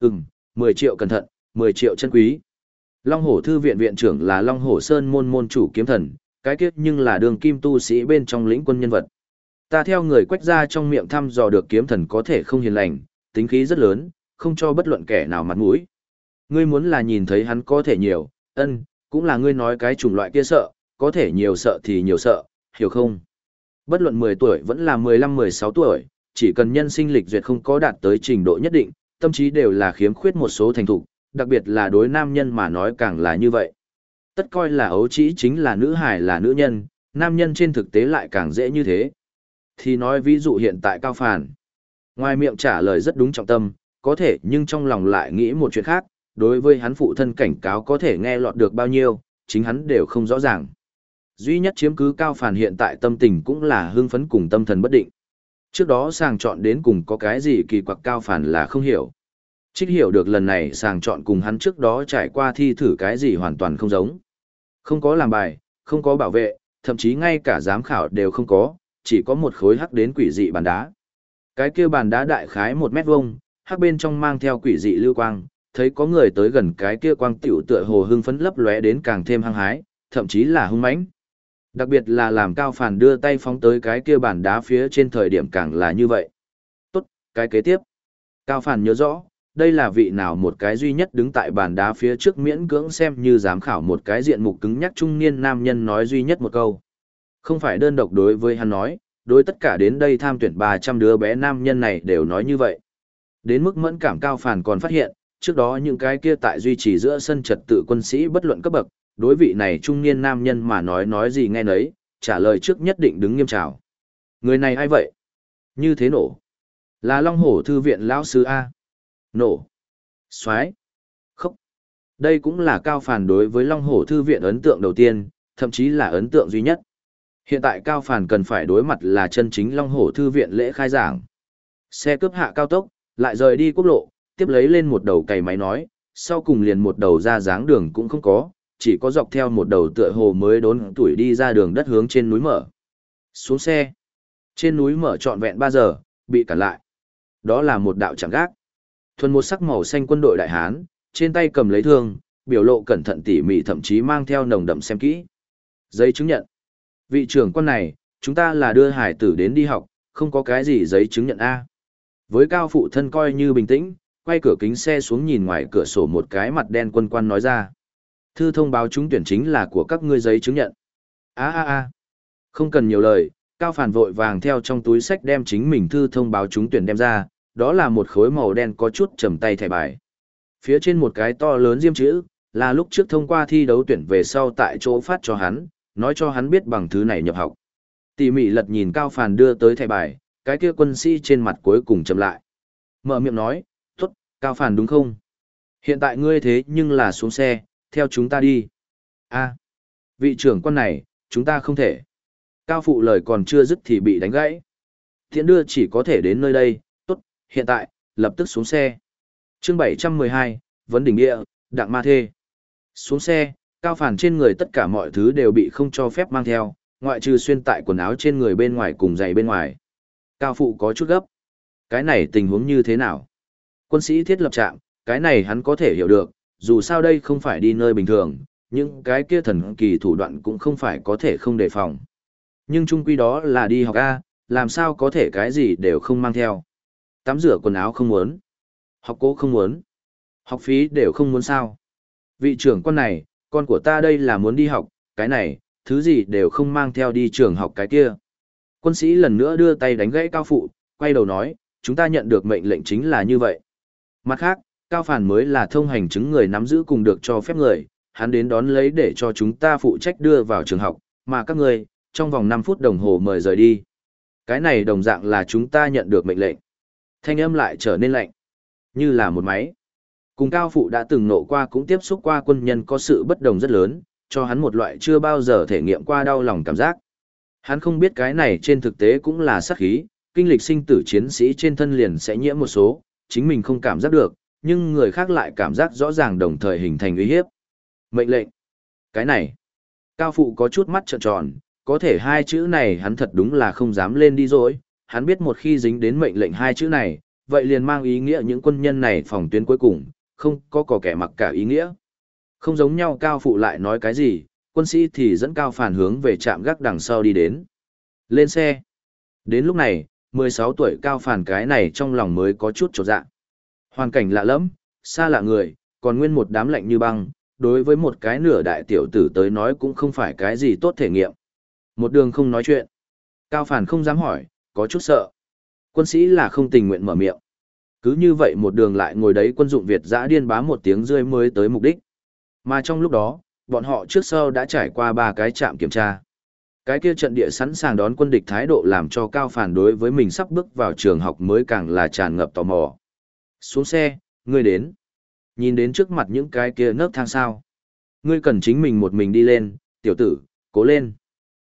Ừm, 10 triệu cẩn thận, 10 triệu chân quý. Long Hổ Thư viện viện trưởng là Long Hổ Sơn môn môn chủ kiếm thần, cái kiếp nhưng là đường kim tu sĩ bên trong lĩnh quân nhân vật. Ta theo người quách ra trong miệng thăm dò được kiếm thần có thể không hiền lành, tính khí rất lớn, không cho bất luận kẻ nào mặt mũi. Ngươi muốn là nhìn thấy hắn có thể nhiều, ân, cũng là ngươi nói cái chủng loại kia sợ, có thể nhiều sợ thì nhiều sợ, hiểu không? Bất luận 10 tuổi vẫn là 15-16 tuổi, chỉ cần nhân sinh lịch duyệt không có đạt tới trình độ nhất định, tâm trí đều là khiếm khuyết một số thành thục, đặc biệt là đối nam nhân mà nói càng là như vậy. Tất coi là ấu trĩ chính là nữ hài là nữ nhân, nam nhân trên thực tế lại càng dễ như thế. Thì nói ví dụ hiện tại Cao Phản. Ngoài miệng trả lời rất đúng trọng tâm, có thể nhưng trong lòng lại nghĩ một chuyện khác, đối với hắn phụ thân cảnh cáo có thể nghe lọt được bao nhiêu, chính hắn đều không rõ ràng. Duy nhất chiếm cứ Cao Phản hiện tại tâm tình cũng là hưng phấn cùng tâm thần bất định. Trước đó sàng chọn đến cùng có cái gì kỳ quặc Cao Phản là không hiểu. Trích hiểu được lần này sàng chọn cùng hắn trước đó trải qua thi thử cái gì hoàn toàn không giống. Không có làm bài, không có bảo vệ, thậm chí ngay cả giám khảo đều không có, chỉ có một khối hắc đến quỷ dị bàn đá. Cái kia bàn đá đại khái một mét vuông, hắc bên trong mang theo quỷ dị lưu quang, thấy có người tới gần cái kia quang tiểu tựa hồ hưng phấn lấp lóe đến càng thêm hăng hái, thậm chí là hung mãnh. Đặc biệt là làm cao phản đưa tay phóng tới cái kia bàn đá phía trên thời điểm càng là như vậy. Tốt, cái kế tiếp. Cao phản nhớ rõ, đây là vị nào một cái duy nhất đứng tại bàn đá phía trước miễn cưỡng xem như giám khảo một cái diện mục cứng nhắc trung niên nam nhân nói duy nhất một câu. Không phải đơn độc đối với hắn nói, đối tất cả đến đây tham tuyển 300 đứa bé nam nhân này đều nói như vậy. Đến mức mẫn cảm cao phản còn phát hiện, trước đó những cái kia tại duy trì giữa sân trật tự quân sĩ bất luận cấp bậc, đối vị này trung niên nam nhân mà nói nói gì nghe nấy, trả lời trước nhất định đứng nghiêm trào. Người này ai vậy? Như thế nổ. Là Long Hổ Thư viện lão sư A. Nổ. Xoái. Khốc. Đây cũng là cao phản đối với Long Hổ Thư viện ấn tượng đầu tiên, thậm chí là ấn tượng duy nhất. Hiện tại cao phản cần phải đối mặt là chân chính Long Hổ Thư viện lễ khai giảng. Xe cướp hạ cao tốc, lại rời đi quốc lộ, tiếp lấy lên một đầu cày máy nói, sau cùng liền một đầu ra dáng đường cũng không có, chỉ có dọc theo một đầu tựa hồ mới đốn tuổi đi ra đường đất hướng trên núi mở. Xuống xe. Trên núi mở trọn vẹn 3 giờ, bị cản lại. Đó là một đạo chẳng gác. Thuần một sắc màu xanh quân đội đại hán, trên tay cầm lấy thương, biểu lộ cẩn thận tỉ mỉ thậm chí mang theo nồng đậm xem kỹ. Giấy chứng nhận. Vị trưởng quân này, chúng ta là đưa hải tử đến đi học, không có cái gì giấy chứng nhận A. Với cao phụ thân coi như bình tĩnh, quay cửa kính xe xuống nhìn ngoài cửa sổ một cái mặt đen quân quan nói ra. Thư thông báo trúng tuyển chính là của các ngươi giấy chứng nhận. a a a Không cần nhiều lời, Cao Phản vội vàng theo trong túi sách đem chính mình thư thông báo trúng tuyển đem ra, đó là một khối màu đen có chút trầm tay thẻ bài. Phía trên một cái to lớn diêm chữ, là lúc trước thông qua thi đấu tuyển về sau tại chỗ phát cho hắn, nói cho hắn biết bằng thứ này nhập học. Tỉ mỉ lật nhìn Cao Phàn đưa tới thẻ bài, cái kia quân sĩ trên mặt cuối cùng chậm lại. Mở miệng nói, tốt, Cao Phàn đúng không? Hiện tại ngươi thế nhưng là xuống xe, theo chúng ta đi. a vị trưởng quân này, chúng ta không thể. Cao phụ lời còn chưa dứt thì bị đánh gãy. Thiện đưa chỉ có thể đến nơi đây, hiện tại, lập tức xuống xe. chương 712, vấn đỉnh địa, đặng ma thê. Xuống xe, cao phản trên người tất cả mọi thứ đều bị không cho phép mang theo, ngoại trừ xuyên tại quần áo trên người bên ngoài cùng giày bên ngoài. Cao phụ có chút gấp. Cái này tình huống như thế nào? Quân sĩ thiết lập trạm, cái này hắn có thể hiểu được, dù sao đây không phải đi nơi bình thường, những cái kia thần kỳ thủ đoạn cũng không phải có thể không đề phòng. Nhưng chung quy đó là đi học A, làm sao có thể cái gì đều không mang theo. Tắm rửa quần áo không muốn. Học cố không muốn. Học phí đều không muốn sao. Vị trưởng con này, con của ta đây là muốn đi học, cái này, thứ gì đều không mang theo đi trường học cái kia. Quân sĩ lần nữa đưa tay đánh gãy cao phụ, quay đầu nói, chúng ta nhận được mệnh lệnh chính là như vậy. Mặt khác, Cao Phản mới là thông hành chứng người nắm giữ cùng được cho phép người, hắn đến đón lấy để cho chúng ta phụ trách đưa vào trường học, mà các người, trong vòng 5 phút đồng hồ mời rời đi. Cái này đồng dạng là chúng ta nhận được mệnh lệnh. Thanh âm lại trở nên lạnh, như là một máy. Cùng Cao Phụ đã từng nộ qua cũng tiếp xúc qua quân nhân có sự bất đồng rất lớn, cho hắn một loại chưa bao giờ thể nghiệm qua đau lòng cảm giác. Hắn không biết cái này trên thực tế cũng là sát khí, kinh lịch sinh tử chiến sĩ trên thân liền sẽ nhiễm một số, chính mình không cảm giác được, nhưng người khác lại cảm giác rõ ràng đồng thời hình thành uy hiếp. Mệnh lệnh. Cái này. Cao phụ có chút mắt trợn tròn, có thể hai chữ này hắn thật đúng là không dám lên đi rồi, hắn biết một khi dính đến mệnh lệnh hai chữ này, vậy liền mang ý nghĩa những quân nhân này phòng tuyến cuối cùng, không có có kẻ mặc cả ý nghĩa. Không giống nhau cao phụ lại nói cái gì, quân sĩ thì dẫn cao phản hướng về trạm gác đằng sau đi đến. Lên xe. Đến lúc này, 16 tuổi cao phản cái này trong lòng mới có chút trột dạ. Hoàn cảnh lạ lắm, xa lạ người, còn nguyên một đám lạnh như băng, đối với một cái nửa đại tiểu tử tới nói cũng không phải cái gì tốt thể nghiệm. Một đường không nói chuyện. Cao phản không dám hỏi, có chút sợ. Quân sĩ là không tình nguyện mở miệng. Cứ như vậy một đường lại ngồi đấy quân dụng Việt dã điên bá một tiếng rơi mới tới mục đích. Mà trong lúc đó, bọn họ trước sau đã trải qua ba cái trạm kiểm tra. Cái kia trận địa sẵn sàng đón quân địch thái độ làm cho cao phản đối với mình sắp bước vào trường học mới càng là tràn ngập tò mò. Xuống xe, ngươi đến. Nhìn đến trước mặt những cái kia nấc thang sao. Ngươi cần chính mình một mình đi lên, tiểu tử, cố lên.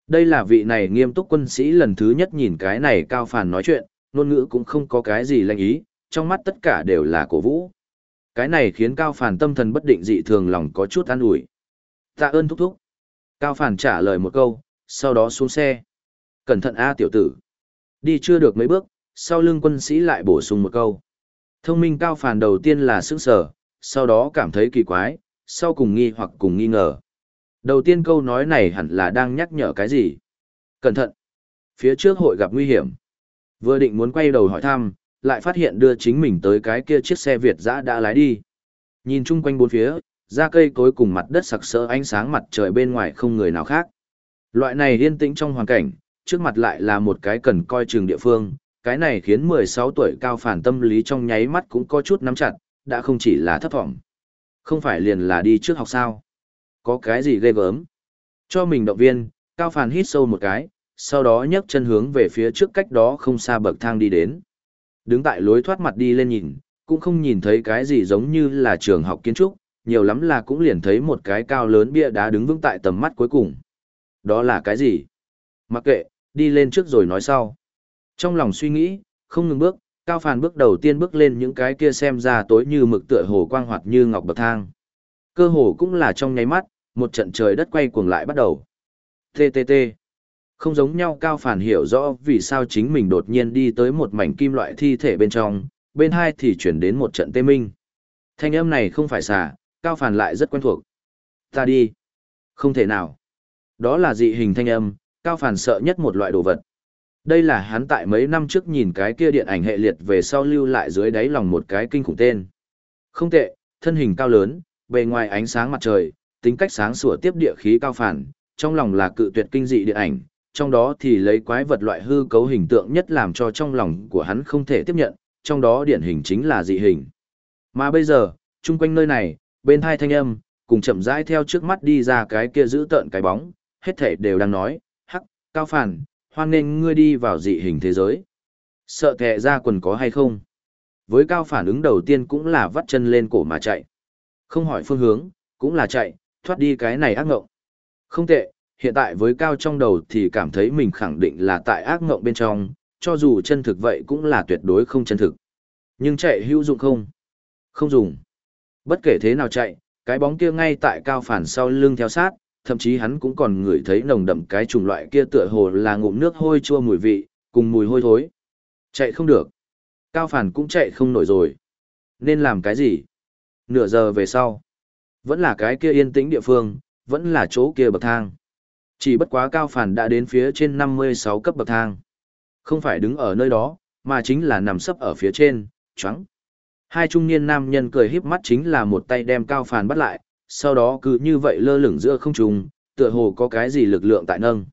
Đây là vị này nghiêm túc quân sĩ lần thứ nhất nhìn cái này cao phản nói chuyện, ngôn ngữ cũng không có cái gì lanh ý, trong mắt tất cả đều là cổ vũ. Cái này khiến cao phản tâm thần bất định dị thường lòng có chút an ủi. Tạ ơn thúc thúc. Cao phản trả lời một câu, sau đó xuống xe. Cẩn thận A tiểu tử. Đi chưa được mấy bước, sau lưng quân sĩ lại bổ sung một câu. Thông minh cao phản đầu tiên là sững sở, sau đó cảm thấy kỳ quái, sau cùng nghi hoặc cùng nghi ngờ. Đầu tiên câu nói này hẳn là đang nhắc nhở cái gì? Cẩn thận! Phía trước hội gặp nguy hiểm. Vừa định muốn quay đầu hỏi thăm, lại phát hiện đưa chính mình tới cái kia chiếc xe Việt dã đã lái đi. Nhìn chung quanh bốn phía, ra cây cối cùng mặt đất sặc sỡ ánh sáng mặt trời bên ngoài không người nào khác. Loại này yên tĩnh trong hoàn cảnh, trước mặt lại là một cái cần coi trường địa phương, cái này khiến 16 tuổi cao phản tâm lý trong nháy mắt cũng có chút nắm chặt, đã không chỉ là thấp vọng, Không phải liền là đi trước học sao. Có cái gì ghê gớm. Cho mình động viên, cao phàn hít sâu một cái, sau đó nhấc chân hướng về phía trước cách đó không xa bậc thang đi đến. Đứng tại lối thoát mặt đi lên nhìn, cũng không nhìn thấy cái gì giống như là trường học kiến trúc, nhiều lắm là cũng liền thấy một cái cao lớn bia đá đứng vững tại tầm mắt cuối cùng. Đó là cái gì? Mặc kệ, đi lên trước rồi nói sau. Trong lòng suy nghĩ, không ngừng bước, Cao Phàn bước đầu tiên bước lên những cái kia xem ra tối như mực tựa hồ quang hoạt như ngọc bậc thang. Cơ hồ cũng là trong nháy mắt, một trận trời đất quay cuồng lại bắt đầu. TTT. Không giống nhau Cao Phản hiểu rõ vì sao chính mình đột nhiên đi tới một mảnh kim loại thi thể bên trong, bên hai thì chuyển đến một trận tê minh. Thanh âm này không phải xả, Cao Phản lại rất quen thuộc. Ta đi. Không thể nào. Đó là dị hình thanh âm, Cao Phản sợ nhất một loại đồ vật. Đây là hắn tại mấy năm trước nhìn cái kia điện ảnh hệ liệt về sau lưu lại dưới đáy lòng một cái kinh khủng tên. Không tệ, thân hình cao lớn, bề ngoài ánh sáng mặt trời, tính cách sáng sủa tiếp địa khí cao phản, trong lòng là cự tuyệt kinh dị điện ảnh, trong đó thì lấy quái vật loại hư cấu hình tượng nhất làm cho trong lòng của hắn không thể tiếp nhận, trong đó điển hình chính là dị hình. Mà bây giờ, chung quanh nơi này, bên hai thanh âm, cùng chậm rãi theo trước mắt đi ra cái kia giữ tợn cái bóng, hết thể đều đang nói, hắc, cao phản, hoan nên ngươi đi vào dị hình thế giới. Sợ kẹ ra quần có hay không? Với cao phản ứng đầu tiên cũng là vắt chân lên cổ mà chạy. Không hỏi phương hướng, cũng là chạy, thoát đi cái này ác ngộng. Không tệ, hiện tại với cao trong đầu thì cảm thấy mình khẳng định là tại ác ngộng bên trong, cho dù chân thực vậy cũng là tuyệt đối không chân thực. Nhưng chạy hữu dụng không? Không dùng. Bất kể thế nào chạy, cái bóng kia ngay tại cao phản sau lưng theo sát, thậm chí hắn cũng còn ngửi thấy nồng đậm cái chủng loại kia tựa hồ là ngụm nước hôi chua mùi vị, cùng mùi hôi thối. Chạy không được. Cao phản cũng chạy không nổi rồi. Nên làm cái gì? Nửa giờ về sau. Vẫn là cái kia yên tĩnh địa phương, vẫn là chỗ kia bậc thang. Chỉ bất quá cao phản đã đến phía trên 56 cấp bậc thang. Không phải đứng ở nơi đó, mà chính là nằm sấp ở phía trên, choáng. Hai trung niên nam nhân cười híp mắt chính là một tay đem cao phản bắt lại, sau đó cứ như vậy lơ lửng giữa không trung, tựa hồ có cái gì lực lượng tại nâng.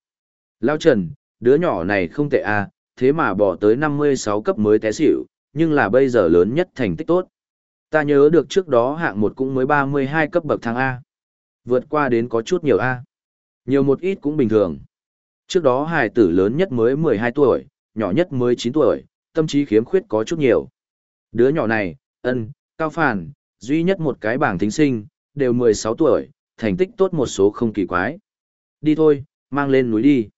Lao Trần, đứa nhỏ này không tệ à, thế mà bỏ tới 56 cấp mới té xỉu, nhưng là bây giờ lớn nhất thành tích tốt. Ta nhớ được trước đó hạng một cũng mới 32 cấp bậc thang A. Vượt qua đến có chút nhiều A. Nhiều một ít cũng bình thường. Trước đó hài tử lớn nhất mới 12 tuổi, nhỏ nhất mới 9 tuổi, tâm trí khiếm khuyết có chút nhiều. Đứa nhỏ này, ân, cao phản, duy nhất một cái bảng thính sinh, đều 16 tuổi, thành tích tốt một số không kỳ quái. Đi thôi, mang lên núi đi.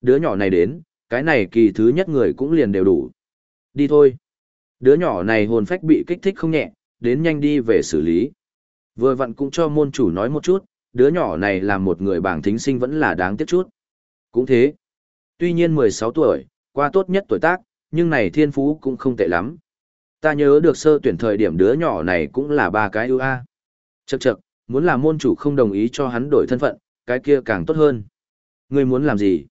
Đứa nhỏ này đến, cái này kỳ thứ nhất người cũng liền đều đủ. Đi thôi. Đứa nhỏ này hồn phách bị kích thích không nhẹ, đến nhanh đi về xử lý. Vừa vặn cũng cho môn chủ nói một chút, đứa nhỏ này là một người bảng thính sinh vẫn là đáng tiếc chút. Cũng thế. Tuy nhiên 16 tuổi, qua tốt nhất tuổi tác, nhưng này thiên phú cũng không tệ lắm. Ta nhớ được sơ tuyển thời điểm đứa nhỏ này cũng là ba cái ưu a. Chậc chậc, muốn làm môn chủ không đồng ý cho hắn đổi thân phận, cái kia càng tốt hơn. Ngươi muốn làm gì?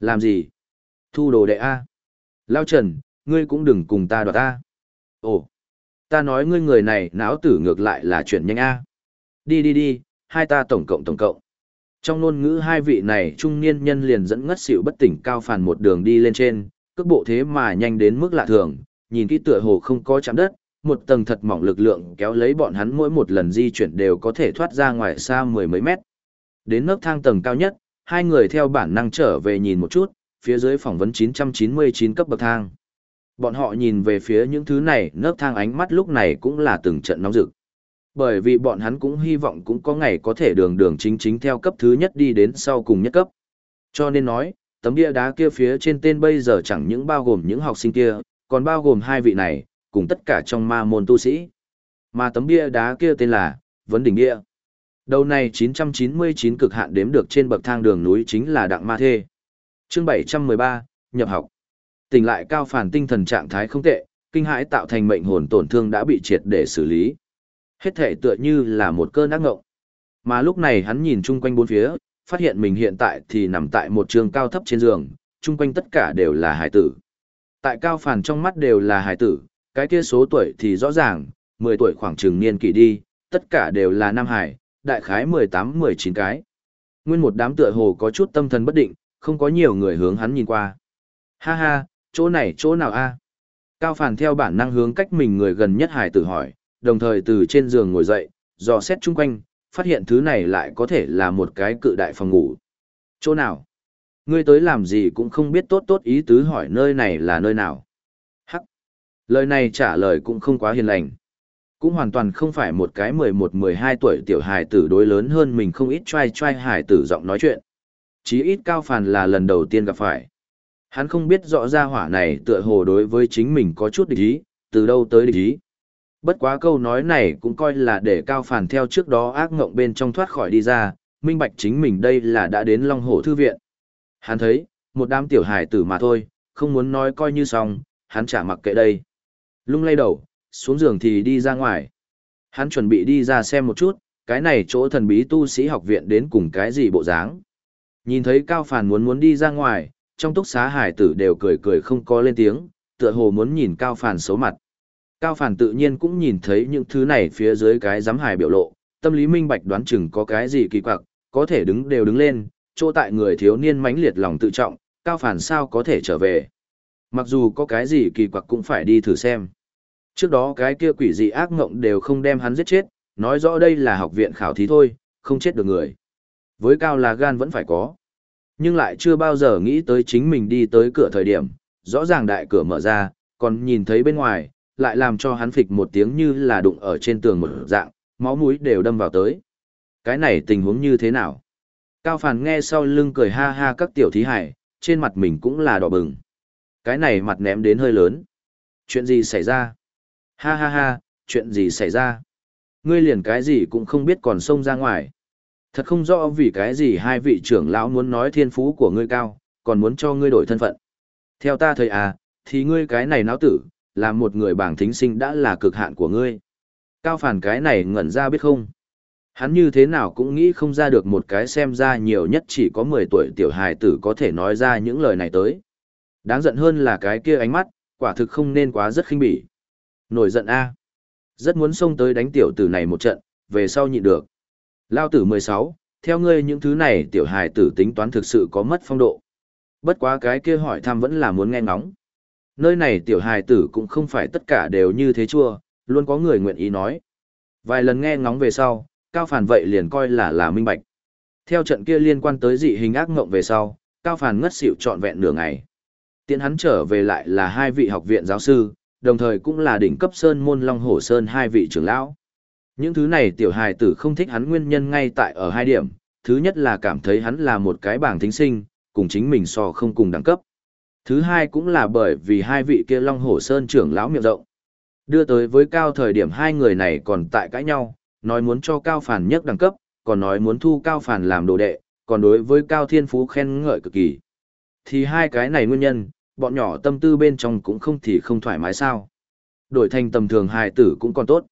Làm gì? Thu đồ đệ a. Lao Trần, ngươi cũng đừng cùng ta đoạt ta. Ồ, ta nói ngươi người này não tử ngược lại là chuyện nhanh a. Đi đi đi, hai ta tổng cộng tổng cộng. Trong ngôn ngữ hai vị này trung niên nhân liền dẫn ngất xỉu bất tỉnh cao phàn một đường đi lên trên, cước bộ thế mà nhanh đến mức lạ thường, nhìn kỹ tựa hồ không có chạm đất, một tầng thật mỏng lực lượng kéo lấy bọn hắn mỗi một lần di chuyển đều có thể thoát ra ngoài xa mười mấy mét. Đến nấc thang tầng cao nhất, hai người theo bản năng trở về nhìn một chút, phía dưới phỏng vấn 999 cấp bậc thang. Bọn họ nhìn về phía những thứ này, nấc thang ánh mắt lúc này cũng là từng trận nóng rực. Bởi vì bọn hắn cũng hy vọng cũng có ngày có thể đường đường chính chính theo cấp thứ nhất đi đến sau cùng nhất cấp. Cho nên nói, tấm bia đá kia phía trên tên bây giờ chẳng những bao gồm những học sinh kia, còn bao gồm hai vị này, cùng tất cả trong ma môn tu sĩ. Mà tấm bia đá kia tên là Vấn Đỉnh Bia. Đầu này 999 cực hạn đếm được trên bậc thang đường núi chính là Đặng Ma Thê. Chương 713, nhập học. Tỉnh lại cao phản tinh thần trạng thái không tệ, kinh hãi tạo thành mệnh hồn tổn thương đã bị triệt để xử lý. Hết thể tựa như là một cơn ác ngộng. Mà lúc này hắn nhìn chung quanh bốn phía, phát hiện mình hiện tại thì nằm tại một trường cao thấp trên giường, chung quanh tất cả đều là hải tử. Tại cao phản trong mắt đều là hải tử, cái kia số tuổi thì rõ ràng, 10 tuổi khoảng chừng niên kỷ đi, tất cả đều là nam hải, đại khái 18-19 cái. Nguyên một đám tựa hồ có chút tâm thần bất định, không có nhiều người hướng hắn nhìn qua. Ha ha, chỗ này chỗ nào a? Cao Phản theo bản năng hướng cách mình người gần nhất hải tử hỏi, đồng thời từ trên giường ngồi dậy, dò xét chung quanh, phát hiện thứ này lại có thể là một cái cự đại phòng ngủ. Chỗ nào? Ngươi tới làm gì cũng không biết tốt tốt ý tứ hỏi nơi này là nơi nào. Hắc. Lời này trả lời cũng không quá hiền lành. Cũng hoàn toàn không phải một cái 11-12 tuổi tiểu hài tử đối lớn hơn mình không ít trai trai hài tử giọng nói chuyện. Chí ít cao phàn là lần đầu tiên gặp phải. Hắn không biết rõ ra hỏa này tựa hồ đối với chính mình có chút địch ý, từ đâu tới địch ý. Bất quá câu nói này cũng coi là để cao phản theo trước đó ác ngộng bên trong thoát khỏi đi ra, minh bạch chính mình đây là đã đến Long Hổ Thư Viện. Hắn thấy, một đám tiểu hài tử mà thôi, không muốn nói coi như xong, hắn chả mặc kệ đây. Lung lay đầu, xuống giường thì đi ra ngoài. Hắn chuẩn bị đi ra xem một chút, cái này chỗ thần bí tu sĩ học viện đến cùng cái gì bộ dáng. Nhìn thấy Cao phản muốn muốn đi ra ngoài, trong túc xá hải tử đều cười cười không có lên tiếng, tựa hồ muốn nhìn Cao phản xấu mặt. Cao phản tự nhiên cũng nhìn thấy những thứ này phía dưới cái giám hài biểu lộ, tâm lý minh bạch đoán chừng có cái gì kỳ quặc, có thể đứng đều đứng lên, chỗ tại người thiếu niên mãnh liệt lòng tự trọng, Cao phản sao có thể trở về. Mặc dù có cái gì kỳ quặc cũng phải đi thử xem. Trước đó cái kia quỷ dị ác ngộng đều không đem hắn giết chết, nói rõ đây là học viện khảo thí thôi, không chết được người. Với Cao là gan vẫn phải có. Nhưng lại chưa bao giờ nghĩ tới chính mình đi tới cửa thời điểm, rõ ràng đại cửa mở ra, còn nhìn thấy bên ngoài, lại làm cho hắn phịch một tiếng như là đụng ở trên tường một dạng, máu mũi đều đâm vào tới. Cái này tình huống như thế nào? Cao Phàn nghe sau lưng cười ha ha các tiểu thí hải, trên mặt mình cũng là đỏ bừng. Cái này mặt ném đến hơi lớn. Chuyện gì xảy ra? Ha ha ha, chuyện gì xảy ra? Ngươi liền cái gì cũng không biết còn xông ra ngoài. Thật không rõ vì cái gì hai vị trưởng lão muốn nói thiên phú của ngươi cao, còn muốn cho ngươi đổi thân phận. Theo ta thời à, thì ngươi cái này náo tử, là một người bảng thính sinh đã là cực hạn của ngươi. Cao phản cái này ngẩn ra biết không? Hắn như thế nào cũng nghĩ không ra được một cái xem ra nhiều nhất chỉ có 10 tuổi tiểu hài tử có thể nói ra những lời này tới. Đáng giận hơn là cái kia ánh mắt, quả thực không nên quá rất khinh bỉ. Nổi giận A. Rất muốn xông tới đánh tiểu tử này một trận, về sau nhịn được. Lao tử 16, theo ngươi những thứ này tiểu hài tử tính toán thực sự có mất phong độ. Bất quá cái kia hỏi thăm vẫn là muốn nghe ngóng. Nơi này tiểu hài tử cũng không phải tất cả đều như thế chua, luôn có người nguyện ý nói. Vài lần nghe ngóng về sau, Cao Phản vậy liền coi là là minh bạch. Theo trận kia liên quan tới dị hình ác ngộng về sau, Cao Phản ngất xỉu trọn vẹn nửa ngày. Tiến hắn trở về lại là hai vị học viện giáo sư, đồng thời cũng là đỉnh cấp Sơn Môn Long Hổ Sơn hai vị trưởng lão. Những thứ này tiểu hài tử không thích hắn nguyên nhân ngay tại ở hai điểm, thứ nhất là cảm thấy hắn là một cái bảng thính sinh, cùng chính mình so không cùng đẳng cấp. Thứ hai cũng là bởi vì hai vị kia Long Hổ Sơn trưởng lão miệng rộng. Đưa tới với cao thời điểm hai người này còn tại cãi nhau, nói muốn cho cao phản nhất đẳng cấp, còn nói muốn thu cao phản làm đồ đệ, còn đối với cao thiên phú khen ngợi cực kỳ. Thì hai cái này nguyên nhân, bọn nhỏ tâm tư bên trong cũng không thì không thoải mái sao. Đổi thành tầm thường hài tử cũng còn tốt.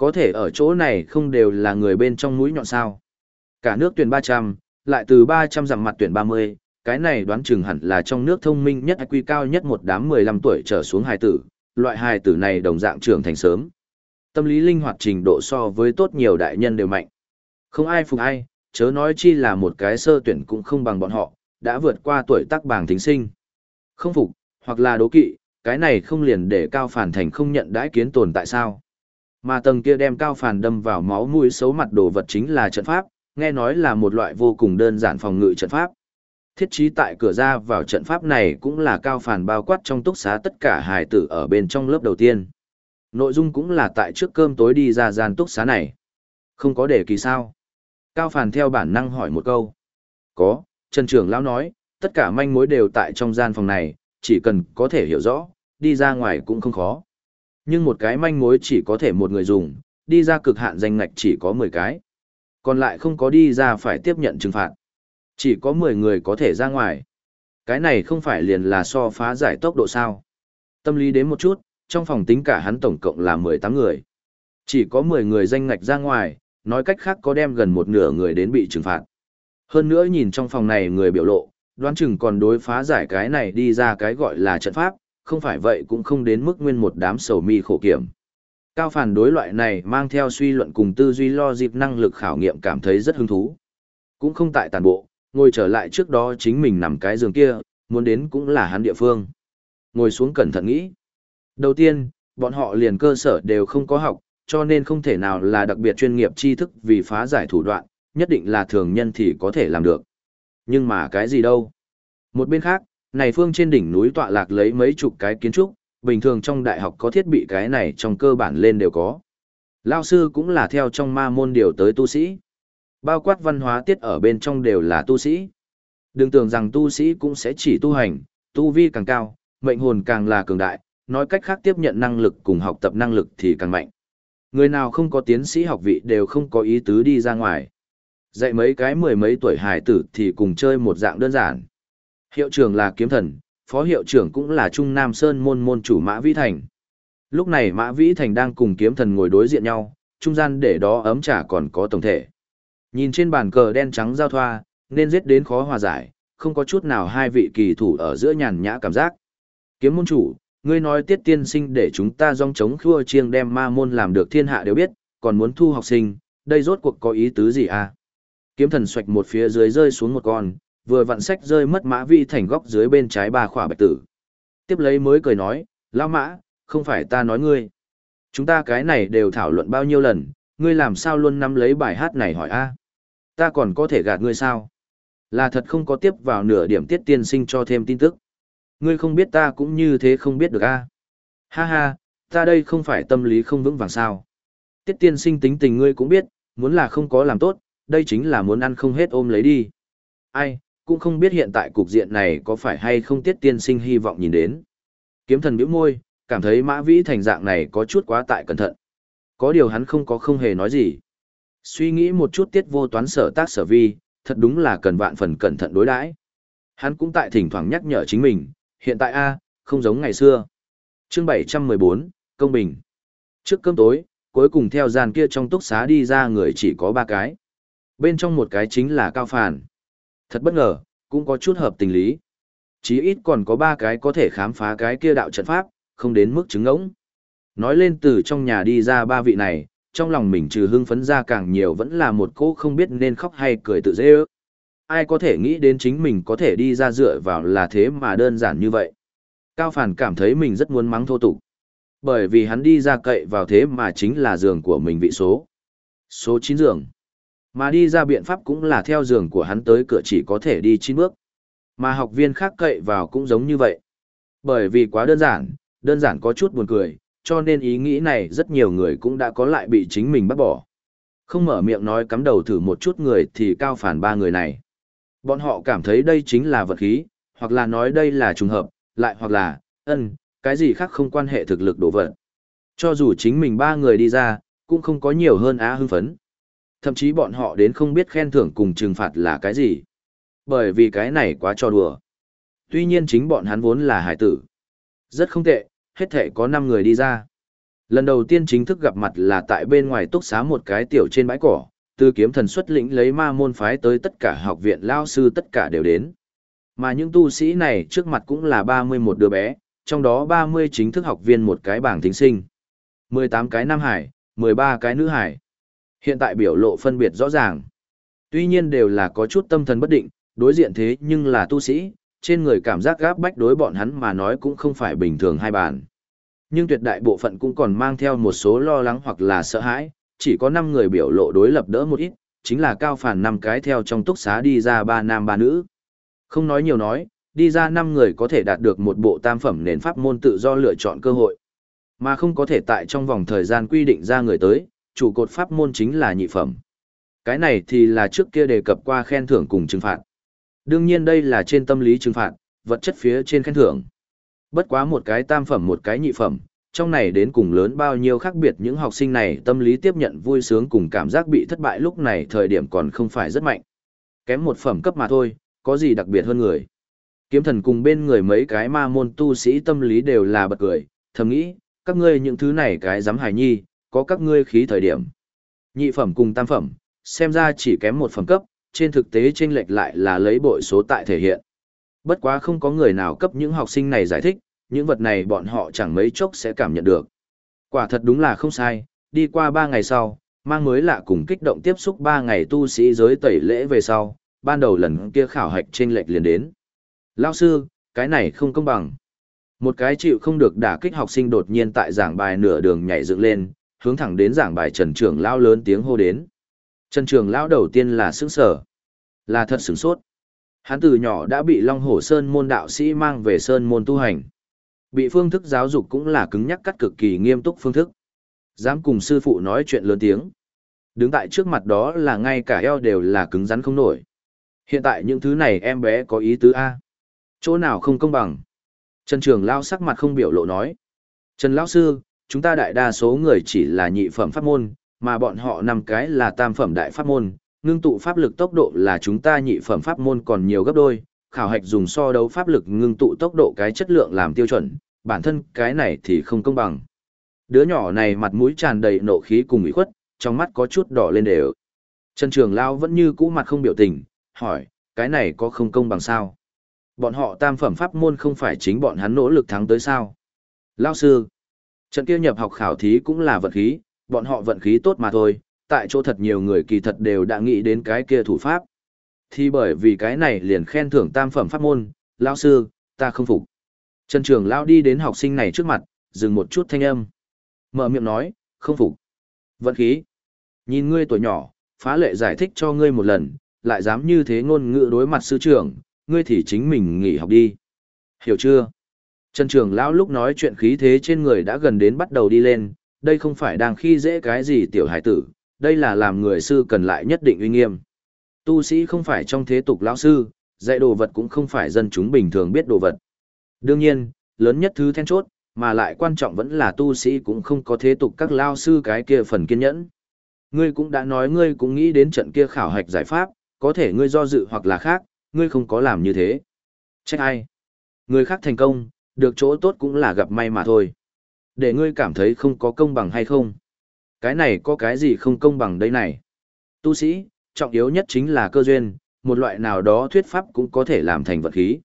Có thể ở chỗ này không đều là người bên trong mũi nhọn sao. Cả nước tuyển 300, lại từ 300 dặm mặt tuyển 30, cái này đoán chừng hẳn là trong nước thông minh nhất quy cao nhất một đám 15 tuổi trở xuống hài tử, loại hài tử này đồng dạng trưởng thành sớm. Tâm lý linh hoạt trình độ so với tốt nhiều đại nhân đều mạnh. Không ai phục ai, chớ nói chi là một cái sơ tuyển cũng không bằng bọn họ, đã vượt qua tuổi tác bảng thính sinh. Không phục, hoặc là đố kỵ, cái này không liền để cao phản thành không nhận đãi kiến tồn tại sao. Mà tầng kia đem cao phản đâm vào máu mũi xấu mặt đồ vật chính là trận pháp, nghe nói là một loại vô cùng đơn giản phòng ngự trận pháp. Thiết trí tại cửa ra vào trận pháp này cũng là cao phản bao quát trong túc xá tất cả hài tử ở bên trong lớp đầu tiên. Nội dung cũng là tại trước cơm tối đi ra gian túc xá này. Không có để kỳ sao. Cao phản theo bản năng hỏi một câu. Có, Trần Trưởng Lão nói, tất cả manh mối đều tại trong gian phòng này, chỉ cần có thể hiểu rõ, đi ra ngoài cũng không khó. Nhưng một cái manh mối chỉ có thể một người dùng, đi ra cực hạn danh ngạch chỉ có 10 cái. Còn lại không có đi ra phải tiếp nhận trừng phạt. Chỉ có 10 người có thể ra ngoài. Cái này không phải liền là so phá giải tốc độ sao. Tâm lý đến một chút, trong phòng tính cả hắn tổng cộng là 18 người. Chỉ có 10 người danh ngạch ra ngoài, nói cách khác có đem gần một nửa người đến bị trừng phạt. Hơn nữa nhìn trong phòng này người biểu lộ, đoán chừng còn đối phá giải cái này đi ra cái gọi là trận pháp, không phải vậy cũng không đến mức nguyên một đám sầu mi khổ kiểm. Cao phản đối loại này mang theo suy luận cùng tư duy lo dịp năng lực khảo nghiệm cảm thấy rất hứng thú. Cũng không tại tàn bộ, ngồi trở lại trước đó chính mình nằm cái giường kia, muốn đến cũng là hắn địa phương. Ngồi xuống cẩn thận nghĩ. Đầu tiên, bọn họ liền cơ sở đều không có học, cho nên không thể nào là đặc biệt chuyên nghiệp tri thức vì phá giải thủ đoạn, nhất định là thường nhân thì có thể làm được. Nhưng mà cái gì đâu? Một bên khác, này phương trên đỉnh núi tọa lạc lấy mấy chục cái kiến trúc, bình thường trong đại học có thiết bị cái này trong cơ bản lên đều có. Lao sư cũng là theo trong ma môn điều tới tu sĩ. Bao quát văn hóa tiết ở bên trong đều là tu sĩ. Đừng tưởng rằng tu sĩ cũng sẽ chỉ tu hành, tu vi càng cao, mệnh hồn càng là cường đại, nói cách khác tiếp nhận năng lực cùng học tập năng lực thì càng mạnh. Người nào không có tiến sĩ học vị đều không có ý tứ đi ra ngoài. Dạy mấy cái mười mấy tuổi hài tử thì cùng chơi một dạng đơn giản. Hiệu trưởng là kiếm thần, phó hiệu trưởng cũng là Trung Nam Sơn môn môn chủ Mã Vĩ Thành. Lúc này Mã Vĩ Thành đang cùng kiếm thần ngồi đối diện nhau, trung gian để đó ấm trà còn có tổng thể. Nhìn trên bàn cờ đen trắng giao thoa, nên giết đến khó hòa giải, không có chút nào hai vị kỳ thủ ở giữa nhàn nhã cảm giác. Kiếm môn chủ, ngươi nói tiết tiên sinh để chúng ta dòng chống khua chiêng đem ma môn làm được thiên hạ đều biết, còn muốn thu học sinh, đây rốt cuộc có ý tứ gì à? Kiếm thần xoạch một phía dưới rơi xuống một con, vừa vặn sách rơi mất mã vi thành góc dưới bên trái ba khỏa bạch tử. Tiếp lấy mới cười nói, lão mã, không phải ta nói ngươi. Chúng ta cái này đều thảo luận bao nhiêu lần, ngươi làm sao luôn nắm lấy bài hát này hỏi a? Ta còn có thể gạt ngươi sao? Là thật không có tiếp vào nửa điểm tiết tiên sinh cho thêm tin tức. Ngươi không biết ta cũng như thế không biết được a. Ha ha, ta đây không phải tâm lý không vững vàng sao. Tiết tiên sinh tính tình ngươi cũng biết, muốn là không có làm tốt, đây chính là muốn ăn không hết ôm lấy đi. Ai, cũng không biết hiện tại cục diện này có phải hay không tiết tiên sinh hy vọng nhìn đến. Kiếm thần bĩu môi, cảm thấy mã vĩ thành dạng này có chút quá tại cẩn thận. Có điều hắn không có không hề nói gì. Suy nghĩ một chút tiết vô toán sở tác sở vi, thật đúng là cần vạn phần cẩn thận đối đãi. Hắn cũng tại thỉnh thoảng nhắc nhở chính mình, hiện tại A, không giống ngày xưa. chương 714, Công Bình. Trước cơm tối, cuối cùng theo dàn kia trong túc xá đi ra người chỉ có ba cái. Bên trong một cái chính là Cao phản Thật bất ngờ, cũng có chút hợp tình lý. Chí ít còn có ba cái có thể khám phá cái kia đạo trận pháp, không đến mức chứng ngỗng. Nói lên từ trong nhà đi ra ba vị này, trong lòng mình trừ hưng phấn ra càng nhiều vẫn là một cô không biết nên khóc hay cười tự dễ ước. Ai có thể nghĩ đến chính mình có thể đi ra dựa vào là thế mà đơn giản như vậy. Cao Phản cảm thấy mình rất muốn mắng thô tục. Bởi vì hắn đi ra cậy vào thế mà chính là giường của mình vị số. Số 9 giường. Mà đi ra biện pháp cũng là theo giường của hắn tới cửa chỉ có thể đi 9 bước. Mà học viên khác cậy vào cũng giống như vậy. Bởi vì quá đơn giản, đơn giản có chút buồn cười, cho nên ý nghĩ này rất nhiều người cũng đã có lại bị chính mình bắt bỏ. Không mở miệng nói cắm đầu thử một chút người thì cao phản ba người này. Bọn họ cảm thấy đây chính là vật khí, hoặc là nói đây là trùng hợp, lại hoặc là, ân, cái gì khác không quan hệ thực lực đổ vật. Cho dù chính mình ba người đi ra, cũng không có nhiều hơn á hưng phấn thậm chí bọn họ đến không biết khen thưởng cùng trừng phạt là cái gì. Bởi vì cái này quá cho đùa. Tuy nhiên chính bọn hắn vốn là hải tử. Rất không tệ, hết thể có 5 người đi ra. Lần đầu tiên chính thức gặp mặt là tại bên ngoài túc xá một cái tiểu trên bãi cỏ, từ kiếm thần xuất lĩnh lấy ma môn phái tới tất cả học viện lao sư tất cả đều đến. Mà những tu sĩ này trước mặt cũng là 31 đứa bé, trong đó 30 chính thức học viên một cái bảng tính sinh. 18 cái nam hải, 13 cái nữ hải. Hiện tại biểu lộ phân biệt rõ ràng. Tuy nhiên đều là có chút tâm thần bất định, đối diện thế nhưng là tu sĩ, trên người cảm giác gáp bách đối bọn hắn mà nói cũng không phải bình thường hai bàn. Nhưng tuyệt đại bộ phận cũng còn mang theo một số lo lắng hoặc là sợ hãi, chỉ có 5 người biểu lộ đối lập đỡ một ít, chính là cao phản năm cái theo trong túc xá đi ra ba nam ba nữ. Không nói nhiều nói, đi ra 5 người có thể đạt được một bộ tam phẩm nền pháp môn tự do lựa chọn cơ hội. Mà không có thể tại trong vòng thời gian quy định ra người tới, chủ cột pháp môn chính là nhị phẩm. Cái này thì là trước kia đề cập qua khen thưởng cùng trừng phạt. Đương nhiên đây là trên tâm lý trừng phạt, vật chất phía trên khen thưởng. Bất quá một cái tam phẩm một cái nhị phẩm, trong này đến cùng lớn bao nhiêu khác biệt những học sinh này tâm lý tiếp nhận vui sướng cùng cảm giác bị thất bại lúc này thời điểm còn không phải rất mạnh. Kém một phẩm cấp mà thôi, có gì đặc biệt hơn người. Kiếm thần cùng bên người mấy cái ma môn tu sĩ tâm lý đều là bật cười, thầm nghĩ, các ngươi những thứ này cái dám hài nhi, có các ngươi khí thời điểm. Nhị phẩm cùng tam phẩm, xem ra chỉ kém một phẩm cấp, trên thực tế chênh lệch lại là lấy bội số tại thể hiện. Bất quá không có người nào cấp những học sinh này giải thích, những vật này bọn họ chẳng mấy chốc sẽ cảm nhận được. Quả thật đúng là không sai, đi qua 3 ngày sau, mang mới lạ cùng kích động tiếp xúc 3 ngày tu sĩ giới tẩy lễ về sau, ban đầu lần kia khảo hạch trên lệch liền đến. Lao sư, cái này không công bằng. Một cái chịu không được đả kích học sinh đột nhiên tại giảng bài nửa đường nhảy dựng lên, hướng thẳng đến giảng bài Trần Trường Lao lớn tiếng hô đến. Trần Trường Lao đầu tiên là sững sở. Là thật sửng sốt. Hắn từ nhỏ đã bị Long Hổ Sơn môn đạo sĩ mang về Sơn môn tu hành. Bị phương thức giáo dục cũng là cứng nhắc cắt cực kỳ nghiêm túc phương thức. Dám cùng sư phụ nói chuyện lớn tiếng. Đứng tại trước mặt đó là ngay cả eo đều là cứng rắn không nổi. Hiện tại những thứ này em bé có ý tứ A. Chỗ nào không công bằng. Trần Trường Lao sắc mặt không biểu lộ nói. Trần Lão Sư, chúng ta đại đa số người chỉ là nhị phẩm pháp môn, mà bọn họ năm cái là tam phẩm đại pháp môn, ngưng tụ pháp lực tốc độ là chúng ta nhị phẩm pháp môn còn nhiều gấp đôi, khảo hạch dùng so đấu pháp lực ngưng tụ tốc độ cái chất lượng làm tiêu chuẩn, bản thân cái này thì không công bằng. Đứa nhỏ này mặt mũi tràn đầy nộ khí cùng ủy khuất, trong mắt có chút đỏ lên đều. Trần Trường Lao vẫn như cũ mặt không biểu tình, hỏi, cái này có không công bằng sao? Bọn họ tam phẩm pháp môn không phải chính bọn hắn nỗ lực thắng tới sao? Lao sư, trận kia nhập học khảo thí cũng là vận khí, bọn họ vận khí tốt mà thôi, tại chỗ thật nhiều người kỳ thật đều đã nghĩ đến cái kia thủ pháp. Thì bởi vì cái này liền khen thưởng tam phẩm pháp môn, Lão sư, ta không phục. Trần Trường Lao đi đến học sinh này trước mặt, dừng một chút thanh âm. Mở miệng nói, không phục. Vận khí. Nhìn ngươi tuổi nhỏ, phá lệ giải thích cho ngươi một lần, lại dám như thế ngôn ngữ đối mặt sư trưởng, ngươi thì chính mình nghỉ học đi. Hiểu chưa? Trần Trường Lão lúc nói chuyện khí thế trên người đã gần đến bắt đầu đi lên, đây không phải đang khi dễ cái gì tiểu hải tử, đây là làm người sư cần lại nhất định uy nghiêm. Tu sĩ không phải trong thế tục lão sư, dạy đồ vật cũng không phải dân chúng bình thường biết đồ vật. Đương nhiên, lớn nhất thứ then chốt, mà lại quan trọng vẫn là tu sĩ cũng không có thế tục các lao sư cái kia phần kiên nhẫn. Ngươi cũng đã nói ngươi cũng nghĩ đến trận kia khảo hạch giải pháp, có thể ngươi do dự hoặc là khác, ngươi không có làm như thế. Trách ai? Người khác thành công, được chỗ tốt cũng là gặp may mà thôi. Để ngươi cảm thấy không có công bằng hay không? Cái này có cái gì không công bằng đây này? Tu sĩ, trọng yếu nhất chính là cơ duyên, một loại nào đó thuyết pháp cũng có thể làm thành vật khí.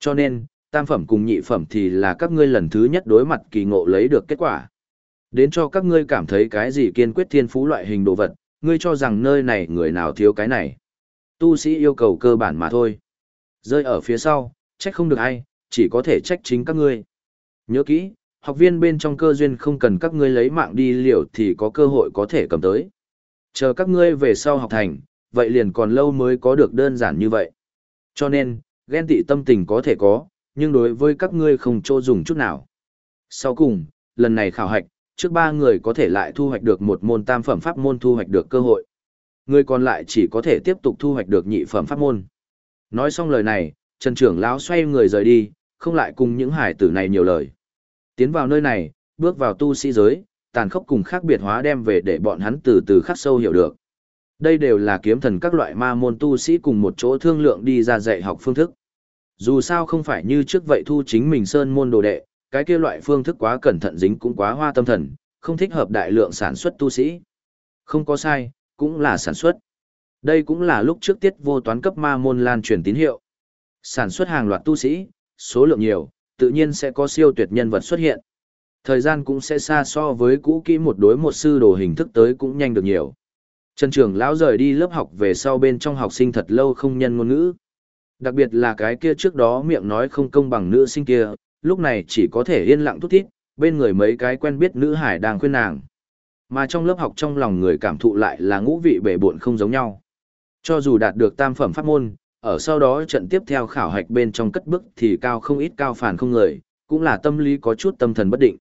Cho nên, tam phẩm cùng nhị phẩm thì là các ngươi lần thứ nhất đối mặt kỳ ngộ lấy được kết quả. Đến cho các ngươi cảm thấy cái gì kiên quyết thiên phú loại hình đồ vật, ngươi cho rằng nơi này người nào thiếu cái này. Tu sĩ yêu cầu cơ bản mà thôi. Rơi ở phía sau, trách không được ai, chỉ có thể trách chính các ngươi. Nhớ kỹ, học viên bên trong cơ duyên không cần các ngươi lấy mạng đi liều thì có cơ hội có thể cầm tới. Chờ các ngươi về sau học thành, vậy liền còn lâu mới có được đơn giản như vậy. Cho nên, ghen tị tâm tình có thể có, nhưng đối với các ngươi không chỗ dùng chút nào. Sau cùng, lần này khảo hạch, trước ba người có thể lại thu hoạch được một môn tam phẩm pháp môn thu hoạch được cơ hội. Người còn lại chỉ có thể tiếp tục thu hoạch được nhị phẩm pháp môn. Nói xong lời này, Trần trưởng lão xoay người rời đi, không lại cùng những hải tử này nhiều lời. Tiến vào nơi này, bước vào tu sĩ giới, tàn khốc cùng khác biệt hóa đem về để bọn hắn từ từ khắc sâu hiểu được. Đây đều là kiếm thần các loại ma môn tu sĩ cùng một chỗ thương lượng đi ra dạy học phương thức. Dù sao không phải như trước vậy thu chính mình sơn môn đồ đệ, cái kia loại phương thức quá cẩn thận dính cũng quá hoa tâm thần, không thích hợp đại lượng sản xuất tu sĩ. Không có sai, cũng là sản xuất. Đây cũng là lúc trước tiết vô toán cấp ma môn lan truyền tín hiệu. Sản xuất hàng loạt tu sĩ, số lượng nhiều, tự nhiên sẽ có siêu tuyệt nhân vật xuất hiện. Thời gian cũng sẽ xa so với cũ kỹ một đối một sư đồ hình thức tới cũng nhanh được nhiều. Trần Trường lão rời đi lớp học về sau bên trong học sinh thật lâu không nhân ngôn ngữ. Đặc biệt là cái kia trước đó miệng nói không công bằng nữ sinh kia, lúc này chỉ có thể yên lặng thút thít, bên người mấy cái quen biết nữ hải đang khuyên nàng. Mà trong lớp học trong lòng người cảm thụ lại là ngũ vị bể buộn không giống nhau. Cho dù đạt được tam phẩm pháp môn, ở sau đó trận tiếp theo khảo hạch bên trong cất bước thì cao không ít cao phản không người, cũng là tâm lý có chút tâm thần bất định.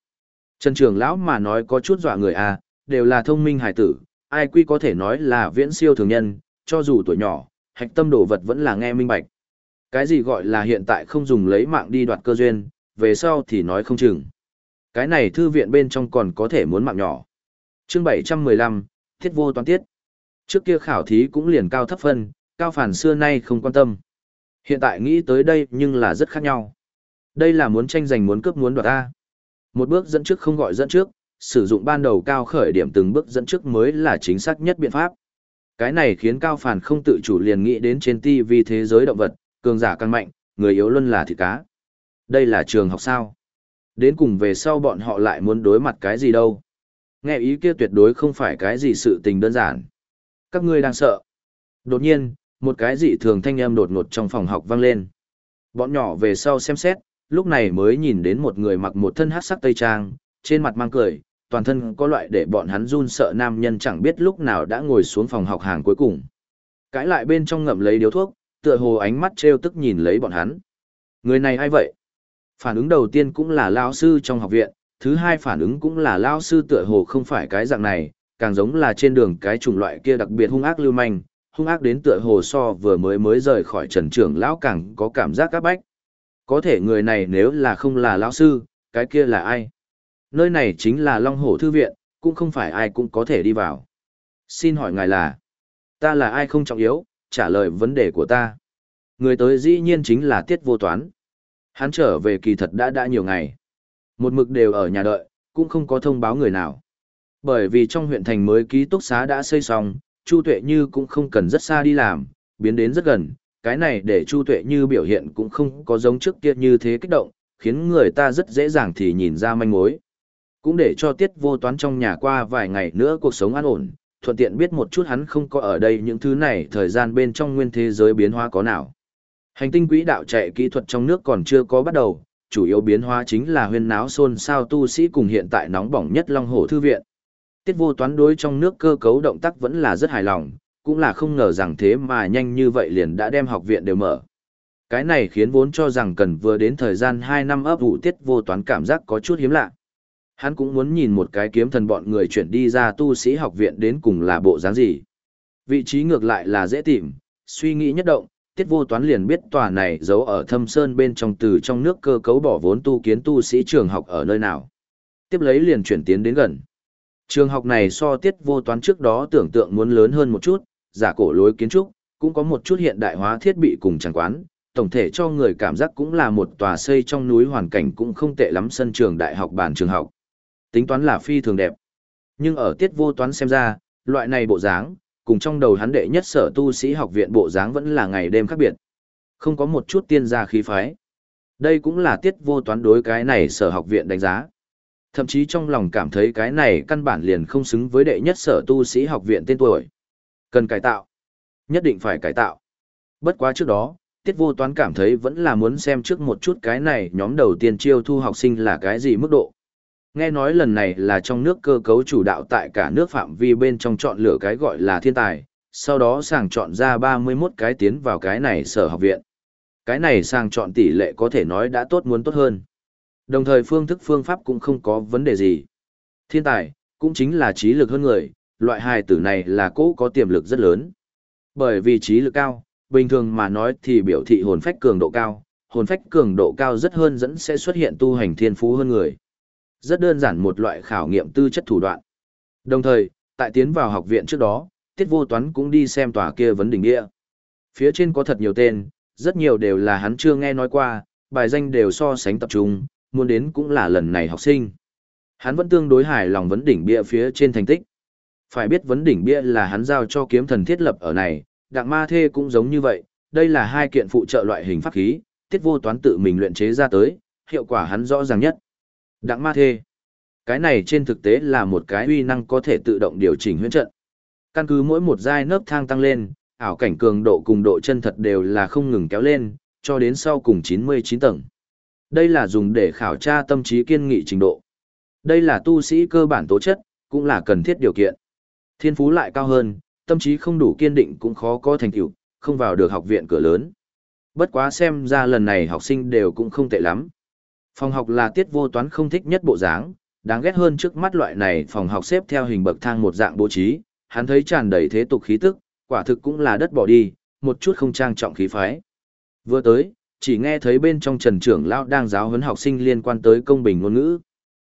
Trần trưởng lão mà nói có chút dọa người à, đều là thông minh hải tử, ai quy có thể nói là viễn siêu thường nhân, cho dù tuổi nhỏ, hạch tâm đồ vật vẫn là nghe minh bạch. Cái gì gọi là hiện tại không dùng lấy mạng đi đoạt cơ duyên, về sau thì nói không chừng. Cái này thư viện bên trong còn có thể muốn mạng nhỏ. Chương 715, Thiết vô toán tiết. Trước kia khảo thí cũng liền cao thấp phân, cao phản xưa nay không quan tâm. Hiện tại nghĩ tới đây nhưng là rất khác nhau. Đây là muốn tranh giành muốn cướp muốn đoạt ta. Một bước dẫn trước không gọi dẫn trước, sử dụng ban đầu cao khởi điểm từng bước dẫn trước mới là chính xác nhất biện pháp. Cái này khiến cao phản không tự chủ liền nghĩ đến trên TV thế giới động vật, cường giả càng mạnh, người yếu luôn là thịt cá. Đây là trường học sao? Đến cùng về sau bọn họ lại muốn đối mặt cái gì đâu? Nghe ý kia tuyệt đối không phải cái gì sự tình đơn giản. Các ngươi đang sợ. Đột nhiên, một cái dị thường thanh âm đột ngột trong phòng học vang lên. Bọn nhỏ về sau xem xét, lúc này mới nhìn đến một người mặc một thân hát sắc tây trang, trên mặt mang cười, toàn thân có loại để bọn hắn run sợ nam nhân chẳng biết lúc nào đã ngồi xuống phòng học hàng cuối cùng. Cãi lại bên trong ngậm lấy điếu thuốc, tựa hồ ánh mắt trêu tức nhìn lấy bọn hắn. Người này ai vậy? Phản ứng đầu tiên cũng là lao sư trong học viện, thứ hai phản ứng cũng là lao sư tựa hồ không phải cái dạng này, càng giống là trên đường cái chủng loại kia đặc biệt hung ác lưu manh, hung ác đến tựa hồ so vừa mới mới rời khỏi trần trưởng lão càng có cảm giác áp bách. Có thể người này nếu là không là lão sư, cái kia là ai? Nơi này chính là Long Hổ Thư Viện, cũng không phải ai cũng có thể đi vào. Xin hỏi ngài là, ta là ai không trọng yếu, trả lời vấn đề của ta. Người tới dĩ nhiên chính là Tiết Vô Toán. Hắn trở về kỳ thật đã đã nhiều ngày. Một mực đều ở nhà đợi, cũng không có thông báo người nào. Bởi vì trong huyện thành mới ký túc xá đã xây xong, Chu Tuệ Như cũng không cần rất xa đi làm, biến đến rất gần, cái này để Chu Tuệ Như biểu hiện cũng không có giống trước kia như thế kích động, khiến người ta rất dễ dàng thì nhìn ra manh mối. Cũng để cho Tiết Vô Toán trong nhà qua vài ngày nữa cuộc sống an ổn, thuận tiện biết một chút hắn không có ở đây những thứ này thời gian bên trong nguyên thế giới biến hóa có nào. Hành tinh quỹ đạo chạy kỹ thuật trong nước còn chưa có bắt đầu, chủ yếu biến hóa chính là huyên náo xôn xao tu sĩ cùng hiện tại nóng bỏng nhất Long Hổ Thư Viện. Tiết vô toán đối trong nước cơ cấu động tác vẫn là rất hài lòng, cũng là không ngờ rằng thế mà nhanh như vậy liền đã đem học viện đều mở. Cái này khiến vốn cho rằng cần vừa đến thời gian 2 năm ấp ủ tiết vô toán cảm giác có chút hiếm lạ. Hắn cũng muốn nhìn một cái kiếm thần bọn người chuyển đi ra tu sĩ học viện đến cùng là bộ dáng gì. Vị trí ngược lại là dễ tìm, suy nghĩ nhất động, tiết vô toán liền biết tòa này giấu ở thâm sơn bên trong từ trong nước cơ cấu bỏ vốn tu kiến tu sĩ trường học ở nơi nào. Tiếp lấy liền chuyển tiến đến gần. Trường học này so tiết vô toán trước đó tưởng tượng muốn lớn hơn một chút, giả cổ lối kiến trúc, cũng có một chút hiện đại hóa thiết bị cùng chẳng quán, tổng thể cho người cảm giác cũng là một tòa xây trong núi hoàn cảnh cũng không tệ lắm sân trường đại học bản trường học. Tính toán là phi thường đẹp. Nhưng ở tiết vô toán xem ra, loại này bộ dáng, cùng trong đầu hắn đệ nhất sở tu sĩ học viện bộ dáng vẫn là ngày đêm khác biệt. Không có một chút tiên gia khí phái. Đây cũng là tiết vô toán đối cái này sở học viện đánh giá. Thậm chí trong lòng cảm thấy cái này căn bản liền không xứng với đệ nhất sở tu sĩ học viện tên tuổi. Cần cải tạo. Nhất định phải cải tạo. Bất quá trước đó, tiết vô toán cảm thấy vẫn là muốn xem trước một chút cái này nhóm đầu tiên chiêu thu học sinh là cái gì mức độ. Nghe nói lần này là trong nước cơ cấu chủ đạo tại cả nước phạm vi bên trong chọn lựa cái gọi là thiên tài, sau đó sàng chọn ra 31 cái tiến vào cái này sở học viện. Cái này sàng chọn tỷ lệ có thể nói đã tốt muốn tốt hơn. Đồng thời phương thức phương pháp cũng không có vấn đề gì. Thiên tài, cũng chính là trí lực hơn người, loại hài tử này là cố có tiềm lực rất lớn. Bởi vì trí lực cao, bình thường mà nói thì biểu thị hồn phách cường độ cao, hồn phách cường độ cao rất hơn dẫn sẽ xuất hiện tu hành thiên phú hơn người rất đơn giản một loại khảo nghiệm tư chất thủ đoạn. Đồng thời, tại tiến vào học viện trước đó, Tiết Vô Toán cũng đi xem tòa kia vấn đỉnh địa. Phía trên có thật nhiều tên, rất nhiều đều là hắn chưa nghe nói qua, bài danh đều so sánh tập trung, muốn đến cũng là lần này học sinh. Hắn vẫn tương đối hài lòng vấn đỉnh bia phía trên thành tích. Phải biết vấn đỉnh bia là hắn giao cho kiếm thần thiết lập ở này, đặng ma thê cũng giống như vậy, đây là hai kiện phụ trợ loại hình pháp khí, tiết vô toán tự mình luyện chế ra tới, hiệu quả hắn rõ ràng nhất. Đặng ma thê. Cái này trên thực tế là một cái uy năng có thể tự động điều chỉnh huyễn trận. Căn cứ mỗi một giai nấc thang tăng lên, ảo cảnh cường độ cùng độ chân thật đều là không ngừng kéo lên, cho đến sau cùng 99 tầng. Đây là dùng để khảo tra tâm trí kiên nghị trình độ. Đây là tu sĩ cơ bản tố chất, cũng là cần thiết điều kiện. Thiên phú lại cao hơn, tâm trí không đủ kiên định cũng khó có thành tựu, không vào được học viện cửa lớn. Bất quá xem ra lần này học sinh đều cũng không tệ lắm. Phòng học là tiết vô toán không thích nhất bộ dáng, đáng ghét hơn trước mắt loại này phòng học xếp theo hình bậc thang một dạng bố trí, hắn thấy tràn đầy thế tục khí tức, quả thực cũng là đất bỏ đi, một chút không trang trọng khí phái. Vừa tới, chỉ nghe thấy bên trong trần trưởng lão đang giáo huấn học sinh liên quan tới công bình ngôn ngữ.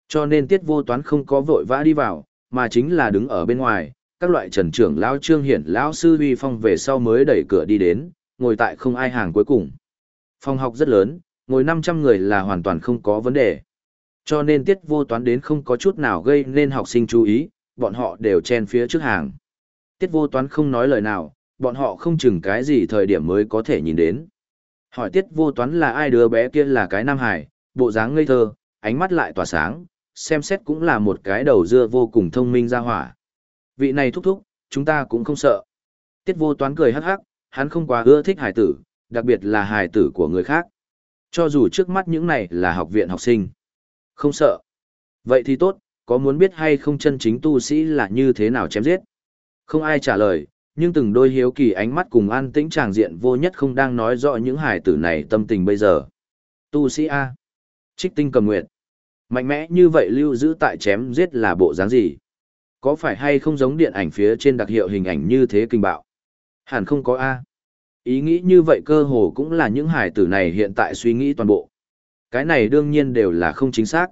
Cho nên tiết vô toán không có vội vã đi vào, mà chính là đứng ở bên ngoài, các loại trần trưởng lão trương hiển lão sư uy phong về sau mới đẩy cửa đi đến, ngồi tại không ai hàng cuối cùng. Phòng học rất lớn, ngồi 500 người là hoàn toàn không có vấn đề. Cho nên tiết vô toán đến không có chút nào gây nên học sinh chú ý, bọn họ đều chen phía trước hàng. Tiết vô toán không nói lời nào, bọn họ không chừng cái gì thời điểm mới có thể nhìn đến. Hỏi tiết vô toán là ai đứa bé kia là cái nam hải, bộ dáng ngây thơ, ánh mắt lại tỏa sáng, xem xét cũng là một cái đầu dưa vô cùng thông minh ra hỏa. Vị này thúc thúc, chúng ta cũng không sợ. Tiết vô toán cười hắc hắc, hắn không quá ưa thích hải tử, đặc biệt là hải tử của người khác. Cho dù trước mắt những này là học viện học sinh. Không sợ. Vậy thì tốt, có muốn biết hay không chân chính tu sĩ là như thế nào chém giết? Không ai trả lời, nhưng từng đôi hiếu kỳ ánh mắt cùng an tĩnh tràng diện vô nhất không đang nói rõ những hải tử này tâm tình bây giờ. Tu sĩ A. Trích tinh cầm nguyện. Mạnh mẽ như vậy lưu giữ tại chém giết là bộ dáng gì? Có phải hay không giống điện ảnh phía trên đặc hiệu hình ảnh như thế kinh bạo? Hẳn không có A. Ý nghĩ như vậy cơ hồ cũng là những hải tử này hiện tại suy nghĩ toàn bộ. Cái này đương nhiên đều là không chính xác.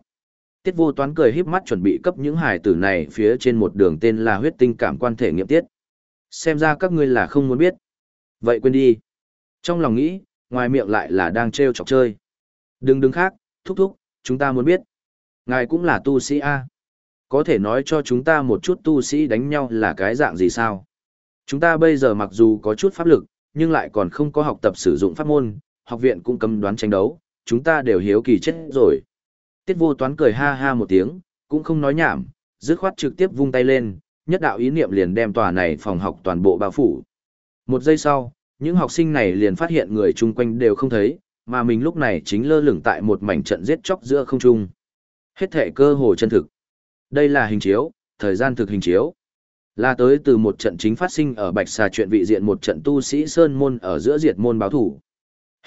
Tiết vô toán cười híp mắt chuẩn bị cấp những hải tử này phía trên một đường tên là huyết tinh cảm quan thể nghiệm tiết. Xem ra các ngươi là không muốn biết. Vậy quên đi. Trong lòng nghĩ, ngoài miệng lại là đang trêu chọc chơi. Đừng đứng khác, thúc thúc, chúng ta muốn biết. Ngài cũng là tu sĩ A. Có thể nói cho chúng ta một chút tu sĩ đánh nhau là cái dạng gì sao? Chúng ta bây giờ mặc dù có chút pháp lực, nhưng lại còn không có học tập sử dụng pháp môn, học viện cũng cấm đoán tranh đấu, chúng ta đều hiếu kỳ chết rồi. Tiết vô toán cười ha ha một tiếng, cũng không nói nhảm, dứt khoát trực tiếp vung tay lên, nhất đạo ý niệm liền đem tòa này phòng học toàn bộ bao phủ. Một giây sau, những học sinh này liền phát hiện người chung quanh đều không thấy, mà mình lúc này chính lơ lửng tại một mảnh trận giết chóc giữa không trung. Hết thể cơ hồ chân thực. Đây là hình chiếu, thời gian thực hình chiếu. Là tới từ một trận chính phát sinh ở Bạch Xà chuyện vị diện một trận tu sĩ Sơn Môn ở giữa diệt môn báo thủ.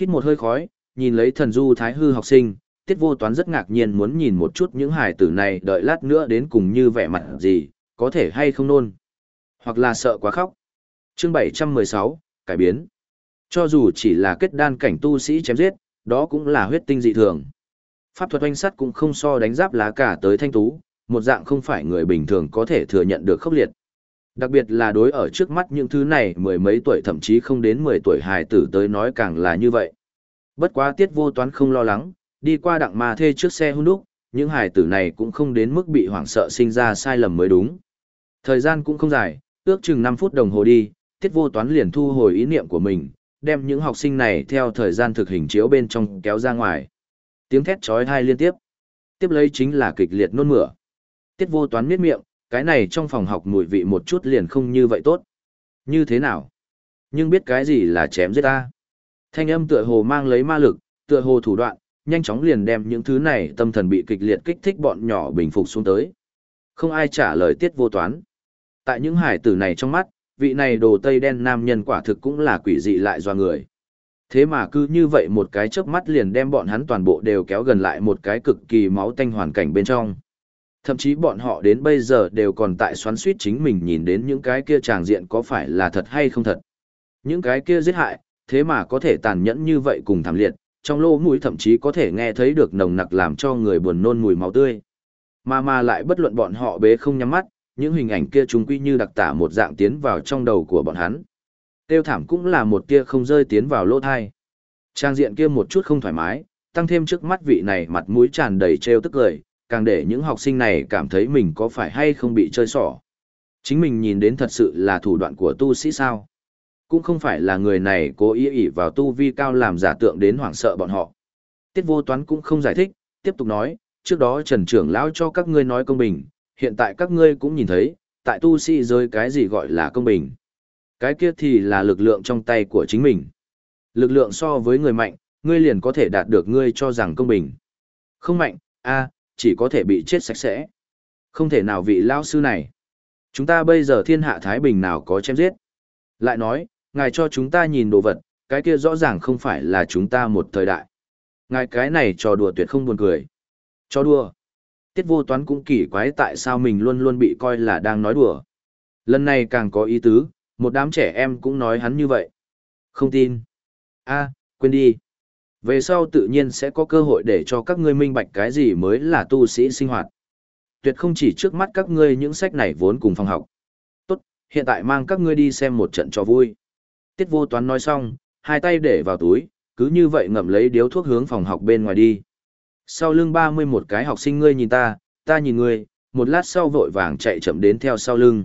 Hít một hơi khói, nhìn lấy thần du thái hư học sinh, tiết vô toán rất ngạc nhiên muốn nhìn một chút những hải tử này đợi lát nữa đến cùng như vẻ mặt gì, có thể hay không nôn. Hoặc là sợ quá khóc. chương 716, cải biến. Cho dù chỉ là kết đan cảnh tu sĩ chém giết, đó cũng là huyết tinh dị thường. Pháp thuật oanh sắt cũng không so đánh giáp lá cả tới thanh tú, một dạng không phải người bình thường có thể thừa nhận được khốc liệt. Đặc biệt là đối ở trước mắt những thứ này mười mấy tuổi thậm chí không đến mười tuổi hài tử tới nói càng là như vậy. Bất quá tiết vô toán không lo lắng, đi qua đặng ma thê trước xe hung đúc, những hài tử này cũng không đến mức bị hoảng sợ sinh ra sai lầm mới đúng. Thời gian cũng không dài, ước chừng 5 phút đồng hồ đi, tiết vô toán liền thu hồi ý niệm của mình, đem những học sinh này theo thời gian thực hình chiếu bên trong kéo ra ngoài. Tiếng thét trói thai liên tiếp. Tiếp lấy chính là kịch liệt nôn mửa. Tiết vô toán miết miệng, cái này trong phòng học mùi vị một chút liền không như vậy tốt. Như thế nào? Nhưng biết cái gì là chém giết ta? Thanh âm tựa hồ mang lấy ma lực, tựa hồ thủ đoạn, nhanh chóng liền đem những thứ này tâm thần bị kịch liệt kích thích bọn nhỏ bình phục xuống tới. Không ai trả lời tiết vô toán. Tại những hải tử này trong mắt, vị này đồ tây đen nam nhân quả thực cũng là quỷ dị lại do người. Thế mà cứ như vậy một cái chớp mắt liền đem bọn hắn toàn bộ đều kéo gần lại một cái cực kỳ máu tanh hoàn cảnh bên trong. Thậm chí bọn họ đến bây giờ đều còn tại xoắn suýt chính mình nhìn đến những cái kia tràng diện có phải là thật hay không thật. Những cái kia giết hại, thế mà có thể tàn nhẫn như vậy cùng thảm liệt, trong lỗ mũi thậm chí có thể nghe thấy được nồng nặc làm cho người buồn nôn mùi máu tươi. Mà mà lại bất luận bọn họ bế không nhắm mắt, những hình ảnh kia chúng quy như đặc tả một dạng tiến vào trong đầu của bọn hắn. Tiêu thảm cũng là một tia không rơi tiến vào lỗ thai. Trang diện kia một chút không thoải mái, tăng thêm trước mắt vị này mặt mũi tràn đầy trêu tức cười, càng để những học sinh này cảm thấy mình có phải hay không bị chơi xỏ. Chính mình nhìn đến thật sự là thủ đoạn của tu sĩ sao. Cũng không phải là người này cố ý ỷ vào tu vi cao làm giả tượng đến hoảng sợ bọn họ. Tiết vô toán cũng không giải thích, tiếp tục nói, trước đó Trần Trưởng Lão cho các ngươi nói công bình, hiện tại các ngươi cũng nhìn thấy, tại tu sĩ rơi cái gì gọi là công bình. Cái kia thì là lực lượng trong tay của chính mình. Lực lượng so với người mạnh, ngươi liền có thể đạt được ngươi cho rằng công bình. Không mạnh, a chỉ có thể bị chết sạch sẽ. Không thể nào vị lao sư này. Chúng ta bây giờ thiên hạ Thái Bình nào có chém giết. Lại nói, ngài cho chúng ta nhìn đồ vật, cái kia rõ ràng không phải là chúng ta một thời đại. Ngài cái này trò đùa tuyệt không buồn cười. Cho đùa. Tiết vô toán cũng kỳ quái tại sao mình luôn luôn bị coi là đang nói đùa. Lần này càng có ý tứ, một đám trẻ em cũng nói hắn như vậy. Không tin. a quên đi. Về sau tự nhiên sẽ có cơ hội để cho các ngươi minh bạch cái gì mới là tu sĩ sinh hoạt. Tuyệt không chỉ trước mắt các ngươi những sách này vốn cùng phòng học. Tốt, hiện tại mang các ngươi đi xem một trận cho vui. Tiết vô toán nói xong, hai tay để vào túi, cứ như vậy ngậm lấy điếu thuốc hướng phòng học bên ngoài đi. Sau lưng ba mươi một cái học sinh ngươi nhìn ta, ta nhìn ngươi, một lát sau vội vàng chạy chậm đến theo sau lưng.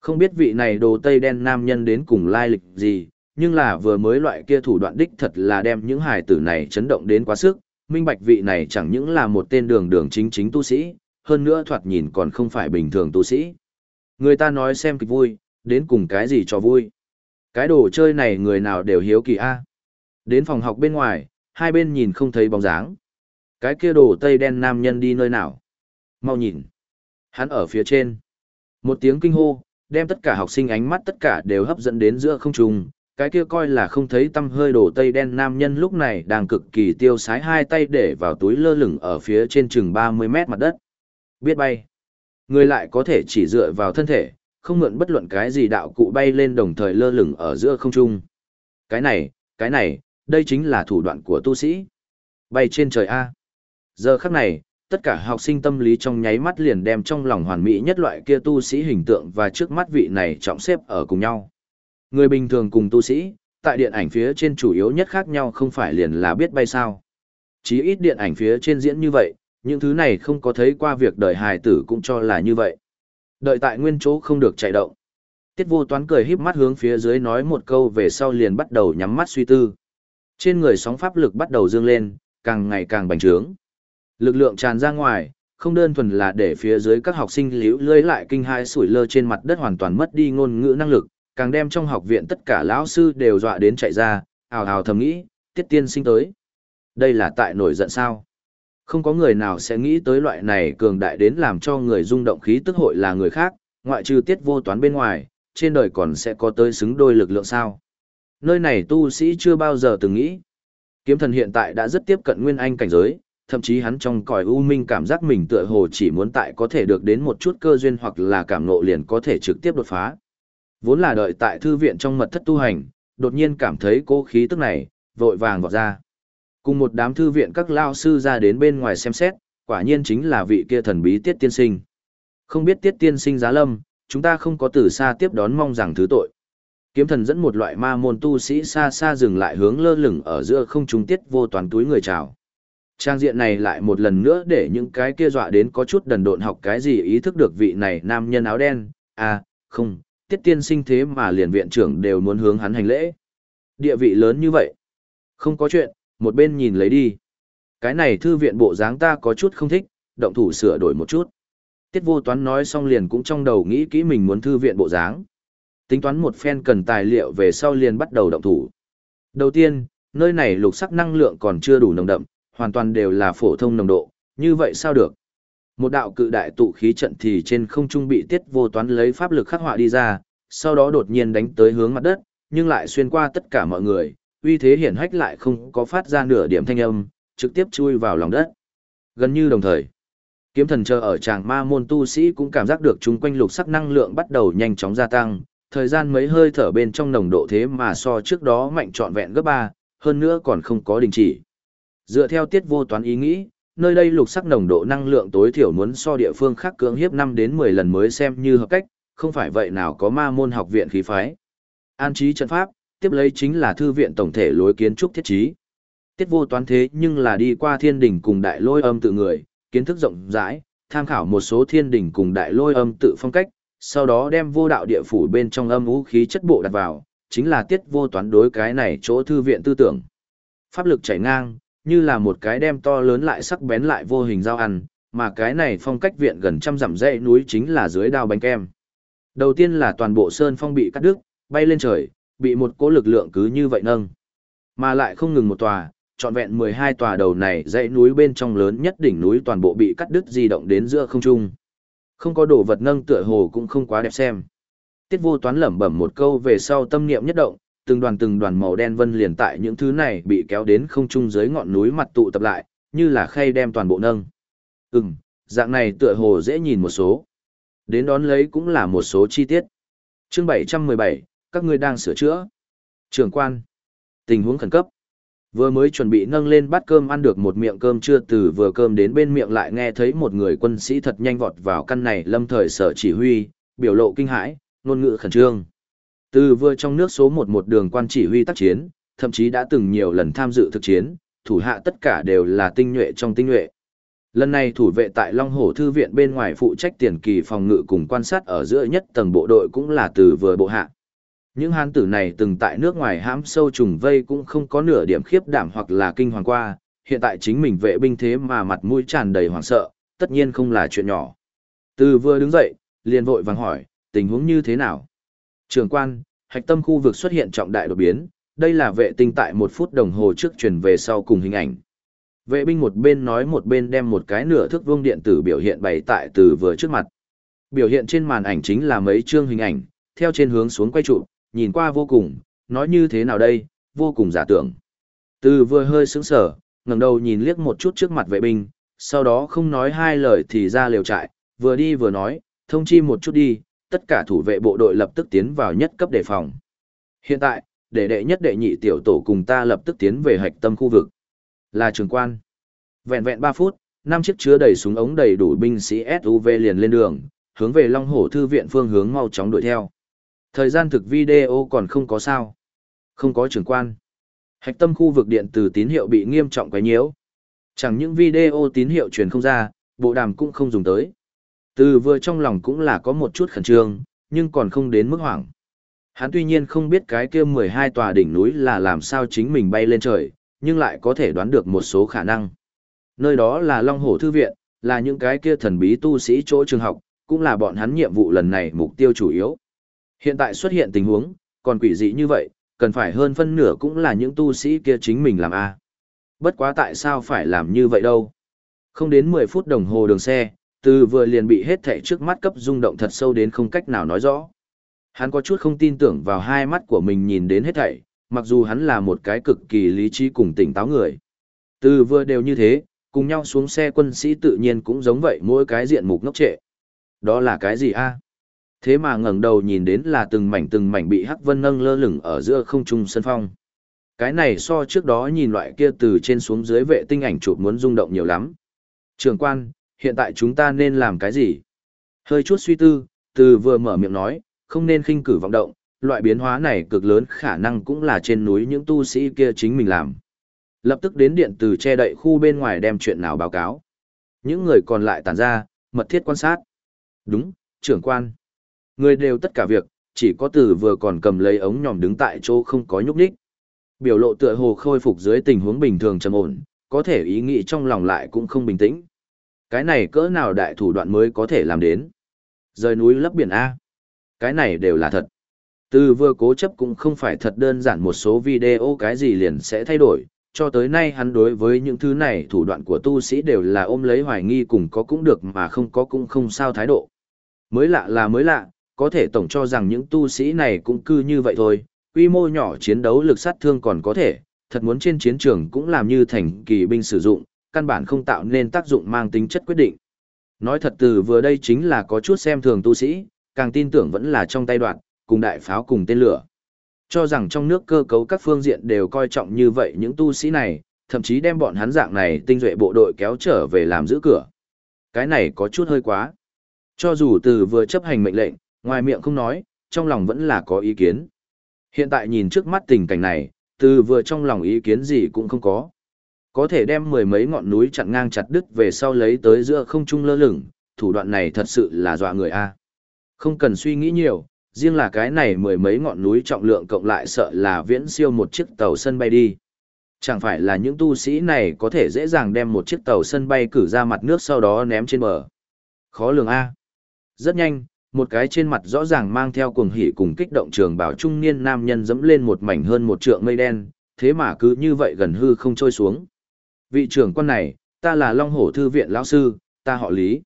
Không biết vị này đồ tây đen nam nhân đến cùng lai lịch gì, nhưng là vừa mới loại kia thủ đoạn đích thật là đem những hài tử này chấn động đến quá sức, minh bạch vị này chẳng những là một tên đường đường chính chính tu sĩ, hơn nữa thoạt nhìn còn không phải bình thường tu sĩ. Người ta nói xem kịch vui, đến cùng cái gì cho vui. Cái đồ chơi này người nào đều hiếu kỳ a. Đến phòng học bên ngoài, hai bên nhìn không thấy bóng dáng. Cái kia đồ tây đen nam nhân đi nơi nào? Mau nhìn. Hắn ở phía trên. Một tiếng kinh hô, đem tất cả học sinh ánh mắt tất cả đều hấp dẫn đến giữa không trung, cái kia coi là không thấy tâm hơi đồ tây đen nam nhân lúc này đang cực kỳ tiêu sái hai tay để vào túi lơ lửng ở phía trên chừng 30 mét mặt đất. Biết bay. Người lại có thể chỉ dựa vào thân thể, không mượn bất luận cái gì đạo cụ bay lên đồng thời lơ lửng ở giữa không trung. Cái này, cái này, đây chính là thủ đoạn của tu sĩ. Bay trên trời A. Giờ khắc này, tất cả học sinh tâm lý trong nháy mắt liền đem trong lòng hoàn mỹ nhất loại kia tu sĩ hình tượng và trước mắt vị này trọng xếp ở cùng nhau. Người bình thường cùng tu sĩ, tại điện ảnh phía trên chủ yếu nhất khác nhau không phải liền là biết bay sao. Chí ít điện ảnh phía trên diễn như vậy, những thứ này không có thấy qua việc đời hài tử cũng cho là như vậy. Đợi tại nguyên chỗ không được chạy động. Tiết vô toán cười híp mắt hướng phía dưới nói một câu về sau liền bắt đầu nhắm mắt suy tư. Trên người sóng pháp lực bắt đầu dương lên, càng ngày càng bành trướng. Lực lượng tràn ra ngoài, không đơn thuần là để phía dưới các học sinh liễu lưới lại kinh hai sủi lơ trên mặt đất hoàn toàn mất đi ngôn ngữ năng lực, càng đem trong học viện tất cả lão sư đều dọa đến chạy ra, ào ào thầm nghĩ, tiết tiên sinh tới. Đây là tại nổi giận sao? Không có người nào sẽ nghĩ tới loại này cường đại đến làm cho người rung động khí tức hội là người khác, ngoại trừ tiết vô toán bên ngoài, trên đời còn sẽ có tới xứng đôi lực lượng sao. Nơi này tu sĩ chưa bao giờ từng nghĩ. Kiếm thần hiện tại đã rất tiếp cận nguyên anh cảnh giới, thậm chí hắn trong cõi u minh cảm giác mình tựa hồ chỉ muốn tại có thể được đến một chút cơ duyên hoặc là cảm ngộ liền có thể trực tiếp đột phá. Vốn là đợi tại thư viện trong mật thất tu hành, đột nhiên cảm thấy cố khí tức này, vội vàng vọt ra. Cùng một đám thư viện các lao sư ra đến bên ngoài xem xét, quả nhiên chính là vị kia thần bí tiết tiên sinh. Không biết tiết tiên sinh giá lâm, chúng ta không có từ xa tiếp đón mong rằng thứ tội. Kiếm thần dẫn một loại ma môn tu sĩ xa xa dừng lại hướng lơ lửng ở giữa không trung tiết vô toàn túi người chào. Trang diện này lại một lần nữa để những cái kia dọa đến có chút đần độn học cái gì ý thức được vị này nam nhân áo đen, à, không, tiết tiên sinh thế mà liền viện trưởng đều muốn hướng hắn hành lễ. Địa vị lớn như vậy. Không có chuyện, một bên nhìn lấy đi. Cái này thư viện bộ dáng ta có chút không thích, động thủ sửa đổi một chút. Tiết vô toán nói xong liền cũng trong đầu nghĩ kỹ mình muốn thư viện bộ dáng. Tính toán một phen cần tài liệu về sau liền bắt đầu động thủ. Đầu tiên, nơi này lục sắc năng lượng còn chưa đủ nồng đậm, hoàn toàn đều là phổ thông nồng độ, như vậy sao được? Một đạo cự đại tụ khí trận thì trên không trung bị tiết vô toán lấy pháp lực khắc họa đi ra, sau đó đột nhiên đánh tới hướng mặt đất, nhưng lại xuyên qua tất cả mọi người, uy thế hiển hách lại không có phát ra nửa điểm thanh âm, trực tiếp chui vào lòng đất. Gần như đồng thời, kiếm thần chờ ở tràng ma môn tu sĩ cũng cảm giác được chung quanh lục sắc năng lượng bắt đầu nhanh chóng gia tăng, thời gian mấy hơi thở bên trong nồng độ thế mà so trước đó mạnh trọn vẹn gấp ba, hơn nữa còn không có đình chỉ. Dựa theo tiết vô toán ý nghĩ, nơi đây lục sắc nồng độ năng lượng tối thiểu muốn so địa phương khác cưỡng hiếp 5 đến 10 lần mới xem như hợp cách, không phải vậy nào có ma môn học viện khí phái. An trí trận pháp, tiếp lấy chính là thư viện tổng thể lối kiến trúc thiết trí. Tiết vô toán thế nhưng là đi qua thiên đỉnh cùng đại lôi âm tự người, kiến thức rộng rãi, tham khảo một số thiên đỉnh cùng đại lôi âm tự phong cách, sau đó đem vô đạo địa phủ bên trong âm vũ khí chất bộ đặt vào, chính là tiết vô toán đối cái này chỗ thư viện tư tưởng. Pháp lực chảy ngang, như là một cái đem to lớn lại sắc bén lại vô hình dao ăn, mà cái này phong cách viện gần trăm dặm dãy núi chính là dưới đao bánh kem. Đầu tiên là toàn bộ sơn phong bị cắt đứt, bay lên trời, bị một cỗ lực lượng cứ như vậy nâng. Mà lại không ngừng một tòa, trọn vẹn 12 tòa đầu này dãy núi bên trong lớn nhất đỉnh núi toàn bộ bị cắt đứt di động đến giữa không trung. Không có đồ vật nâng tựa hồ cũng không quá đẹp xem. Tiết vô toán lẩm bẩm một câu về sau tâm niệm nhất động, từng đoàn từng đoàn màu đen vân liền tại những thứ này bị kéo đến không trung dưới ngọn núi mặt tụ tập lại, như là khay đem toàn bộ nâng. Ừm, dạng này tựa hồ dễ nhìn một số. Đến đón lấy cũng là một số chi tiết. Chương 717, các ngươi đang sửa chữa. Trường quan. Tình huống khẩn cấp. Vừa mới chuẩn bị nâng lên bát cơm ăn được một miệng cơm chưa từ vừa cơm đến bên miệng lại nghe thấy một người quân sĩ thật nhanh vọt vào căn này lâm thời sở chỉ huy, biểu lộ kinh hãi, ngôn ngữ khẩn trương. Từ vừa trong nước số một một đường quan chỉ huy tác chiến, thậm chí đã từng nhiều lần tham dự thực chiến, thủ hạ tất cả đều là tinh nhuệ trong tinh nhuệ. Lần này thủ vệ tại Long Hổ Thư viện bên ngoài phụ trách tiền kỳ phòng ngự cùng quan sát ở giữa nhất tầng bộ đội cũng là từ vừa bộ hạ. Những hán tử này từng tại nước ngoài hãm sâu trùng vây cũng không có nửa điểm khiếp đảm hoặc là kinh hoàng qua, hiện tại chính mình vệ binh thế mà mặt mũi tràn đầy hoảng sợ, tất nhiên không là chuyện nhỏ. Từ vừa đứng dậy, liền vội vàng hỏi, tình huống như thế nào? Trường quan, hạch tâm khu vực xuất hiện trọng đại đột biến, đây là vệ tinh tại một phút đồng hồ trước truyền về sau cùng hình ảnh. Vệ binh một bên nói một bên đem một cái nửa thước vương điện tử biểu hiện bày tại từ vừa trước mặt. Biểu hiện trên màn ảnh chính là mấy chương hình ảnh, theo trên hướng xuống quay trụ, nhìn qua vô cùng, nói như thế nào đây, vô cùng giả tưởng. Từ vừa hơi sững sờ, ngẩng đầu nhìn liếc một chút trước mặt vệ binh, sau đó không nói hai lời thì ra liều trại, vừa đi vừa nói, thông chi một chút đi, tất cả thủ vệ bộ đội lập tức tiến vào nhất cấp đề phòng. Hiện tại, để đệ nhất đệ nhị tiểu tổ cùng ta lập tức tiến về hạch tâm khu vực. Là trường quan. Vẹn vẹn 3 phút, năm chiếc chứa đầy súng ống đầy đủ binh sĩ SUV liền lên đường, hướng về Long Hổ thư viện phương hướng mau chóng đuổi theo. Thời gian thực video còn không có sao. Không có trưởng quan. Hạch tâm khu vực điện từ tín hiệu bị nghiêm trọng quấy nhiễu. Chẳng những video tín hiệu truyền không ra, bộ đàm cũng không dùng tới. Từ vừa trong lòng cũng là có một chút khẩn trương, nhưng còn không đến mức hoảng. Hắn tuy nhiên không biết cái kia 12 tòa đỉnh núi là làm sao chính mình bay lên trời, nhưng lại có thể đoán được một số khả năng. Nơi đó là Long Hổ Thư Viện, là những cái kia thần bí tu sĩ chỗ trường học, cũng là bọn hắn nhiệm vụ lần này mục tiêu chủ yếu. Hiện tại xuất hiện tình huống, còn quỷ dị như vậy, cần phải hơn phân nửa cũng là những tu sĩ kia chính mình làm a. Bất quá tại sao phải làm như vậy đâu? Không đến 10 phút đồng hồ đường xe, từ vừa liền bị hết thảy trước mắt cấp rung động thật sâu đến không cách nào nói rõ. Hắn có chút không tin tưởng vào hai mắt của mình nhìn đến hết thảy, mặc dù hắn là một cái cực kỳ lý trí cùng tỉnh táo người. Từ vừa đều như thế, cùng nhau xuống xe quân sĩ tự nhiên cũng giống vậy mỗi cái diện mục ngốc trệ. Đó là cái gì a? Thế mà ngẩng đầu nhìn đến là từng mảnh từng mảnh bị hắc vân nâng lơ lửng ở giữa không trung sân phong. Cái này so trước đó nhìn loại kia từ trên xuống dưới vệ tinh ảnh chụp muốn rung động nhiều lắm. Trường quan, hiện tại chúng ta nên làm cái gì? Hơi chút suy tư, từ vừa mở miệng nói, không nên khinh cử vọng động, loại biến hóa này cực lớn khả năng cũng là trên núi những tu sĩ kia chính mình làm. Lập tức đến điện từ che đậy khu bên ngoài đem chuyện nào báo cáo. Những người còn lại tản ra, mật thiết quan sát. Đúng, trưởng quan. Người đều tất cả việc, chỉ có từ vừa còn cầm lấy ống nhòm đứng tại chỗ không có nhúc nhích. Biểu lộ tựa hồ khôi phục dưới tình huống bình thường trầm ổn, có thể ý nghĩ trong lòng lại cũng không bình tĩnh. Cái này cỡ nào đại thủ đoạn mới có thể làm đến. Rời núi lấp biển A. Cái này đều là thật. Từ vừa cố chấp cũng không phải thật đơn giản một số video cái gì liền sẽ thay đổi, cho tới nay hắn đối với những thứ này thủ đoạn của tu sĩ đều là ôm lấy hoài nghi cùng có cũng được mà không có cũng không sao thái độ. Mới lạ là mới lạ, có thể tổng cho rằng những tu sĩ này cũng cư như vậy thôi, quy mô nhỏ chiến đấu lực sát thương còn có thể, thật muốn trên chiến trường cũng làm như thành kỳ binh sử dụng, căn bản không tạo nên tác dụng mang tính chất quyết định. Nói thật từ vừa đây chính là có chút xem thường tu sĩ, càng tin tưởng vẫn là trong tay đoạn, cùng đại pháo cùng tên lửa. Cho rằng trong nước cơ cấu các phương diện đều coi trọng như vậy những tu sĩ này, thậm chí đem bọn hắn dạng này tinh duệ bộ đội kéo trở về làm giữ cửa. Cái này có chút hơi quá. Cho dù từ vừa chấp hành mệnh lệnh, ngoài miệng không nói, trong lòng vẫn là có ý kiến. Hiện tại nhìn trước mắt tình cảnh này, từ vừa trong lòng ý kiến gì cũng không có. Có thể đem mười mấy ngọn núi chặn ngang chặt đứt về sau lấy tới giữa không trung lơ lửng, thủ đoạn này thật sự là dọa người a. Không cần suy nghĩ nhiều, riêng là cái này mười mấy ngọn núi trọng lượng cộng lại sợ là viễn siêu một chiếc tàu sân bay đi. Chẳng phải là những tu sĩ này có thể dễ dàng đem một chiếc tàu sân bay cử ra mặt nước sau đó ném trên bờ. Khó lường A. Rất nhanh, một cái trên mặt rõ ràng mang theo cuồng hỉ cùng kích động trường bảo trung niên nam nhân dẫm lên một mảnh hơn một trượng mây đen, thế mà cứ như vậy gần hư không trôi xuống. Vị trưởng quan này, ta là Long Hổ Thư viện lão sư, ta họ Lý.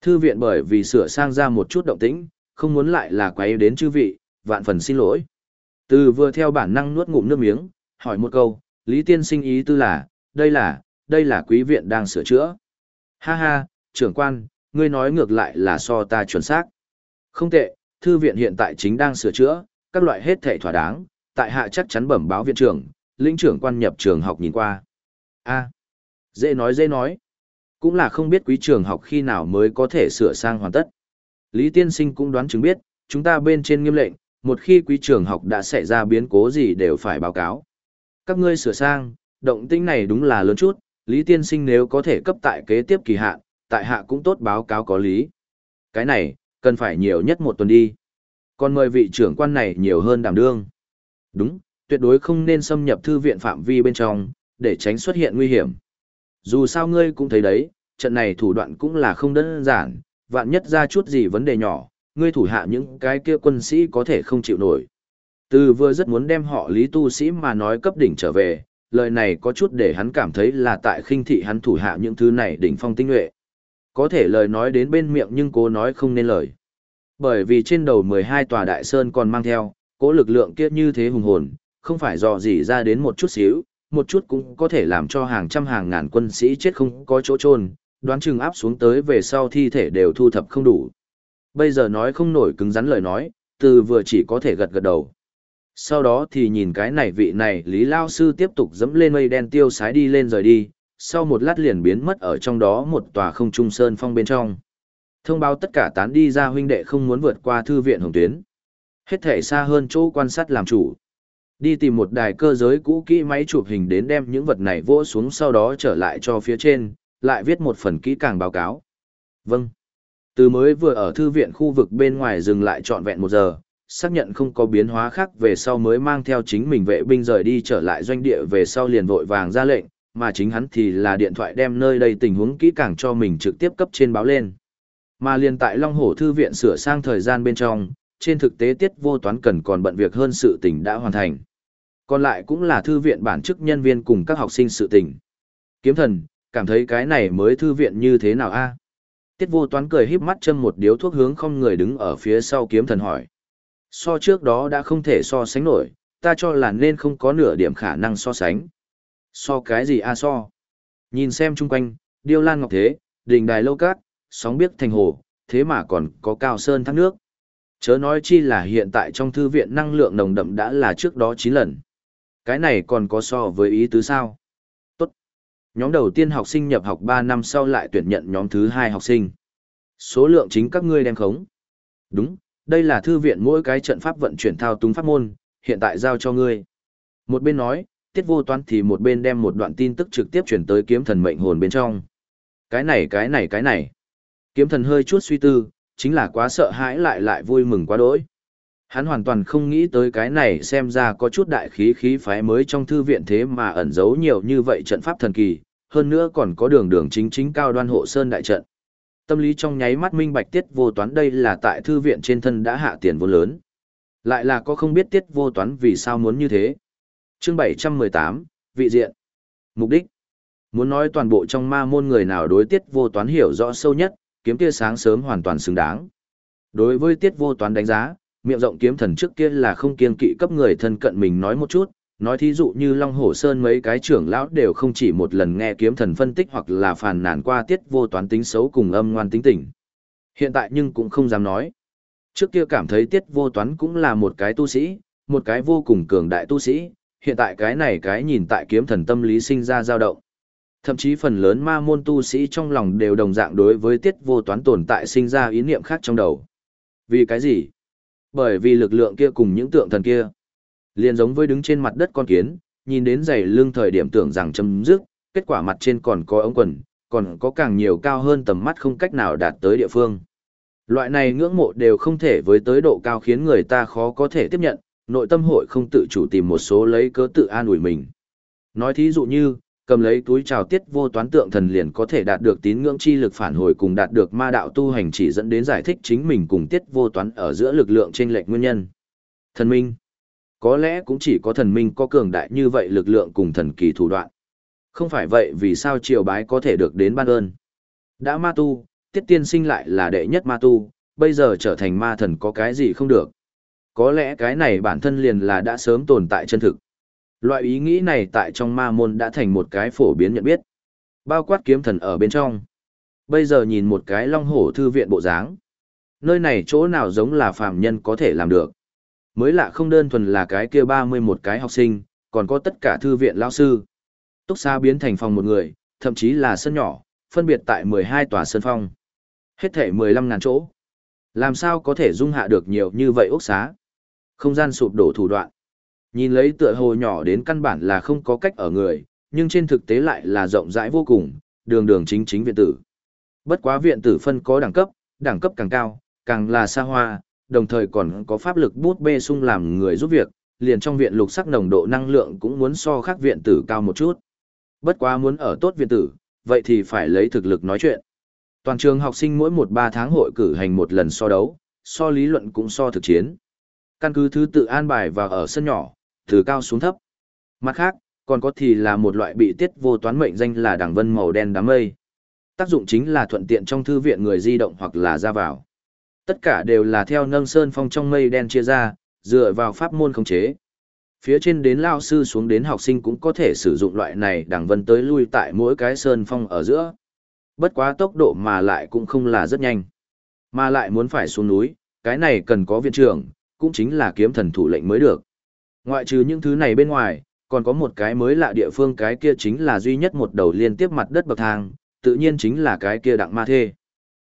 Thư viện bởi vì sửa sang ra một chút động tĩnh, không muốn lại là quấy đến chư vị, vạn phần xin lỗi. Từ vừa theo bản năng nuốt ngụm nước miếng, hỏi một câu, Lý Tiên sinh ý tư là, đây là, đây là quý viện đang sửa chữa. Ha ha, trưởng quan, ngươi nói ngược lại là so ta chuẩn xác. Không tệ, thư viện hiện tại chính đang sửa chữa, các loại hết thể thỏa đáng, tại hạ chắc chắn bẩm báo viện trưởng, lĩnh trưởng quan nhập trường học nhìn qua. A, dễ nói dễ nói. Cũng là không biết quý trường học khi nào mới có thể sửa sang hoàn tất. Lý Tiên Sinh cũng đoán chứng biết, chúng ta bên trên nghiêm lệnh, một khi quý trường học đã xảy ra biến cố gì đều phải báo cáo. Các ngươi sửa sang, động tĩnh này đúng là lớn chút, Lý Tiên Sinh nếu có thể cấp tại kế tiếp kỳ hạn, tại hạ cũng tốt báo cáo có lý. Cái này, cần phải nhiều nhất một tuần đi. Còn mời vị trưởng quan này nhiều hơn đảm đương. Đúng, tuyệt đối không nên xâm nhập thư viện phạm vi bên trong, để tránh xuất hiện nguy hiểm. Dù sao ngươi cũng thấy đấy, trận này thủ đoạn cũng là không đơn giản, vạn nhất ra chút gì vấn đề nhỏ, ngươi thủ hạ những cái kia quân sĩ có thể không chịu nổi. Từ vừa rất muốn đem họ lý tu sĩ mà nói cấp đỉnh trở về, lời này có chút để hắn cảm thấy là tại khinh thị hắn thủ hạ những thứ này đỉnh phong tinh nhuệ. Có thể lời nói đến bên miệng nhưng cố nói không nên lời. Bởi vì trên đầu 12 tòa đại sơn còn mang theo, cố lực lượng kia như thế hùng hồn, không phải dò gì ra đến một chút xíu, một chút cũng có thể làm cho hàng trăm hàng ngàn quân sĩ chết không có chỗ trôn, đoán chừng áp xuống tới về sau thi thể đều thu thập không đủ. Bây giờ nói không nổi cứng rắn lời nói, từ vừa chỉ có thể gật gật đầu. Sau đó thì nhìn cái này vị này Lý Lao Sư tiếp tục dẫm lên mây đen tiêu sái đi lên rời đi, sau một lát liền biến mất ở trong đó một tòa không trung sơn phong bên trong. Thông báo tất cả tán đi ra huynh đệ không muốn vượt qua thư viện hồng tuyến. Hết thể xa hơn chỗ quan sát làm chủ. Đi tìm một đài cơ giới cũ kỹ máy chụp hình đến đem những vật này vỗ xuống sau đó trở lại cho phía trên, lại viết một phần kỹ càng báo cáo. Vâng. Từ mới vừa ở thư viện khu vực bên ngoài dừng lại trọn vẹn một giờ, xác nhận không có biến hóa khác về sau mới mang theo chính mình vệ binh rời đi trở lại doanh địa về sau liền vội vàng ra lệnh, mà chính hắn thì là điện thoại đem nơi đây tình huống kỹ càng cho mình trực tiếp cấp trên báo lên. Mà liền tại Long Hổ Thư viện sửa sang thời gian bên trong, trên thực tế tiết vô toán cần còn bận việc hơn sự tình đã hoàn thành. Còn lại cũng là thư viện bản chức nhân viên cùng các học sinh sự tình. Kiếm thần, cảm thấy cái này mới thư viện như thế nào a? Tiết vô toán cười híp mắt châm một điếu thuốc hướng không người đứng ở phía sau kiếm thần hỏi. So trước đó đã không thể so sánh nổi, ta cho là nên không có nửa điểm khả năng so sánh. So cái gì a so? Nhìn xem chung quanh, điêu lan ngọc thế, đình đài lâu cát, sóng biếc thành hồ, thế mà còn có cao sơn thác nước. Chớ nói chi là hiện tại trong thư viện năng lượng nồng đậm đã là trước đó 9 lần. Cái này còn có so với ý tứ sao? Tốt. Nhóm đầu tiên học sinh nhập học 3 năm sau lại tuyển nhận nhóm thứ 2 học sinh. Số lượng chính các ngươi đem khống. Đúng, đây là thư viện mỗi cái trận pháp vận chuyển thao túng pháp môn, hiện tại giao cho ngươi. Một bên nói, tiết vô toán thì một bên đem một đoạn tin tức trực tiếp chuyển tới kiếm thần mệnh hồn bên trong. Cái này cái này cái này. Kiếm thần hơi chút suy tư, chính là quá sợ hãi lại lại vui mừng quá đỗi. Hắn hoàn toàn không nghĩ tới cái này xem ra có chút đại khí khí phái mới trong thư viện thế mà ẩn giấu nhiều như vậy trận pháp thần kỳ, hơn nữa còn có đường đường chính chính cao đoan hộ sơn đại trận. Tâm lý trong nháy mắt minh bạch tiết vô toán đây là tại thư viện trên thân đã hạ tiền vô lớn. Lại là có không biết tiết vô toán vì sao muốn như thế. Chương 718, vị diện. Mục đích. Muốn nói toàn bộ trong ma môn người nào đối tiết vô toán hiểu rõ sâu nhất, kiếm tia sáng sớm hoàn toàn xứng đáng. Đối với tiết vô toán đánh giá, miệng rộng kiếm thần trước kia là không kiên kỵ cấp người thân cận mình nói một chút, nói thí dụ như Long Hổ Sơn mấy cái trưởng lão đều không chỉ một lần nghe kiếm thần phân tích hoặc là phàn nàn qua tiết vô toán tính xấu cùng âm ngoan tính tình. Hiện tại nhưng cũng không dám nói. Trước kia cảm thấy tiết vô toán cũng là một cái tu sĩ, một cái vô cùng cường đại tu sĩ, hiện tại cái này cái nhìn tại kiếm thần tâm lý sinh ra dao động. Thậm chí phần lớn ma môn tu sĩ trong lòng đều đồng dạng đối với tiết vô toán tồn tại sinh ra ý niệm khác trong đầu. Vì cái gì? Bởi vì lực lượng kia cùng những tượng thần kia. Liền giống với đứng trên mặt đất con kiến, nhìn đến giày lưng thời điểm tưởng rằng chấm dứt, kết quả mặt trên còn có ống quần, còn có càng nhiều cao hơn tầm mắt không cách nào đạt tới địa phương. Loại này ngưỡng mộ đều không thể với tới độ cao khiến người ta khó có thể tiếp nhận, nội tâm hội không tự chủ tìm một số lấy cớ tự an ủi mình. Nói thí dụ như, cầm lấy túi trào tiết vô toán tượng thần liền có thể đạt được tín ngưỡng chi lực phản hồi cùng đạt được ma đạo tu hành chỉ dẫn đến giải thích chính mình cùng tiết vô toán ở giữa lực lượng trên lệch nguyên nhân. Thần minh. Có lẽ cũng chỉ có thần minh có cường đại như vậy lực lượng cùng thần kỳ thủ đoạn. Không phải vậy vì sao triều bái có thể được đến ban ơn. Đã ma tu, tiết tiên sinh lại là đệ nhất ma tu, bây giờ trở thành ma thần có cái gì không được. Có lẽ cái này bản thân liền là đã sớm tồn tại chân thực. Loại ý nghĩ này tại trong ma môn đã thành một cái phổ biến nhận biết. Bao quát kiếm thần ở bên trong. Bây giờ nhìn một cái long hổ thư viện bộ dáng. Nơi này chỗ nào giống là phàm nhân có thể làm được. Mới lạ không đơn thuần là cái kia ba mươi một cái học sinh, còn có tất cả thư viện lao sư. Túc xa biến thành phòng một người, thậm chí là sân nhỏ, phân biệt tại mười hai tòa sân phong. Hết thể mười lăm ngàn chỗ. Làm sao có thể dung hạ được nhiều như vậy ốc xá? Không gian sụp đổ thủ đoạn. Nhìn lấy tựa hồ nhỏ đến căn bản là không có cách ở người, nhưng trên thực tế lại là rộng rãi vô cùng, đường đường chính chính viện tử. Bất quá viện tử phân có đẳng cấp, đẳng cấp càng cao, càng là xa hoa, đồng thời còn có pháp lực bút bê sung làm người giúp việc, liền trong viện lục sắc nồng độ năng lượng cũng muốn so khác viện tử cao một chút. Bất quá muốn ở tốt viện tử, vậy thì phải lấy thực lực nói chuyện. Toàn trường học sinh mỗi một ba tháng hội cử hành một lần so đấu, so lý luận cũng so thực chiến. Căn cứ thứ tự an bài và ở sân nhỏ, từ cao xuống thấp. Mặt khác, còn có thì là một loại bị tiết vô toán mệnh danh là đảng vân màu đen đám mây. Tác dụng chính là thuận tiện trong thư viện người di động hoặc là ra vào. Tất cả đều là theo nâng sơn phong trong mây đen chia ra, dựa vào pháp môn khống chế. Phía trên đến lao sư xuống đến học sinh cũng có thể sử dụng loại này đảng vân tới lui tại mỗi cái sơn phong ở giữa. Bất quá tốc độ mà lại cũng không là rất nhanh. Mà lại muốn phải xuống núi, cái này cần có viện trưởng, cũng chính là kiếm thần thủ lệnh mới được. Ngoại trừ những thứ này bên ngoài, còn có một cái mới lạ địa phương cái kia chính là duy nhất một đầu liên tiếp mặt đất bậc thang, tự nhiên chính là cái kia đặng ma thê.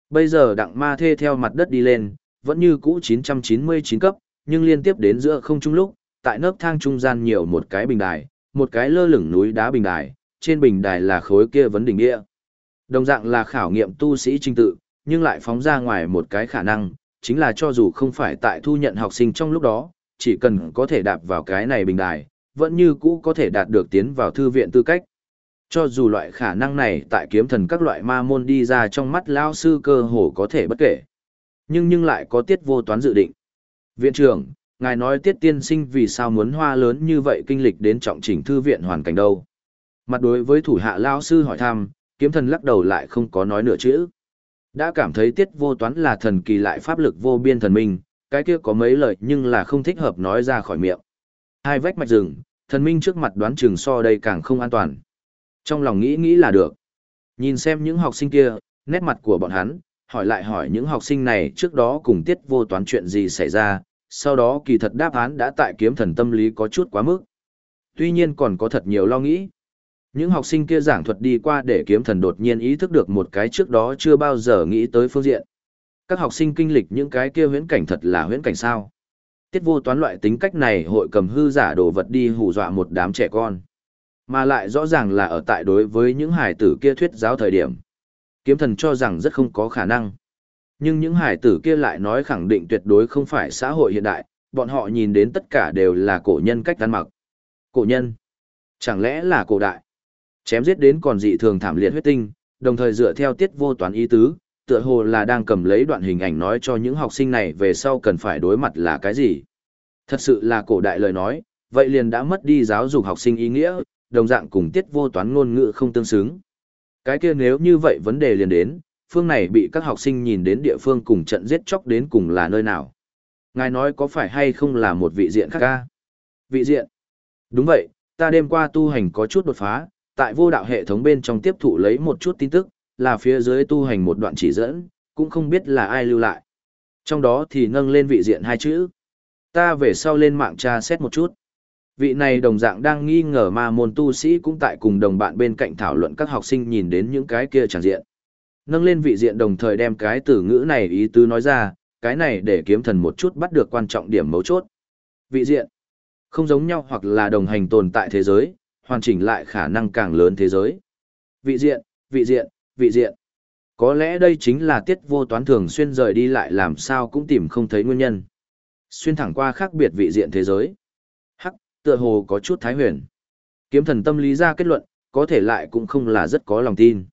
Bây giờ đặng ma thê theo mặt đất đi lên, vẫn như cũ 999 cấp, nhưng liên tiếp đến giữa không trung lúc, tại nấc thang trung gian nhiều một cái bình đài, một cái lơ lửng núi đá bình đài, trên bình đài là khối kia vấn đỉnh địa. Đồng dạng là khảo nghiệm tu sĩ trinh tự, nhưng lại phóng ra ngoài một cái khả năng, chính là cho dù không phải tại thu nhận học sinh trong lúc đó, chỉ cần có thể đạp vào cái này bình đài, vẫn như cũ có thể đạt được tiến vào thư viện tư cách. Cho dù loại khả năng này tại kiếm thần các loại ma môn đi ra trong mắt lao sư cơ hồ có thể bất kể. Nhưng nhưng lại có tiết vô toán dự định. Viện trưởng, ngài nói tiết tiên sinh vì sao muốn hoa lớn như vậy kinh lịch đến trọng chỉnh thư viện hoàn cảnh đâu. Mặt đối với thủ hạ lao sư hỏi thăm, kiếm thần lắc đầu lại không có nói nửa chữ. Đã cảm thấy tiết vô toán là thần kỳ lại pháp lực vô biên thần minh, cái kia có mấy lời nhưng là không thích hợp nói ra khỏi miệng. Hai vách mạch rừng, thần minh trước mặt đoán chừng so đây càng không an toàn. Trong lòng nghĩ nghĩ là được. Nhìn xem những học sinh kia, nét mặt của bọn hắn, hỏi lại hỏi những học sinh này trước đó cùng tiết vô toán chuyện gì xảy ra, sau đó kỳ thật đáp án đã tại kiếm thần tâm lý có chút quá mức. Tuy nhiên còn có thật nhiều lo nghĩ. Những học sinh kia giảng thuật đi qua để kiếm thần đột nhiên ý thức được một cái trước đó chưa bao giờ nghĩ tới phương diện. Các học sinh kinh lịch những cái kia huyễn cảnh thật là huyễn cảnh sao. Tiết vô toán loại tính cách này hội cầm hư giả đồ vật đi hù dọa một đám trẻ con. Mà lại rõ ràng là ở tại đối với những hải tử kia thuyết giáo thời điểm. Kiếm thần cho rằng rất không có khả năng. Nhưng những hải tử kia lại nói khẳng định tuyệt đối không phải xã hội hiện đại, bọn họ nhìn đến tất cả đều là cổ nhân cách ăn mặc. Cổ nhân? Chẳng lẽ là cổ đại? Chém giết đến còn dị thường thảm liệt huyết tinh, đồng thời dựa theo tiết vô toán ý tứ, tựa hồ là đang cầm lấy đoạn hình ảnh nói cho những học sinh này về sau cần phải đối mặt là cái gì. Thật sự là cổ đại lời nói, vậy liền đã mất đi giáo dục học sinh ý nghĩa, đồng dạng cùng tiết vô toán ngôn ngữ không tương xứng. Cái kia nếu như vậy vấn đề liền đến, phương này bị các học sinh nhìn đến địa phương cùng trận giết chóc đến cùng là nơi nào. Ngài nói có phải hay không là một vị diện khác ca? Vị diện? Đúng vậy, ta đêm qua tu hành có chút đột phá, tại vô đạo hệ thống bên trong tiếp thụ lấy một chút tin tức, là phía dưới tu hành một đoạn chỉ dẫn, cũng không biết là ai lưu lại. Trong đó thì nâng lên vị diện hai chữ. Ta về sau lên mạng tra xét một chút. Vị này đồng dạng đang nghi ngờ mà môn tu sĩ cũng tại cùng đồng bạn bên cạnh thảo luận các học sinh nhìn đến những cái kia chẳng diện. Nâng lên vị diện đồng thời đem cái từ ngữ này ý tứ nói ra, cái này để kiếm thần một chút bắt được quan trọng điểm mấu chốt. Vị diện, không giống nhau hoặc là đồng hành tồn tại thế giới, hoàn chỉnh lại khả năng càng lớn thế giới. Vị diện, vị diện, vị diện. Có lẽ đây chính là tiết vô toán thường xuyên rời đi lại làm sao cũng tìm không thấy nguyên nhân. Xuyên thẳng qua khác biệt vị diện thế giới. Hắc, tựa hồ có chút thái huyền. Kiếm thần tâm lý ra kết luận, có thể lại cũng không là rất có lòng tin.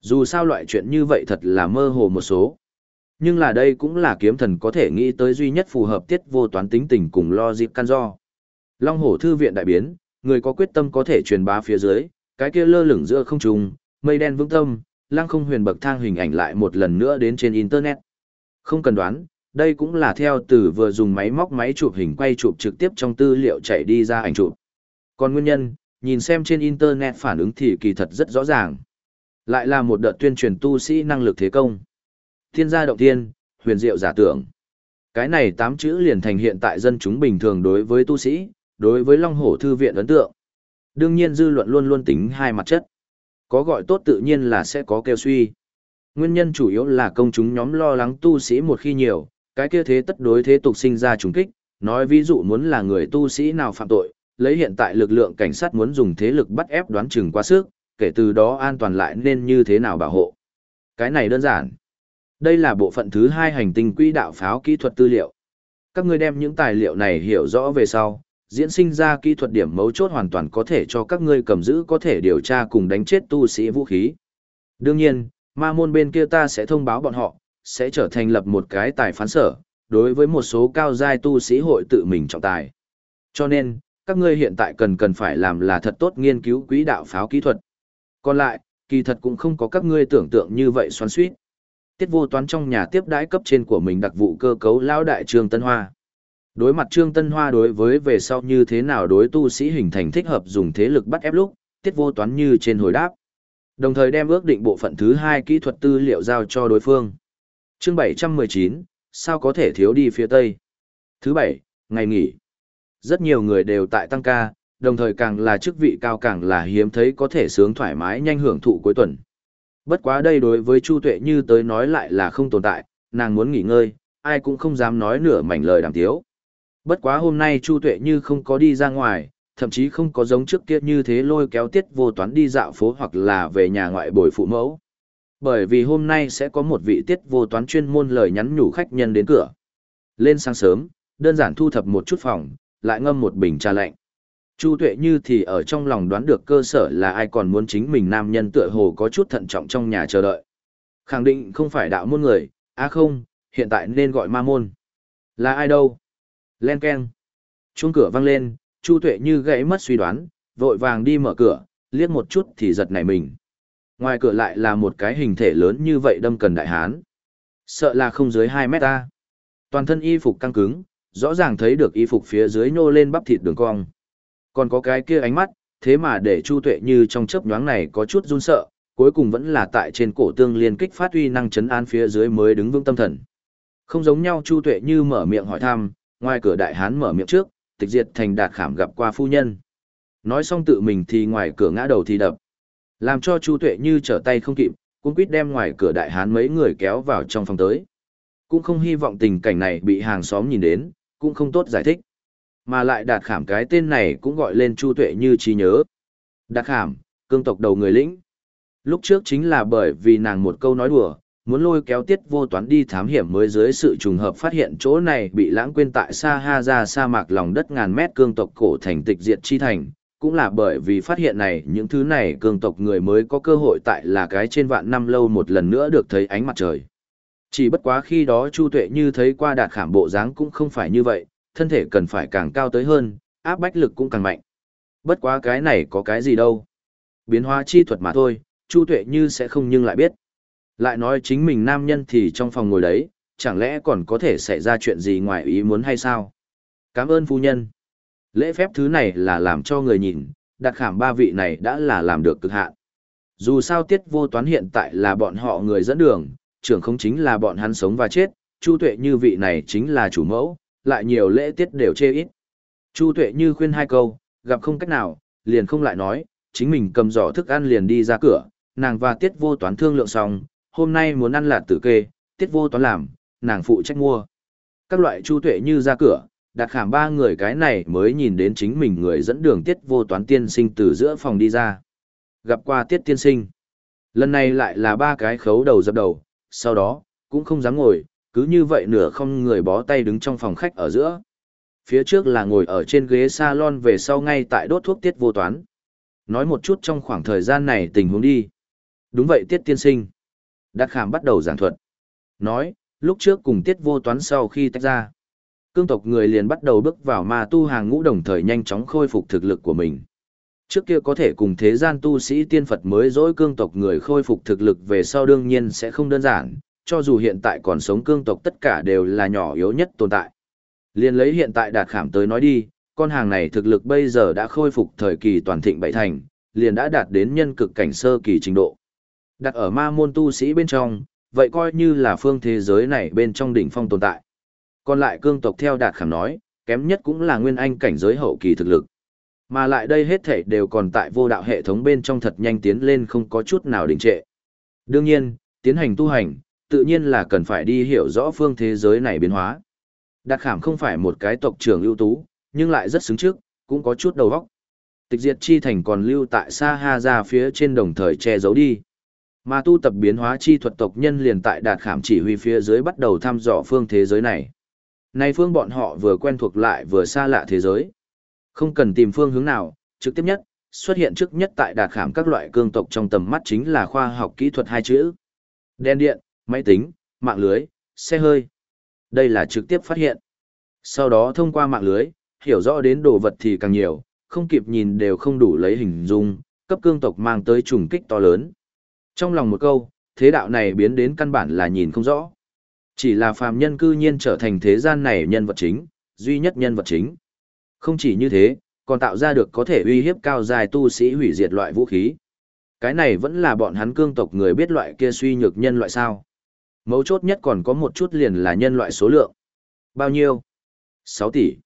Dù sao loại chuyện như vậy thật là mơ hồ một số. Nhưng là đây cũng là kiếm thần có thể nghĩ tới duy nhất phù hợp tiết vô toán tính tình cùng lo dịp căn do. Long hổ thư viện đại biến, người có quyết tâm có thể truyền bá phía dưới, cái kia lơ lửng giữa không trung, mây đen vững tâm, lăng không huyền bậc thang hình ảnh lại một lần nữa đến trên internet. Không cần đoán, đây cũng là theo từ vừa dùng máy móc máy chụp hình quay chụp trực tiếp trong tư liệu chạy đi ra ảnh chụp. Còn nguyên nhân, nhìn xem trên internet phản ứng thì kỳ thật rất rõ ràng. Lại là một đợt tuyên truyền tu sĩ năng lực thế công. Thiên gia động tiên, huyền diệu giả tưởng. Cái này tám chữ liền thành hiện tại dân chúng bình thường đối với tu sĩ, đối với Long Hổ Thư viện ấn tượng. Đương nhiên dư luận luôn luôn tính hai mặt chất. Có gọi tốt tự nhiên là sẽ có kêu suy. Nguyên nhân chủ yếu là công chúng nhóm lo lắng tu sĩ một khi nhiều, cái kia thế tất đối thế tục sinh ra trùng kích, nói ví dụ muốn là người tu sĩ nào phạm tội, lấy hiện tại lực lượng cảnh sát muốn dùng thế lực bắt ép đoán chừng quá sức, kể từ đó an toàn lại nên như thế nào bảo hộ. Cái này đơn giản. Đây là bộ phận thứ hai hành tinh quỹ đạo pháo kỹ thuật tư liệu. Các ngươi đem những tài liệu này hiểu rõ về sau, diễn sinh ra kỹ thuật điểm mấu chốt hoàn toàn có thể cho các ngươi cầm giữ có thể điều tra cùng đánh chết tu sĩ vũ khí. Đương nhiên, ma môn bên kia ta sẽ thông báo bọn họ, sẽ trở thành lập một cái tài phán sở, đối với một số cao giai tu sĩ hội tự mình trọng tài. Cho nên, các ngươi hiện tại cần cần phải làm là thật tốt nghiên cứu quỹ đạo pháo kỹ thuật. Còn lại, kỳ thật cũng không có các ngươi tưởng tượng như vậy xoắn suýt. Tiết vô toán trong nhà tiếp đãi cấp trên của mình đặc vụ cơ cấu lão đại Trương Tân Hoa. Đối mặt Trương Tân Hoa đối với về sau như thế nào đối tu sĩ hình thành thích hợp dùng thế lực bắt ép lúc, tiết vô toán như trên hồi đáp. Đồng thời đem ước định bộ phận thứ hai kỹ thuật tư liệu giao cho đối phương. Chương 719, sao có thể thiếu đi phía Tây? Thứ bảy, ngày nghỉ. Rất nhiều người đều tại tăng ca, đồng thời càng là chức vị cao càng là hiếm thấy có thể sướng thoải mái nhanh hưởng thụ cuối tuần. Bất quá đây đối với Chu Tuệ Như tới nói lại là không tồn tại, nàng muốn nghỉ ngơi, ai cũng không dám nói nửa mảnh lời đàm tiếu. Bất quá hôm nay Chu Tuệ Như không có đi ra ngoài, thậm chí không có giống trước kia như thế lôi kéo tiết vô toán đi dạo phố hoặc là về nhà ngoại bồi phụ mẫu. Bởi vì hôm nay sẽ có một vị tiết vô toán chuyên môn lời nhắn nhủ khách nhân đến cửa. Lên sáng sớm, đơn giản thu thập một chút phòng, lại ngâm một bình trà lạnh. Chu Tuệ Như thì ở trong lòng đoán được cơ sở là ai còn muốn chính mình nam nhân tựa hồ có chút thận trọng trong nhà chờ đợi. Khẳng định không phải đạo môn người, à không, hiện tại nên gọi ma môn. Là ai đâu? Len keng. Chuông cửa vang lên, Chu Tuệ Như gãy mất suy đoán, vội vàng đi mở cửa, liếc một chút thì giật nảy mình. Ngoài cửa lại là một cái hình thể lớn như vậy đâm cần đại hán. Sợ là không dưới hai mét ta. Toàn thân y phục căng cứng, rõ ràng thấy được y phục phía dưới nhô lên bắp thịt đường cong. Còn có cái kia ánh mắt, thế mà để Chu Tuệ Như trong chớp nhoáng này có chút run sợ, cuối cùng vẫn là tại trên cổ tương liên kích phát uy năng chấn an phía dưới mới đứng vững tâm thần. Không giống nhau Chu Tuệ Như mở miệng hỏi thăm, ngoài cửa đại hán mở miệng trước, tịch diệt thành đạt khảm gặp qua phu nhân. Nói xong tự mình thì ngoài cửa ngã đầu thì đập. Làm cho Chu Tuệ Như trở tay không kịp, cũng quýt đem ngoài cửa đại hán mấy người kéo vào trong phòng tới. Cũng không hy vọng tình cảnh này bị hàng xóm nhìn đến, cũng không tốt giải thích. Mà lại đạt khảm cái tên này cũng gọi lên Chu Tuệ Như trí nhớ. Đạt khảm, cương tộc đầu người lĩnh. Lúc trước chính là bởi vì nàng một câu nói đùa, muốn lôi kéo tiết vô toán đi thám hiểm mới dưới sự trùng hợp phát hiện chỗ này bị lãng quên tại Sa Ha ra sa mạc lòng đất ngàn mét cương tộc cổ thành tịch diệt chi thành, cũng là bởi vì phát hiện này những thứ này cương tộc người mới có cơ hội tại là cái trên vạn năm lâu một lần nữa được thấy ánh mặt trời. Chỉ bất quá khi đó Chu Tuệ như thấy qua đạt khảm bộ dáng cũng không phải như vậy, thân thể cần phải càng cao tới hơn, áp bách lực cũng càng mạnh. Bất quá cái này có cái gì đâu. Biến hóa chi thuật mà thôi, Chu Tuệ như sẽ không nhưng lại biết. Lại nói chính mình nam nhân thì trong phòng ngồi đấy, chẳng lẽ còn có thể xảy ra chuyện gì ngoài ý muốn hay sao? Cảm ơn phu nhân. Lễ phép thứ này là làm cho người nhìn, đặt khảm ba vị này đã là làm được cực hạn. Dù sao tiết vô toán hiện tại là bọn họ người dẫn đường, trưởng không chính là bọn hắn sống và chết, Chu Tuệ như vị này chính là chủ mẫu, lại nhiều lễ tiết đều chê ít. Chu Tuệ như khuyên hai câu, gặp không cách nào, liền không lại nói, chính mình cầm giỏ thức ăn liền đi ra cửa, nàng và tiết vô toán thương lượng xong, hôm nay muốn ăn lạt tử kê, tiết vô toán làm, nàng phụ trách mua. Các loại chu tuệ như ra cửa, đặt khảm ba người cái này mới nhìn đến chính mình người dẫn đường tiết vô toán tiên sinh từ giữa phòng đi ra. Gặp qua tiết tiên sinh. Lần này lại là ba cái khấu đầu dập đầu, sau đó, cũng không dám ngồi, cứ như vậy nửa không người bó tay đứng trong phòng khách ở giữa. Phía trước là ngồi ở trên ghế salon về sau ngay tại đốt thuốc tiết vô toán. Nói một chút trong khoảng thời gian này tình huống đi. Đúng vậy tiết tiên sinh. Đạt khảm bắt đầu giảng thuật. Nói, lúc trước cùng tiết vô toán sau khi tách ra. Cương tộc người liền bắt đầu bước vào ma tu hàng ngũ đồng thời nhanh chóng khôi phục thực lực của mình. Trước kia có thể cùng thế gian tu sĩ tiên Phật mới dỗi cương tộc người khôi phục thực lực về sau đương nhiên sẽ không đơn giản, cho dù hiện tại còn sống cương tộc tất cả đều là nhỏ yếu nhất tồn tại. Liên lấy hiện tại đạt khảm tới nói đi, con hàng này thực lực bây giờ đã khôi phục thời kỳ toàn thịnh bảy thành, liền đã đạt đến nhân cực cảnh sơ kỳ trình độ. Đặt ở ma môn tu sĩ bên trong, vậy coi như là phương thế giới này bên trong đỉnh phong tồn tại. Còn lại cương tộc theo đạt khảm nói, kém nhất cũng là nguyên anh cảnh giới hậu kỳ thực lực. Mà lại đây hết thảy đều còn tại vô đạo hệ thống bên trong thật nhanh tiến lên không có chút nào đình trệ. Đương nhiên, tiến hành tu hành, tự nhiên là cần phải đi hiểu rõ phương thế giới này biến hóa. Đạt khảm không phải một cái tộc trưởng ưu tú, nhưng lại rất xứng trước, cũng có chút đầu óc. Tịch diệt chi thành còn lưu tại Sa Ha ra phía trên đồng thời che giấu đi. Mà tu tập biến hóa chi thuật tộc nhân liền tại đạt khảm chỉ huy phía dưới bắt đầu thăm dò phương thế giới này. Nay phương bọn họ vừa quen thuộc lại vừa xa lạ thế giới. Không cần tìm phương hướng nào, trực tiếp nhất, xuất hiện trước nhất tại đạt khảm các loại cương tộc trong tầm mắt chính là khoa học kỹ thuật hai chữ. Đen điện, máy tính, mạng lưới, xe hơi. Đây là trực tiếp phát hiện. Sau đó thông qua mạng lưới, hiểu rõ đến đồ vật thì càng nhiều, không kịp nhìn đều không đủ lấy hình dung, cấp cương tộc mang tới trùng kích to lớn. Trong lòng một câu, thế đạo này biến đến căn bản là nhìn không rõ. Chỉ là phàm nhân cư nhiên trở thành thế gian này nhân vật chính, duy nhất nhân vật chính. Không chỉ như thế, còn tạo ra được có thể uy hiếp cao dài tu sĩ hủy diệt loại vũ khí. Cái này vẫn là bọn hắn cương tộc người biết loại kia suy nhược nhân loại sao. Mấu chốt nhất còn có một chút liền là nhân loại số lượng. Bao nhiêu? 6 tỷ.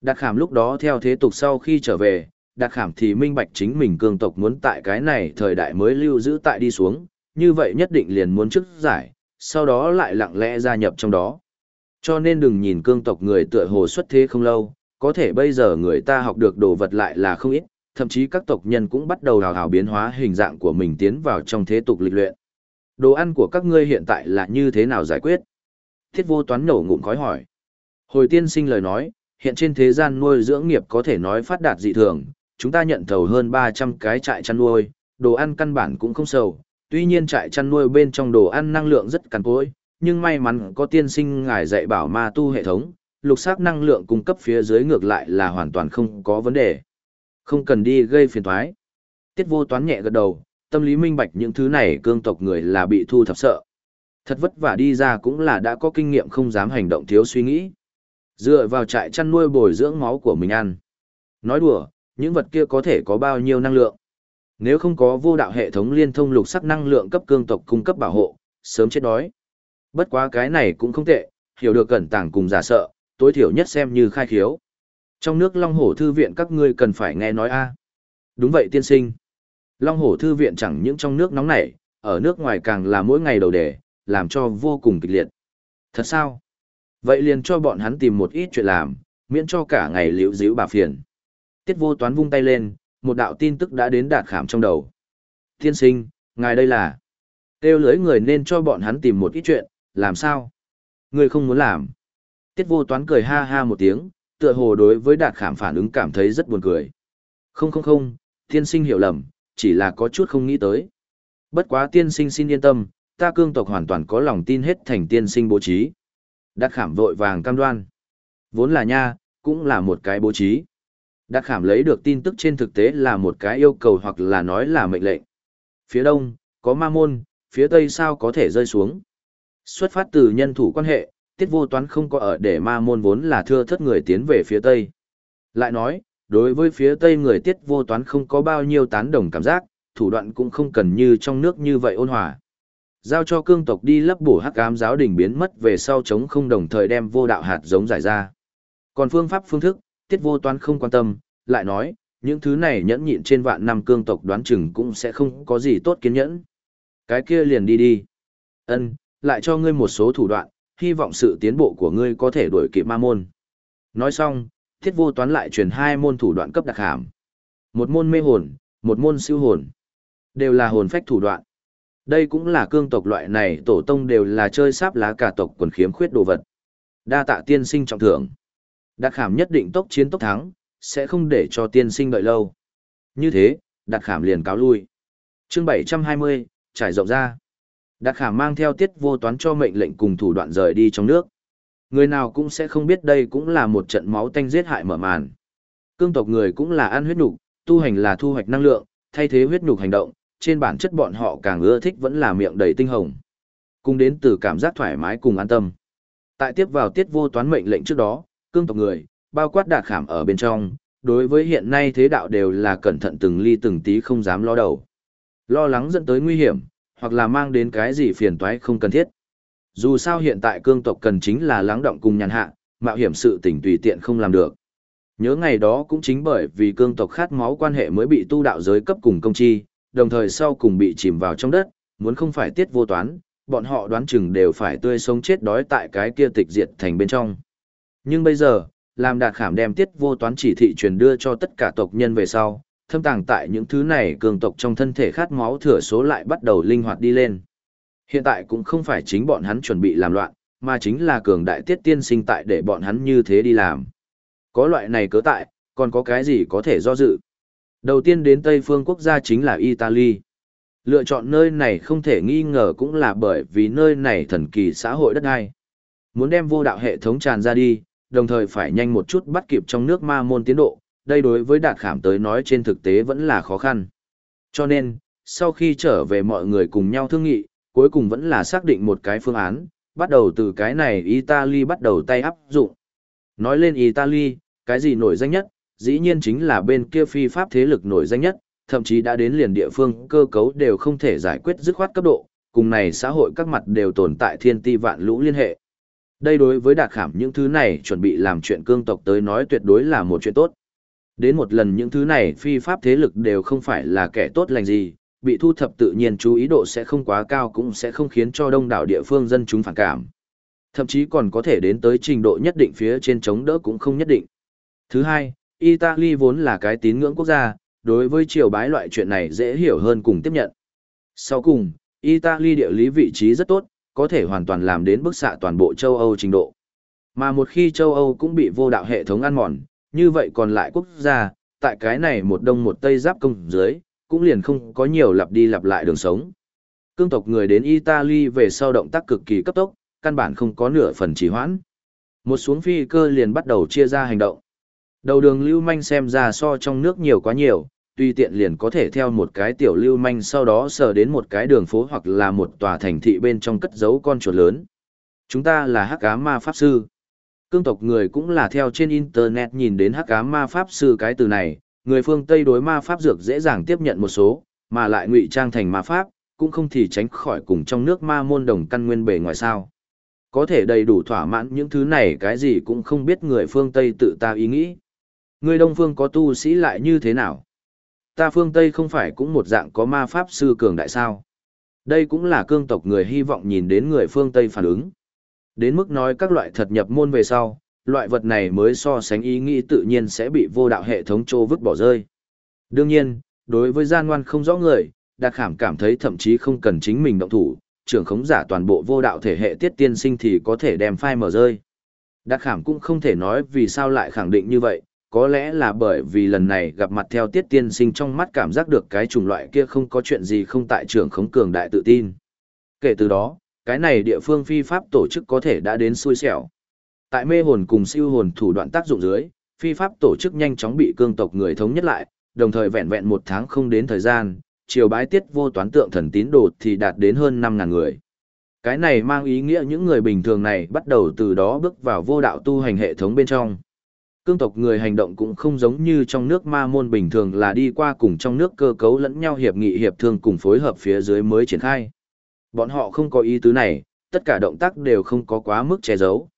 đặc khảm lúc đó theo thế tục sau khi trở về, đặc khảm thì minh bạch chính mình cương tộc muốn tại cái này thời đại mới lưu giữ tại đi xuống, như vậy nhất định liền muốn chức giải, sau đó lại lặng lẽ gia nhập trong đó. Cho nên đừng nhìn cương tộc người tựa hồ xuất thế không lâu, có thể bây giờ người ta học được đồ vật lại là không ít, thậm chí các tộc nhân cũng bắt đầu hào hào biến hóa hình dạng của mình tiến vào trong thế tục lịch luyện. Đồ ăn của các ngươi hiện tại là như thế nào giải quyết? Thiết vô toán nổ ngụm khói hỏi. Hồi tiên sinh lời nói, hiện trên thế gian nuôi dưỡng nghiệp có thể nói phát đạt dị thường, chúng ta nhận thầu hơn 300 cái trại chăn nuôi, đồ ăn căn bản cũng không sầu, tuy nhiên trại chăn nuôi bên trong đồ ăn năng lượng rất cằn cỗi, nhưng may mắn có tiên sinh ngài dạy bảo ma tu hệ thống, lục sắc năng lượng cung cấp phía dưới ngược lại là hoàn toàn không có vấn đề. Không cần đi gây phiền toái. Tiết vô toán nhẹ gật đầu, tâm lý minh bạch những thứ này cương tộc người là bị thu thập sợ. Thật vất vả đi ra cũng là đã có kinh nghiệm không dám hành động thiếu suy nghĩ. Dựa vào trại chăn nuôi bồi dưỡng máu của mình ăn. Nói đùa, những vật kia có thể có bao nhiêu năng lượng. Nếu không có vô đạo hệ thống liên thông lục sắc năng lượng cấp cương tộc cung cấp bảo hộ, sớm chết đói. Bất quá cái này cũng không tệ, hiểu được cẩn tàng cùng giả sợ, tối thiểu nhất xem như khai khiếu. Trong nước Long Hổ Thư viện các ngươi cần phải nghe nói a. Đúng vậy tiên sinh. Long Hổ Thư viện chẳng những trong nước nóng nảy, ở nước ngoài càng là mỗi ngày đầu đề, làm cho vô cùng kịch liệt. Thật sao? Vậy liền cho bọn hắn tìm một ít chuyện làm, miễn cho cả ngày liễu díu bà phiền. Tiết vô toán vung tay lên, một đạo tin tức đã đến đạt khảm trong đầu. Tiên sinh, ngài đây là... Têu lưới người nên cho bọn hắn tìm một ít chuyện, làm sao? Người không muốn làm. Tiết vô toán cười ha ha một tiếng, tựa hồ đối với đạt khảm phản ứng cảm thấy rất buồn cười. Không không không, tiên sinh hiểu lầm, chỉ là có chút không nghĩ tới. Bất quá tiên sinh xin yên tâm, ta cương tộc hoàn toàn có lòng tin hết thành tiên sinh bố trí. Đạt khảm vội vàng cam đoan. Vốn là nha, cũng là một cái bố trí. Đạt khảm lấy được tin tức trên thực tế là một cái yêu cầu hoặc là nói là mệnh lệnh. Phía đông, có ma môn, phía tây sao có thể rơi xuống. Xuất phát từ nhân thủ quan hệ, tiết vô toán không có ở để ma môn vốn là thưa thất người tiến về phía tây. Lại nói, đối với phía tây người tiết vô toán không có bao nhiêu tán đồng cảm giác, thủ đoạn cũng không cần như trong nước như vậy ôn hòa. Giao cho cương tộc đi lấp bổ hắc ám giáo đình biến mất về sau chống không đồng thời đem vô đạo hạt giống giải ra. Còn phương pháp phương thức, tiết vô toán không quan tâm, lại nói, những thứ này nhẫn nhịn trên vạn năm cương tộc đoán chừng cũng sẽ không có gì tốt kiên nhẫn. Cái kia liền đi đi. Ân, lại cho ngươi một số thủ đoạn, hy vọng sự tiến bộ của ngươi có thể đuổi kịp ma môn. Nói xong, thiết vô toán lại truyền hai môn thủ đoạn cấp đặc hàm. Một môn mê hồn, một môn siêu hồn. Đều là hồn phách thủ đoạn. Đây cũng là cương tộc loại này tổ tông đều là chơi sáp lá cả tộc quần khiếm khuyết đồ vật. Đa tạ tiên sinh trọng thưởng. Đạt khảm nhất định tốc chiến tốc thắng, sẽ không để cho tiên sinh đợi lâu. Như thế, đạt khảm liền cáo lui. chương 720, trải rộng ra. Đạt khảm mang theo tiết vô toán cho mệnh lệnh cùng thủ đoạn rời đi trong nước. Người nào cũng sẽ không biết đây cũng là một trận máu tanh giết hại mở màn. Cương tộc người cũng là ăn huyết nục, tu hành là thu hoạch năng lượng, thay thế huyết nục hành động, trên bản chất bọn họ càng ưa thích vẫn là miệng đầy tinh hồng. Cùng đến từ cảm giác thoải mái cùng an tâm. Tại tiếp vào tiết vô toán mệnh lệnh trước đó, cương tộc người, bao quát đạt khảm ở bên trong, đối với hiện nay thế đạo đều là cẩn thận từng ly từng tí không dám lo đầu. Lo lắng dẫn tới nguy hiểm, hoặc là mang đến cái gì phiền toái không cần thiết. Dù sao hiện tại cương tộc cần chính là lắng động cùng nhàn hạ, mạo hiểm sự tình tùy tiện không làm được. Nhớ ngày đó cũng chính bởi vì cương tộc khát máu quan hệ mới bị tu đạo giới cấp cùng công chi, đồng thời sau cùng bị chìm vào trong đất, muốn không phải tiết vô toán, bọn họ đoán chừng đều phải tươi sống chết đói tại cái kia tịch diệt thành bên trong. Nhưng bây giờ, làm đạt khảm đem tiết vô toán chỉ thị truyền đưa cho tất cả tộc nhân về sau, thâm tàng tại những thứ này cường tộc trong thân thể khát máu thừa số lại bắt đầu linh hoạt đi lên. Hiện tại cũng không phải chính bọn hắn chuẩn bị làm loạn, mà chính là cường đại tiết tiên sinh tại để bọn hắn như thế đi làm. Có loại này cớ tại, còn có cái gì có thể do dự. Đầu tiên đến Tây phương quốc gia chính là Italy. Lựa chọn nơi này không thể nghi ngờ cũng là bởi vì nơi này thần kỳ xã hội đất ai. Muốn đem vô đạo hệ thống tràn ra đi, đồng thời phải nhanh một chút bắt kịp trong nước ma môn tiến độ, đây đối với đạt khảm tới nói trên thực tế vẫn là khó khăn. Cho nên, sau khi trở về mọi người cùng nhau thương nghị, cuối cùng vẫn là xác định một cái phương án, bắt đầu từ cái này Italy bắt đầu tay áp dụng. Nói lên Italy, cái gì nổi danh nhất, dĩ nhiên chính là bên kia phi pháp thế lực nổi danh nhất, thậm chí đã đến liền địa phương cơ cấu đều không thể giải quyết dứt khoát cấp độ, cùng này xã hội các mặt đều tồn tại thiên ti vạn lũ liên hệ. Đây đối với đạt khảm những thứ này chuẩn bị làm chuyện cương tộc tới nói tuyệt đối là một chuyện tốt. Đến một lần những thứ này phi pháp thế lực đều không phải là kẻ tốt lành gì, bị thu thập tự nhiên chú ý độ sẽ không quá cao cũng sẽ không khiến cho đông đảo địa phương dân chúng phản cảm. Thậm chí còn có thể đến tới trình độ nhất định phía trên chống đỡ cũng không nhất định. Thứ hai, Italy vốn là cái tín ngưỡng quốc gia, đối với triều bái loại chuyện này dễ hiểu hơn cùng tiếp nhận. Sau cùng, Italy địa lý vị trí rất tốt, có thể hoàn toàn làm đến bức xạ toàn bộ châu Âu trình độ. Mà một khi châu Âu cũng bị vô đạo hệ thống ăn mòn, như vậy còn lại quốc gia, tại cái này một đông một tây giáp công dưới, cũng liền không có nhiều lặp đi lặp lại đường sống. Cương tộc người đến Italy về sau động tác cực kỳ cấp tốc, căn bản không có nửa phần trì hoãn. Một xuống phi cơ liền bắt đầu chia ra hành động. Đầu đường lưu manh xem ra so trong nước nhiều quá nhiều, tuy tiện liền có thể theo một cái tiểu lưu manh sau đó sờ đến một cái đường phố hoặc là một tòa thành thị bên trong cất giấu con chuột lớn. Chúng ta là hắc ám ma pháp sư. Cương tộc người cũng là theo trên internet nhìn đến hắc ám ma pháp sư cái từ này, người phương Tây đối ma pháp dược dễ dàng tiếp nhận một số, mà lại ngụy trang thành ma pháp, cũng không thì tránh khỏi cùng trong nước ma môn đồng căn nguyên bề ngoài sao. Có thể đầy đủ thỏa mãn những thứ này cái gì cũng không biết người phương Tây tự ta ý nghĩ. Người Đông Phương có tu sĩ lại như thế nào? Ta phương Tây không phải cũng một dạng có ma pháp sư cường đại sao? Đây cũng là cương tộc người hy vọng nhìn đến người phương Tây phản ứng. Đến mức nói các loại thật nhập môn về sau, loại vật này mới so sánh ý nghĩ tự nhiên sẽ bị vô đạo hệ thống trô vứt bỏ rơi. Đương nhiên, đối với gian ngoan không rõ người, Đạt Khảm cảm thấy thậm chí không cần chính mình động thủ, trưởng khống giả toàn bộ vô đạo thể hệ tiết tiên sinh thì có thể đem phai mở rơi. Đạt Khảm cũng không thể nói vì sao lại khẳng định như vậy, có lẽ là bởi vì lần này gặp mặt theo tiết tiên sinh trong mắt cảm giác được cái chủng loại kia không có chuyện gì không tại trường khống cường đại tự tin. Kể từ đó, cái này địa phương phi pháp tổ chức có thể đã đến xui xẻo. Tại mê hồn cùng siêu hồn thủ đoạn tác dụng dưới, phi pháp tổ chức nhanh chóng bị cương tộc người thống nhất lại, đồng thời vẹn vẹn một tháng không đến thời gian, chiều bái tiết vô toán tượng thần tín đồ thì đạt đến hơn 5.000 người. Cái này mang ý nghĩa những người bình thường này bắt đầu từ đó bước vào vô đạo tu hành hệ thống bên trong. Cương tộc người hành động cũng không giống như trong nước ma môn bình thường là đi qua cùng trong nước cơ cấu lẫn nhau hiệp nghị hiệp thương cùng phối hợp phía dưới mới triển khai. Bọn họ không có ý tứ này, tất cả động tác đều không có quá mức che giấu.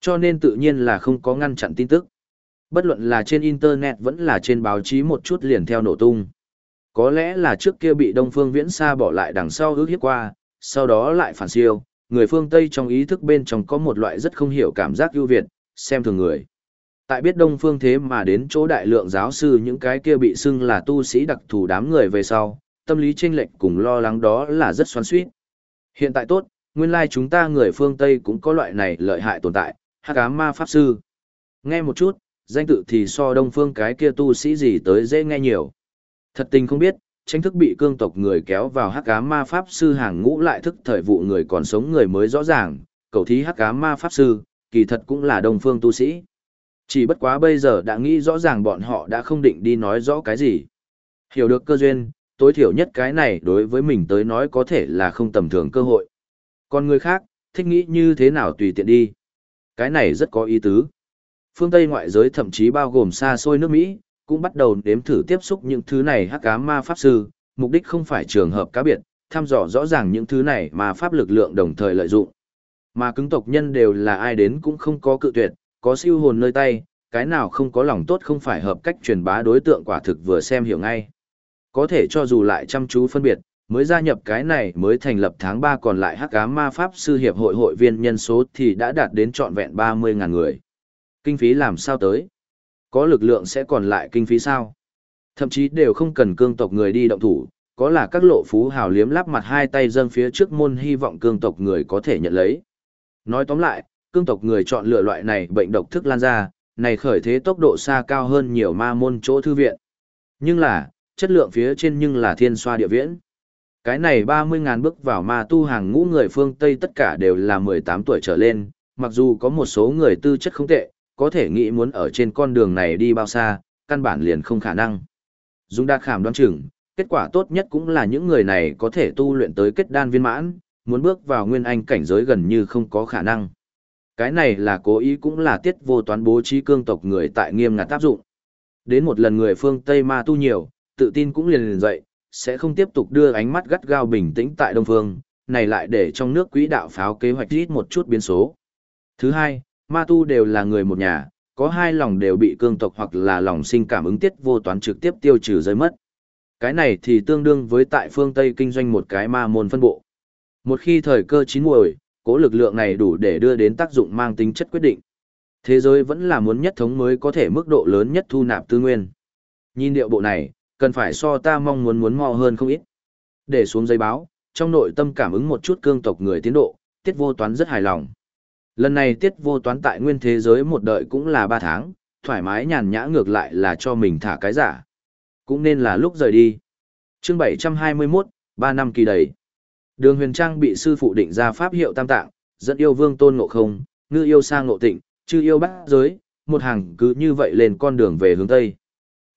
Cho nên tự nhiên là không có ngăn chặn tin tức. Bất luận là trên Internet vẫn là trên báo chí một chút liền theo nổ tung. Có lẽ là trước kia bị Đông Phương Viễn Sa bỏ lại đằng sau ước hiếp qua, sau đó lại phản siêu, người phương Tây trong ý thức bên trong có một loại rất không hiểu cảm giác ưu việt, xem thường người. Tại biết Đông Phương thế mà đến chỗ đại lượng giáo sư những cái kia bị xưng là tu sĩ đặc thù đám người về sau, tâm lý chênh lệch cùng lo lắng đó là rất xoắn xuýt. Hiện tại tốt, nguyên lai chúng ta người phương Tây cũng có loại này lợi hại tồn tại, hắc ám ma pháp sư. Nghe một chút, danh tự thì so đông phương cái kia tu sĩ gì tới dễ nghe nhiều. Thật tình không biết, tranh thức bị cương tộc người kéo vào hắc ám ma pháp sư hàng ngũ lại thức thời vụ người còn sống người mới rõ ràng, cầu thí hắc ám ma pháp sư, kỳ thật cũng là đông phương tu sĩ. Chỉ bất quá bây giờ đã nghĩ rõ ràng bọn họ đã không định đi nói rõ cái gì. Hiểu được cơ duyên, tối thiểu nhất cái này đối với mình tới nói có thể là không tầm thường cơ hội. Còn người khác, thích nghĩ như thế nào tùy tiện đi. Cái này rất có ý tứ. Phương Tây ngoại giới thậm chí bao gồm xa xôi nước Mỹ, cũng bắt đầu đếm thử tiếp xúc những thứ này hắc ám ma pháp sư, mục đích không phải trường hợp cá biệt, thăm dò rõ ràng những thứ này mà pháp lực lượng đồng thời lợi dụng. Mà cứng tộc nhân đều là ai đến cũng không có cự tuyệt, có siêu hồn nơi tay, cái nào không có lòng tốt không phải hợp cách truyền bá đối tượng quả thực vừa xem hiểu ngay. Có thể cho dù lại chăm chú phân biệt, mới gia nhập cái này mới thành lập tháng 3 còn lại hắc ám ma pháp sư hiệp hội hội viên nhân số thì đã đạt đến trọn vẹn 30.000 người. Kinh phí làm sao tới? Có lực lượng sẽ còn lại kinh phí sao? Thậm chí đều không cần cương tộc người đi động thủ, có là các lộ phú hào liếm lắp mặt hai tay dâng phía trước môn hy vọng cương tộc người có thể nhận lấy. Nói tóm lại, cương tộc người chọn lựa loại này bệnh độc thức lan ra, này khởi thế tốc độ xa cao hơn nhiều ma môn chỗ thư viện. Nhưng là, chất lượng phía trên nhưng là thiên xoa địa viễn. Cái này 30.000 bước vào ma tu hàng ngũ người phương Tây tất cả đều là 18 tuổi trở lên, mặc dù có một số người tư chất không tệ, có thể nghĩ muốn ở trên con đường này đi bao xa, căn bản liền không khả năng. Dung đạt khảm đoán chừng, kết quả tốt nhất cũng là những người này có thể tu luyện tới kết đan viên mãn, muốn bước vào nguyên anh cảnh giới gần như không có khả năng. Cái này là cố ý cũng là tiết vô toán bố trí cương tộc người tại nghiêm ngặt áp dụng. Đến một lần người phương Tây ma tu nhiều, tự tin cũng liền liền dậy, sẽ không tiếp tục đưa ánh mắt gắt gao bình tĩnh tại Đông Phương, này lại để trong nước quỹ đạo pháo kế hoạch ít một chút biến số. Thứ hai, ma tu đều là người một nhà, có hai lòng đều bị cương tộc hoặc là lòng sinh cảm ứng tiết vô toán trực tiếp tiêu trừ rơi mất. Cái này thì tương đương với tại phương Tây kinh doanh một cái ma môn phân bộ. Một khi thời cơ chín muồi, cố lực lượng này đủ để đưa đến tác dụng mang tính chất quyết định. Thế giới vẫn là muốn nhất thống mới có thể mức độ lớn nhất thu nạp tư nguyên. Nhìn điệu bộ này, cần phải so ta mong muốn muốn mò hơn không ít. Để xuống giấy báo, trong nội tâm cảm ứng một chút cương tộc người tiến độ, tiết vô toán rất hài lòng. Lần này tiết vô toán tại nguyên thế giới một đợi cũng là 3 tháng, thoải mái nhàn nhã ngược lại là cho mình thả cái giả. Cũng nên là lúc rời đi. chương 721, 3 năm kỳ đầy. Đường huyền trang bị sư phụ định ra pháp hiệu tam tạng, dẫn yêu vương tôn ngộ không, ngư yêu sang ngộ tịnh, chư yêu bát giới, một hàng cứ như vậy lên con đường về hướng Tây.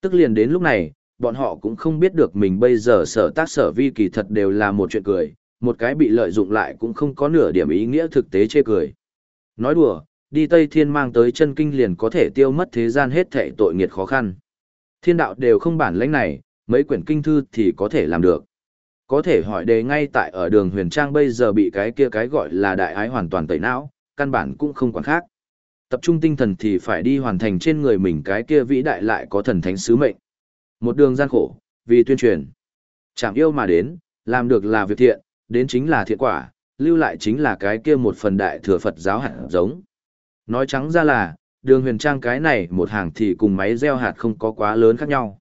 Tức liền đến lúc này, bọn họ cũng không biết được mình bây giờ sở tác sở vi kỳ thật đều là một chuyện cười, một cái bị lợi dụng lại cũng không có nửa điểm ý nghĩa thực tế chê cười. Nói đùa, đi Tây Thiên mang tới chân kinh liền có thể tiêu mất thế gian hết thệ tội nghiệt khó khăn. Thiên đạo đều không bản lãnh này, mấy quyển kinh thư thì có thể làm được. Có thể hỏi đề ngay tại ở đường huyền trang bây giờ bị cái kia cái gọi là đại ái hoàn toàn tẩy não, căn bản cũng không quản khác. Tập trung tinh thần thì phải đi hoàn thành trên người mình cái kia vĩ đại lại có thần thánh sứ mệnh. Một đường gian khổ, vì tuyên truyền. Chẳng yêu mà đến, làm được là việc thiện, đến chính là thiện quả, lưu lại chính là cái kia một phần đại thừa Phật giáo hạt giống. Nói trắng ra là, đường huyền trang cái này một hàng thì cùng máy gieo hạt không có quá lớn khác nhau.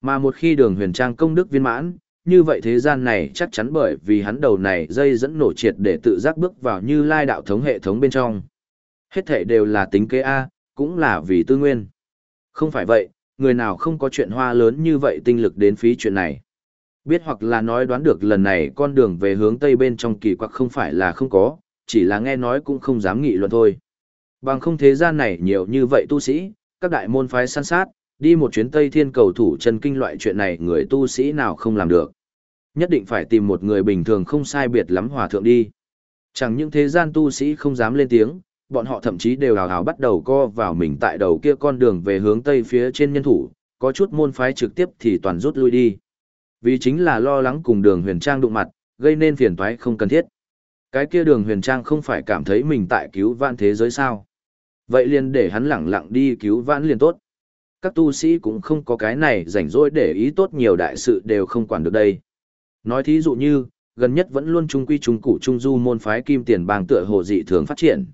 Mà một khi đường huyền trang công đức viên mãn, như vậy thế gian này chắc chắn bởi vì hắn đầu này dây dẫn nổ triệt để tự giác bước vào như lai đạo thống hệ thống bên trong. Hết thể đều là tính kế A, cũng là vì tư nguyên. Không phải vậy, người nào không có chuyện hoa lớn như vậy tinh lực đến phí chuyện này. Biết hoặc là nói đoán được lần này con đường về hướng Tây bên trong kỳ quặc không phải là không có, chỉ là nghe nói cũng không dám nghị luận thôi. Bằng không thế gian này nhiều như vậy tu sĩ, các đại môn phái săn sát, đi một chuyến Tây Thiên cầu thủ chân kinh loại chuyện này người tu sĩ nào không làm được. Nhất định phải tìm một người bình thường không sai biệt lắm hòa thượng đi. Chẳng những thế gian tu sĩ không dám lên tiếng, bọn họ thậm chí đều hào hào bắt đầu co vào mình tại đầu kia con đường về hướng Tây phía trên nhân thủ, có chút môn phái trực tiếp thì toàn rút lui đi. Vì chính là lo lắng cùng đường huyền trang đụng mặt, gây nên phiền toái không cần thiết. Cái kia đường huyền trang không phải cảm thấy mình tại cứu vãn thế giới sao. Vậy liền để hắn lẳng lặng đi cứu vãn liền tốt. Các tu sĩ cũng không có cái này rảnh rỗi để ý tốt nhiều đại sự đều không quản được đây. Nói thí dụ như, gần nhất vẫn luôn trung quy trung cụ trung du môn phái kim tiền bang tựa hồ dị thường phát triển.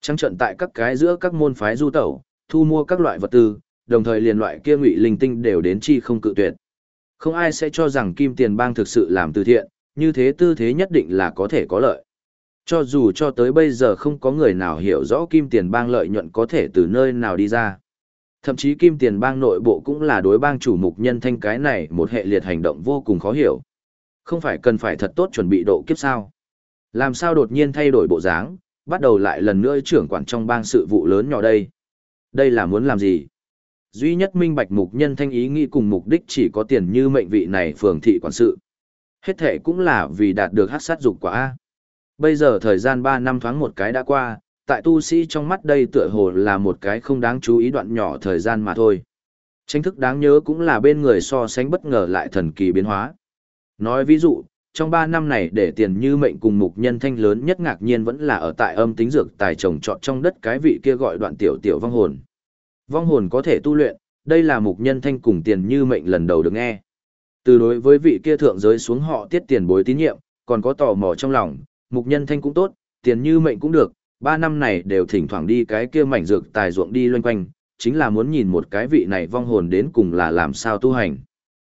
Trăng trận tại các cái giữa các môn phái du tẩu, thu mua các loại vật tư, đồng thời liền loại kia ngụy linh tinh đều đến chi không cự tuyệt. Không ai sẽ cho rằng kim tiền bang thực sự làm từ thiện, như thế tư thế nhất định là có thể có lợi. Cho dù cho tới bây giờ không có người nào hiểu rõ kim tiền bang lợi nhuận có thể từ nơi nào đi ra. Thậm chí kim tiền bang nội bộ cũng là đối bang chủ mục nhân thanh cái này một hệ liệt hành động vô cùng khó hiểu. Không phải cần phải thật tốt chuẩn bị độ kiếp sao. Làm sao đột nhiên thay đổi bộ dáng, bắt đầu lại lần nữa trưởng quản trong bang sự vụ lớn nhỏ đây. Đây là muốn làm gì? Duy nhất minh bạch mục nhân thanh ý nghĩ cùng mục đích chỉ có tiền như mệnh vị này phường thị quản sự. Hết thể cũng là vì đạt được hát sát dục quả A. Bây giờ thời gian 3 năm thoáng một cái đã qua, tại tu sĩ trong mắt đây tựa hồ là một cái không đáng chú ý đoạn nhỏ thời gian mà thôi. Tranh thức đáng nhớ cũng là bên người so sánh bất ngờ lại thần kỳ biến hóa. Nói ví dụ, trong 3 năm này để tiền như mệnh cùng mục nhân thanh lớn nhất ngạc nhiên vẫn là ở tại âm tính dược tài trồng trọt trong đất cái vị kia gọi đoạn tiểu tiểu vong hồn. Vong hồn có thể tu luyện, đây là mục nhân thanh cùng tiền như mệnh lần đầu được nghe. Từ đối với vị kia thượng giới xuống họ tiết tiền bối tín nhiệm, còn có tò mò trong lòng, mục nhân thanh cũng tốt, tiền như mệnh cũng được, ba năm này đều thỉnh thoảng đi cái kia mảnh dược tài ruộng đi loanh quanh, chính là muốn nhìn một cái vị này vong hồn đến cùng là làm sao tu hành.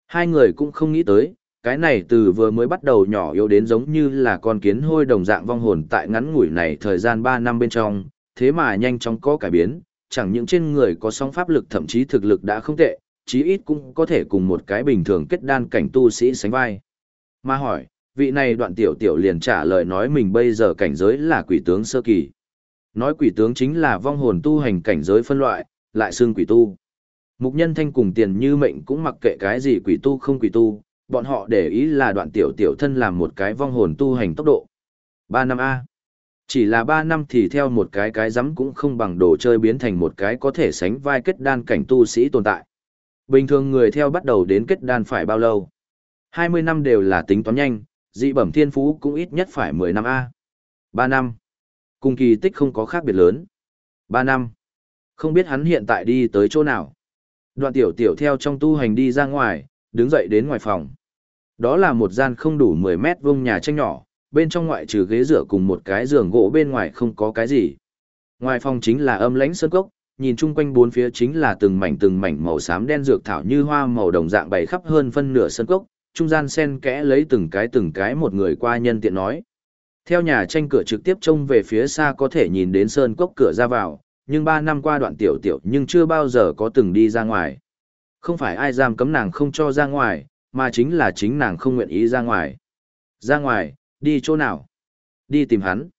Hai người cũng không nghĩ tới, cái này từ vừa mới bắt đầu nhỏ yếu đến giống như là con kiến hôi đồng dạng vong hồn tại ngắn ngủi này thời gian 3 năm bên trong, thế mà nhanh chóng có cải biến, chẳng những trên người có song pháp lực thậm chí thực lực đã không tệ, chí ít cũng có thể cùng một cái bình thường kết đan cảnh tu sĩ sánh vai. Mà hỏi, vị này đoạn tiểu tiểu liền trả lời nói mình bây giờ cảnh giới là quỷ tướng sơ kỳ. Nói quỷ tướng chính là vong hồn tu hành cảnh giới phân loại, lại xương quỷ tu. Mục nhân thanh cùng tiền như mệnh cũng mặc kệ cái gì quỷ tu không quỷ tu, bọn họ để ý là đoạn tiểu tiểu thân làm một cái vong hồn tu hành tốc độ. 3 năm A. Chỉ là 3 năm thì theo một cái cái rắm cũng không bằng đồ chơi biến thành một cái có thể sánh vai kết đan cảnh tu sĩ tồn tại. Bình thường người theo bắt đầu đến kết đan phải bao lâu? 20 năm đều là tính toán nhanh, dị bẩm thiên phú cũng ít nhất phải 10 năm A. 3 năm. Cùng kỳ tích không có khác biệt lớn. 3 năm. Không biết hắn hiện tại đi tới chỗ nào. Đoạn tiểu tiểu theo trong tu hành đi ra ngoài, đứng dậy đến ngoài phòng. Đó là một gian không đủ 10 mét vuông nhà tranh nhỏ, bên trong ngoại trừ ghế rửa cùng một cái giường gỗ bên ngoài không có cái gì. Ngoài phòng chính là âm lãnh sơn cốc, nhìn chung quanh bốn phía chính là từng mảnh từng mảnh màu xám đen dược thảo như hoa màu đồng dạng bày khắp hơn phân nửa sân cốc, trung gian sen kẽ lấy từng cái từng cái một người qua nhân tiện nói. Theo nhà tranh cửa trực tiếp trông về phía xa có thể nhìn đến sơn cốc cửa ra vào, nhưng ba năm qua đoạn tiểu tiểu nhưng chưa bao giờ có từng đi ra ngoài. Không phải ai giam cấm nàng không cho ra ngoài, mà chính là chính nàng không nguyện ý ra ngoài. Ra ngoài, đi chỗ nào? Đi tìm hắn.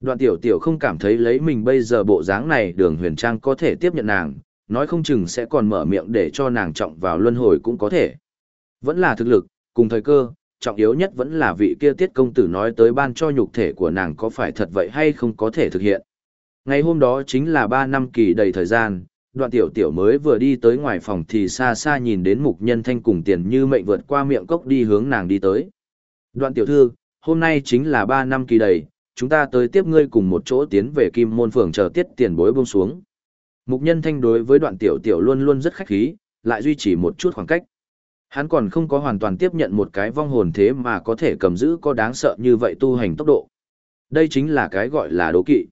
Đoạn tiểu tiểu không cảm thấy lấy mình bây giờ bộ dáng này đường huyền trang có thể tiếp nhận nàng, nói không chừng sẽ còn mở miệng để cho nàng trọng vào luân hồi cũng có thể. Vẫn là thực lực, cùng thời cơ, trọng yếu nhất vẫn là vị kia tiết công tử nói tới ban cho nhục thể của nàng có phải thật vậy hay không có thể thực hiện. Ngày hôm đó chính là 3 năm kỳ đầy thời gian, đoạn tiểu tiểu mới vừa đi tới ngoài phòng thì xa xa nhìn đến mục nhân thanh cùng tiền như mệnh vượt qua miệng cốc đi hướng nàng đi tới. Đoạn tiểu thư, hôm nay chính là 3 năm kỳ đầy, chúng ta tới tiếp ngươi cùng một chỗ tiến về kim môn phường chờ tiết tiền bối buông xuống. Mục nhân thanh đối với đoạn tiểu tiểu luôn luôn rất khách khí, lại duy trì một chút khoảng cách. Hắn còn không có hoàn toàn tiếp nhận một cái vong hồn thế mà có thể cầm giữ có đáng sợ như vậy tu hành tốc độ. Đây chính là cái gọi là đố kỵ.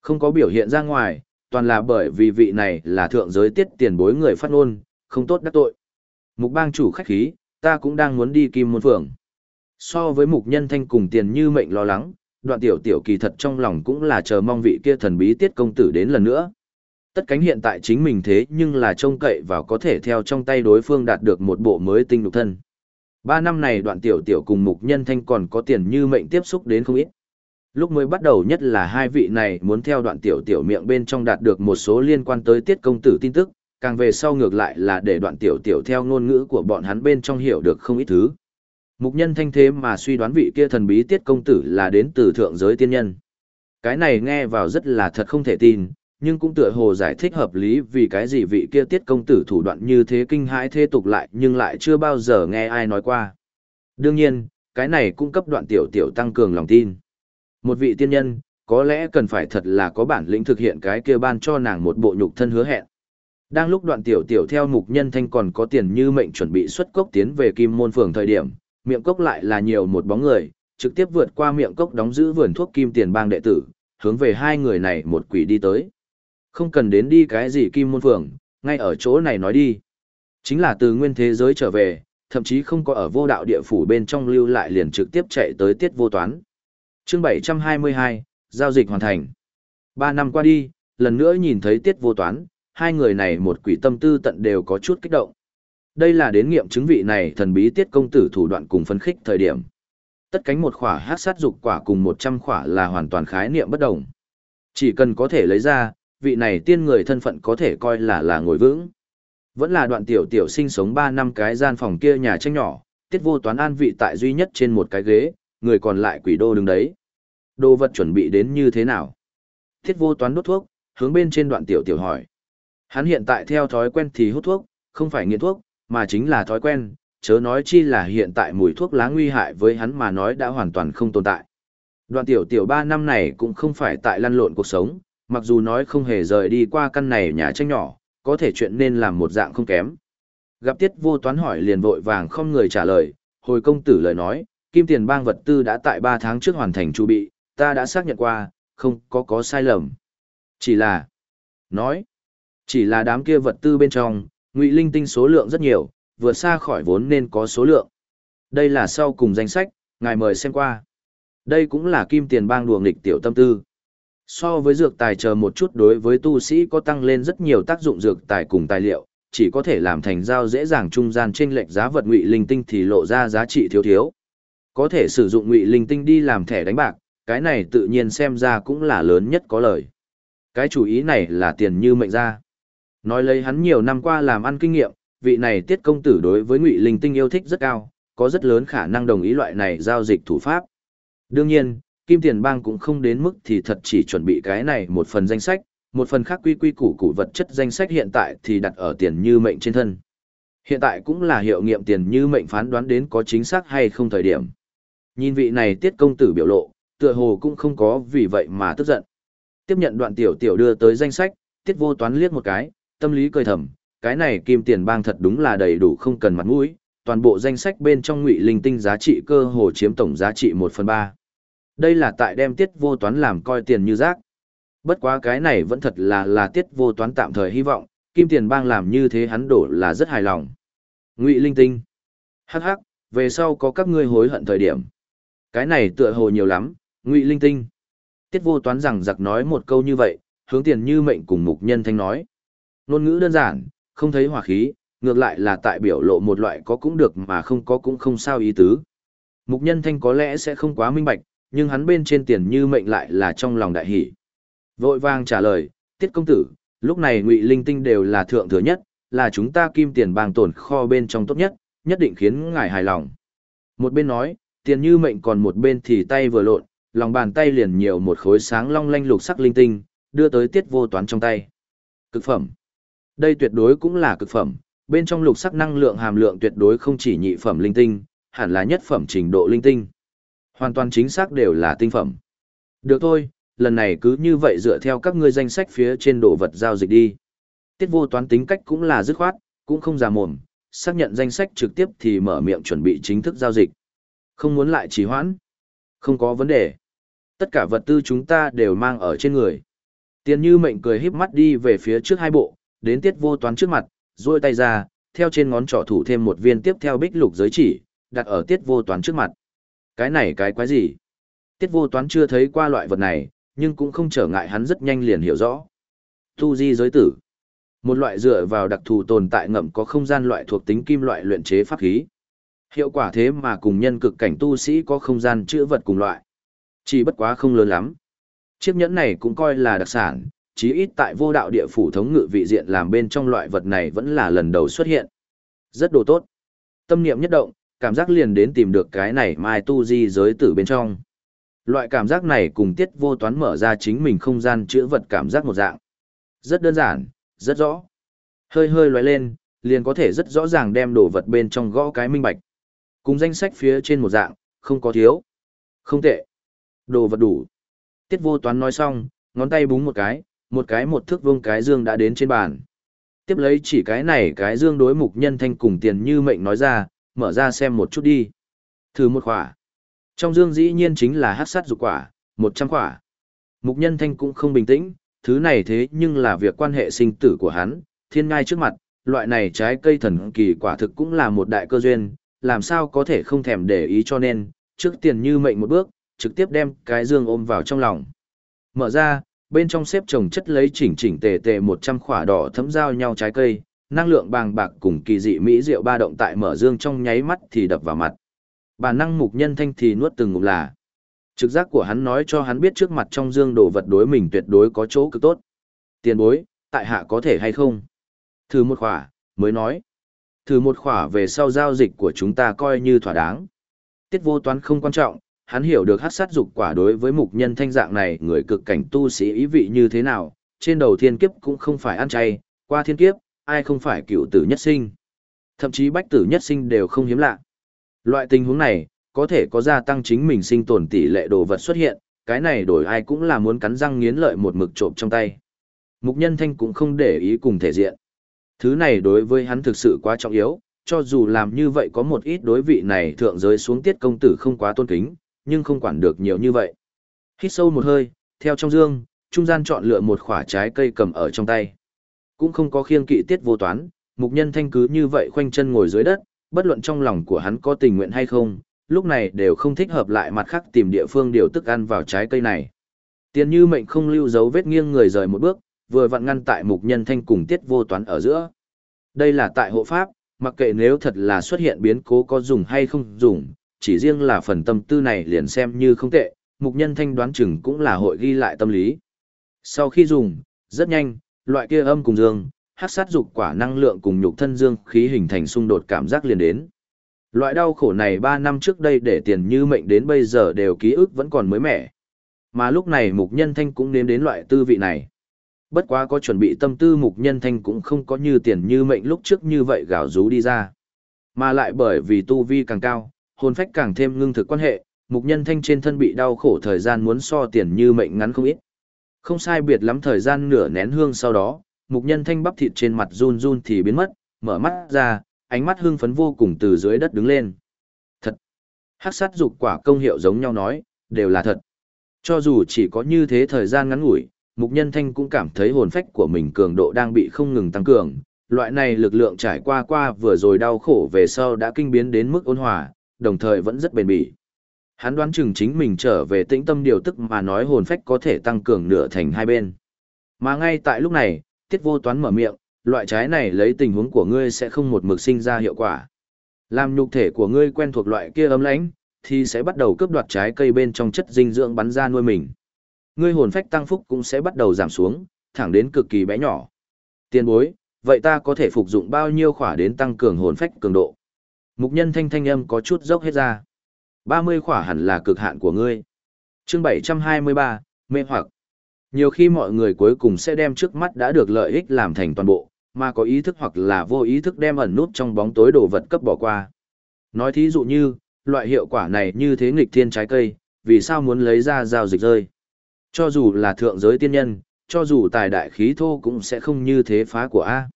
Không có biểu hiện ra ngoài, toàn là bởi vì vị này là thượng giới tiết tiền bối người phát ngôn, không tốt đắc tội. Mục bang chủ khách khí, ta cũng đang muốn đi kim môn phường. So với mục nhân thanh cùng tiền như mệnh lo lắng, đoạn tiểu tiểu kỳ thật trong lòng cũng là chờ mong vị kia thần bí tiết công tử đến lần nữa. Tất cánh hiện tại chính mình thế nhưng là trông cậy vào có thể theo trong tay đối phương đạt được một bộ mới tinh lục thân. Ba năm này đoạn tiểu tiểu cùng mục nhân thanh còn có tiền như mệnh tiếp xúc đến không ít. Lúc mới bắt đầu nhất là hai vị này muốn theo đoạn tiểu tiểu miệng bên trong đạt được một số liên quan tới tiết công tử tin tức, càng về sau ngược lại là để đoạn tiểu tiểu theo ngôn ngữ của bọn hắn bên trong hiểu được không ít thứ. Mục nhân thanh thế mà suy đoán vị kia thần bí tiết công tử là đến từ thượng giới tiên nhân. Cái này nghe vào rất là thật không thể tin, nhưng cũng tựa hồ giải thích hợp lý vì cái gì vị kia tiết công tử thủ đoạn như thế kinh hãi thế tục lại nhưng lại chưa bao giờ nghe ai nói qua. Đương nhiên, cái này cũng cấp đoạn tiểu tiểu tăng cường lòng tin. Một vị tiên nhân, có lẽ cần phải thật là có bản lĩnh thực hiện cái kia ban cho nàng một bộ nhục thân hứa hẹn. Đang lúc đoạn tiểu tiểu theo mục nhân thanh còn có tiền như mệnh chuẩn bị xuất cốc tiến về kim môn phường thời điểm, miệng cốc lại là nhiều một bóng người, trực tiếp vượt qua miệng cốc đóng giữ vườn thuốc kim tiền bang đệ tử, hướng về hai người này một quỷ đi tới. Không cần đến đi cái gì kim môn phường, ngay ở chỗ này nói đi. Chính là từ nguyên thế giới trở về, thậm chí không có ở vô đạo địa phủ bên trong lưu lại liền trực tiếp chạy tới tiết vô toán. Chương 722, giao dịch hoàn thành. Ba năm qua đi, lần nữa nhìn thấy tiết vô toán, hai người này một quỷ tâm tư tận đều có chút kích động. Đây là đến nghiệm chứng vị này thần bí tiết công tử thủ đoạn cùng phấn khích thời điểm. Tất cánh một khỏa hát sát dục quả cùng 100 khỏa là hoàn toàn khái niệm bất đồng. Chỉ cần có thể lấy ra, vị này tiên người thân phận có thể coi là là ngồi vững. Vẫn là đoạn tiểu tiểu sinh sống 3 năm cái gian phòng kia nhà tranh nhỏ, tiết vô toán an vị tại duy nhất trên một cái ghế, người còn lại quỷ đô đứng đấy. Đồ vật chuẩn bị đến như thế nào? Thiết vô toán đốt thuốc, hướng bên trên đoạn tiểu tiểu hỏi. Hắn hiện tại theo thói quen thì hút thuốc, không phải nghiện thuốc, mà chính là thói quen, chớ nói chi là hiện tại mùi thuốc lá nguy hại với hắn mà nói đã hoàn toàn không tồn tại. Đoạn tiểu tiểu 3 năm này cũng không phải tại lăn lộn cuộc sống, mặc dù nói không hề rời đi qua căn này nhà tranh nhỏ, có thể chuyện nên làm một dạng không kém. Gặp tiết vô toán hỏi liền vội vàng không người trả lời, hồi công tử lời nói, kim tiền bang vật tư đã tại 3 tháng trước hoàn thành chu bị, ta đã xác nhận qua, không có có sai lầm. Chỉ là, nói, chỉ là đám kia vật tư bên trong, ngụy linh tinh số lượng rất nhiều, vượt xa khỏi vốn nên có số lượng. Đây là sau cùng danh sách, ngài mời xem qua. Đây cũng là kim tiền bang đùa nghịch tiểu tâm tư. So với dược tài chờ một chút đối với tu sĩ có tăng lên rất nhiều tác dụng dược tài cùng tài liệu, chỉ có thể làm thành giao dễ dàng trung gian trên lệch giá vật ngụy linh tinh thì lộ ra giá trị thiếu thiếu. Có thể sử dụng ngụy linh tinh đi làm thẻ đánh bạc, cái này tự nhiên xem ra cũng là lớn nhất có lời. Cái chủ ý này là tiền như mệnh ra. Nói lấy hắn nhiều năm qua làm ăn kinh nghiệm, vị này tiết công tử đối với ngụy linh tinh yêu thích rất cao, có rất lớn khả năng đồng ý loại này giao dịch thủ pháp. Đương nhiên, Kim Tiền Bang cũng không đến mức thì thật chỉ chuẩn bị cái này một phần danh sách, một phần khác quy quy củ củ vật chất danh sách hiện tại thì đặt ở tiền như mệnh trên thân. Hiện tại cũng là hiệu nghiệm tiền như mệnh phán đoán đến có chính xác hay không thời điểm. Nhìn vị này tiết công tử biểu lộ, tựa hồ cũng không có vì vậy mà tức giận. Tiếp nhận đoạn tiểu tiểu đưa tới danh sách, tiết vô toán liếc một cái, tâm lý cười thầm, cái này kim tiền bang thật đúng là đầy đủ không cần mặt mũi, toàn bộ danh sách bên trong ngụy linh tinh giá trị cơ hồ chiếm tổng giá trị 1 phần 3. Đây là tại đem tiết vô toán làm coi tiền như rác. Bất quá cái này vẫn thật là là tiết vô toán tạm thời hy vọng, kim tiền bang làm như thế hắn đổ là rất hài lòng. Ngụy linh tinh. Hắc hắc, về sau có các ngươi hối hận thời điểm. Cái này tựa hồ nhiều lắm, ngụy linh tinh. Tiết vô toán rằng giặc nói một câu như vậy, hướng tiền như mệnh cùng mục nhân thanh nói. Nôn ngữ đơn giản, không thấy hỏa khí, ngược lại là tại biểu lộ một loại có cũng được mà không có cũng không sao ý tứ. Mục nhân thanh có lẽ sẽ không quá minh bạch, nhưng hắn bên trên tiền như mệnh lại là trong lòng đại hỷ. Vội vàng trả lời, tiết công tử, lúc này ngụy linh tinh đều là thượng thừa nhất, là chúng ta kim tiền bàng tổn kho bên trong tốt nhất, nhất định khiến ngài hài lòng. Một bên nói, tiền như mệnh còn một bên thì tay vừa lộn, lòng bàn tay liền nhiều một khối sáng long lanh lục sắc linh tinh, đưa tới tiết vô toán trong tay. Cực phẩm. Đây tuyệt đối cũng là cực phẩm, bên trong lục sắc năng lượng hàm lượng tuyệt đối không chỉ nhị phẩm linh tinh, hẳn là nhất phẩm trình độ linh tinh. Hoàn toàn chính xác đều là tinh phẩm. Được thôi, lần này cứ như vậy dựa theo các ngươi danh sách phía trên đồ vật giao dịch đi. Tiết vô toán tính cách cũng là dứt khoát, cũng không già mồm, xác nhận danh sách trực tiếp thì mở miệng chuẩn bị chính thức giao dịch. Không muốn lại trì hoãn. Không có vấn đề. Tất cả vật tư chúng ta đều mang ở trên người. Tiền như mệnh cười híp mắt đi về phía trước hai bộ, đến tiết vô toán trước mặt, duỗi tay ra, theo trên ngón trỏ thủ thêm một viên tiếp theo bích lục giới chỉ, đặt ở tiết vô toán trước mặt. Cái này cái quái gì? Tiết vô toán chưa thấy qua loại vật này, nhưng cũng không trở ngại hắn rất nhanh liền hiểu rõ. Tu di giới tử. Một loại dựa vào đặc thù tồn tại ngậm có không gian loại thuộc tính kim loại luyện chế pháp khí. Hiệu quả thế mà cùng nhân cực cảnh tu sĩ có không gian chữa vật cùng loại. Chỉ bất quá không lớn lắm. Chiếc nhẫn này cũng coi là đặc sản, chí ít tại vô đạo địa phủ thống ngự vị diện làm bên trong loại vật này vẫn là lần đầu xuất hiện. Rất đồ tốt. Tâm niệm nhất động, cảm giác liền đến tìm được cái này mai tu di giới tử bên trong. Loại cảm giác này cùng tiết vô toán mở ra chính mình không gian chữa vật cảm giác một dạng. Rất đơn giản, rất rõ. Hơi hơi lóe lên, liền có thể rất rõ ràng đem đồ vật bên trong gõ cái minh bạch. Cùng danh sách phía trên một dạng, không có thiếu. Không tệ. Đồ vật đủ. Tiết vô toán nói xong, ngón tay búng một cái, một cái một thước vuông cái dương đã đến trên bàn. Tiếp lấy chỉ cái này cái dương đối mục nhân thanh cùng tiền như mệnh nói ra, mở ra xem một chút đi. Thử một khỏa. Trong dương dĩ nhiên chính là hát sát dục quả, một trăm quả. Mục nhân thanh cũng không bình tĩnh, thứ này thế nhưng là việc quan hệ sinh tử của hắn, thiên ngai trước mặt, loại này trái cây thần kỳ quả thực cũng là một đại cơ duyên, làm sao có thể không thèm để ý cho nên, trước tiền như mệnh một bước, trực tiếp đem cái dương ôm vào trong lòng. Mở ra, bên trong xếp chồng chất lấy chỉnh chỉnh tề tề 100 khỏa đỏ thấm giao nhau trái cây, năng lượng bàng bạc cùng kỳ dị mỹ rượu ba động tại mở dương trong nháy mắt thì đập vào mặt. Bản năng mục nhân thanh thì nuốt từng ngụm là. Trực giác của hắn nói cho hắn biết trước mặt trong dương đồ vật đối mình tuyệt đối có chỗ cực tốt. Tiền bối, tại hạ có thể hay không? Thử một khỏa, mới nói. Thử một khỏa về sau giao dịch của chúng ta coi như thỏa đáng. Tiết vô toán không quan trọng, hắn hiểu được hát sát dục quả đối với mục nhân thanh dạng này người cực cảnh tu sĩ ý vị như thế nào, trên đầu thiên kiếp cũng không phải ăn chay, qua thiên kiếp, ai không phải cựu tử nhất sinh. Thậm chí bách tử nhất sinh đều không hiếm lạ. Loại tình huống này, có thể có gia tăng chính mình sinh tồn tỷ lệ đồ vật xuất hiện, cái này đổi ai cũng là muốn cắn răng nghiến lợi một mực trộm trong tay. Mục nhân thanh cũng không để ý cùng thể diện. Thứ này đối với hắn thực sự quá trọng yếu, cho dù làm như vậy có một ít đối vị này thượng giới xuống tiết công tử không quá tôn kính, nhưng không quản được nhiều như vậy. Hít sâu một hơi, theo trong dương, trung gian chọn lựa một quả trái cây cầm ở trong tay. Cũng không có khiêng kỵ tiết vô toán, mục nhân thanh cứ như vậy khoanh chân ngồi dưới đất, bất luận trong lòng của hắn có tình nguyện hay không, lúc này đều không thích hợp lại mặt khác tìm địa phương điều tức ăn vào trái cây này. Tiền như mệnh không lưu dấu vết nghiêng người rời một bước, vừa vặn ngăn tại mục nhân thanh cùng tiết vô toán ở giữa. Đây là tại hộ pháp, mặc kệ nếu thật là xuất hiện biến cố có dùng hay không dùng, chỉ riêng là phần tâm tư này liền xem như không tệ, mục nhân thanh đoán chừng cũng là hội ghi lại tâm lý. Sau khi dùng, rất nhanh, loại kia âm cùng dương, hát sát dục quả năng lượng cùng nhục thân dương khí hình thành xung đột cảm giác liền đến. Loại đau khổ này 3 năm trước đây để tiền như mệnh đến bây giờ đều ký ức vẫn còn mới mẻ. Mà lúc này mục nhân thanh cũng nếm đến loại tư vị này. Bất quá có chuẩn bị tâm tư mục nhân thanh cũng không có như tiền như mệnh lúc trước như vậy gào rú đi ra. Mà lại bởi vì tu vi càng cao, hồn phách càng thêm ngưng thực quan hệ, mục nhân thanh trên thân bị đau khổ thời gian muốn so tiền như mệnh ngắn không ít. Không sai biệt lắm thời gian nửa nén hương sau đó, mục nhân thanh bắp thịt trên mặt run run thì biến mất, mở mắt ra, ánh mắt hưng phấn vô cùng từ dưới đất đứng lên. Thật! Hắc sát dục quả công hiệu giống nhau nói, đều là thật. Cho dù chỉ có như thế thời gian ngắn ngủi, mục nhân thanh cũng cảm thấy hồn phách của mình cường độ đang bị không ngừng tăng cường. Loại này lực lượng trải qua qua vừa rồi đau khổ về sau đã kinh biến đến mức ôn hòa, đồng thời vẫn rất bền bỉ. Hắn đoán chừng chính mình trở về tĩnh tâm điều tức mà nói hồn phách có thể tăng cường nửa thành hai bên. Mà ngay tại lúc này, tiết vô toán mở miệng, loại trái này lấy tình huống của ngươi sẽ không một mực sinh ra hiệu quả. Làm nhục thể của ngươi quen thuộc loại kia ấm lãnh, thì sẽ bắt đầu cướp đoạt trái cây bên trong chất dinh dưỡng bắn ra nuôi mình. Ngươi hồn phách tăng phúc cũng sẽ bắt đầu giảm xuống, thẳng đến cực kỳ bé nhỏ. Tiên bối, vậy ta có thể phục dụng bao nhiêu khỏa đến tăng cường hồn phách cường độ? Mục nhân thanh thanh âm có chút dốc hết ra. 30 khỏa hẳn là cực hạn của ngươi. Chương 723, mê hoặc. Nhiều khi mọi người cuối cùng sẽ đem trước mắt đã được lợi ích làm thành toàn bộ, mà có ý thức hoặc là vô ý thức đem ẩn nút trong bóng tối đồ vật cấp bỏ qua. Nói thí dụ như, loại hiệu quả này như thế nghịch thiên trái cây, vì sao muốn lấy ra giao dịch rơi? Cho dù là thượng giới tiên nhân, cho dù tài đại khí thô cũng sẽ không như thế phá của A.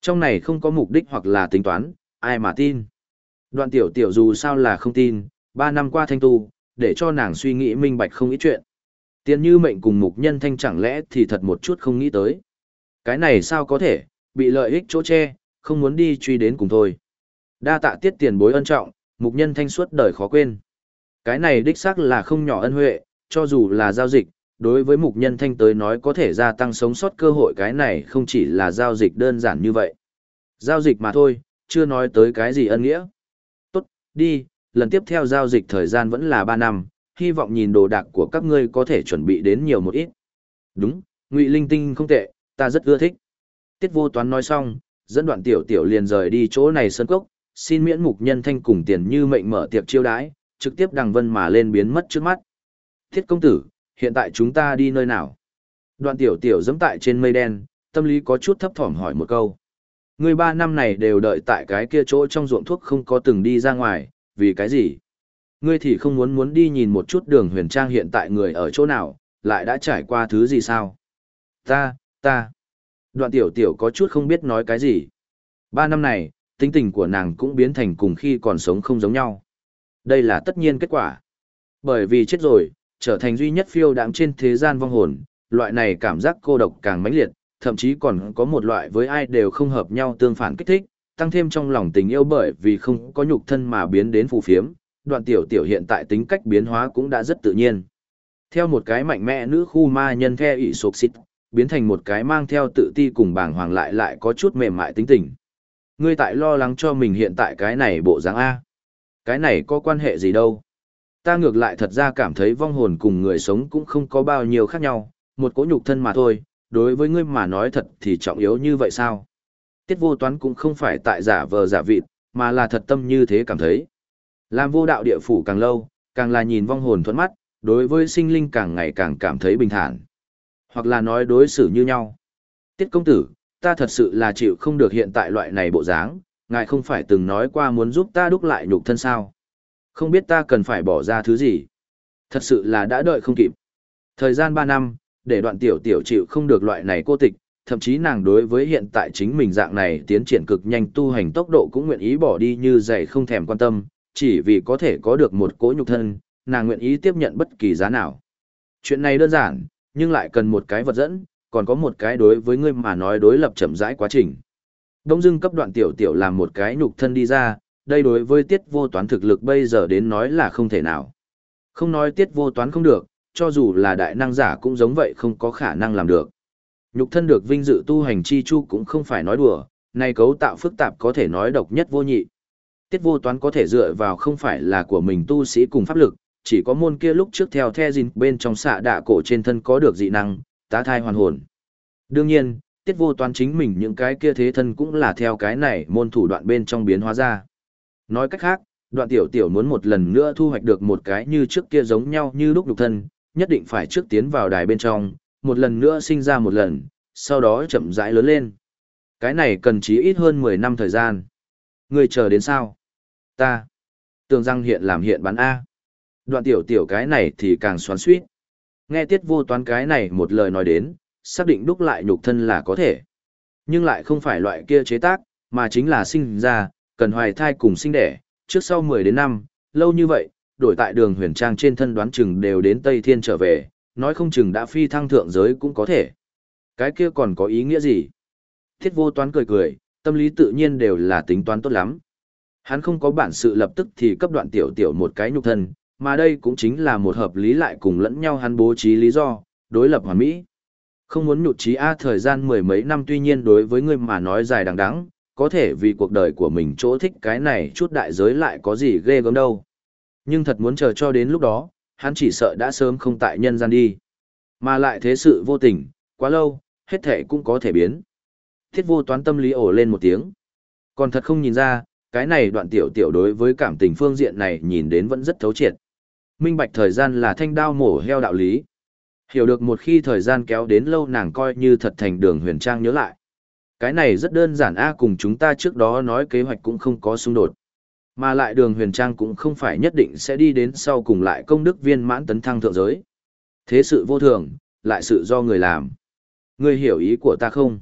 Trong này không có mục đích hoặc là tính toán, ai mà tin. Đoạn tiểu tiểu dù sao là không tin, ba năm qua thanh tu, để cho nàng suy nghĩ minh bạch không ít chuyện. Tiên như mệnh cùng mục nhân thanh chẳng lẽ thì thật một chút không nghĩ tới. Cái này sao có thể, bị lợi ích chỗ che, không muốn đi truy đến cùng thôi. Đa tạ tiết tiền bối ân trọng, mục nhân thanh suốt đời khó quên. Cái này đích xác là không nhỏ ân huệ, cho dù là giao dịch, đối với mục nhân thanh tới nói có thể gia tăng sống sót cơ hội cái này không chỉ là giao dịch đơn giản như vậy. Giao dịch mà thôi, chưa nói tới cái gì ân nghĩa. Tốt, đi, lần tiếp theo giao dịch thời gian vẫn là 3 năm, hy vọng nhìn đồ đạc của các ngươi có thể chuẩn bị đến nhiều một ít. Đúng, ngụy linh tinh không tệ, ta rất ưa thích. Tiết vô toán nói xong, dẫn đoạn tiểu tiểu liền rời đi chỗ này sân cốc, xin miễn mục nhân thanh cùng tiền như mệnh mở tiệc chiêu đãi, trực tiếp đằng vân mà lên biến mất trước mắt. Thiết công tử, hiện tại chúng ta đi nơi nào? Đoạn tiểu tiểu dẫm tại trên mây đen, tâm lý có chút thấp thỏm hỏi một câu. Người ba năm này đều đợi tại cái kia chỗ trong ruộng thuốc không có từng đi ra ngoài, vì cái gì? Ngươi thì không muốn muốn đi nhìn một chút đường huyền trang hiện tại người ở chỗ nào, lại đã trải qua thứ gì sao? Ta, ta. Đoạn tiểu tiểu có chút không biết nói cái gì. Ba năm này, tính tình của nàng cũng biến thành cùng khi còn sống không giống nhau. Đây là tất nhiên kết quả. Bởi vì chết rồi, trở thành duy nhất phiêu đáng trên thế gian vong hồn, loại này cảm giác cô độc càng mãnh liệt, thậm chí còn có một loại với ai đều không hợp nhau tương phản kích thích, tăng thêm trong lòng tình yêu bởi vì không có nhục thân mà biến đến phù phiếm, đoạn tiểu tiểu hiện tại tính cách biến hóa cũng đã rất tự nhiên. Theo một cái mạnh mẽ nữ khu ma nhân theo ị sộp xịt, biến thành một cái mang theo tự ti cùng bảng hoàng lại lại có chút mềm mại tính tình. Ngươi tại lo lắng cho mình hiện tại cái này bộ dáng A. Cái này có quan hệ gì đâu. Ta ngược lại thật ra cảm thấy vong hồn cùng người sống cũng không có bao nhiêu khác nhau, một cỗ nhục thân mà thôi, đối với ngươi mà nói thật thì trọng yếu như vậy sao? Tiết vô toán cũng không phải tại giả vờ giả vịt, mà là thật tâm như thế cảm thấy. Làm vô đạo địa phủ càng lâu, càng là nhìn vong hồn thuẫn mắt, đối với sinh linh càng ngày càng cảm thấy bình thản. Hoặc là nói đối xử như nhau. Tiết công tử, ta thật sự là chịu không được hiện tại loại này bộ dáng, ngài không phải từng nói qua muốn giúp ta đúc lại nhục thân sao. Không biết ta cần phải bỏ ra thứ gì. Thật sự là đã đợi không kịp. Thời gian 3 năm, để đoạn tiểu tiểu chịu không được loại này cô tịch, thậm chí nàng đối với hiện tại chính mình dạng này tiến triển cực nhanh tu hành tốc độ cũng nguyện ý bỏ đi như dày không thèm quan tâm, chỉ vì có thể có được một cỗ nhục thân, nàng nguyện ý tiếp nhận bất kỳ giá nào. Chuyện này đơn giản, nhưng lại cần một cái vật dẫn, còn có một cái đối với ngươi mà nói đối lập chậm rãi quá trình. Đông dưng cấp đoạn tiểu tiểu làm một cái nhục thân đi ra, đây đối với tiết vô toán thực lực bây giờ đến nói là không thể nào. Không nói tiết vô toán không được, cho dù là đại năng giả cũng giống vậy không có khả năng làm được. Nhục thân được vinh dự tu hành chi chu cũng không phải nói đùa, này cấu tạo phức tạp có thể nói độc nhất vô nhị. Tiết vô toán có thể dựa vào không phải là của mình tu sĩ cùng pháp lực, chỉ có môn kia lúc trước theo the dinh bên trong xạ đạ cổ trên thân có được dị năng, tá thai hoàn hồn. Đương nhiên, tiết vô toán chính mình những cái kia thế thân cũng là theo cái này môn thủ đoạn bên trong biến hóa ra. Nói cách khác, đoạn tiểu tiểu muốn một lần nữa thu hoạch được một cái như trước kia giống nhau như lúc nhục thân, nhất định phải trước tiến vào đài bên trong, một lần nữa sinh ra một lần, sau đó chậm rãi lớn lên. Cái này cần chí ít hơn 10 năm thời gian. Người chờ đến sao? Ta. Tường răng hiện làm hiện bán A. Đoạn tiểu tiểu cái này thì càng xoắn suýt. Nghe tiết vô toán cái này một lời nói đến, xác định đúc lại nhục thân là có thể. Nhưng lại không phải loại kia chế tác, mà chính là sinh ra, cần hoài thai cùng sinh đẻ, trước sau 10 đến năm, lâu như vậy, đổi tại đường huyền trang trên thân đoán chừng đều đến Tây Thiên trở về, nói không chừng đã phi thăng thượng giới cũng có thể. Cái kia còn có ý nghĩa gì? Thiết vô toán cười cười, tâm lý tự nhiên đều là tính toán tốt lắm. Hắn không có bản sự lập tức thì cấp đoạn tiểu tiểu một cái nhục thân, mà đây cũng chính là một hợp lý lại cùng lẫn nhau hắn bố trí lý do, đối lập hoàn mỹ. Không muốn nhụt trí A thời gian mười mấy năm tuy nhiên đối với người mà nói dài đằng đẵng, có thể vì cuộc đời của mình chỗ thích cái này chút đại giới lại có gì ghê gớm đâu. Nhưng thật muốn chờ cho đến lúc đó, hắn chỉ sợ đã sớm không tại nhân gian đi. Mà lại thế sự vô tình, quá lâu, hết thể cũng có thể biến. Thiết vô toán tâm lý ổ lên một tiếng. Còn thật không nhìn ra, cái này đoạn tiểu tiểu đối với cảm tình phương diện này nhìn đến vẫn rất thấu triệt. Minh bạch thời gian là thanh đao mổ heo đạo lý. Hiểu được một khi thời gian kéo đến lâu nàng coi như thật thành đường huyền trang nhớ lại. Cái này rất đơn giản a cùng chúng ta trước đó nói kế hoạch cũng không có xung đột. Mà lại đường huyền trang cũng không phải nhất định sẽ đi đến sau cùng lại công đức viên mãn tấn thăng thượng giới. Thế sự vô thường, lại sự do người làm. Ngươi hiểu ý của ta không?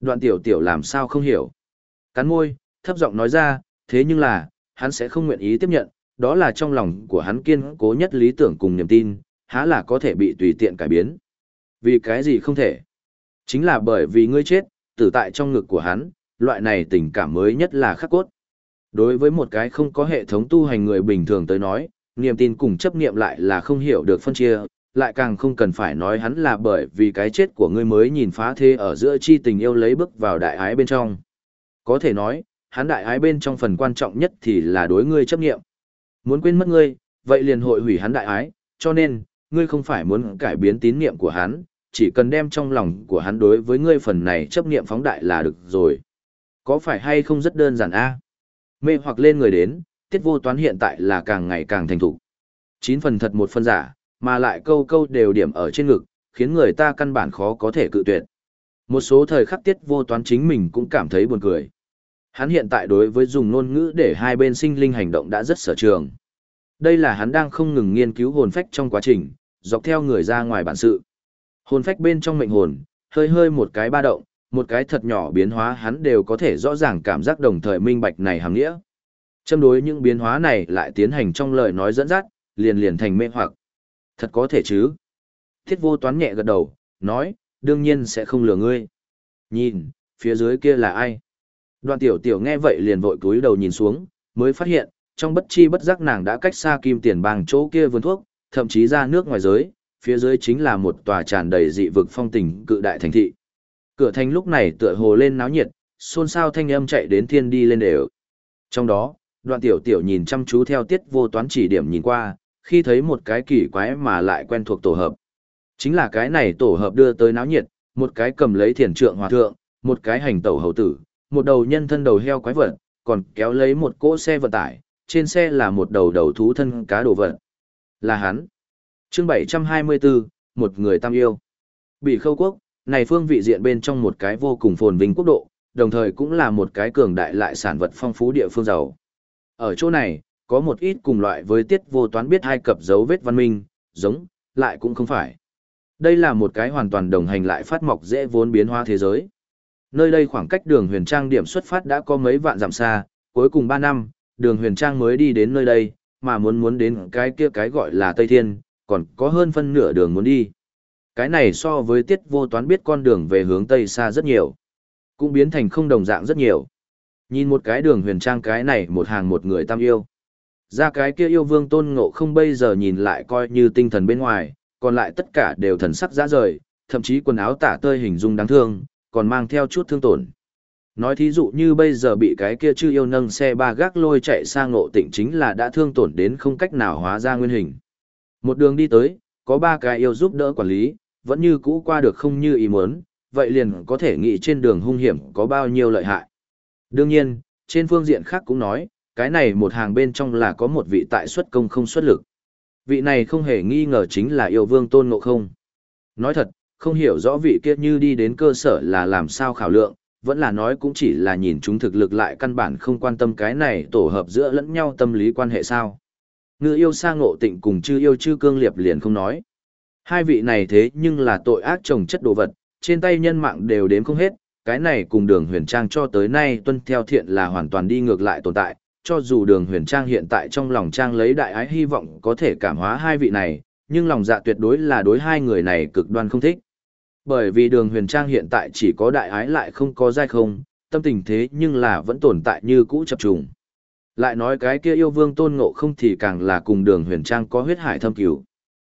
Đoạn tiểu tiểu làm sao không hiểu? Cắn môi, thấp giọng nói ra, thế nhưng là, hắn sẽ không nguyện ý tiếp nhận, đó là trong lòng của hắn kiên cố nhất lý tưởng cùng niềm tin, há là có thể bị tùy tiện cải biến. Vì cái gì không thể? Chính là bởi vì ngươi chết, tử tại trong ngực của hắn, loại này tình cảm mới nhất là khắc cốt. Đối với một cái không có hệ thống tu hành người bình thường tới nói, niềm tin cùng chấp niệm lại là không hiểu được phân chia, lại càng không cần phải nói hắn là bởi vì cái chết của ngươi mới nhìn phá thế ở giữa chi tình yêu lấy bước vào đại ái bên trong. Có thể nói, hắn đại ái bên trong phần quan trọng nhất thì là đối ngươi chấp niệm. Muốn quên mất ngươi, vậy liền hội hủy hắn đại ái, cho nên, ngươi không phải muốn cải biến tín niệm của hắn, chỉ cần đem trong lòng của hắn đối với ngươi phần này chấp niệm phóng đại là được rồi. Có phải hay không rất đơn giản a? Mê hoặc lên người đến, tiết vô toán hiện tại là càng ngày càng thành thục. Chín phần thật một phần giả, mà lại câu câu đều điểm ở trên ngực, khiến người ta căn bản khó có thể cự tuyệt. Một số thời khắc tiết vô toán chính mình cũng cảm thấy buồn cười. Hắn hiện tại đối với dùng ngôn ngữ để hai bên sinh linh hành động đã rất sở trường. Đây là hắn đang không ngừng nghiên cứu hồn phách trong quá trình, dọc theo người ra ngoài bản sự. Hồn phách bên trong mệnh hồn, hơi hơi một cái ba động, một cái thật nhỏ biến hóa hắn đều có thể rõ ràng cảm giác đồng thời minh bạch này hàm nghĩa. Châm đối những biến hóa này lại tiến hành trong lời nói dẫn dắt, liền liền thành mê hoặc. Thật có thể chứ. Thiết vô toán nhẹ gật đầu, nói, đương nhiên sẽ không lừa ngươi. Nhìn, phía dưới kia là ai? Đoạn tiểu tiểu nghe vậy liền vội cúi đầu nhìn xuống, mới phát hiện, trong bất chi bất giác nàng đã cách xa kim tiền bang chỗ kia vườn thuốc, thậm chí ra nước ngoài giới, phía dưới chính là một tòa tràn đầy dị vực phong tình cự đại thành thị. Cửa thành lúc này tựa hồ lên náo nhiệt, xôn xao thanh âm chạy đến thiên đi lên đều. Trong đó, đoạn tiểu tiểu nhìn chăm chú theo tiết vô toán chỉ điểm nhìn qua, khi thấy một cái kỳ quái mà lại quen thuộc tổ hợp. Chính là cái này tổ hợp đưa tới náo nhiệt, một cái cầm lấy thiền trượng hòa thượng, một cái hành tẩu hầu tử, một đầu nhân thân đầu heo quái vật, còn kéo lấy một cỗ xe vận tải, trên xe là một đầu đầu thú thân cá đồ vật. Là hắn chương 724, một người tam yêu. Bị khâu quốc, này phương vị diện bên trong một cái vô cùng phồn vinh quốc độ, đồng thời cũng là một cái cường đại lại sản vật phong phú địa phương giàu. Ở chỗ này, có một ít cùng loại với tiết vô toán biết hai cập dấu vết văn minh, giống, lại cũng không phải. Đây là một cái hoàn toàn đồng hành lại phát mọc dễ vốn biến hóa thế giới. Nơi đây khoảng cách đường huyền trang điểm xuất phát đã có mấy vạn dặm xa, cuối cùng 3 năm, đường huyền trang mới đi đến nơi đây, mà muốn muốn đến cái kia cái gọi là Tây Thiên, còn có hơn phân nửa đường muốn đi. Cái này so với tiết vô toán biết con đường về hướng Tây xa rất nhiều. Cũng biến thành không đồng dạng rất nhiều. Nhìn một cái đường huyền trang cái này một hàng một người tam yêu. Ra cái kia yêu vương tôn ngộ không bây giờ nhìn lại coi như tinh thần bên ngoài, còn lại tất cả đều thần sắc dã rời, thậm chí quần áo tả tơi hình dung đáng thương, còn mang theo chút thương tổn. Nói thí dụ như bây giờ bị cái kia chư yêu nâng xe ba gác lôi chạy sang ngộ tịnh chính là đã thương tổn đến không cách nào hóa ra nguyên hình. Một đường đi tới, có ba cái yêu giúp đỡ quản lý, vẫn như cũ qua được không như ý muốn, vậy liền có thể nghĩ trên đường hung hiểm có bao nhiêu lợi hại. Đương nhiên, trên phương diện khác cũng nói, cái này một hàng bên trong là có một vị tại xuất công không xuất lực. Vị này không hề nghi ngờ chính là yêu vương tôn ngộ không. Nói thật, không hiểu rõ vị kia như đi đến cơ sở là làm sao khảo lượng, vẫn là nói cũng chỉ là nhìn chúng thực lực lại căn bản không quan tâm cái này tổ hợp giữa lẫn nhau tâm lý quan hệ sao. Ngư yêu sa ngộ tịnh cùng chư yêu chư cương liệp liền không nói. Hai vị này thế nhưng là tội ác trồng chất đồ vật, trên tay nhân mạng đều đếm không hết, cái này cùng đường huyền trang cho tới nay tuân theo thiện là hoàn toàn đi ngược lại tồn tại, cho dù đường huyền trang hiện tại trong lòng trang lấy đại ái hy vọng có thể cảm hóa hai vị này, nhưng lòng dạ tuyệt đối là đối hai người này cực đoan không thích. Bởi vì đường huyền trang hiện tại chỉ có đại ái lại không có dai không, tâm tình thế nhưng là vẫn tồn tại như cũ chập trùng. Lại nói cái kia yêu vương tôn ngộ không thì càng là cùng đường huyền trang có huyết hải thâm cứu.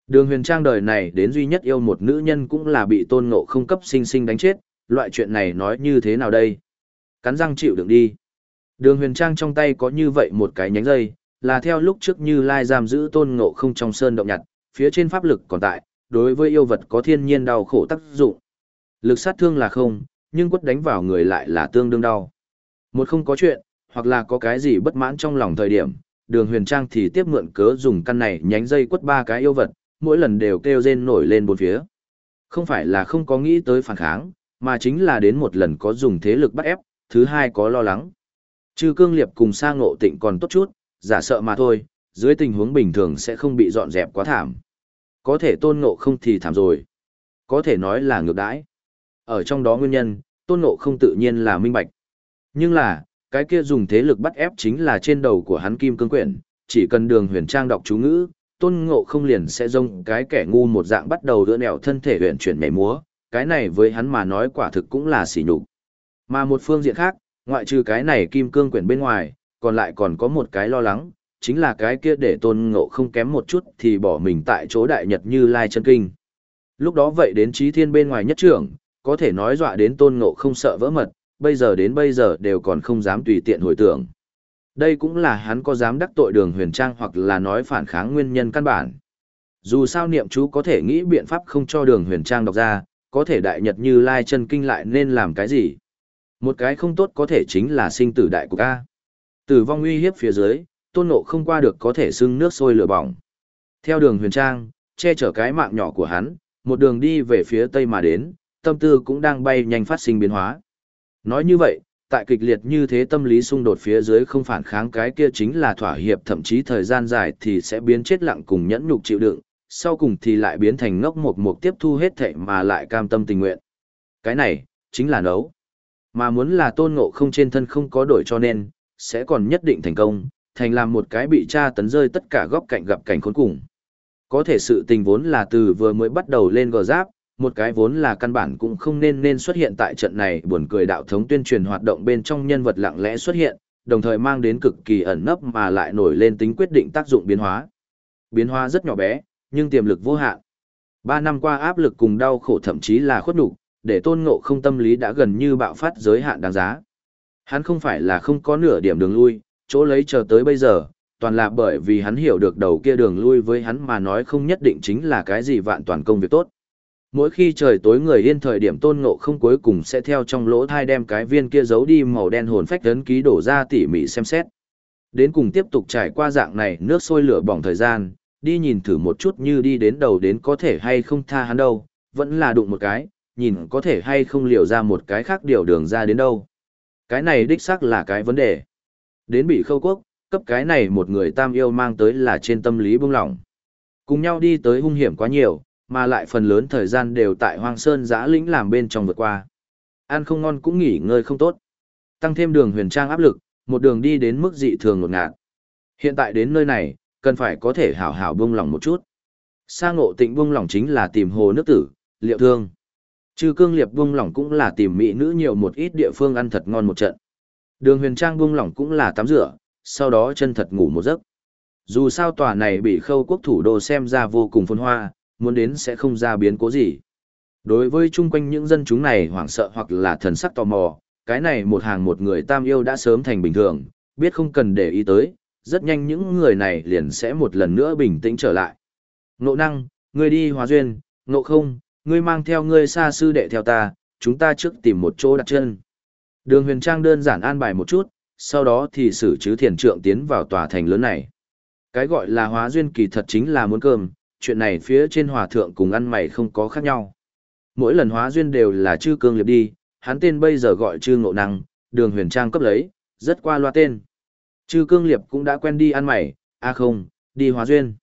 Đường huyền trang đời này đến duy nhất yêu một nữ nhân cũng là bị tôn ngộ không cấp sinh sinh đánh chết, loại chuyện này nói như thế nào đây? Cắn răng chịu đựng đi. Đường huyền trang trong tay có như vậy một cái nhánh dây, là theo lúc trước như lai giam giữ tôn ngộ không trong sơn động nhặt, phía trên pháp lực còn tại, đối với yêu vật có thiên nhiên đau khổ tác dụng. Lực sát thương là không, nhưng quất đánh vào người lại là tương đương đau. Một không có chuyện, hoặc là có cái gì bất mãn trong lòng thời điểm, đường huyền trang thì tiếp mượn cớ dùng căn này nhánh dây quất ba cái yêu vật, mỗi lần đều kêu rên nổi lên bốn phía. Không phải là không có nghĩ tới phản kháng, mà chính là đến một lần có dùng thế lực bắt ép, thứ hai có lo lắng. Trừ cương liệp cùng sa ngộ tịnh còn tốt chút, giả sợ mà thôi, dưới tình huống bình thường sẽ không bị dọn dẹp quá thảm. Có thể tôn ngộ không thì thảm rồi. Có thể nói là ngược đãi. Ở trong đó nguyên nhân, tôn ngộ không tự nhiên là minh bạch. Nhưng là, cái kia dùng thế lực bắt ép chính là trên đầu của hắn kim cương quyển, chỉ cần đường huyền trang đọc chú ngữ, tôn ngộ không liền sẽ rông cái kẻ ngu một dạng bắt đầu đỡ nẹo thân thể huyền chuyển mẻ múa, cái này với hắn mà nói quả thực cũng là sỉ nhục. Mà một phương diện khác, ngoại trừ cái này kim cương quyển bên ngoài, còn lại còn có một cái lo lắng, chính là cái kia để tôn ngộ không kém một chút thì bỏ mình tại chỗ đại nhật như lai chân kinh. Lúc đó vậy đến trí thiên bên ngoài nhất trưởng, có thể nói dọa đến tôn ngộ không sợ vỡ mật, bây giờ đến bây giờ đều còn không dám tùy tiện hồi tưởng. Đây cũng là hắn có dám đắc tội đường huyền trang hoặc là nói phản kháng nguyên nhân căn bản. Dù sao niệm chú có thể nghĩ biện pháp không cho đường huyền trang đọc ra, có thể đại nhật như lai chân kinh lại nên làm cái gì. Một cái không tốt có thể chính là sinh tử đại của ca. Tử vong uy hiếp phía dưới, tôn nộ không qua được có thể xưng nước sôi lửa bỏng. Theo đường huyền trang, che chở cái mạng nhỏ của hắn, một đường đi về phía tây mà đến, tâm tư cũng đang bay nhanh phát sinh biến hóa. Nói như vậy, tại kịch liệt như thế tâm lý xung đột phía dưới không phản kháng cái kia chính là thỏa hiệp thậm chí thời gian dài thì sẽ biến chết lặng cùng nhẫn nhục chịu đựng, sau cùng thì lại biến thành ngốc một mục tiếp thu hết thệ mà lại cam tâm tình nguyện. Cái này, chính là nấu. Mà muốn là tôn ngộ không trên thân không có đổi cho nên, sẽ còn nhất định thành công, thành làm một cái bị tra tấn rơi tất cả góc cạnh gặp cảnh khốn cùng. Có thể sự tình vốn là từ vừa mới bắt đầu lên gò giáp, một cái vốn là căn bản cũng không nên nên xuất hiện tại trận này buồn cười đạo thống tuyên truyền hoạt động bên trong nhân vật lặng lẽ xuất hiện, đồng thời mang đến cực kỳ ẩn nấp mà lại nổi lên tính quyết định tác dụng biến hóa. Biến hóa rất nhỏ bé, nhưng tiềm lực vô hạn. Ba năm qua áp lực cùng đau khổ thậm chí là khuất nhục, để tôn ngộ không tâm lý đã gần như bạo phát giới hạn đáng giá. Hắn không phải là không có nửa điểm đường lui, chỗ lấy chờ tới bây giờ, toàn là bởi vì hắn hiểu được đầu kia đường lui với hắn mà nói không nhất định chính là cái gì vạn toàn công việc tốt. Mỗi khi trời tối người yên thời điểm tôn ngộ không cuối cùng sẽ theo trong lỗ thai đem cái viên kia giấu đi màu đen hồn phách ấn ký đổ ra tỉ mỉ xem xét. Đến cùng tiếp tục trải qua dạng này nước sôi lửa bỏng thời gian, đi nhìn thử một chút như đi đến đầu đến có thể hay không tha hắn đâu, vẫn là đụng một cái, nhìn có thể hay không liều ra một cái khác điều đường ra đến đâu. Cái này đích xác là cái vấn đề. Đến bị khâu quốc, cấp cái này một người tam yêu mang tới là trên tâm lý buông lỏng. Cùng nhau đi tới hung hiểm quá nhiều, mà lại phần lớn thời gian đều tại hoang sơn giã lĩnh làm bên trong vượt qua. Ăn không ngon cũng nghỉ ngơi không tốt. Tăng thêm đường huyền trang áp lực, một đường đi đến mức dị thường ngột ngạt. Hiện tại đến nơi này, cần phải có thể hảo hảo buông lỏng một chút. Sa ngộ tịnh buông lỏng chính là tìm hồ nước tử, liệu thương. Trừ cương liệp buông lỏng cũng là tìm mỹ nữ nhiều một ít địa phương ăn thật ngon một trận. Đường huyền trang buông lỏng cũng là tắm rửa, sau đó chân thật ngủ một giấc. Dù sao tòa này bị khâu quốc thủ đô xem ra vô cùng phồn hoa, muốn đến sẽ không ra biến cố gì. Đối với chung quanh những dân chúng này hoảng sợ hoặc là thần sắc tò mò, cái này một hàng một người tam yêu đã sớm thành bình thường, biết không cần để ý tới, rất nhanh những người này liền sẽ một lần nữa bình tĩnh trở lại. Nộ năng, ngươi đi hóa duyên, nộ không, ngươi mang theo ngươi xa sư đệ theo ta, chúng ta trước tìm một chỗ đặt chân. Đường huyền trang đơn giản an bài một chút, sau đó thì xử chứ thiền trượng tiến vào tòa thành lớn này. Cái gọi là hóa duyên kỳ thật chính là muốn cơm, chuyện này phía trên hòa thượng cùng ăn mày không có khác nhau. Mỗi lần hóa duyên đều là chư cương liệp đi, hắn tên bây giờ gọi chư ngộ năng, đường huyền trang cấp lấy, rất qua loa tên. Chư cương liệp cũng đã quen đi ăn mày, a à không, đi hóa duyên.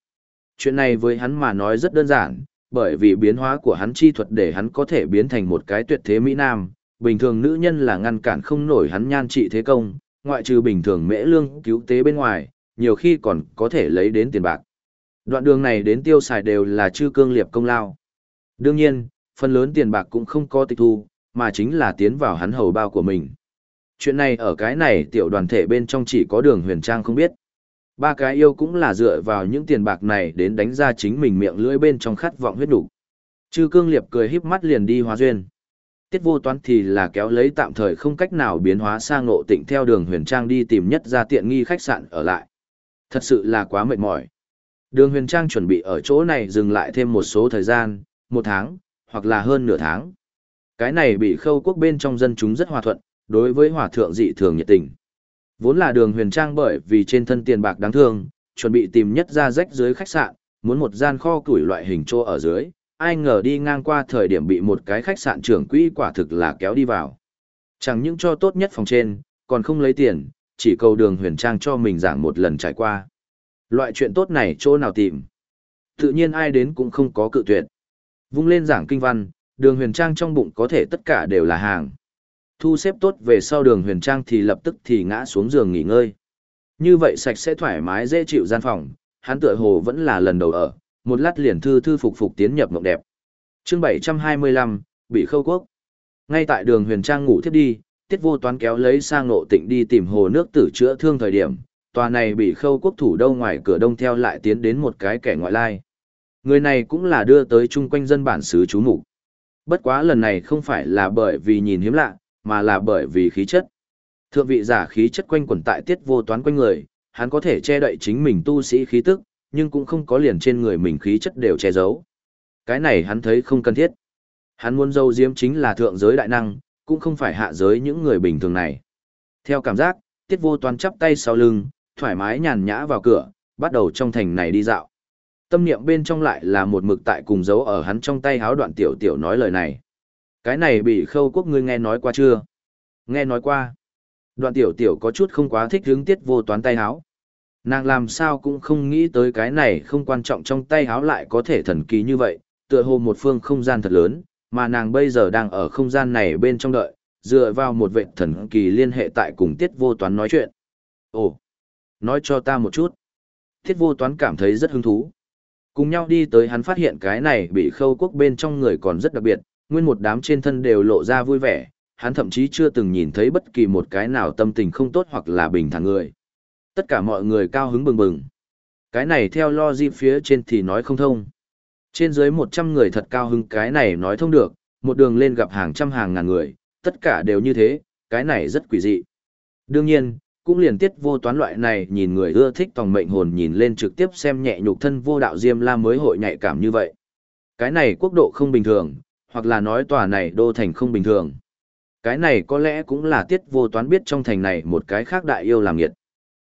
Chuyện này với hắn mà nói rất đơn giản, bởi vì biến hóa của hắn chi thuật để hắn có thể biến thành một cái tuyệt thế Mỹ Nam, bình thường nữ nhân là ngăn cản không nổi hắn nhan trị thế công, ngoại trừ bình thường mễ lương cứu tế bên ngoài, nhiều khi còn có thể lấy đến tiền bạc. Đoạn đường này đến tiêu xài đều là chư cương liệp công lao. Đương nhiên, phần lớn tiền bạc cũng không có tịch thu, mà chính là tiến vào hắn hầu bao của mình. Chuyện này ở cái này tiểu đoàn thể bên trong chỉ có đường huyền trang không biết. Ba cái yêu cũng là dựa vào những tiền bạc này đến đánh ra chính mình miệng lưỡi bên trong khát vọng huyết đủ. Chư cương liệp cười híp mắt liền đi hóa duyên. Tiết vô toán thì là kéo lấy tạm thời không cách nào biến hóa sang ngộ tịnh theo đường huyền trang đi tìm nhất ra tiện nghi khách sạn ở lại. Thật sự là quá mệt mỏi. Đường huyền trang chuẩn bị ở chỗ này dừng lại thêm một số thời gian, một tháng, hoặc là hơn nửa tháng. Cái này bị khâu quốc bên trong dân chúng rất hòa thuận, đối với hòa thượng dị thường nhiệt tình. Vốn là đường huyền trang bởi vì trên thân tiền bạc đáng thương, chuẩn bị tìm nhất ra rách dưới khách sạn, muốn một gian kho củi loại hình chỗ ở dưới, ai ngờ đi ngang qua thời điểm bị một cái khách sạn trưởng quỹ quả thực là kéo đi vào. Chẳng những cho tốt nhất phòng trên, còn không lấy tiền, chỉ cầu đường huyền trang cho mình giảng một lần trải qua. Loại chuyện tốt này chỗ nào tìm? Tự nhiên ai đến cũng không có cự tuyệt. Vung lên giảng kinh văn, đường huyền trang trong bụng có thể tất cả đều là hàng. Thu xếp tốt về sau đường huyền trang thì lập tức thì ngã xuống giường nghỉ ngơi. Như vậy sạch sẽ thoải mái dễ chịu gian phòng, hắn tựa hồ vẫn là lần đầu ở, một lát liền thư thư phục phục tiến nhập mộng đẹp. chương 725, bị khâu quốc. Ngay tại đường huyền trang ngủ thiếp đi, tiết vô toán kéo lấy sang ngộ tịnh đi tìm hồ nước tử chữa thương thời điểm, tòa này bị khâu quốc thủ đâu ngoài cửa đông theo lại tiến đến một cái kẻ ngoại lai. Người này cũng là đưa tới chung quanh dân bản xứ chú mục Bất quá lần này không phải là bởi vì nhìn hiếm lạ, mà là bởi vì khí chất. Thượng vị giả khí chất quanh quẩn tại tiết vô toán quanh người, hắn có thể che đậy chính mình tu sĩ khí tức, nhưng cũng không có liền trên người mình khí chất đều che giấu. Cái này hắn thấy không cần thiết. Hắn muốn dâu diếm chính là thượng giới đại năng, cũng không phải hạ giới những người bình thường này. Theo cảm giác, tiết vô toán chắp tay sau lưng, thoải mái nhàn nhã vào cửa, bắt đầu trong thành này đi dạo. Tâm niệm bên trong lại là một mực tại cùng dấu ở hắn trong tay háo đoạn tiểu tiểu nói lời này. Cái này bị khâu quốc ngươi nghe nói qua chưa? Nghe nói qua. Đoạn tiểu tiểu có chút không quá thích hướng tiết vô toán tay háo. Nàng làm sao cũng không nghĩ tới cái này không quan trọng trong tay háo lại có thể thần kỳ như vậy, tựa hồ một phương không gian thật lớn, mà nàng bây giờ đang ở không gian này bên trong đợi, dựa vào một vệ thần kỳ liên hệ tại cùng tiết vô toán nói chuyện. Ồ, nói cho ta một chút. Thiết vô toán cảm thấy rất hứng thú. Cùng nhau đi tới hắn phát hiện cái này bị khâu quốc bên trong người còn rất đặc biệt, nguyên một đám trên thân đều lộ ra vui vẻ, hắn thậm chí chưa từng nhìn thấy bất kỳ một cái nào tâm tình không tốt hoặc là bình thản người. Tất cả mọi người cao hứng bừng bừng. Cái này theo lo di phía trên thì nói không thông. Trên dưới 100 người thật cao hứng cái này nói thông được, một đường lên gặp hàng trăm hàng ngàn người, tất cả đều như thế, cái này rất quỷ dị. Đương nhiên, cũng liền tiết vô toán loại này nhìn người ưa thích tòng mệnh hồn nhìn lên trực tiếp xem nhẹ nhục thân vô đạo diêm la mới hội nhạy cảm như vậy. Cái này quốc độ không bình thường, hoặc là nói tòa này đô thành không bình thường. Cái này có lẽ cũng là tiết vô toán biết trong thành này một cái khác đại yêu làm nghiệt.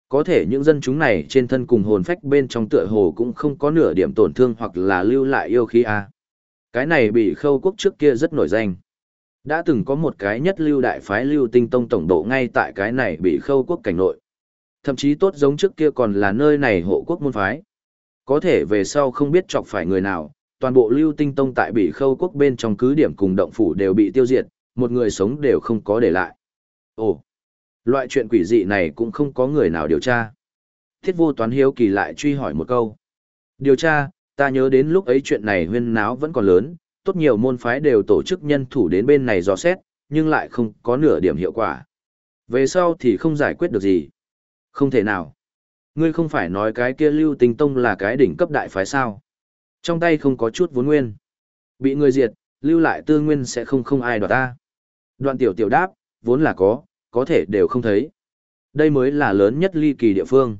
Có thể những dân chúng này trên thân cùng hồn phách bên trong tựa hồ cũng không có nửa điểm tổn thương hoặc là lưu lại yêu khí a. Cái này bị khâu quốc trước kia rất nổi danh. Đã từng có một cái nhất lưu đại phái lưu tinh tông tổng độ ngay tại cái này bị khâu quốc cảnh nội. Thậm chí tốt giống trước kia còn là nơi này hộ quốc môn phái. Có thể về sau không biết chọc phải người nào, toàn bộ lưu tinh tông tại bị khâu quốc bên trong cứ điểm cùng động phủ đều bị tiêu diệt, một người sống đều không có để lại. Ồ, loại chuyện quỷ dị này cũng không có người nào điều tra. Thiết vô toán hiếu kỳ lại truy hỏi một câu. Điều tra, ta nhớ đến lúc ấy chuyện này huyên náo vẫn còn lớn, tốt nhiều môn phái đều tổ chức nhân thủ đến bên này dò xét, nhưng lại không có nửa điểm hiệu quả. Về sau thì không giải quyết được gì. Không thể nào. Ngươi không phải nói cái kia lưu tinh tông là cái đỉnh cấp đại phái sao. Trong tay không có chút vốn nguyên. Bị người diệt, lưu lại tư nguyên sẽ không không ai đoạt ta. Đoạn tiểu tiểu đáp, vốn là có, có thể đều không thấy. Đây mới là lớn nhất ly kỳ địa phương.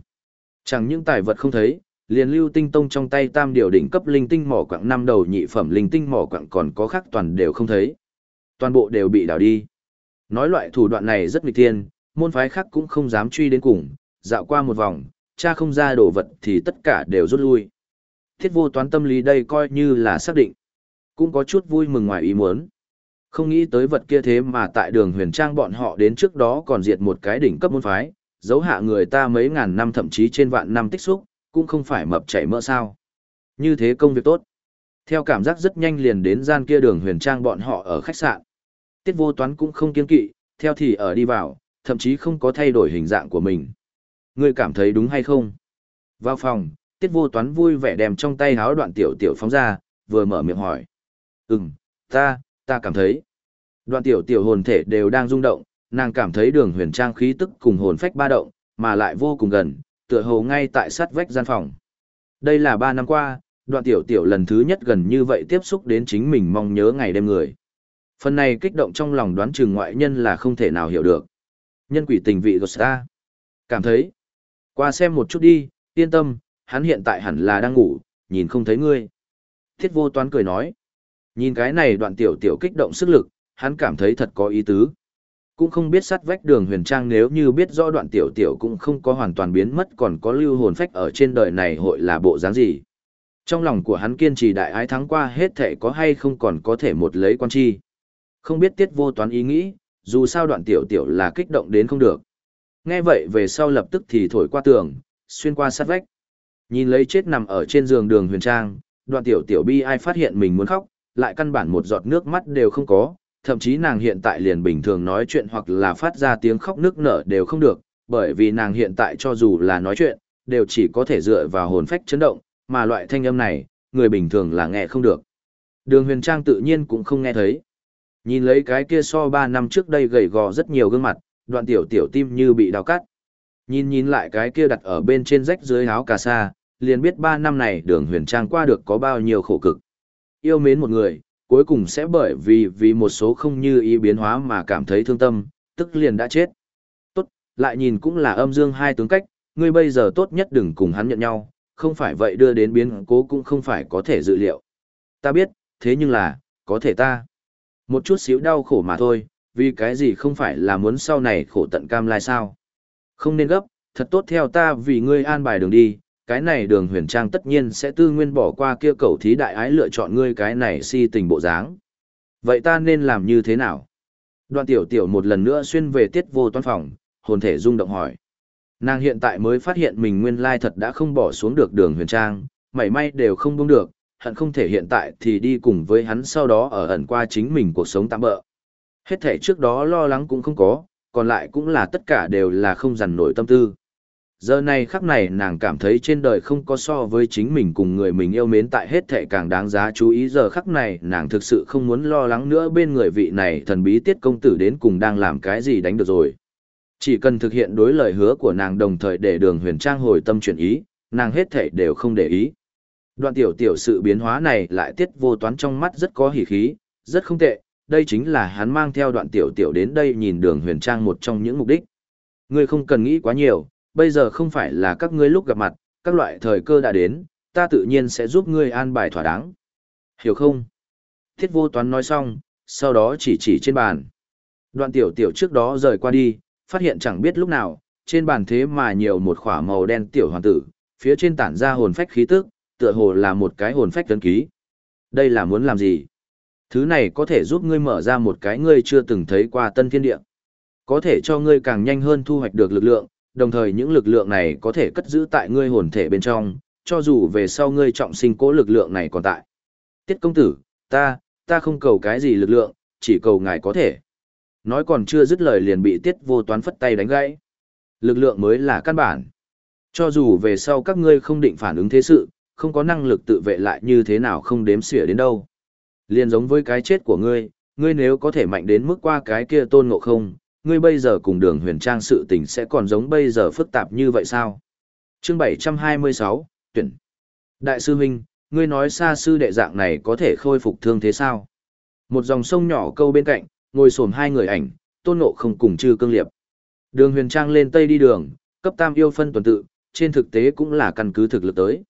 Chẳng những tài vật không thấy, liền lưu tinh tông trong tay tam điều đỉnh cấp linh tinh mỏ quặng năm đầu nhị phẩm linh tinh mỏ quặng còn có khác toàn đều không thấy. Toàn bộ đều bị đào đi. Nói loại thủ đoạn này rất nghịch thiên, môn phái khác cũng không dám truy đến cùng, dạo qua một vòng, cha không ra đồ vật thì tất cả đều rút lui. Thiết vô toán tâm lý đây coi như là xác định. Cũng có chút vui mừng ngoài ý muốn. Không nghĩ tới vật kia thế mà tại đường huyền trang bọn họ đến trước đó còn diệt một cái đỉnh cấp môn phái, giấu hạ người ta mấy ngàn năm thậm chí trên vạn năm tích xúc, cũng không phải mập chảy mỡ sao. Như thế công việc tốt. Theo cảm giác rất nhanh liền đến gian kia đường huyền trang bọn họ ở khách sạn. Tiết vô toán cũng không kiên kỵ, theo thì ở đi vào, thậm chí không có thay đổi hình dạng của mình. Ngươi cảm thấy đúng hay không? Vào phòng, tiết vô toán vui vẻ đem trong tay háo đoạn tiểu tiểu phóng ra, vừa mở miệng hỏi. Ừm, ta, ta cảm thấy. Đoạn tiểu tiểu hồn thể đều đang rung động, nàng cảm thấy đường huyền trang khí tức cùng hồn phách ba động, mà lại vô cùng gần, tựa hồ ngay tại sát vách gian phòng. Đây là ba năm qua, đoạn tiểu tiểu lần thứ nhất gần như vậy tiếp xúc đến chính mình mong nhớ ngày đêm người. Phần này kích động trong lòng đoán chừng ngoại nhân là không thể nào hiểu được. Nhân quỷ tình vị Gosta. Cảm thấy. Qua xem một chút đi, yên tâm, hắn hiện tại hẳn là đang ngủ, nhìn không thấy ngươi. Thiết vô toán cười nói. Nhìn cái này đoạn tiểu tiểu kích động sức lực, hắn cảm thấy thật có ý tứ. Cũng không biết sát vách đường huyền trang nếu như biết rõ đoạn tiểu tiểu cũng không có hoàn toàn biến mất còn có lưu hồn phách ở trên đời này hội là bộ dáng gì. Trong lòng của hắn kiên trì đại ái thắng qua hết thể có hay không còn có thể một lấy quan chi. Không biết tiết vô toán ý nghĩ, dù sao đoạn tiểu tiểu là kích động đến không được. Nghe vậy về sau lập tức thì thổi qua tường, xuyên qua sát vách. Nhìn lấy chết nằm ở trên giường đường huyền trang, đoạn tiểu tiểu bi ai phát hiện mình muốn khóc, lại căn bản một giọt nước mắt đều không có, thậm chí nàng hiện tại liền bình thường nói chuyện hoặc là phát ra tiếng khóc nức nở đều không được, bởi vì nàng hiện tại cho dù là nói chuyện, đều chỉ có thể dựa vào hồn phách chấn động, mà loại thanh âm này, người bình thường là nghe không được. Đường huyền trang tự nhiên cũng không nghe thấy. Nhìn lấy cái kia so 3 năm trước đây gầy gò rất nhiều gương mặt, đoạn tiểu tiểu tim như bị đào cắt. Nhìn nhìn lại cái kia đặt ở bên trên rách dưới áo cà sa, liền biết 3 năm này đường huyền trang qua được có bao nhiêu khổ cực. Yêu mến một người, cuối cùng sẽ bởi vì vì một số không như ý biến hóa mà cảm thấy thương tâm, tức liền đã chết. Tốt, lại nhìn cũng là âm dương hai tướng cách, ngươi bây giờ tốt nhất đừng cùng hắn nhận nhau, không phải vậy đưa đến biến cố cũng không phải có thể dự liệu. Ta biết, thế nhưng là, có thể ta. Một chút xíu đau khổ mà thôi, vì cái gì không phải là muốn sau này khổ tận cam lai sao. Không nên gấp, thật tốt theo ta vì ngươi an bài đường đi, cái này đường huyền trang tất nhiên sẽ tư nguyên bỏ qua kia cầu thí đại ái lựa chọn ngươi cái này si tình bộ dáng. Vậy ta nên làm như thế nào? Đoàn tiểu tiểu một lần nữa xuyên về tiết vô toán phòng, hồn thể rung động hỏi. Nàng hiện tại mới phát hiện mình nguyên lai thật đã không bỏ xuống được đường huyền trang, mảy may đều không buông được, hận không thể hiện tại thì đi cùng với hắn sau đó ở ẩn qua chính mình cuộc sống tạm bỡ. Hết thể trước đó lo lắng cũng không có, còn lại cũng là tất cả đều là không dằn nổi tâm tư. Giờ này khắc này nàng cảm thấy trên đời không có so với chính mình cùng người mình yêu mến tại hết thệ càng đáng giá chú ý giờ khắc này nàng thực sự không muốn lo lắng nữa bên người vị này thần bí tiết công tử đến cùng đang làm cái gì đánh được rồi. Chỉ cần thực hiện đối lời hứa của nàng đồng thời để đường huyền trang hồi tâm chuyển ý, nàng hết thệ đều không để ý. Đoạn tiểu tiểu sự biến hóa này lại tiết vô toán trong mắt rất có hỉ khí, rất không tệ, đây chính là hắn mang theo đoạn tiểu tiểu đến đây nhìn đường huyền trang một trong những mục đích. Ngươi không cần nghĩ quá nhiều, bây giờ không phải là các ngươi lúc gặp mặt, các loại thời cơ đã đến, ta tự nhiên sẽ giúp ngươi an bài thỏa đáng. Hiểu không? Thiết vô toán nói xong, sau đó chỉ chỉ trên bàn. Đoạn tiểu tiểu trước đó rời qua đi, phát hiện chẳng biết lúc nào, trên bàn thế mà nhiều một khỏa màu đen tiểu hoàng tử, phía trên tản ra hồn phách khí tức, tựa hồ là một cái hồn phách tấn ký. Đây là muốn làm gì? Thứ này có thể giúp ngươi mở ra một cái ngươi chưa từng thấy qua tân thiên địa. Có thể cho ngươi càng nhanh hơn thu hoạch được lực lượng, đồng thời những lực lượng này có thể cất giữ tại ngươi hồn thể bên trong, cho dù về sau ngươi trọng sinh cố lực lượng này còn tại. Tiết công tử, ta, ta không cầu cái gì lực lượng, chỉ cầu ngài có thể. Nói còn chưa dứt lời liền bị tiết vô toán phất tay đánh gãy. Lực lượng mới là căn bản. Cho dù về sau các ngươi không định phản ứng thế sự, không có năng lực tự vệ lại như thế nào không đếm xỉa đến đâu. Liên giống với cái chết của ngươi, ngươi nếu có thể mạnh đến mức qua cái kia tôn ngộ không, ngươi bây giờ cùng đường huyền trang sự tình sẽ còn giống bây giờ phức tạp như vậy sao? Chương 726, tuyển. Đại sư huynh, ngươi nói xa sư đệ dạng này có thể khôi phục thương thế sao? Một dòng sông nhỏ câu bên cạnh, ngồi xổm hai người ảnh, tôn ngộ không cùng chư cương liệp. Đường huyền trang lên tây đi đường, cấp tam yêu phân tuần tự, trên thực tế cũng là căn cứ thực lực tới.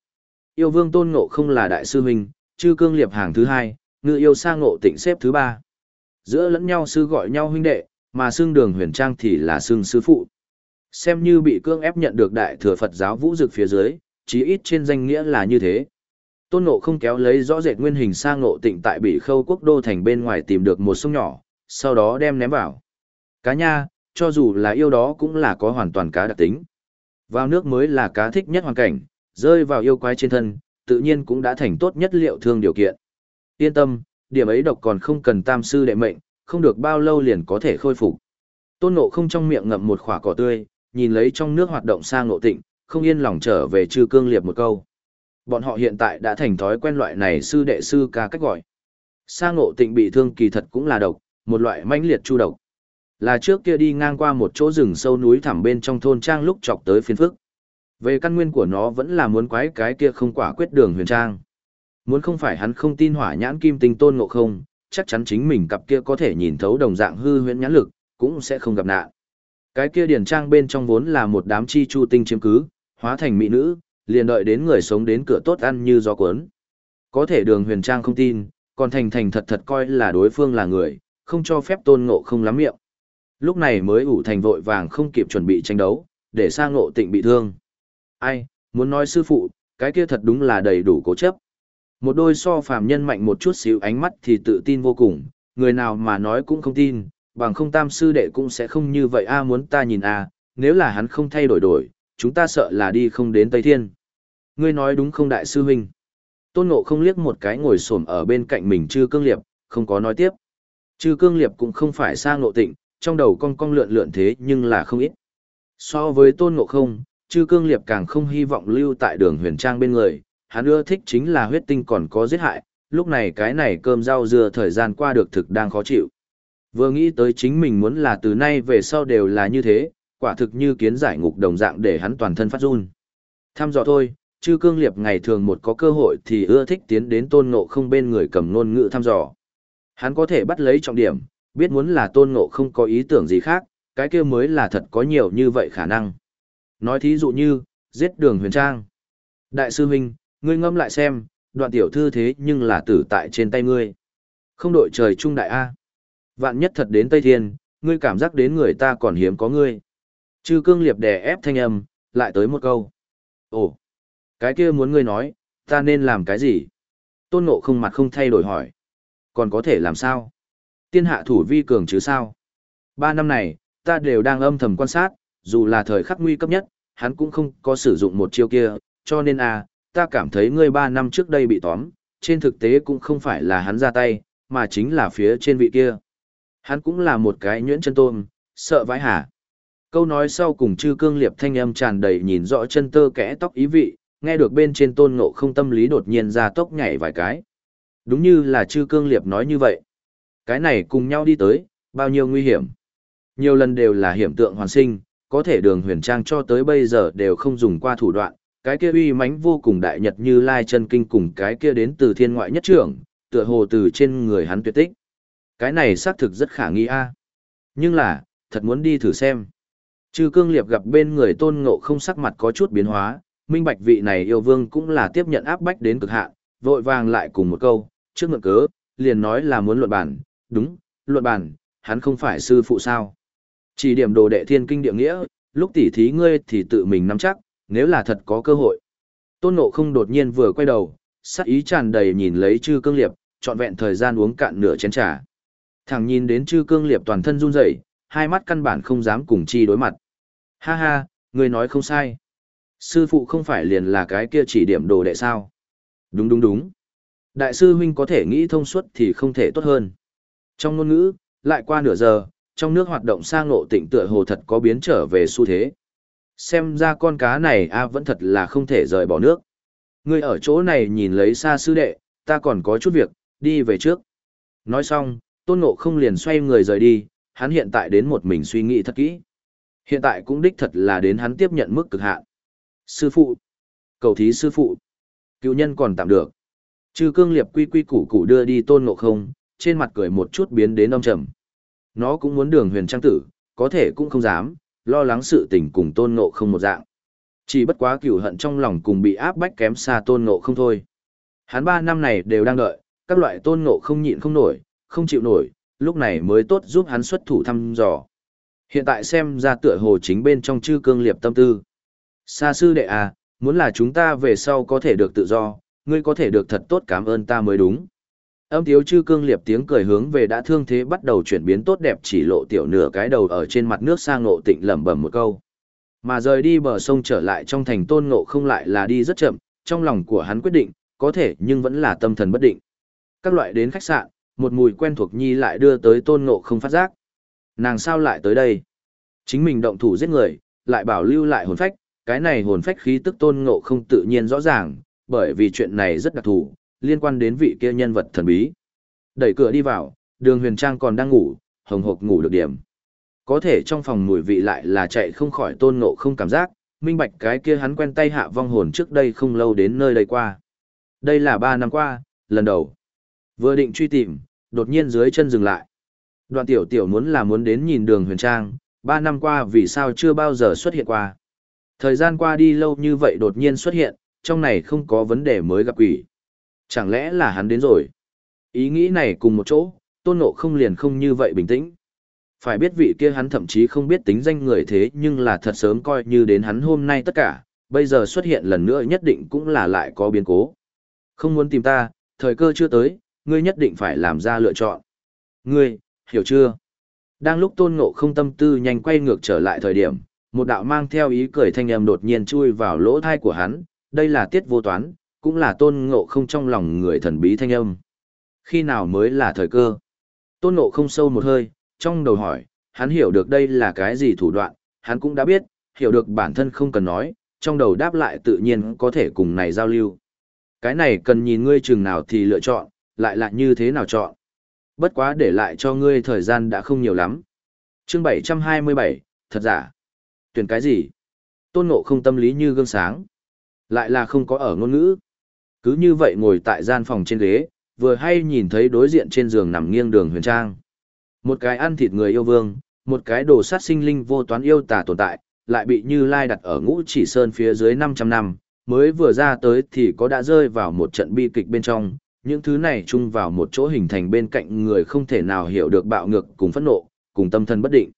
Yêu vương tôn ngộ không là đại sư huynh, chư cương liệp hàng thứ hai, ngự yêu sa ngộ tịnh xếp thứ ba. Giữa lẫn nhau sư gọi nhau huynh đệ, mà xương đường huyền trang thì là xương sư phụ. Xem như bị cương ép nhận được đại thừa Phật giáo vũ dực phía dưới, chí ít trên danh nghĩa là như thế. Tôn ngộ không kéo lấy rõ rệt nguyên hình sang ngộ tịnh tại bị khâu quốc đô thành bên ngoài tìm được một sông nhỏ, sau đó đem ném vào. Cá nha, cho dù là yêu đó cũng là có hoàn toàn cá đặc tính. Vào nước mới là cá thích nhất hoàn cảnh, rơi vào yêu quái trên thân, tự nhiên cũng đã thành tốt nhất liệu thương điều kiện. Yên tâm, điểm ấy độc còn không cần tam sư đệ mệnh, không được bao lâu liền có thể khôi phục. Tôn Ngộ không trong miệng ngậm một khỏa cỏ tươi, nhìn lấy trong nước hoạt động sang ngộ tịnh, không yên lòng trở về chư cương liệp một câu. Bọn họ hiện tại đã thành thói quen loại này sư đệ sư ca cách gọi. Sang ngộ tịnh bị thương kỳ thật cũng là độc, một loại mãnh liệt chu độc. Là trước kia đi ngang qua một chỗ rừng sâu núi thẳm bên trong thôn trang lúc chọc tới phiên phức. Về căn nguyên của nó vẫn là muốn quái cái kia không quả quyết đường huyền trang. Muốn không phải hắn không tin hỏa nhãn kim tinh tôn ngộ không, chắc chắn chính mình cặp kia có thể nhìn thấu đồng dạng hư huyễn nhãn lực, cũng sẽ không gặp nạn. Cái kia điển trang bên trong vốn là một đám chi chu tinh chiếm cứ, hóa thành mỹ nữ, liền đợi đến người sống đến cửa tốt ăn như gió cuốn. Có thể đường huyền trang không tin, còn thành thành thật thật coi là đối phương là người, không cho phép tôn ngộ không lắm miệng. Lúc này mới ủ thành vội vàng không kịp chuẩn bị tranh đấu, để sang ngộ tịnh bị thương. Ai, muốn nói sư phụ, cái kia thật đúng là đầy đủ cố chấp. Một đôi so phàm nhân mạnh một chút xíu ánh mắt thì tự tin vô cùng, người nào mà nói cũng không tin, bằng không tam sư đệ cũng sẽ không như vậy a muốn ta nhìn a nếu là hắn không thay đổi đổi, chúng ta sợ là đi không đến Tây Thiên. Ngươi nói đúng không đại sư huynh? Tôn Ngộ không liếc một cái ngồi xổm ở bên cạnh mình chư cương liệp, không có nói tiếp. Chư cương liệp cũng không phải xa ngộ tịnh, trong đầu cong cong lượn lượn thế nhưng là không ít. So với tôn ngộ không, chư cương liệp càng không hy vọng lưu tại đường huyền trang bên người, hắn ưa thích chính là huyết tinh còn có giết hại, lúc này cái này cơm rau dưa thời gian qua được thực đang khó chịu. Vừa nghĩ tới chính mình muốn là từ nay về sau đều là như thế, quả thực như kiến giải ngục đồng dạng để hắn toàn thân phát run. Tham dò thôi, chư cương liệp ngày thường một có cơ hội thì ưa thích tiến đến tôn ngộ không bên người cầm ngôn ngữ thăm dò. Hắn có thể bắt lấy trọng điểm, biết muốn là tôn ngộ không có ý tưởng gì khác, cái kia mới là thật có nhiều như vậy khả năng. Nói thí dụ như, giết đường huyền trang. Đại sư huynh, ngươi ngâm lại xem, đoạn tiểu thư thế nhưng là tử tại trên tay ngươi. Không đội trời trung đại A. Vạn nhất thật đến Tây Thiên, ngươi cảm giác đến người ta còn hiếm có ngươi. Chư cương liệp đè ép thanh âm, lại tới một câu. Ồ, cái kia muốn ngươi nói, ta nên làm cái gì? Tôn ngộ không mặt không thay đổi hỏi. Còn có thể làm sao? Tiên hạ thủ vi cường chứ sao? Ba năm này, ta đều đang âm thầm quan sát, dù là thời khắc nguy cấp nhất, hắn cũng không có sử dụng một chiêu kia, cho nên à, ta cảm thấy ngươi ba năm trước đây bị tóm, trên thực tế cũng không phải là hắn ra tay, mà chính là phía trên vị kia. Hắn cũng là một cái nhuyễn chân tôm, sợ vãi hả. Câu nói sau cùng chư cương liệp thanh âm tràn đầy nhìn rõ chân tơ kẽ tóc ý vị, nghe được bên trên tôn ngộ không tâm lý đột nhiên ra tốc nhảy vài cái. Đúng như là chư cương liệp nói như vậy. Cái này cùng nhau đi tới, bao nhiêu nguy hiểm. Nhiều lần đều là hiểm tượng hoàn sinh, có thể đường huyền trang cho tới bây giờ đều không dùng qua thủ đoạn, cái kia uy mãnh vô cùng đại nhật như lai chân kinh cùng cái kia đến từ thiên ngoại nhất trưởng, tựa hồ từ trên người hắn tuyệt tích. Cái này xác thực rất khả nghi a. Nhưng là, thật muốn đi thử xem. Chư cương liệp gặp bên người tôn ngộ không sắc mặt có chút biến hóa, minh bạch vị này yêu vương cũng là tiếp nhận áp bách đến cực hạn, vội vàng lại cùng một câu, trước mượn cớ, liền nói là muốn luận bản, đúng, luận bản, hắn không phải sư phụ sao. Chỉ điểm đồ đệ thiên kinh địa nghĩa, lúc tỉ thí ngươi thì tự mình nắm chắc, nếu là thật có cơ hội. Tôn ngộ không đột nhiên vừa quay đầu, sắc ý tràn đầy nhìn lấy chư cương liệp, trọn vẹn thời gian uống cạn nửa chén trà. Thẳng nhìn đến chư cương liệp toàn thân run rẩy, hai mắt căn bản không dám cùng chi đối mặt. Ha ha, người nói không sai. Sư phụ không phải liền là cái kia chỉ điểm đồ đệ sao? Đúng đúng đúng. Đại sư huynh có thể nghĩ thông suốt thì không thể tốt hơn. Trong ngôn ngữ, lại qua nửa giờ, trong nước hoạt động sang ngộ tịnh tựa hồ thật có biến trở về xu thế. Xem ra con cá này a vẫn thật là không thể rời bỏ nước. Ngươi ở chỗ này nhìn lấy xa sư đệ, ta còn có chút việc, đi về trước. Nói xong, tôn ngộ không liền xoay người rời đi, hắn hiện tại đến một mình suy nghĩ thật kỹ. Hiện tại cũng đích thật là đến hắn tiếp nhận mức cực hạn. Sư phụ, cầu thí sư phụ, cựu nhân còn tạm được. Chư cương liệp quy quy củ củ đưa đi tôn ngộ không, trên mặt cười một chút biến đến âm trầm. Nó cũng muốn đường huyền trang tử, có thể cũng không dám, lo lắng sự tình cùng tôn ngộ không một dạng. Chỉ bất quá cửu hận trong lòng cùng bị áp bách kém xa tôn ngộ không thôi. Hắn ba năm này đều đang đợi, các loại tôn ngộ không nhịn không nổi, không chịu nổi, lúc này mới tốt giúp hắn xuất thủ thăm dò. Hiện tại xem ra tựa hồ chính bên trong chư cương liệp tâm tư. Sa sư đệ à, muốn là chúng ta về sau có thể được tự do, ngươi có thể được thật tốt cảm ơn ta mới đúng. Âm thiếu chư cương liệp tiếng cười hướng về đã thương thế bắt đầu chuyển biến tốt đẹp chỉ lộ tiểu nửa cái đầu ở trên mặt nước sang ngộ tịnh lẩm bẩm một câu. Mà rời đi bờ sông trở lại trong thành tôn ngộ không lại là đi rất chậm, trong lòng của hắn quyết định, có thể nhưng vẫn là tâm thần bất định. Các loại đến khách sạn, một mùi quen thuộc nhi lại đưa tới tôn ngộ không phát giác. Nàng sao lại tới đây? Chính mình động thủ giết người, lại bảo lưu lại hồn phách, cái này hồn phách khí tức tôn ngộ không tự nhiên rõ ràng, bởi vì chuyện này rất đặc thù, liên quan đến vị kia nhân vật thần bí. Đẩy cửa đi vào, đường huyền trang còn đang ngủ, hồng hộc ngủ được điểm. Có thể trong phòng mùi vị lại là chạy không khỏi tôn ngộ không cảm giác, minh bạch cái kia hắn quen tay hạ vong hồn trước đây không lâu đến nơi đây qua. Đây là ba năm qua, lần đầu. Vừa định truy tìm, đột nhiên dưới chân dừng lại. Đoạn tiểu tiểu muốn là muốn đến nhìn đường huyền trang, ba năm qua vì sao chưa bao giờ xuất hiện qua. Thời gian qua đi lâu như vậy đột nhiên xuất hiện, trong này không có vấn đề mới gặp quỷ. Chẳng lẽ là hắn đến rồi? Ý nghĩ này cùng một chỗ, tôn ngộ không liền không như vậy bình tĩnh. Phải biết vị kia hắn thậm chí không biết tính danh người thế nhưng là thật sớm coi như đến hắn hôm nay tất cả, bây giờ xuất hiện lần nữa nhất định cũng là lại có biến cố. Không muốn tìm ta, thời cơ chưa tới, ngươi nhất định phải làm ra lựa chọn. Ngươi, hiểu chưa? Đang lúc tôn ngộ không tâm tư nhanh quay ngược trở lại thời điểm, một đạo mang theo ý cười thanh âm đột nhiên chui vào lỗ thai của hắn, đây là tiết vô toán, cũng là tôn ngộ không trong lòng người thần bí thanh âm. Khi nào mới là thời cơ? Tôn ngộ không sâu một hơi, trong đầu hỏi, hắn hiểu được đây là cái gì thủ đoạn, hắn cũng đã biết, hiểu được bản thân không cần nói, trong đầu đáp lại tự nhiên có thể cùng này giao lưu. Cái này cần nhìn ngươi chừng nào thì lựa chọn, lại là như thế nào chọn. Bất quá để lại cho ngươi thời gian đã không nhiều lắm. chương 727, thật giả. Tuyển cái gì? Tôn ngộ không tâm lý như gương sáng. Lại là không có ở ngôn ngữ. Cứ như vậy ngồi tại gian phòng trên ghế, vừa hay nhìn thấy đối diện trên giường nằm nghiêng đường huyền trang. Một cái ăn thịt người yêu vương, một cái đồ sát sinh linh vô toán yêu tà tồn tại, lại bị Như Lai đặt ở ngũ chỉ sơn phía dưới 500 năm, mới vừa ra tới thì có đã rơi vào một trận bi kịch bên trong, những thứ này chung vào một chỗ hình thành bên cạnh người không thể nào hiểu được bạo ngược cùng phẫn nộ, cùng tâm thần bất định.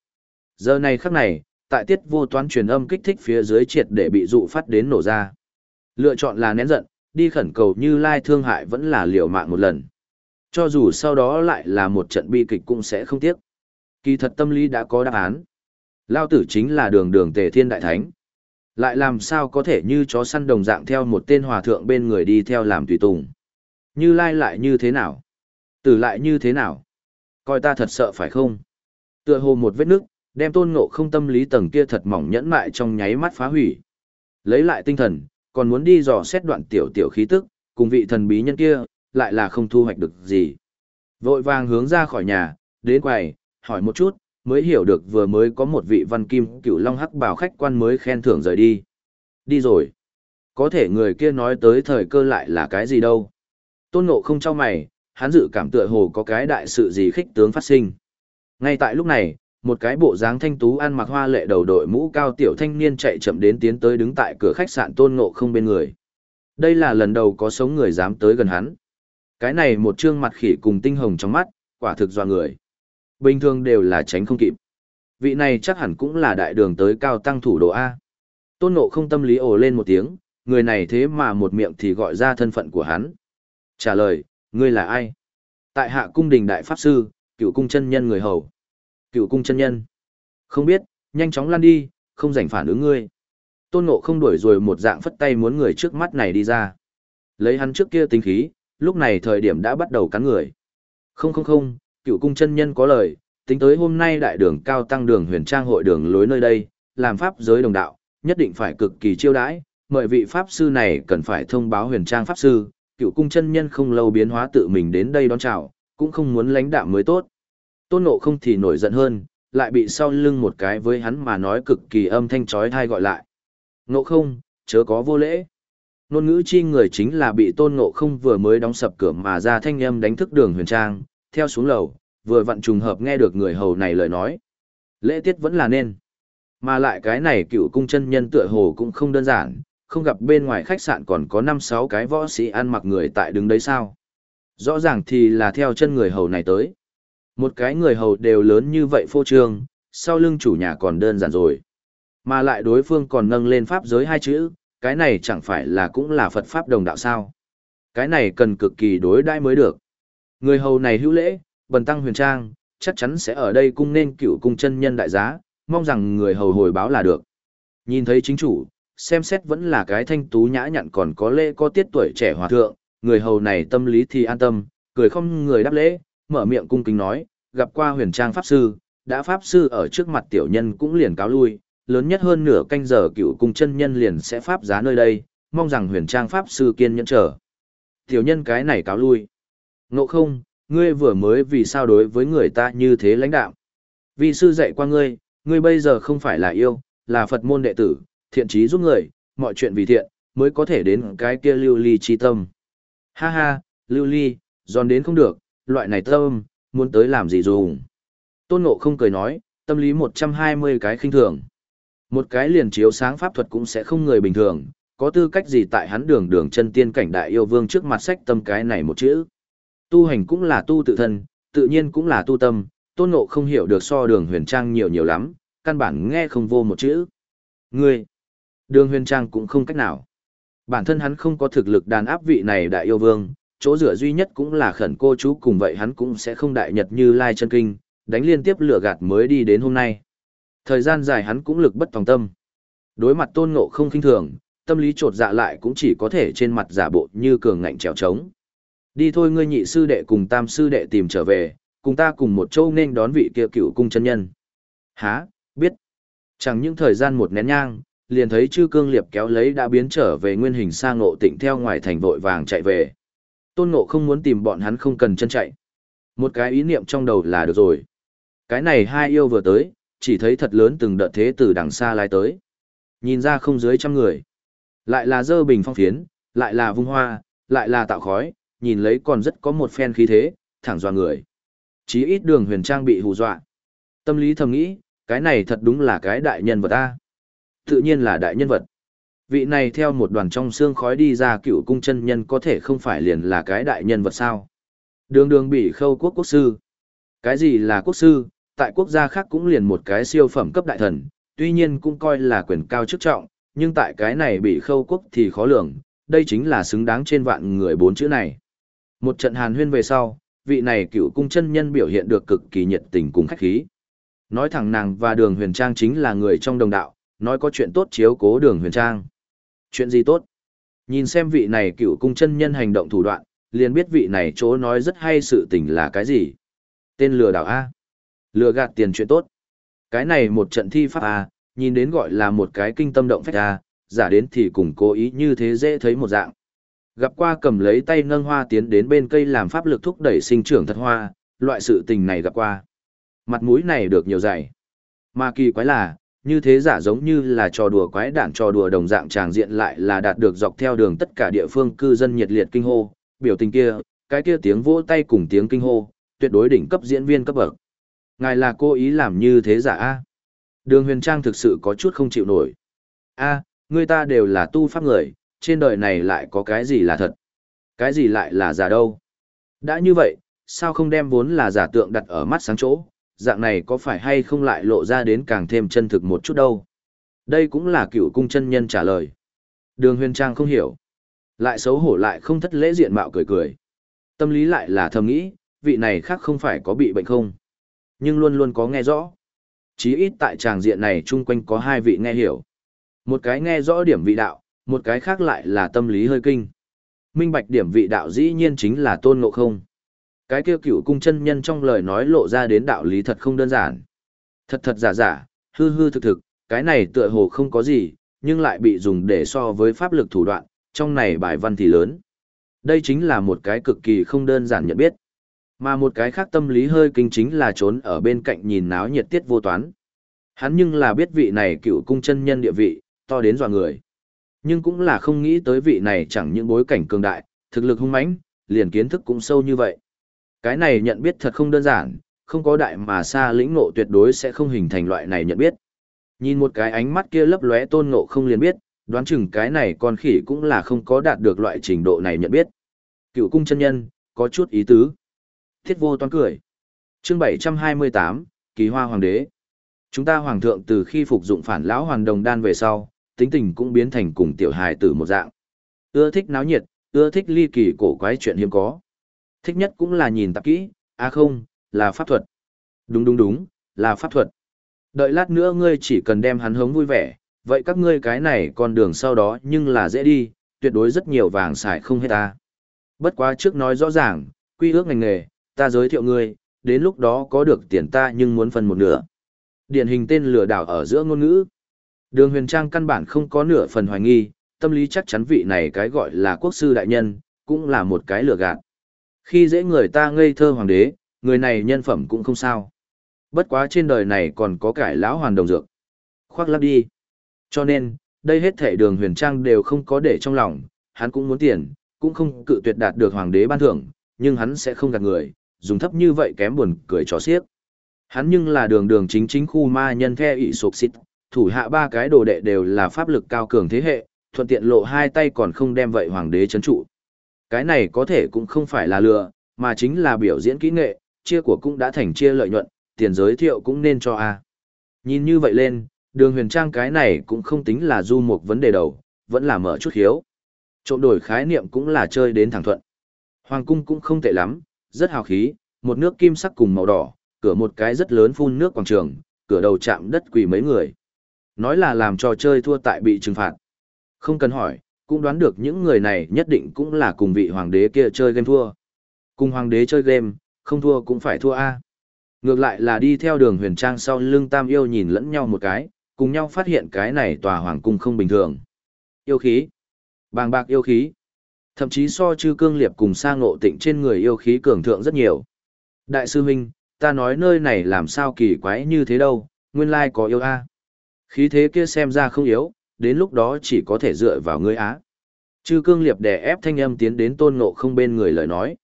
Giờ này khắc này, tại tiết vô toán truyền âm kích thích phía dưới triệt để bị dụ phát đến nổ ra. Lựa chọn là nén giận, đi khẩn cầu như lai thương hại vẫn là liều mạng một lần. Cho dù sau đó lại là một trận bi kịch cũng sẽ không tiếc. Kỳ thật tâm lý đã có đáp án. Lao tử chính là đường đường tề thiên đại thánh. Lại làm sao có thể như chó săn đồng dạng theo một tên hòa thượng bên người đi theo làm tùy tùng. Như lai lại như thế nào? Tử lại như thế nào? Coi ta thật sợ phải không? Tựa hồ một vết nước, Đem tôn ngộ không tâm lý tầng kia thật mỏng nhẫn mại trong nháy mắt phá hủy. Lấy lại tinh thần, còn muốn đi dò xét đoạn tiểu tiểu khí tức, cùng vị thần bí nhân kia, lại là không thu hoạch được gì. Vội vàng hướng ra khỏi nhà, đến quầy, hỏi một chút, mới hiểu được vừa mới có một vị văn kim cựu long hắc bảo khách quan mới khen thưởng rời đi. Đi rồi. Có thể người kia nói tới thời cơ lại là cái gì đâu. Tôn ngộ không cho mày, hắn dự cảm tựa hồ có cái đại sự gì khích tướng phát sinh. Ngay tại lúc này, một cái bộ dáng thanh tú ăn mặc hoa lệ đầu đội mũ cao tiểu thanh niên chạy chậm đến tiến tới đứng tại cửa khách sạn tôn ngộ không bên người. Đây là lần đầu có sống người dám tới gần hắn. Cái này một trương mặt khỉ cùng tinh hồng trong mắt, quả thực dọa người. Bình thường đều là tránh không kịp. Vị này chắc hẳn cũng là đại đường tới cao tăng thủ độ A. Tôn ngộ không tâm lý ồ lên một tiếng, người này thế mà một miệng thì gọi ra thân phận của hắn. Trả lời, ngươi là ai? Tại hạ cung đình đại pháp sư, cựu cung chân nhân người hầu. Cựu cung chân nhân. Không biết, nhanh chóng lăn đi, không rảnh phản ứng ngươi. Tôn ngộ không đuổi rồi một dạng phất tay muốn người trước mắt này đi ra. Lấy hắn trước kia tính khí, lúc này thời điểm đã bắt đầu cắn người. Không không không, cựu cung chân nhân có lời, tính tới hôm nay đại đường cao tăng đường huyền trang hội đường lối nơi đây, làm pháp giới đồng đạo, nhất định phải cực kỳ chiêu đãi, mời vị pháp sư này cần phải thông báo huyền trang pháp sư, cựu cung chân nhân không lâu biến hóa tự mình đến đây đón chào, cũng không muốn lãnh đạm mới tốt. Tôn Ngộ không thì nổi giận hơn, lại bị sau lưng một cái với hắn mà nói cực kỳ âm thanh chói tai gọi lại. Ngộ không, chớ có vô lễ. Nôn ngữ chi người chính là bị Tôn Ngộ không vừa mới đóng sập cửa mà ra thanh âm đánh thức đường huyền trang, theo xuống lầu, vừa vặn trùng hợp nghe được người hầu này lời nói. Lễ tiết vẫn là nên. Mà lại cái này cựu cung chân nhân tựa hồ cũng không đơn giản, không gặp bên ngoài khách sạn còn có 5-6 cái võ sĩ ăn mặc người tại đứng đấy sao. Rõ ràng thì là theo chân người hầu này tới. Một cái người hầu đều lớn như vậy phô trương, sau lưng chủ nhà còn đơn giản rồi. Mà lại đối phương còn nâng lên pháp giới hai chữ, cái này chẳng phải là cũng là Phật Pháp đồng đạo sao. Cái này cần cực kỳ đối đãi mới được. Người hầu này hữu lễ, bần tăng huyền trang, chắc chắn sẽ ở đây cung nên cựu cung chân nhân đại giá, mong rằng người hầu hồi báo là được. Nhìn thấy chính chủ, xem xét vẫn là cái thanh tú nhã nhặn còn có lễ có tiết tuổi trẻ hòa thượng, người hầu này tâm lý thì an tâm, cười không người đáp lễ, mở miệng cung kính nói, gặp qua huyền trang pháp sư, đã pháp sư ở trước mặt tiểu nhân cũng liền cáo lui, lớn nhất hơn nửa canh giờ cựu cung chân nhân liền sẽ pháp giá nơi đây, mong rằng huyền trang pháp sư kiên nhẫn chờ. Tiểu nhân cái này cáo lui. Ngộ không, ngươi vừa mới vì sao đối với người ta như thế lãnh đạo. Vì sư dạy qua ngươi, ngươi bây giờ không phải là yêu, là Phật môn đệ tử, thiện trí giúp người, mọi chuyện vì thiện, mới có thể đến cái kia lưu ly chi tâm. Ha ha, lưu ly, giòn đến không được, loại này tâm, muốn tới làm gì dùng. Tôn Ngộ không cười nói, tâm lý 120 cái khinh thường. Một cái liền chiếu sáng pháp thuật cũng sẽ không người bình thường, có tư cách gì tại hắn đường đường chân tiên cảnh đại yêu vương trước mặt sách tâm cái này một chữ. Tu hành cũng là tu tự thân, tự nhiên cũng là tu tâm, tôn ngộ không hiểu được so đường huyền trang nhiều nhiều lắm, căn bản nghe không vô một chữ. Ngươi, đường huyền trang cũng không cách nào. Bản thân hắn không có thực lực đàn áp vị này đại yêu vương, chỗ rửa duy nhất cũng là khẩn cô chú cùng vậy hắn cũng sẽ không đại nhật như lai chân kinh, đánh liên tiếp lửa gạt mới đi đến hôm nay. Thời gian dài hắn cũng lực bất tòng tâm. Đối mặt tôn ngộ không khinh thường, tâm lý trột dạ lại cũng chỉ có thể trên mặt giả bộ như cường ngạnh trèo trống. Đi thôi ngươi nhị sư đệ cùng tam sư đệ tìm trở về, cùng ta cùng một châu nên đón vị kia cựu cung chân nhân. Há, biết. Chẳng những thời gian một nén nhang, liền thấy chư cương liệp kéo lấy đã biến trở về nguyên hình sang ngộ tịnh theo ngoài thành vội vàng chạy về. Tôn ngộ không muốn tìm bọn hắn không cần chân chạy. Một cái ý niệm trong đầu là được rồi. Cái này hai yêu vừa tới, chỉ thấy thật lớn từng đợt thế từ đằng xa lái tới. Nhìn ra không dưới trăm người. Lại là dơ bình phong phiến, lại là vung hoa, lại là tạo khói, nhìn lấy còn rất có một phen khí thế, thẳng dọa người. Chí ít đường huyền trang bị hù dọa. Tâm lý thầm nghĩ, cái này thật đúng là cái đại nhân vật ta. Tự nhiên là đại nhân vật. Vị này theo một đoàn trong xương khói đi ra cựu cung chân nhân có thể không phải liền là cái đại nhân vật sao. Đường đường bị khâu quốc quốc sư. Cái gì là quốc sư, tại quốc gia khác cũng liền một cái siêu phẩm cấp đại thần, tuy nhiên cũng coi là quyền cao chức trọng, nhưng tại cái này bị khâu quốc thì khó lường, đây chính là xứng đáng trên vạn người bốn chữ này. Một trận hàn huyên về sau, vị này cựu cung chân nhân biểu hiện được cực kỳ nhiệt tình cùng khách khí. Nói thẳng nàng và đường huyền trang chính là người trong đồng đạo, nói có chuyện tốt chiếu cố đường huyền trang. Chuyện gì tốt? Nhìn xem vị này cựu cung chân nhân hành động thủ đoạn, liền biết vị này chỗ nói rất hay sự tình là cái gì. Tên lừa đảo A. Lừa gạt tiền chuyện tốt. Cái này một trận thi pháp A, nhìn đến gọi là một cái kinh tâm động phách A, giả đến thì cùng cố ý như thế dễ thấy một dạng. Gặp qua cầm lấy tay nâng hoa tiến đến bên cây làm pháp lực thúc đẩy sinh trưởng thật hoa, loại sự tình này gặp qua. Mặt mũi này được nhiều dạy. Mà kỳ quái là, như thế giả giống như là trò đùa quái đản trò đùa đồng dạng tràng diện lại là đạt được dọc theo đường tất cả địa phương cư dân nhiệt liệt kinh hô, biểu tình kia, cái kia tiếng vỗ tay cùng tiếng kinh hô, tuyệt đối đỉnh cấp diễn viên cấp bậc. Ngài là cố ý làm như thế giả a? Đường Huyền Trang thực sự có chút không chịu nổi. A, người ta đều là tu pháp người, trên đời này lại có cái gì là thật? Cái gì lại là giả đâu? Đã như vậy, sao không đem vốn là giả tượng đặt ở mắt sáng chỗ, dạng này có phải hay không lại lộ ra đến càng thêm chân thực một chút đâu? Đây cũng là cựu cung chân nhân trả lời. Đường huyền trang không hiểu. Lại xấu hổ lại không thất lễ diện mạo cười cười. Tâm lý lại là thầm nghĩ, vị này khác không phải có bị bệnh không? Nhưng luôn luôn có nghe rõ. Chí ít tại tràng diện này chung quanh có hai vị nghe hiểu. Một cái nghe rõ điểm vị đạo, một cái khác lại là tâm lý hơi kinh. Minh bạch điểm vị đạo dĩ nhiên chính là tôn ngộ không. Cái kia cựu cung chân nhân trong lời nói lộ ra đến đạo lý thật không đơn giản. Thật thật giả giả, hư hư thực thực, cái này tựa hồ không có gì, nhưng lại bị dùng để so với pháp lực thủ đoạn, trong này bài văn thì lớn. Đây chính là một cái cực kỳ không đơn giản nhận biết. Mà một cái khác tâm lý hơi kinh chính là trốn ở bên cạnh nhìn náo nhiệt tiết vô toán. Hắn nhưng là biết vị này cựu cung chân nhân địa vị, to đến dọa người. Nhưng cũng là không nghĩ tới vị này chẳng những bối cảnh cường đại, thực lực hung mãnh, liền kiến thức cũng sâu như vậy. Cái này nhận biết thật không đơn giản, không có đại mà xa lĩnh ngộ tuyệt đối sẽ không hình thành loại này nhận biết. Nhìn một cái ánh mắt kia lấp lóe tôn ngộ không liền biết, đoán chừng cái này con khỉ cũng là không có đạt được loại trình độ này nhận biết. Cựu cung chân nhân, có chút ý tứ. Thiết vô toán cười. Chương 728, Kỳ Hoa Hoàng đế. Chúng ta hoàng thượng từ khi phục dụng phản lão hoàn đồng đan về sau, tính tình cũng biến thành cùng tiểu hài tử một dạng. Ưa thích náo nhiệt, ưa thích ly kỳ cổ quái chuyện hiếm có. Thích nhất cũng là nhìn tạp kỹ, à không, là pháp thuật. Đúng đúng đúng, là pháp thuật. Đợi lát nữa ngươi chỉ cần đem hắn hống vui vẻ, vậy các ngươi cái này con đường sau đó nhưng là dễ đi, tuyệt đối rất nhiều vàng xài không hết ta. Bất quá trước nói rõ ràng, quy ước ngành nghề, ta giới thiệu ngươi, đến lúc đó có được tiền ta nhưng muốn phần một nửa. Điển hình tên lừa đảo ở giữa ngôn ngữ. Đường huyền trang căn bản không có nửa phần hoài nghi, tâm lý chắc chắn vị này cái gọi là quốc sư đại nhân, cũng là một cái lừa gạt. Khi dễ người ta ngây thơ hoàng đế, người này nhân phẩm cũng không sao. Bất quá trên đời này còn có cải lão hoàn đồng dược. Khoác lắp đi. Cho nên, đây hết thể đường huyền trang đều không có để trong lòng, hắn cũng muốn tiền, cũng không cự tuyệt đạt được hoàng đế ban thưởng, nhưng hắn sẽ không gạt người, dùng thấp như vậy kém buồn cười trò xiếc. Hắn nhưng là đường đường chính chính khu ma nhân the ỷ sụp xịt, thủ hạ ba cái đồ đệ đều là pháp lực cao cường thế hệ, thuận tiện lộ hai tay còn không đem vậy hoàng đế chấn trụ. Cái này có thể cũng không phải là lừa, mà chính là biểu diễn kỹ nghệ, chia của cũng đã thành chia lợi nhuận, tiền giới thiệu cũng nên cho a. Nhìn như vậy lên, đường huyền trang cái này cũng không tính là du một vấn đề đầu, vẫn là mở chút hiếu. Trộm đổi khái niệm cũng là chơi đến thẳng thuận. Hoàng cung cũng không tệ lắm, rất hào khí, một nước kim sắc cùng màu đỏ, cửa một cái rất lớn phun nước quảng trường, cửa đầu chạm đất quỳ mấy người. Nói là làm trò chơi thua tại bị trừng phạt. Không cần hỏi, cũng đoán được những người này nhất định cũng là cùng vị hoàng đế kia chơi game thua. Cùng hoàng đế chơi game, không thua cũng phải thua A. Ngược lại là đi theo đường huyền trang sau lưng tam yêu nhìn lẫn nhau một cái, cùng nhau phát hiện cái này tòa hoàng cung không bình thường. Yêu khí. Bàng bạc yêu khí. Thậm chí so chư cương liệp cùng sa ngộ tịnh trên người yêu khí cường thượng rất nhiều. Đại sư huynh, ta nói nơi này làm sao kỳ quái như thế đâu, nguyên lai có yêu A. Khí thế kia xem ra không yếu, đến lúc đó chỉ có thể dựa vào ngươi á. Chư cương liệp đè ép thanh âm tiến đến tôn ngộ không bên người lời nói.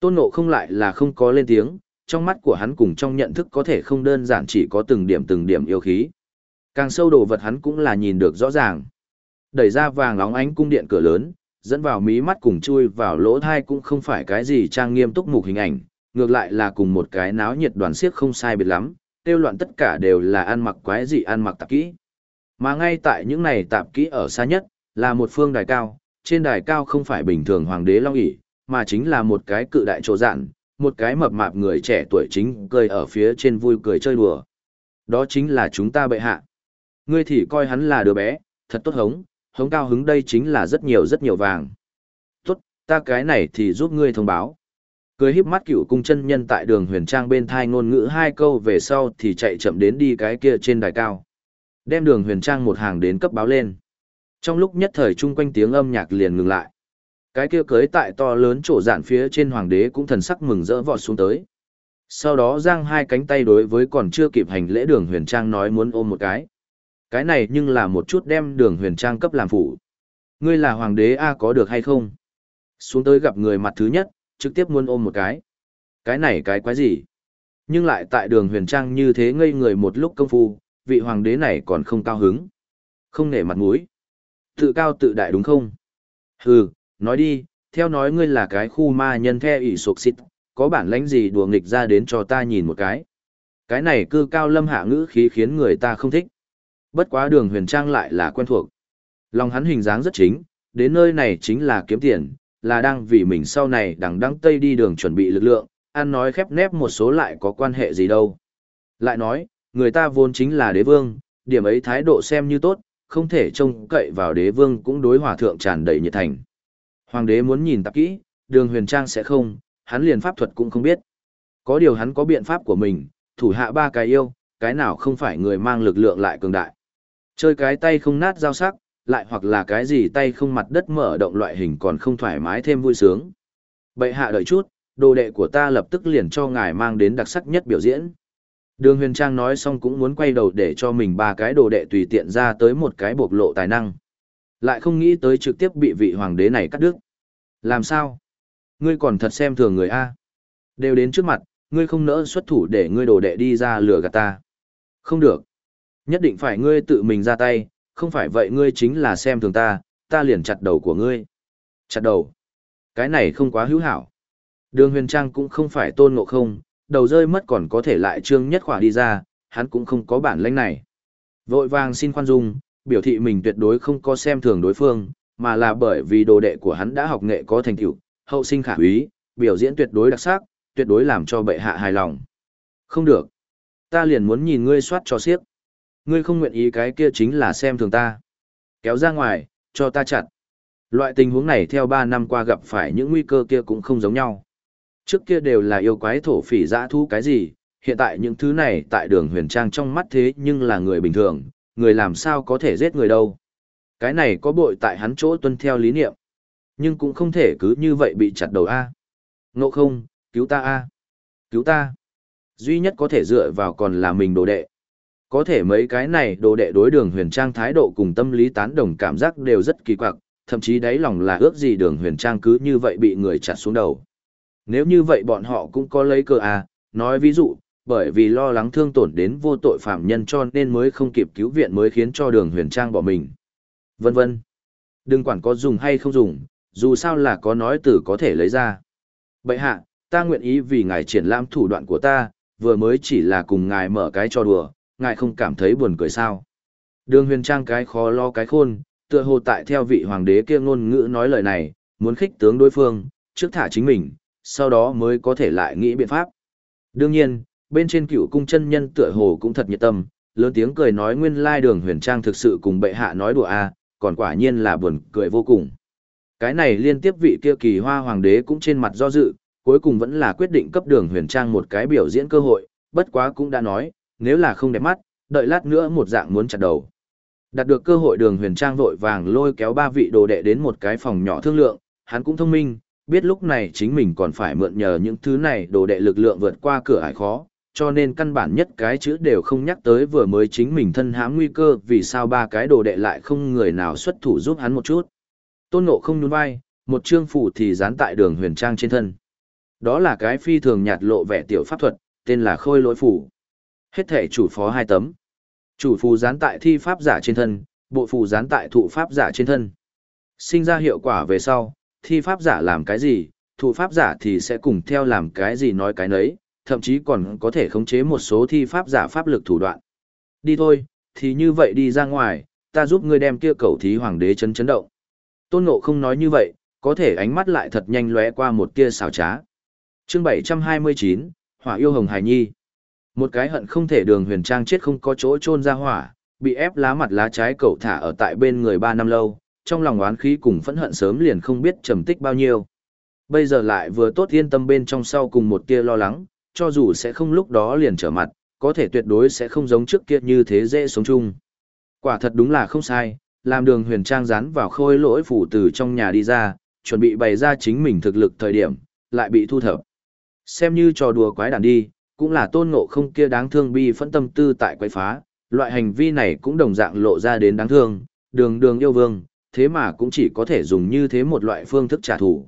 Tôn ngộ không lại là không có lên tiếng, trong mắt của hắn cùng trong nhận thức có thể không đơn giản chỉ có từng điểm từng điểm yêu khí. Càng sâu đồ vật hắn cũng là nhìn được rõ ràng. Đẩy ra vàng óng ánh cung điện cửa lớn, dẫn vào mí mắt cùng chui vào lỗ thai cũng không phải cái gì trang nghiêm túc mục hình ảnh, ngược lại là cùng một cái náo nhiệt đoàn siếc không sai biệt lắm, tiêu loạn tất cả đều là ăn mặc quái gì ăn mặc tạp kỹ. Mà ngay tại những này tạp kỹ ở xa nhất, là một phương đài cao, trên đài cao không phải bình thường hoàng đế long ỷ mà chính là một cái cự đại chỗ dạn, một cái mập mạp người trẻ tuổi chính cười ở phía trên vui cười chơi đùa. Đó chính là chúng ta bệ hạ. Ngươi thì coi hắn là đứa bé, thật tốt hống, hống cao hứng đây chính là rất nhiều rất nhiều vàng. Tốt, ta cái này thì giúp ngươi thông báo. Cười híp mắt cửu cung chân nhân tại đường huyền trang bên thai ngôn ngữ hai câu về sau thì chạy chậm đến đi cái kia trên đài cao. Đem đường huyền trang một hàng đến cấp báo lên. Trong lúc nhất thời chung quanh tiếng âm nhạc liền ngừng lại. Cái kia cưới tại to lớn chỗ giản phía trên hoàng đế cũng thần sắc mừng rỡ vọt xuống tới. Sau đó giang hai cánh tay đối với còn chưa kịp hành lễ đường huyền trang nói muốn ôm một cái. Cái này nhưng là một chút đem đường huyền trang cấp làm phụ. Ngươi là hoàng đế A có được hay không? Xuống tới gặp người mặt thứ nhất, trực tiếp muốn ôm một cái. Cái này cái quái gì? Nhưng lại tại đường huyền trang như thế ngây người một lúc công phu, vị hoàng đế này còn không cao hứng. Không nể mặt mũi. Tự cao tự đại đúng không? Hừ, nói đi, theo nói ngươi là cái khu ma nhân the ỷ sục xịt, có bản lãnh gì đùa nghịch ra đến cho ta nhìn một cái. Cái này cư cao lâm hạ ngữ khí khiến người ta không thích. Bất quá đường huyền trang lại là quen thuộc. Lòng hắn hình dáng rất chính, đến nơi này chính là kiếm tiền, là đang vì mình sau này đằng đăng tây đi đường chuẩn bị lực lượng, ăn nói khép nép một số lại có quan hệ gì đâu. Lại nói, người ta vốn chính là đế vương, điểm ấy thái độ xem như tốt, không thể trông cậy vào đế vương cũng đối hòa thượng tràn đầy nhiệt thành. Hoàng đế muốn nhìn tạp kỹ, đường huyền trang sẽ không, hắn liền pháp thuật cũng không biết. Có điều hắn có biện pháp của mình, thủ hạ ba cái yêu, cái nào không phải người mang lực lượng lại cường đại. Chơi cái tay không nát giao sắc, lại hoặc là cái gì tay không mặt đất mở động loại hình còn không thoải mái thêm vui sướng. Bệ hạ đợi chút, đồ đệ của ta lập tức liền cho ngài mang đến đặc sắc nhất biểu diễn. Đường huyền trang nói xong cũng muốn quay đầu để cho mình ba cái đồ đệ tùy tiện ra tới một cái bộc lộ tài năng. Lại không nghĩ tới trực tiếp bị vị hoàng đế này cắt đứt. Làm sao? Ngươi còn thật xem thường người A. Đều đến trước mặt, ngươi không nỡ xuất thủ để ngươi đồ đệ đi ra lừa gạt ta. Không được. Nhất định phải ngươi tự mình ra tay, không phải vậy ngươi chính là xem thường ta, ta liền chặt đầu của ngươi. Chặt đầu. Cái này không quá hữu hảo. Đường huyền trang cũng không phải tôn ngộ không, đầu rơi mất còn có thể lại trương nhất khỏa đi ra, hắn cũng không có bản lĩnh này. Vội vàng xin khoan dung, biểu thị mình tuyệt đối không có xem thường đối phương, mà là bởi vì đồ đệ của hắn đã học nghệ có thành tựu, hậu sinh khả úy, biểu diễn tuyệt đối đặc sắc, tuyệt đối làm cho bệ hạ hài lòng. Không được. Ta liền muốn nhìn ngươi soát cho xiếc. Ngươi không nguyện ý cái kia chính là xem thường ta. Kéo ra ngoài, cho ta chặt. Loại tình huống này theo 3 năm qua gặp phải những nguy cơ kia cũng không giống nhau. Trước kia đều là yêu quái thổ phỉ dã thu cái gì, hiện tại những thứ này tại đường huyền trang trong mắt thế nhưng là người bình thường, người làm sao có thể giết người đâu. Cái này có bội tại hắn chỗ tuân theo lý niệm, nhưng cũng không thể cứ như vậy bị chặt đầu A. Ngộ không, cứu ta A. Cứu ta. Duy nhất có thể dựa vào còn là mình đồ đệ. Có thể mấy cái này đồ đệ đối đường huyền trang thái độ cùng tâm lý tán đồng cảm giác đều rất kỳ quặc, thậm chí đáy lòng là ước gì đường huyền trang cứ như vậy bị người chặt xuống đầu. Nếu như vậy bọn họ cũng có lấy cơ à, nói ví dụ, bởi vì lo lắng thương tổn đến vô tội phạm nhân cho nên mới không kịp cứu viện mới khiến cho đường huyền trang bỏ mình. Vân vân. Đừng quản có dùng hay không dùng, dù sao là có nói từ có thể lấy ra. Bậy hạ, ta nguyện ý vì ngài triển lãm thủ đoạn của ta, vừa mới chỉ là cùng ngài mở cái trò đùa, ngài không cảm thấy buồn cười sao. Đường huyền trang cái khó lo cái khôn, tựa hồ tại theo vị hoàng đế kia ngôn ngữ nói lời này, muốn khích tướng đối phương, trước thả chính mình, sau đó mới có thể lại nghĩ biện pháp. Đương nhiên, bên trên cựu cung chân nhân tựa hồ cũng thật nhiệt tâm, lớn tiếng cười nói nguyên lai đường huyền trang thực sự cùng bệ hạ nói đùa a còn quả nhiên là buồn cười vô cùng. Cái này liên tiếp vị kia kỳ hoa hoàng đế cũng trên mặt do dự, cuối cùng vẫn là quyết định cấp đường huyền trang một cái biểu diễn cơ hội, bất quá cũng đã nói, nếu là không đẹp mắt, đợi lát nữa một dạng muốn chặt đầu. Đạt được cơ hội đường huyền trang vội vàng lôi kéo ba vị đồ đệ đến một cái phòng nhỏ thương lượng, hắn cũng thông minh, biết lúc này chính mình còn phải mượn nhờ những thứ này đồ đệ lực lượng vượt qua cửa ải khó, cho nên căn bản nhất cái chữ đều không nhắc tới vừa mới chính mình thân hãm nguy cơ vì sao ba cái đồ đệ lại không người nào xuất thủ giúp hắn một chút. Tôn nộ không nhún vai, một chương phủ thì dán tại đường huyền trang trên thân. Đó là cái phi thường nhạt lộ vẻ tiểu pháp thuật, tên là khôi lỗi phủ. Hết thể chủ phó hai tấm. Chủ phù dán tại thi pháp giả trên thân, bộ phù dán tại thụ pháp giả trên thân. Sinh ra hiệu quả về sau, thi pháp giả làm cái gì, thụ pháp giả thì sẽ cùng theo làm cái gì nói cái nấy, thậm chí còn có thể khống chế một số thi pháp giả pháp lực thủ đoạn. Đi thôi, thì như vậy đi ra ngoài, ta giúp ngươi đem kia cầu thí hoàng đế chấn chấn động. Tôn Ngộ không nói như vậy, có thể ánh mắt lại thật nhanh lóe qua một tia xảo trá. Chương 729, Hỏa yêu hồng hải nhi. Một cái hận không thể đường huyền trang chết không có chỗ chôn ra hỏa, bị ép lá mặt lá trái cậu thả ở tại bên người ba năm lâu, trong lòng oán khí cùng phẫn hận sớm liền không biết trầm tích bao nhiêu. Bây giờ lại vừa tốt yên tâm bên trong sau cùng một tia lo lắng, cho dù sẽ không lúc đó liền trở mặt, có thể tuyệt đối sẽ không giống trước kia như thế dễ sống chung. Quả thật đúng là không sai, làm đường huyền trang rán vào khôi lỗi phủ từ trong nhà đi ra, chuẩn bị bày ra chính mình thực lực thời điểm, lại bị thu thập. Xem như trò đùa quái đản đi, cũng là tôn ngộ không kia đáng thương bi phẫn tâm tư tại quái phá, loại hành vi này cũng đồng dạng lộ ra đến đáng thương, đường đường yêu vương, thế mà cũng chỉ có thể dùng như thế một loại phương thức trả thù.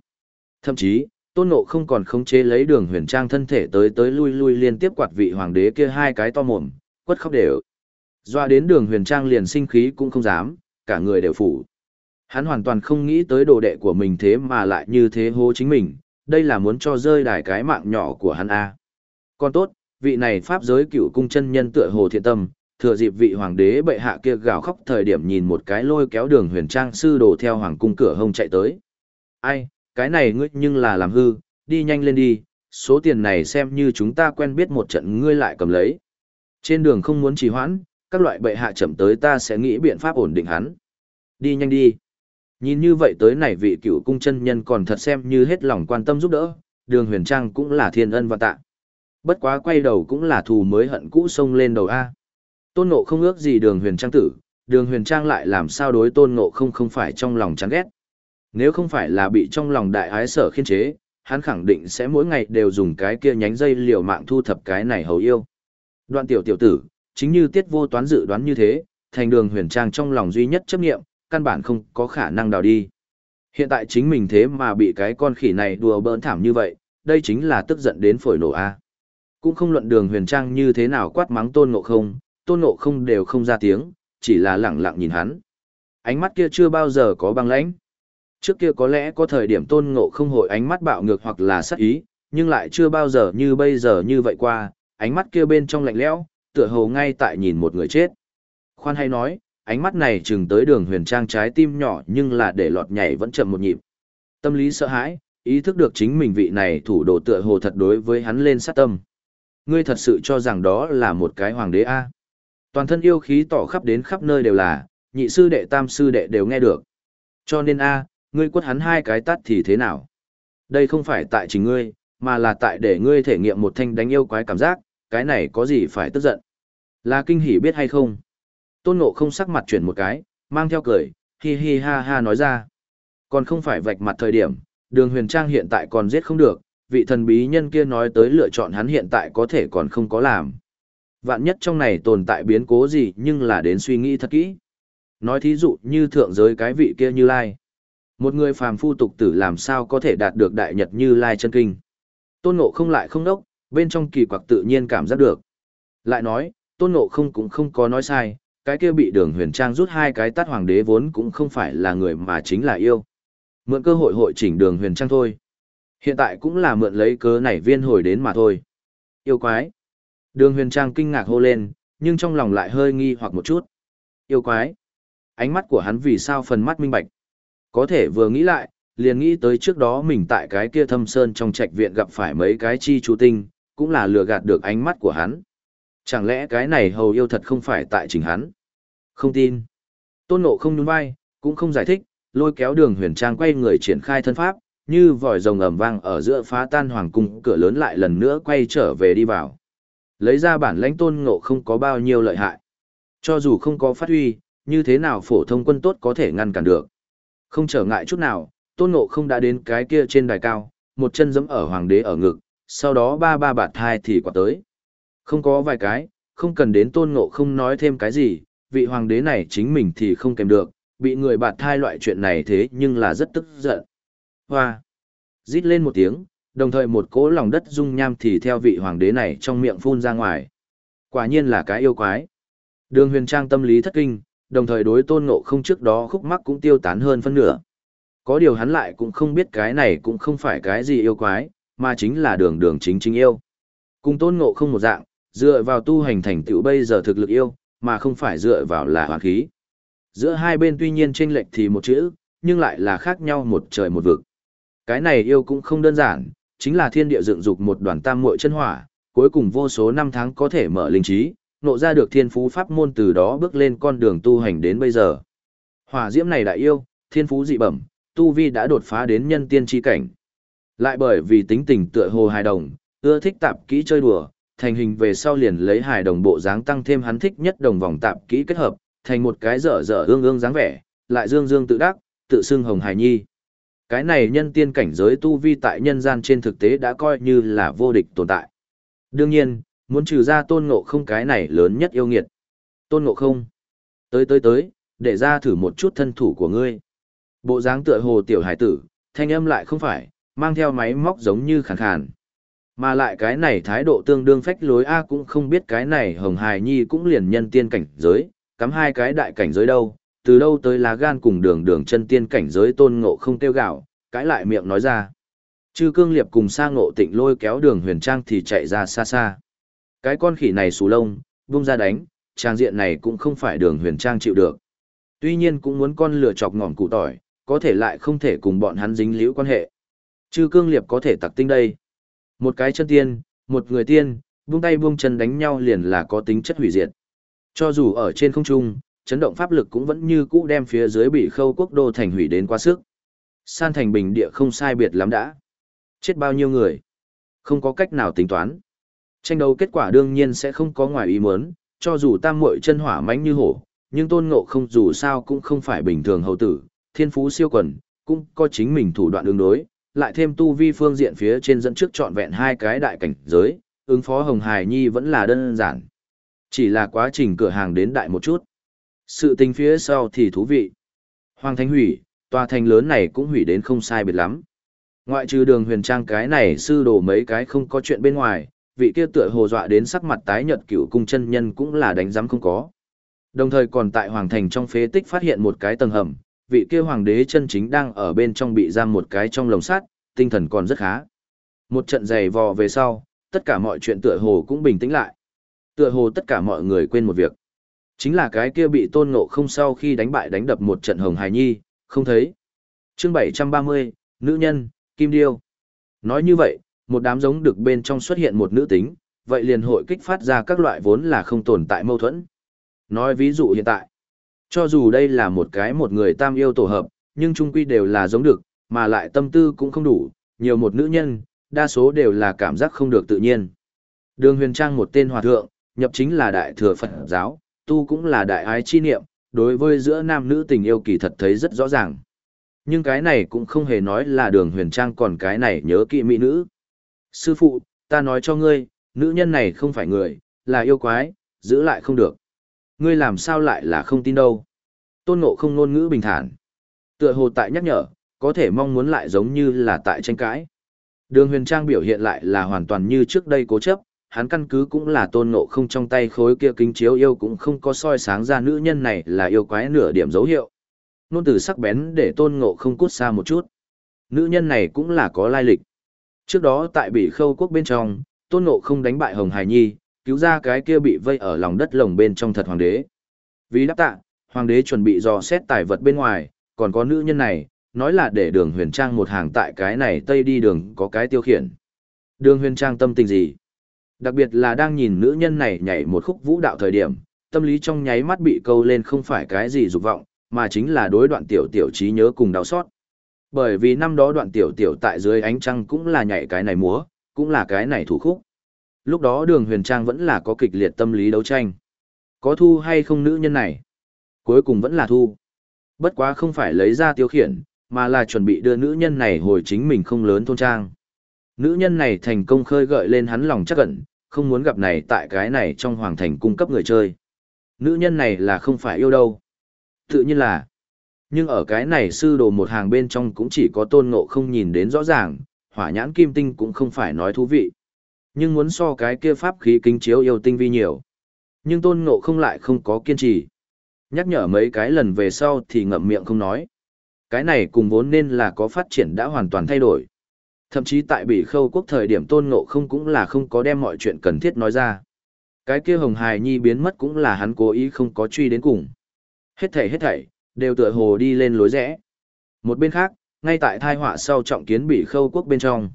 Thậm chí, tôn ngộ không còn khống chế lấy đường huyền trang thân thể tới tới lui lui liên tiếp quạt vị hoàng đế kia hai cái to mồm, quất khóc đều. Doa đến đường huyền trang liền sinh khí cũng không dám, cả người đều phủ. Hắn hoàn toàn không nghĩ tới đồ đệ của mình thế mà lại như thế hô chính mình, đây là muốn cho rơi đài cái mạng nhỏ của hắn a. Còn tốt, vị này pháp giới cựu cung chân nhân tựa hồ thiện tâm, thừa dịp vị hoàng đế bệ hạ kia gào khóc thời điểm nhìn một cái lôi kéo đường huyền trang sư đồ theo hoàng cung cửa hông chạy tới. Ai, cái này ngươi nhưng là làm hư, đi nhanh lên đi, số tiền này xem như chúng ta quen biết một trận ngươi lại cầm lấy. Trên đường không muốn trì hoãn, các loại bệ hạ chậm tới ta sẽ nghĩ biện pháp ổn định hắn. Đi nhanh đi. Nhìn như vậy tới này vị cựu cung chân nhân còn thật xem như hết lòng quan tâm giúp đỡ, đường huyền trang cũng là thiên ân và tạ. Bất quá quay đầu cũng là thù mới hận cũ sông lên đầu A. Tôn ngộ không ước gì đường huyền trang tử, đường huyền trang lại làm sao đối tôn ngộ không không phải trong lòng chán ghét. Nếu không phải là bị trong lòng đại ái sở khiên chế, hắn khẳng định sẽ mỗi ngày đều dùng cái kia nhánh dây liều mạng thu thập cái này hầu yêu. Đoạn tiểu tiểu tử, chính như tiết vô toán dự đoán như thế, thành đường huyền trang trong lòng duy nhất chấp nghiệm, căn bản không có khả năng đào đi. Hiện tại chính mình thế mà bị cái con khỉ này đùa bỡn thảm như vậy, đây chính là tức giận đến phổi nổ A. Cũng không luận đường huyền trang như thế nào quát mắng tôn ngộ không, tôn ngộ không đều không ra tiếng, chỉ là lẳng lặng nhìn hắn. Ánh mắt kia chưa bao giờ có băng lãnh. Trước kia có lẽ có thời điểm tôn ngộ không hội ánh mắt bạo ngược hoặc là sắc ý, nhưng lại chưa bao giờ như bây giờ như vậy qua, ánh mắt kia bên trong lạnh lẽo, tựa hồ ngay tại nhìn một người chết. Khoan hay nói, ánh mắt này chừng tới đường huyền trang trái tim nhỏ nhưng là để lọt nhảy vẫn chậm một nhịp. Tâm lý sợ hãi, ý thức được chính mình vị này thủ đồ tựa hồ thật đối với hắn lên sát tâm. Ngươi thật sự cho rằng đó là một cái hoàng đế A. Toàn thân yêu khí tỏ khắp đến khắp nơi đều là, nhị sư đệ tam sư đệ đều nghe được. Cho nên A, ngươi quất hắn hai cái tát thì thế nào? Đây không phải tại chính ngươi, mà là tại để ngươi thể nghiệm một thanh đánh yêu quái cảm giác, cái này có gì phải tức giận. Là kinh hỉ biết hay không? Tôn Ngộ không sắc mặt chuyển một cái, mang theo cười, hi hi ha ha nói ra. Còn không phải vạch mặt thời điểm, đường huyền trang hiện tại còn giết không được, vị thần bí nhân kia nói tới lựa chọn hắn hiện tại có thể còn không có làm. Vạn nhất trong này tồn tại biến cố gì nhưng là đến suy nghĩ thật kỹ. Nói thí dụ như thượng giới cái vị kia như lai. Một người phàm phu tục tử làm sao có thể đạt được đại nhật như lai chân kinh. Tôn ngộ không lại không đốc, bên trong kỳ quặc tự nhiên cảm giác được. Lại nói, tôn ngộ không cũng không có nói sai, cái kia bị đường huyền trang rút hai cái tát hoàng đế vốn cũng không phải là người mà chính là yêu. Mượn cơ hội hội chỉnh đường huyền trang thôi. Hiện tại cũng là mượn lấy cớ này viên hồi đến mà thôi. Yêu quái. Đường huyền trang kinh ngạc hô lên, nhưng trong lòng lại hơi nghi hoặc một chút. Yêu quái. Ánh mắt của hắn vì sao phần mắt minh bạch. Có thể vừa nghĩ lại, liền nghĩ tới trước đó mình tại cái kia thâm sơn trong trạch viện gặp phải mấy cái chi chú tinh, cũng là lừa gạt được ánh mắt của hắn. Chẳng lẽ cái này hầu yêu thật không phải tại chính hắn? Không tin. Tôn nộ không nhún vai, cũng không giải thích, lôi kéo đường huyền trang quay người triển khai thân pháp, như vòi rồng ầm vang ở giữa phá tan hoàng cung cửa lớn lại lần nữa quay trở về đi vào. Lấy ra bản lãnh tôn ngộ không có bao nhiêu lợi hại. Cho dù không có phát huy, như thế nào phổ thông quân tốt có thể ngăn cản được. Không trở ngại chút nào, tôn ngộ không đã đến cái kia trên đài cao, một chân giẫm ở hoàng đế ở ngực, sau đó ba ba bạt thai thì quả tới. Không có vài cái, không cần đến tôn ngộ không nói thêm cái gì, vị hoàng đế này chính mình thì không kèm được, bị người bạt thai loại chuyện này thế nhưng là rất tức giận. Hoa! dít lên một tiếng, đồng thời một cỗ lòng đất rung nham thì theo vị hoàng đế này trong miệng phun ra ngoài. Quả nhiên là cái yêu quái. Đường huyền trang tâm lý thất kinh, đồng thời đối tôn ngộ không trước đó khúc mắc cũng tiêu tán hơn phân nửa. Có điều hắn lại cũng không biết cái này cũng không phải cái gì yêu quái, mà chính là đường đường chính chính yêu. Cùng tôn ngộ không một dạng, dựa vào tu hành thành tựu bây giờ thực lực yêu, mà không phải dựa vào là hoàn khí. Giữa hai bên tuy nhiên chênh lệch thì một chữ, nhưng lại là khác nhau một trời một vực. Cái này yêu cũng không đơn giản, chính là thiên địa dựng dục một đoàn tam muội chân hỏa, cuối cùng vô số năm tháng có thể mở linh trí, nộ ra được thiên phú pháp môn từ đó bước lên con đường tu hành đến bây giờ. Hỏa diễm này đại yêu, thiên phú dị bẩm, tu vi đã đột phá đến nhân tiên chi cảnh. Lại bởi vì tính tình tựa hồ hài đồng, ưa thích tạp kỹ chơi đùa, thành hình về sau liền lấy hài đồng bộ dáng tăng thêm hắn thích nhất đồng vòng tạp kỹ kết hợp, thành một cái dở dở ương ương dáng vẻ, lại dương dương tự đắc, tự xưng hồng hài nhi. Cái này nhân tiên cảnh giới tu vi tại nhân gian trên thực tế đã coi như là vô địch tồn tại. Đương nhiên, muốn trừ ra tôn ngộ không cái này lớn nhất yêu nghiệt. Tôn ngộ không. Tới tới tới, để ra thử một chút thân thủ của ngươi. Bộ dáng tựa hồ tiểu hải tử, thanh âm lại không phải, mang theo máy móc giống như khàn khàn. Mà lại cái này thái độ tương đương phách lối A cũng không biết cái này hồng hài nhi cũng liền nhân tiên cảnh giới, cắm hai cái đại cảnh giới đâu, từ đâu tới lá gan cùng đường đường chân tiên cảnh giới tôn ngộ không tiêu gạo, cãi lại miệng nói ra. Chư cương liệp cùng sa ngộ tịnh lôi kéo đường huyền trang thì chạy ra xa xa. Cái con khỉ này xù lông, vung ra đánh, trang diện này cũng không phải đường huyền trang chịu được. Tuy nhiên cũng muốn con lửa chọc ngọn cụ tỏi, có thể lại không thể cùng bọn hắn dính liễu quan hệ. Chư cương liệp có thể tặc tinh đây. Một cái chân tiên, một người tiên, buông tay buông chân đánh nhau liền là có tính chất hủy diệt. Cho dù ở trên không trung, chấn động pháp lực cũng vẫn như cũ đem phía dưới bị khâu quốc đô thành hủy đến quá sức. San thành bình địa không sai biệt lắm đã. Chết bao nhiêu người? Không có cách nào tính toán. Tranh đấu kết quả đương nhiên sẽ không có ngoài ý muốn, cho dù tam muội chân hỏa mãnh như hổ, nhưng tôn ngộ không dù sao cũng không phải bình thường hầu tử, thiên phú siêu quần, cũng có chính mình thủ đoạn ứng đối, lại thêm tu vi phương diện phía trên dẫn trước trọn vẹn hai cái đại cảnh giới, ứng phó Hồng Hải Nhi vẫn là đơn giản. Chỉ là quá trình cửa hàng đến đại một chút. Sự tình phía sau thì thú vị. Hoàng thành hủy, tòa thành lớn này cũng hủy đến không sai biệt lắm. Ngoại trừ đường huyền trang cái này sư đồ mấy cái không có chuyện bên ngoài, vị kia tựa hồ dọa đến sắc mặt tái nhợt cựu cung chân nhân cũng là đánh giám không có. Đồng thời còn tại hoàng thành trong phế tích phát hiện một cái tầng hầm, vị kia hoàng đế chân chính đang ở bên trong bị giam một cái trong lồng sắt, tinh thần còn rất khá. Một trận giày vò về sau, tất cả mọi chuyện tựa hồ cũng bình tĩnh lại. Tựa hồ tất cả mọi người quên một việc. Chính là cái kia bị tôn ngộ không sau khi đánh bại đánh đập một trận hồng hài nhi, không thấy. chương 730, nữ nhân, kim điêu. Nói như vậy, một đám giống được bên trong xuất hiện một nữ tính, vậy liền hội kích phát ra các loại vốn là không tồn tại mâu thuẫn. Nói ví dụ hiện tại, cho dù đây là một cái một người tam yêu tổ hợp, nhưng chung quy đều là giống được, mà lại tâm tư cũng không đủ, nhiều một nữ nhân, đa số đều là cảm giác không được tự nhiên. Đường huyền trang một tên hòa thượng, nhập chính là đại thừa Phật giáo, tu cũng là đại ái chi niệm, đối với giữa nam nữ tình yêu kỳ thật thấy rất rõ ràng. Nhưng cái này cũng không hề nói là đường huyền trang còn cái này nhớ kỵ mỹ nữ. Sư phụ, ta nói cho ngươi, nữ nhân này không phải người, là yêu quái, giữ lại không được. Ngươi làm sao lại là không tin đâu. Tôn ngộ không ngôn ngữ bình thản. Tựa hồ tại nhắc nhở, có thể mong muốn lại giống như là tại tranh cãi. Đường huyền trang biểu hiện lại là hoàn toàn như trước đây cố chấp, hắn căn cứ cũng là tôn ngộ không trong tay khối kia kính chiếu yêu cũng không có soi sáng ra nữ nhân này là yêu quái nửa điểm dấu hiệu. Nôn từ sắc bén để tôn ngộ không cút xa một chút. Nữ nhân này cũng là có lai lịch. Trước đó tại bị khâu quốc bên trong, tôn ngộ không đánh bại Hồng Hải Nhi, cứu ra cái kia bị vây ở lòng đất lồng bên trong thật hoàng đế. Vì đáp tạ, hoàng đế chuẩn bị dò xét tài vật bên ngoài, còn có nữ nhân này, nói là để đường huyền trang một hàng tại cái này tây đi đường có cái tiêu khiển. Đường huyền trang tâm tình gì? Đặc biệt là đang nhìn nữ nhân này nhảy một khúc vũ đạo thời điểm, tâm lý trong nháy mắt bị câu lên không phải cái gì dục vọng, mà chính là đối đoạn tiểu tiểu trí nhớ cùng đau xót. Bởi vì năm đó đoạn tiểu tiểu tại dưới ánh trăng cũng là nhảy cái này múa, cũng là cái này thủ khúc. Lúc đó đường huyền trang vẫn là có kịch liệt tâm lý đấu tranh. Có thu hay không nữ nhân này? Cuối cùng vẫn là thu. Bất quá không phải lấy ra tiêu khiển, mà là chuẩn bị đưa nữ nhân này hồi chính mình không lớn thôn trang. Nữ nhân này thành công khơi gợi lên hắn lòng chắc ẩn, không muốn gặp này tại cái này trong hoàng thành cung cấp người chơi. Nữ nhân này là không phải yêu đâu. Tự nhiên là. Nhưng ở cái này sư đồ một hàng bên trong cũng chỉ có tôn ngộ không nhìn đến rõ ràng, hỏa nhãn kim tinh cũng không phải nói thú vị. Nhưng muốn so cái kia pháp khí kính chiếu yêu tinh vi nhiều. Nhưng tôn ngộ không lại không có kiên trì. Nhắc nhở mấy cái lần về sau thì ngậm miệng không nói. Cái này cùng vốn nên là có phát triển đã hoàn toàn thay đổi. Thậm chí tại bị khâu quốc thời điểm tôn ngộ không cũng là không có đem mọi chuyện cần thiết nói ra. Cái kia hồng hài nhi biến mất cũng là hắn cố ý không có truy đến cùng. Hết thảy hết thảy, đều tựa hồ đi lên lối rẽ. Một bên khác, ngay tại thai họa sau trọng kiến bị khâu quốc bên trong.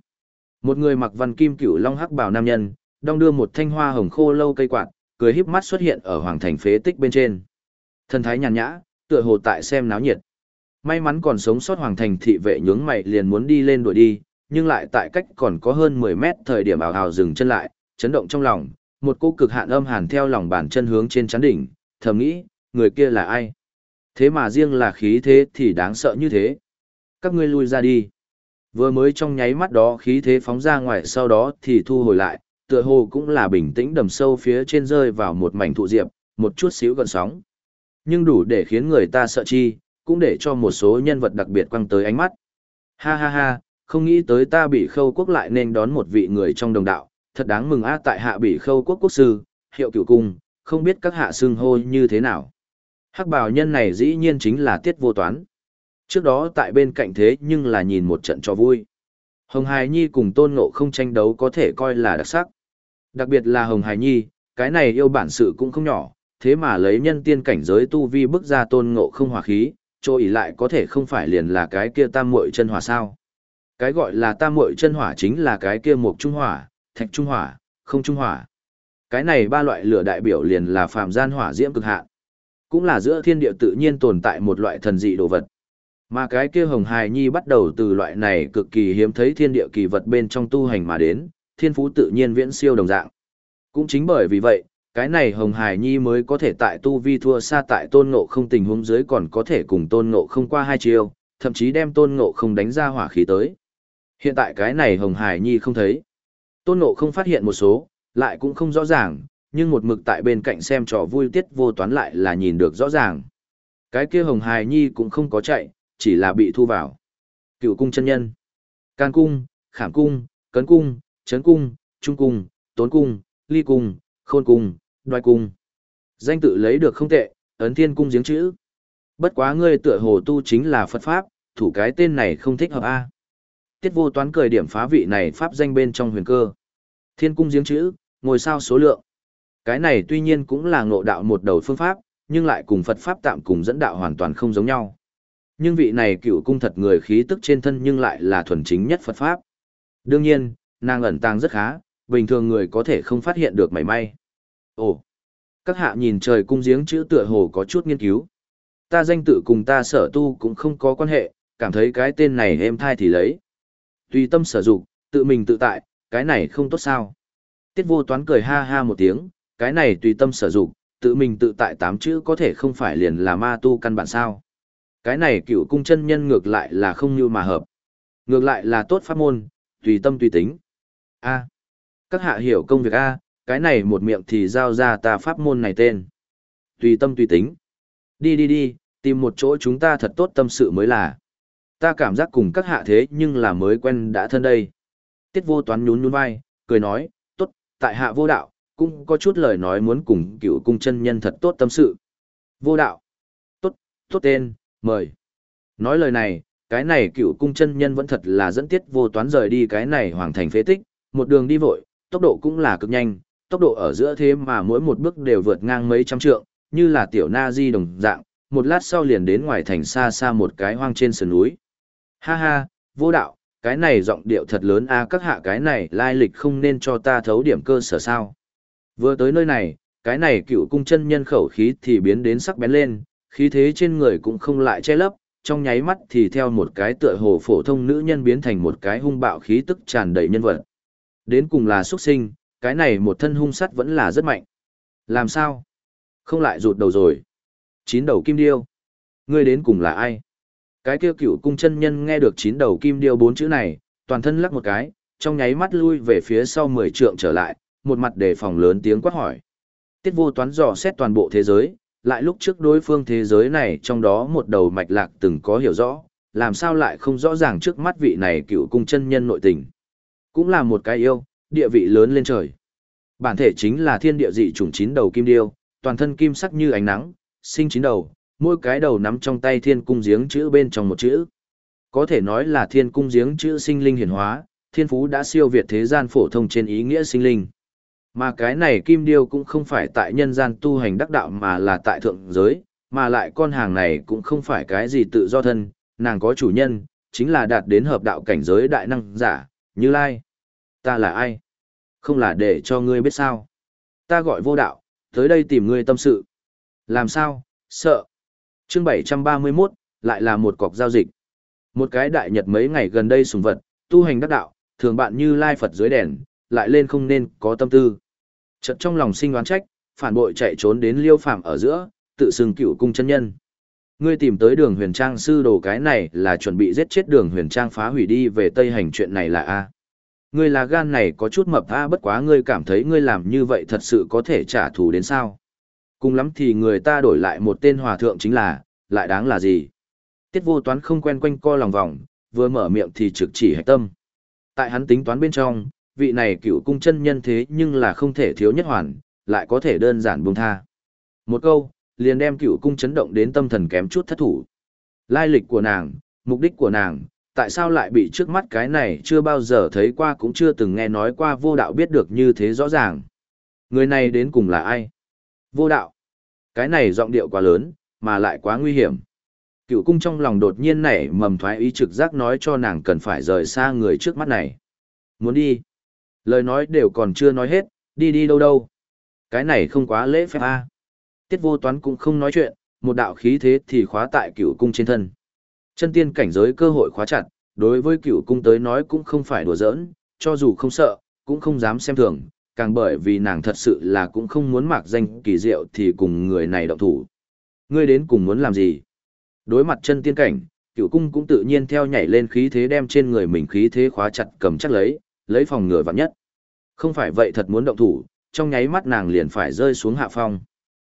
Một người mặc văn kim cửu long hắc bảo nam nhân, đong đưa một thanh hoa hồng khô lâu cây quạt, cười híp mắt xuất hiện ở hoàng thành phế tích bên trên. Thân thái nhàn nhã, tựa hồ tại xem náo nhiệt. May mắn còn sống sót hoàng thành thị vệ nhướng mày liền muốn đi lên đuổi đi, nhưng lại tại cách còn có hơn 10 mét thời điểm ảo hào dừng chân lại, chấn động trong lòng, một cô cực hạn âm hàn theo lòng bàn chân hướng trên chắn đỉnh, thầm nghĩ, người kia là ai? Thế mà riêng là khí thế thì đáng sợ như thế. Các ngươi lui ra đi. Vừa mới trong nháy mắt đó khí thế phóng ra ngoài sau đó thì thu hồi lại, tựa hồ cũng là bình tĩnh đầm sâu phía trên rơi vào một mảnh thụ diệp, một chút xíu gần sóng. Nhưng đủ để khiến người ta sợ chi, cũng để cho một số nhân vật đặc biệt quăng tới ánh mắt. Ha ha ha, không nghĩ tới ta bị khâu quốc lại nên đón một vị người trong đồng đạo, thật đáng mừng a tại hạ bị khâu quốc quốc sư, hiệu cửu cung, không biết các hạ xưng hô như thế nào. Hắc bào nhân này dĩ nhiên chính là tiết vô toán. Trước đó tại bên cạnh thế nhưng là nhìn một trận cho vui. Hồng Hải Nhi cùng Tôn Ngộ không tranh đấu có thể coi là đặc sắc. Đặc biệt là Hồng Hải Nhi, cái này yêu bản sự cũng không nhỏ, thế mà lấy nhân tiên cảnh giới tu vi bức ra Tôn Ngộ không hòa khí, chỗ ý lại có thể không phải liền là cái kia tam muội chân hỏa sao. Cái gọi là tam muội chân hỏa chính là cái kia mục trung hỏa, thạch trung hỏa, không trung hỏa. Cái này ba loại lửa đại biểu liền là phàm gian hỏa diễm cực hạn. Cũng là giữa thiên địa tự nhiên tồn tại một loại thần dị đồ vật. Mà cái kia hồng hài nhi bắt đầu từ loại này cực kỳ hiếm thấy thiên địa kỳ vật bên trong tu hành mà đến, thiên phú tự nhiên viễn siêu đồng dạng. Cũng chính bởi vì vậy, cái này hồng hài nhi mới có thể tại tu vi thua xa tại tôn ngộ không tình huống dưới còn có thể cùng tôn ngộ không qua hai chiêu, thậm chí đem tôn ngộ không đánh ra hỏa khí tới. Hiện tại cái này hồng Hải nhi không thấy. Tôn ngộ không phát hiện một số, lại cũng không rõ ràng, nhưng một mực tại bên cạnh xem trò vui tiết vô toán lại là nhìn được rõ ràng. Cái kia hồng Hải nhi cũng không có chạy, chỉ là bị thu vào. Cựu cung chân nhân, can cung, khảm cung, cấn cung, chấn cung, trung cung, tốn cung, ly cung, khôn cung, đoài cung. Danh tự lấy được không tệ, ấn thiên cung giếng chữ. Bất quá ngươi tựa hồ tu chính là Phật Pháp, thủ cái tên này không thích hợp A. Tiết vô toán cười điểm phá vị này Pháp danh bên trong huyền cơ. Thiên cung giếng chữ, ngồi sao số lượng. Cái này tuy nhiên cũng là ngộ đạo một đầu phương pháp, nhưng lại cùng Phật Pháp tạm cùng dẫn đạo hoàn toàn không giống nhau. Nhưng vị này cựu cung thật người khí tức trên thân nhưng lại là thuần chính nhất Phật Pháp. Đương nhiên, nàng ẩn tàng rất khá, bình thường người có thể không phát hiện được mảy may. Ồ, các hạ nhìn trời cung giếng chữ tựa hồ có chút nghiên cứu. Ta danh tự cùng ta sở tu cũng không có quan hệ, cảm thấy cái tên này êm thai thì lấy. Tùy tâm sở dụng, tự mình tự tại, cái này không tốt sao. Tiết vô toán cười ha ha một tiếng, cái này tùy tâm sở dụng, tự mình tự tại tám chữ có thể không phải liền là ma tu căn bản sao. Cái này cựu cung chân nhân ngược lại là không như mà hợp. Ngược lại là tốt pháp môn, tùy tâm tùy tính. A. Các hạ hiểu công việc A, cái này một miệng thì giao ra ta pháp môn này tên. Tùy tâm tùy tính. Đi đi đi, tìm một chỗ chúng ta thật tốt tâm sự mới là. Ta cảm giác cùng các hạ thế nhưng là mới quen đã thân đây. Tiết vô toán nhún nhún vai, cười nói, tốt, tại hạ vô đạo, cũng có chút lời nói muốn cùng cựu cung chân nhân thật tốt tâm sự. Vô đạo. Tốt, tốt tên, mời. Nói lời này, cái này cựu cung chân nhân vẫn thật là dẫn tiết vô toán rời đi cái này hoàng thành phế tích, một đường đi vội, tốc độ cũng là cực nhanh, tốc độ ở giữa thế mà mỗi một bước đều vượt ngang mấy trăm trượng, như là tiểu na di đồng dạng, một lát sau liền đến ngoài thành xa xa một cái hoang trên sườn núi. Ha ha, vô đạo, cái này giọng điệu thật lớn a các hạ cái này lai lịch không nên cho ta thấu điểm cơ sở sao. Vừa tới nơi này, cái này cựu cung chân nhân khẩu khí thì biến đến sắc bén lên, khí thế trên người cũng không lại che lấp, trong nháy mắt thì theo một cái tựa hồ phổ thông nữ nhân biến thành một cái hung bạo khí tức tràn đầy nhân vật. Đến cùng là xuất sinh, cái này một thân hung sắt vẫn là rất mạnh. Làm sao? Không lại rụt đầu rồi. Chín đầu kim điêu. Ngươi đến cùng là ai? Cái kia cựu cung chân nhân nghe được chín đầu kim điêu bốn chữ này, toàn thân lắc một cái, trong nháy mắt lui về phía sau mười trượng trở lại, một mặt đề phòng lớn tiếng quát hỏi. Tiết vô toán dò xét toàn bộ thế giới, lại lúc trước đối phương thế giới này trong đó một đầu mạch lạc từng có hiểu rõ, làm sao lại không rõ ràng trước mắt vị này cựu cung chân nhân nội tình. Cũng là một cái yêu, địa vị lớn lên trời. Bản thể chính là thiên địa dị chủng chín đầu kim điêu, toàn thân kim sắc như ánh nắng, sinh chín đầu, mỗi cái đầu nắm trong tay thiên cung giếng chữ bên trong một chữ. Có thể nói là thiên cung giếng chữ sinh linh hiển hóa, thiên phú đã siêu việt thế gian phổ thông trên ý nghĩa sinh linh. Mà cái này kim điêu cũng không phải tại nhân gian tu hành đắc đạo mà là tại thượng giới, mà lại con hàng này cũng không phải cái gì tự do thân, nàng có chủ nhân, chính là đạt đến hợp đạo cảnh giới đại năng giả, như lai. Ta là ai? Không là để cho ngươi biết sao. Ta gọi vô đạo, tới đây tìm ngươi tâm sự. Làm sao? Sợ. Chương 731, lại là một cọc giao dịch. Một cái đại nhật mấy ngày gần đây sùng vật, tu hành đắc đạo, thường bạn như lai Phật dưới đèn, lại lên không nên có tâm tư. Chợt trong lòng sinh oán trách, phản bội chạy trốn đến liêu phạm ở giữa, tự xưng cựu cung chân nhân. Ngươi tìm tới đường huyền trang sư đồ cái này là chuẩn bị giết chết đường huyền trang phá hủy đi về Tây hành chuyện này là A. Ngươi là gan này có chút mập A bất quá ngươi cảm thấy ngươi làm như vậy thật sự có thể trả thù đến sao. Cùng lắm thì người ta đổi lại một tên hòa thượng chính là, lại đáng là gì. Tiết vô toán không quen quanh co lòng vòng, vừa mở miệng thì trực chỉ hạch tâm. Tại hắn tính toán bên trong, vị này cựu cung chân nhân thế nhưng là không thể thiếu nhất hoàn, lại có thể đơn giản buông tha. Một câu, liền đem cựu cung chấn động đến tâm thần kém chút thất thủ. Lai lịch của nàng, mục đích của nàng, tại sao lại bị trước mắt cái này chưa bao giờ thấy qua cũng chưa từng nghe nói qua vô đạo biết được như thế rõ ràng. Người này đến cùng là ai? Vô đạo. Cái này giọng điệu quá lớn, mà lại quá nguy hiểm. Cựu cung trong lòng đột nhiên nảy mầm thoái ý trực giác nói cho nàng cần phải rời xa người trước mắt này. Muốn đi. Lời nói đều còn chưa nói hết, đi đi đâu đâu. Cái này không quá lễ phép a. Tiết vô toán cũng không nói chuyện, một đạo khí thế thì khóa tại cựu cung trên thân. Chân tiên cảnh giới cơ hội khóa chặt, đối với cựu cung tới nói cũng không phải đùa giỡn, cho dù không sợ, cũng không dám xem thường, càng bởi vì nàng thật sự là cũng không muốn mặc danh kỳ diệu thì cùng người này động thủ. Ngươi đến cùng muốn làm gì? Đối mặt chân tiên cảnh, cựu cung cũng tự nhiên theo nhảy lên khí thế đem trên người mình khí thế khóa chặt cầm chắc lấy, lấy phòng ngừa vạn nhất. Không phải vậy thật muốn động thủ, trong nháy mắt nàng liền phải rơi xuống hạ phong.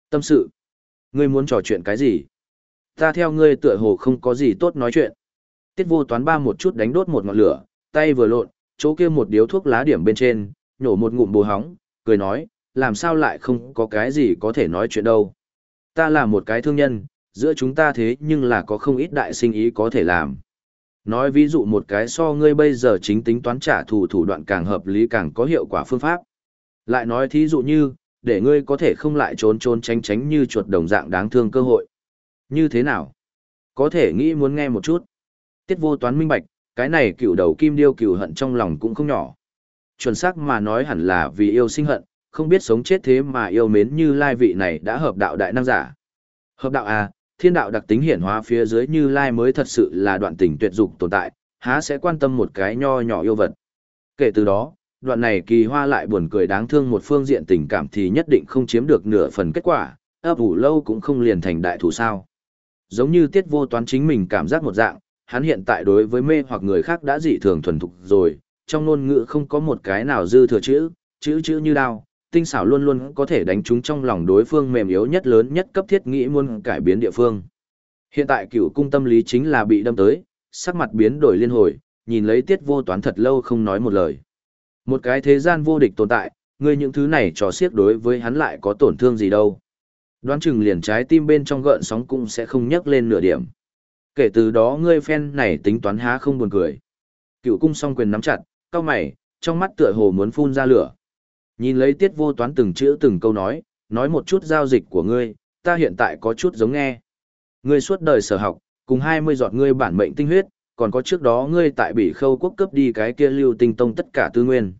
Tâm sự. Ngươi muốn trò chuyện cái gì? Ta theo ngươi tựa hồ không có gì tốt nói chuyện. Tiết vô toán ba một chút đánh đốt một ngọn lửa, tay vừa lộn, chỗ kia một điếu thuốc lá điểm bên trên, nhổ một ngụm bồ hóng, cười nói, làm sao lại không có cái gì có thể nói chuyện đâu. Ta là một cái thương nhân, giữa chúng ta thế nhưng là có không ít đại sinh ý có thể làm. Nói ví dụ một cái so ngươi bây giờ chính tính toán trả thù thủ đoạn càng hợp lý càng có hiệu quả phương pháp. Lại nói thí dụ như, để ngươi có thể không lại trốn trốn tránh tránh như chuột đồng dạng đáng thương cơ hội. Như thế nào? Có thể nghĩ muốn nghe một chút. Tiết vô toán minh bạch, cái này cựu đầu kim điêu cựu hận trong lòng cũng không nhỏ. Chuẩn xác mà nói hẳn là vì yêu sinh hận, không biết sống chết thế mà yêu mến như lai vị này đã hợp đạo đại năng giả. Hợp đạo à, thiên đạo đặc tính hiển hóa phía dưới như lai mới thật sự là đoạn tình tuyệt dục tồn tại, há sẽ quan tâm một cái nho nhỏ yêu vật. Kể từ đó, đoạn này kỳ hoa lại buồn cười đáng thương một phương diện tình cảm thì nhất định không chiếm được nửa phần kết quả, ấp ủ lâu cũng không liền thành đại thủ sao. Giống như tiết vô toán chính mình cảm giác một dạng, hắn hiện tại đối với mê hoặc người khác đã dị thường thuần thục rồi, trong ngôn ngữ không có một cái nào dư thừa chữ, chữ chữ như đao, tinh xảo luôn luôn có thể đánh trúng trong lòng đối phương mềm yếu nhất lớn nhất cấp thiết nghĩ muốn cải biến địa phương. Hiện tại cựu cung tâm lý chính là bị đâm tới, sắc mặt biến đổi liên hồi, nhìn lấy tiết vô toán thật lâu không nói một lời. Một cái thế gian vô địch tồn tại, ngươi những thứ này trò xiếc đối với hắn lại có tổn thương gì đâu. Đoán chừng liền trái tim bên trong gợn sóng cũng sẽ không nhấc lên nửa điểm. Kể từ đó ngươi phen này tính toán há không buồn cười. Cựu cung song quyền nắm chặt, cao mày, trong mắt tựa hồ muốn phun ra lửa. Nhìn lấy tiết vô toán từng chữ từng câu nói, nói một chút giao dịch của ngươi, ta hiện tại có chút giống nghe. Ngươi suốt đời sở học, cùng 20 giọt ngươi bản mệnh tinh huyết, còn có trước đó ngươi tại bị khâu quốc cấp đi cái kia lưu tinh tông tất cả tư nguyên.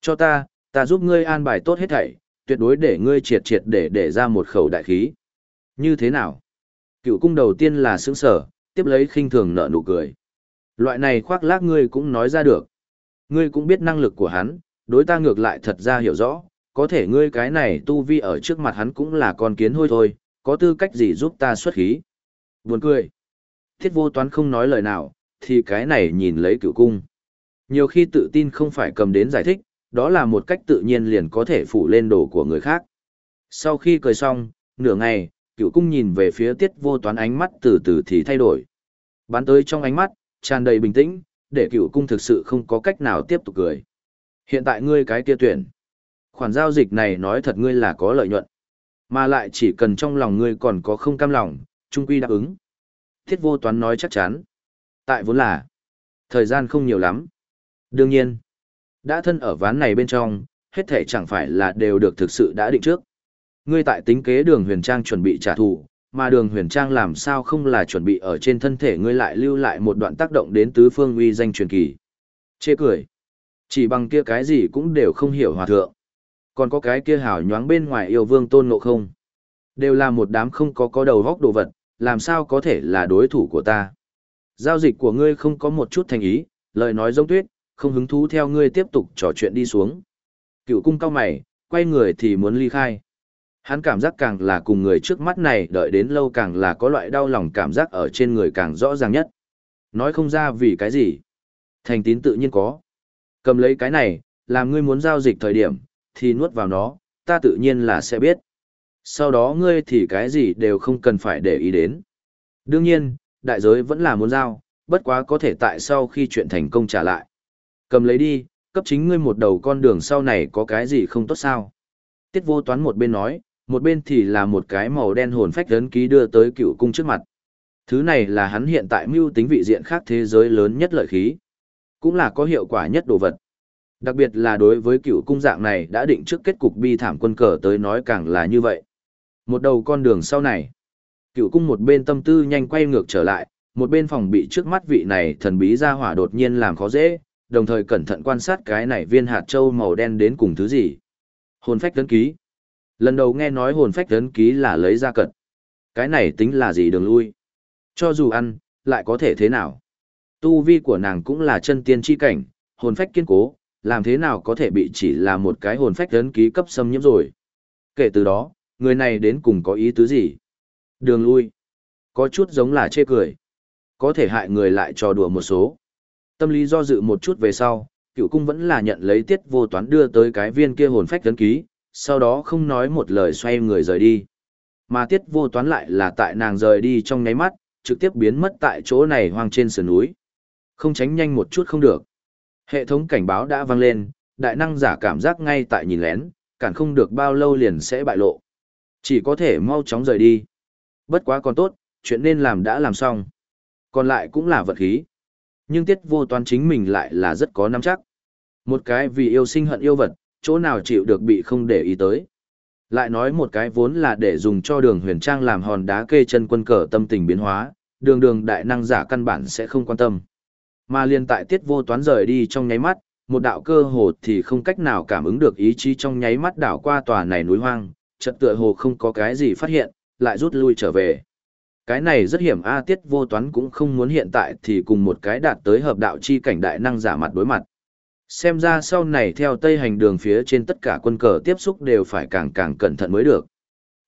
Cho ta, ta giúp ngươi an bài tốt hết thảy, tuyệt đối để ngươi triệt triệt để để ra một khẩu đại khí. Như thế nào? Cựu cung đầu tiên là sướng sở, tiếp lấy khinh thường nợ nụ cười. Loại này khoác lác ngươi cũng nói ra được. Ngươi cũng biết năng lực của hắn, đối ta ngược lại thật ra hiểu rõ, có thể ngươi cái này tu vi ở trước mặt hắn cũng là con kiến hôi thôi, có tư cách gì giúp ta xuất khí. Buồn cười. Thiết vô toán không nói lời nào, thì cái này nhìn lấy cựu cung. Nhiều khi tự tin không phải cầm đến giải thích, đó là một cách tự nhiên liền có thể phủ lên đồ của người khác. Sau khi cười xong, nửa ngày, cựu cung nhìn về phía tiết vô toán ánh mắt từ từ thì thay đổi. Bắn tới trong ánh mắt, tràn đầy bình tĩnh, để cựu cung thực sự không có cách nào tiếp tục cười. Hiện tại ngươi cái kia tuyển. Khoản giao dịch này nói thật ngươi là có lợi nhuận. Mà lại chỉ cần trong lòng ngươi còn có không cam lòng, trung quy đáp ứng. Thiết vô toán nói chắc chắn. Tại vốn là, thời gian không nhiều lắm. Đương nhiên, đã thân ở ván này bên trong, hết thể chẳng phải là đều được thực sự đã định trước. Ngươi tại tính kế đường huyền trang chuẩn bị trả thù, mà đường huyền trang làm sao không là chuẩn bị ở trên thân thể ngươi lại lưu lại một đoạn tác động đến tứ phương uy danh truyền kỳ. Chê cười. Chỉ bằng kia cái gì cũng đều không hiểu hòa thượng. Còn có cái kia hảo nhoáng bên ngoài yêu vương tôn ngộ không. Đều là một đám không có có đầu góc đồ vật, làm sao có thể là đối thủ của ta. Giao dịch của ngươi không có một chút thành ý, lời nói giống tuyết, không hứng thú theo ngươi tiếp tục trò chuyện đi xuống. Cựu cung cao mày, quay người thì muốn ly khai. Hắn cảm giác càng là cùng người trước mắt này đợi đến lâu càng là có loại đau lòng cảm giác ở trên người càng rõ ràng nhất. Nói không ra vì cái gì. Thành tín tự nhiên có. Cầm lấy cái này, làm ngươi muốn giao dịch thời điểm, thì nuốt vào nó, ta tự nhiên là sẽ biết. Sau đó ngươi thì cái gì đều không cần phải để ý đến. Đương nhiên, đại giới vẫn là muốn giao, bất quá có thể tại sau khi chuyện thành công trả lại. Cầm lấy đi, cấp chính ngươi một đầu con đường sau này có cái gì không tốt sao. Tiết vô toán một bên nói, một bên thì là một cái màu đen hồn phách ấn ký đưa tới cựu cung trước mặt. Thứ này là hắn hiện tại mưu tính vị diện khác thế giới lớn nhất lợi khí. Cũng là có hiệu quả nhất đồ vật. Đặc biệt là đối với cựu cung dạng này đã định trước kết cục bi thảm quân cờ tới nói càng là như vậy. Một đầu con đường sau này. Cựu cung một bên tâm tư nhanh quay ngược trở lại, một bên phòng bị trước mắt vị này thần bí ra hỏa đột nhiên làm khó dễ, đồng thời cẩn thận quan sát cái này viên hạt châu màu đen đến cùng thứ gì. Hồn phách tấn ký. Lần đầu nghe nói hồn phách tấn ký là lấy ra cật. Cái này tính là gì đường lui. Cho dù ăn, lại có thể thế nào. Tu vi của nàng cũng là chân tiên chi cảnh, hồn phách kiên cố, làm thế nào có thể bị chỉ là một cái hồn phách tấn ký cấp xâm nhiễm rồi. Kể từ đó, người này đến cùng có ý tứ gì? Đường lui. Có chút giống là chê cười. Có thể hại người lại trò đùa một số. Tâm lý do dự một chút về sau, cựu cung vẫn là nhận lấy tiết vô toán đưa tới cái viên kia hồn phách tấn ký, sau đó không nói một lời xoay người rời đi. Mà tiết vô toán lại là tại nàng rời đi trong nháy mắt, trực tiếp biến mất tại chỗ này hoang trên sườn núi. Không tránh nhanh một chút không được. Hệ thống cảnh báo đã vang lên, đại năng giả cảm giác ngay tại nhìn lén, cản không được bao lâu liền sẽ bại lộ. Chỉ có thể mau chóng rời đi. Bất quá còn tốt, chuyện nên làm đã làm xong. Còn lại cũng là vật khí. Nhưng tiết vô toán chính mình lại là rất có nắm chắc. Một cái vì yêu sinh hận yêu vật, chỗ nào chịu được bị không để ý tới. Lại nói một cái vốn là để dùng cho đường huyền trang làm hòn đá kê chân quân cờ tâm tình biến hóa, đường đường đại năng giả căn bản sẽ không quan tâm. Mà liên tại tiết vô toán rời đi trong nháy mắt, một đạo cơ hồ thì không cách nào cảm ứng được ý chí trong nháy mắt đảo qua tòa này núi hoang, chợt tựa hồ không có cái gì phát hiện, lại rút lui trở về. Cái này rất hiểm A tiết vô toán cũng không muốn hiện tại thì cùng một cái đạt tới hợp đạo chi cảnh đại năng giả mặt đối mặt. Xem ra sau này theo tây hành đường phía trên tất cả quân cờ tiếp xúc đều phải càng càng cẩn thận mới được.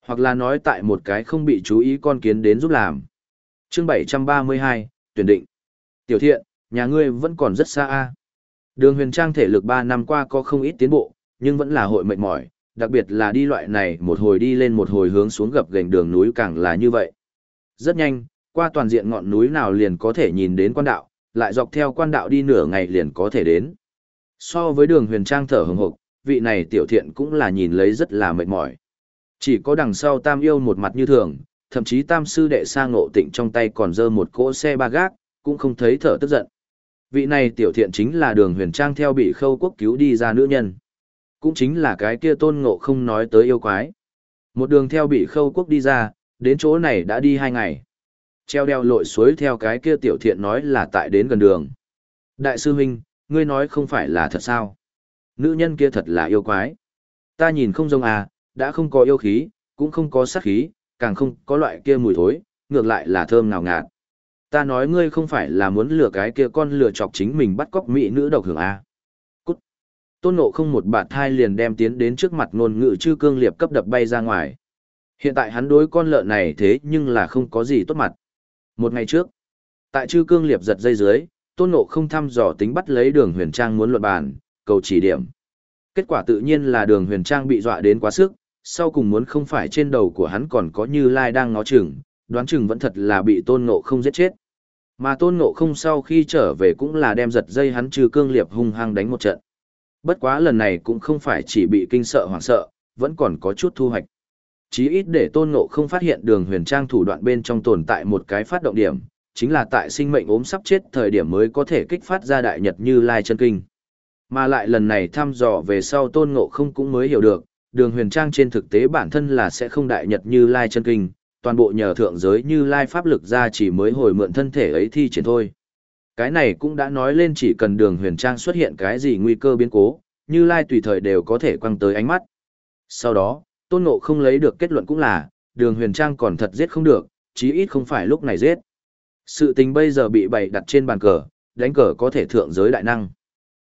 Hoặc là nói tại một cái không bị chú ý con kiến đến giúp làm. chương 732, tuyển định. Tiểu thiện, nhà ngươi vẫn còn rất xa a Đường huyền trang thể lực ba năm qua có không ít tiến bộ, nhưng vẫn là hội mệt mỏi, đặc biệt là đi loại này một hồi đi lên một hồi hướng xuống gập gành đường núi càng là như vậy. Rất nhanh, qua toàn diện ngọn núi nào liền có thể nhìn đến quan đạo, lại dọc theo quan đạo đi nửa ngày liền có thể đến. So với đường huyền trang thở hừng hực, vị này tiểu thiện cũng là nhìn lấy rất là mệt mỏi. Chỉ có đằng sau tam yêu một mặt như thường, thậm chí tam sư đệ sang ngộ tịnh trong tay còn dơ một cỗ xe ba gác, cũng không thấy thở tức giận. Vị này tiểu thiện chính là đường huyền trang theo bị khâu quốc cứu đi ra nữ nhân. Cũng chính là cái kia tôn ngộ không nói tới yêu quái. Một đường theo bị khâu quốc đi ra, đến chỗ này đã đi hai ngày. Treo đeo lội suối theo cái kia tiểu thiện nói là tại đến gần đường. Đại sư huynh, ngươi nói không phải là thật sao? Nữ nhân kia thật là yêu quái. Ta nhìn không giống à, đã không có yêu khí, cũng không có sát khí, càng không có loại kia mùi thối, ngược lại là thơm ngào ngạt. Ta nói ngươi không phải là muốn lừa cái kia con lừa chọc chính mình bắt cóc mỹ nữ độc hưởng à. Cút. Tôn nộ không một bạt thai liền đem tiến đến trước mặt ngôn ngữ chư cương liệp cấp đập bay ra ngoài. Hiện tại hắn đối con lợn này thế nhưng là không có gì tốt mặt. Một ngày trước, tại chư cương liệp giật dây dưới, tôn ngộ không thăm dò tính bắt lấy đường huyền trang muốn luận bàn, cầu chỉ điểm. Kết quả tự nhiên là đường huyền trang bị dọa đến quá sức, sau cùng muốn không phải trên đầu của hắn còn có như lai đang ngó chừng, đoán chừng vẫn thật là bị tôn ngộ không giết chết. Mà tôn ngộ không sau khi trở về cũng là đem giật dây hắn trừ cương liệp hung hăng đánh một trận. Bất quá lần này cũng không phải chỉ bị kinh sợ hoảng sợ, vẫn còn có chút thu hoạch. Chí ít để tôn ngộ không phát hiện đường huyền trang thủ đoạn bên trong tồn tại một cái phát động điểm, chính là tại sinh mệnh ốm sắp chết thời điểm mới có thể kích phát ra đại nhật như lai chân kinh. Mà lại lần này thăm dò về sau tôn ngộ không cũng mới hiểu được, đường huyền trang trên thực tế bản thân là sẽ không đại nhật như lai chân kinh, toàn bộ nhờ thượng giới như lai pháp lực ra chỉ mới hồi mượn thân thể ấy thi triển thôi. Cái này cũng đã nói lên chỉ cần đường huyền trang xuất hiện cái gì nguy cơ biến cố, như lai tùy thời đều có thể quăng tới ánh mắt. Sau đó, tôn ngộ không lấy được kết luận cũng là, đường huyền trang còn thật giết không được, chí ít không phải lúc này giết. Sự tình bây giờ bị bày đặt trên bàn cờ, đánh cờ có thể thượng giới đại năng.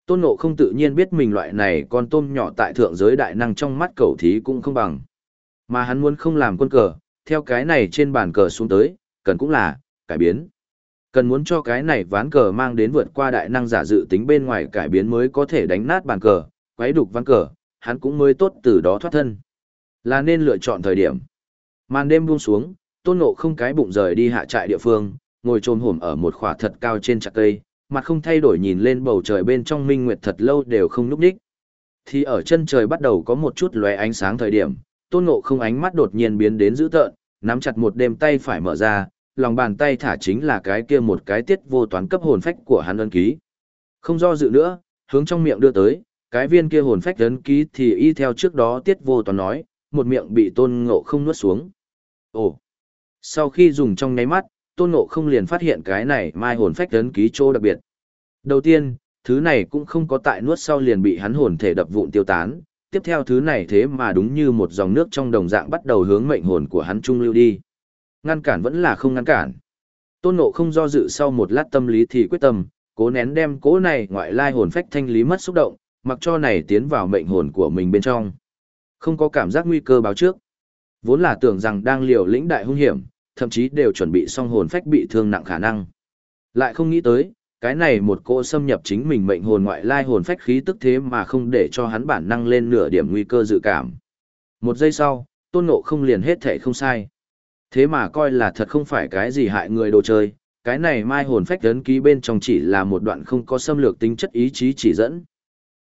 Tôn Ngộ không tự nhiên biết mình loại này con tôm nhỏ tại thượng giới đại năng trong mắt cầu thí cũng không bằng. Mà hắn muốn không làm quân cờ, theo cái này trên bàn cờ xuống tới, cần cũng là, cải biến. Cần muốn cho cái này ván cờ mang đến vượt qua đại năng giả dự tính bên ngoài cải biến mới có thể đánh nát bàn cờ, quấy đục ván cờ, hắn cũng mới tốt từ đó thoát thân. Là nên lựa chọn thời điểm. Màn đêm buông xuống, tôn ngộ không cái bụng rời đi hạ trại địa phương, ngồi trồm hổm ở một khỏa thật cao trên chặt cây, mặt không thay đổi nhìn lên bầu trời bên trong minh nguyệt thật lâu đều không núp đích. Thì ở chân trời bắt đầu có một chút lóe ánh sáng thời điểm, tôn ngộ không ánh mắt đột nhiên biến đến dữ tợn, nắm chặt một đêm tay phải mở ra, lòng bàn tay thả chính là cái kia một cái tiết vô toán cấp hồn phách của hắn ân ký. Không do dự nữa, hướng trong miệng đưa tới, cái viên kia hồn phách ấn ký thì y theo trước đó tiết vô toán nói, một miệng bị tôn ngộ không nuốt xuống. Ồ! Sau khi dùng trong nháy mắt, tôn ngộ không liền phát hiện cái này mai hồn phách ấn ký chỗ đặc biệt. Đầu tiên, thứ này cũng không có tại nuốt sau liền bị hắn hồn thể đập vụn tiêu tán, tiếp theo thứ này thế mà đúng như một dòng nước trong đồng dạng bắt đầu hướng mệnh hồn của hắn trung lưu đi. Ngăn cản vẫn là không ngăn cản. Tôn Ngộ không do dự sau một lát tâm lý thì quyết tâm, cố nén đem cố này ngoại lai hồn phách thanh lý mất xúc động, mặc cho này tiến vào mệnh hồn của mình bên trong. Không có cảm giác nguy cơ báo trước. Vốn là tưởng rằng đang liều lĩnh đại hung hiểm, thậm chí đều chuẩn bị xong hồn phách bị thương nặng khả năng. Lại không nghĩ tới, cái này một cô xâm nhập chính mình mệnh hồn ngoại lai hồn phách khí tức thế mà không để cho hắn bản năng lên nửa điểm nguy cơ dự cảm. Một giây sau, tôn ngộ không liền hết thể không sai. Thế mà coi là thật không phải cái gì hại người đồ chơi, cái này mai hồn phách ấn ký bên trong chỉ là một đoạn không có xâm lược tính chất ý chí chỉ dẫn.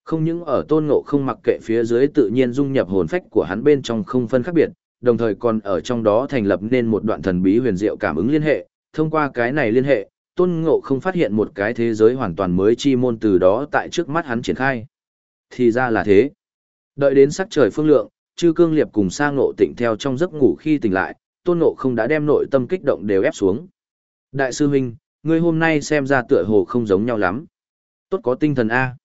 Không những ở tôn ngộ không mặc kệ phía dưới tự nhiên dung nhập hồn phách của hắn bên trong không phân khác biệt, đồng thời còn ở trong đó thành lập nên một đoạn thần bí huyền diệu cảm ứng liên hệ, thông qua cái này liên hệ, tôn ngộ không phát hiện một cái thế giới hoàn toàn mới chi môn từ đó tại trước mắt hắn triển khai. Thì ra là thế. Đợi đến sắc trời phương lượng, chư cương liệp cùng sang ngộ tỉnh theo trong giấc ngủ khi tỉnh lại, tôn ngộ không đã đem nội tâm kích động đều ép xuống. Đại sư huynh, ngươi hôm nay xem ra tựa hồ không giống nhau lắm. Tốt có tinh thần A.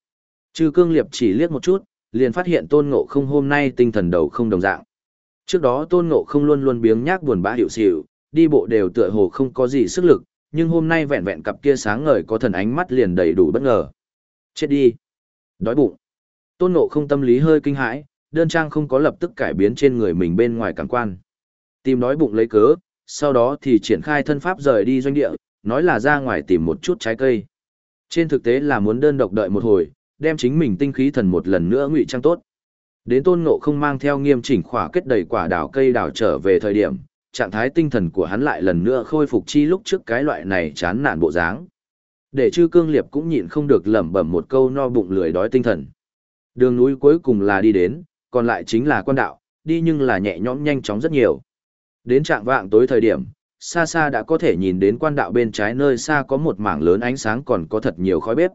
Chư cương liệp chỉ liếc một chút, liền phát hiện tôn ngộ không hôm nay tinh thần đầu không đồng dạng. Trước đó tôn ngộ không luôn luôn biếng nhác buồn bã hiệu xỉu, đi bộ đều tựa hồ không có gì sức lực, nhưng hôm nay vẹn vẹn cặp kia sáng ngời có thần ánh mắt liền đầy đủ bất ngờ. Chết đi. Đói bụng. Tôn ngộ không tâm lý hơi kinh hãi, đơn trang không có lập tức cải biến trên người mình bên ngoài cảm quan. Tìm đói bụng lấy cớ, sau đó thì triển khai thân pháp rời đi doanh địa, nói là ra ngoài tìm một chút trái cây. Trên thực tế là muốn đơn độc đợi một hồi, đem chính mình tinh khí thần một lần nữa ngụy trang tốt. Đến tôn ngộ không mang theo nghiêm chỉnh khỏa kết đầy quả đảo cây đảo trở về thời điểm, trạng thái tinh thần của hắn lại lần nữa khôi phục chi lúc trước cái loại này chán nản bộ dáng. Để chư cương liệp cũng nhịn không được lẩm bẩm một câu no bụng lười đói tinh thần. Đường núi cuối cùng là đi đến, còn lại chính là quan đạo, đi nhưng là nhẹ nhõm nhanh chóng rất nhiều. Đến trạng vạng tối thời điểm, xa xa đã có thể nhìn đến quan đạo bên trái nơi xa có một mảng lớn ánh sáng còn có thật nhiều khói bếp.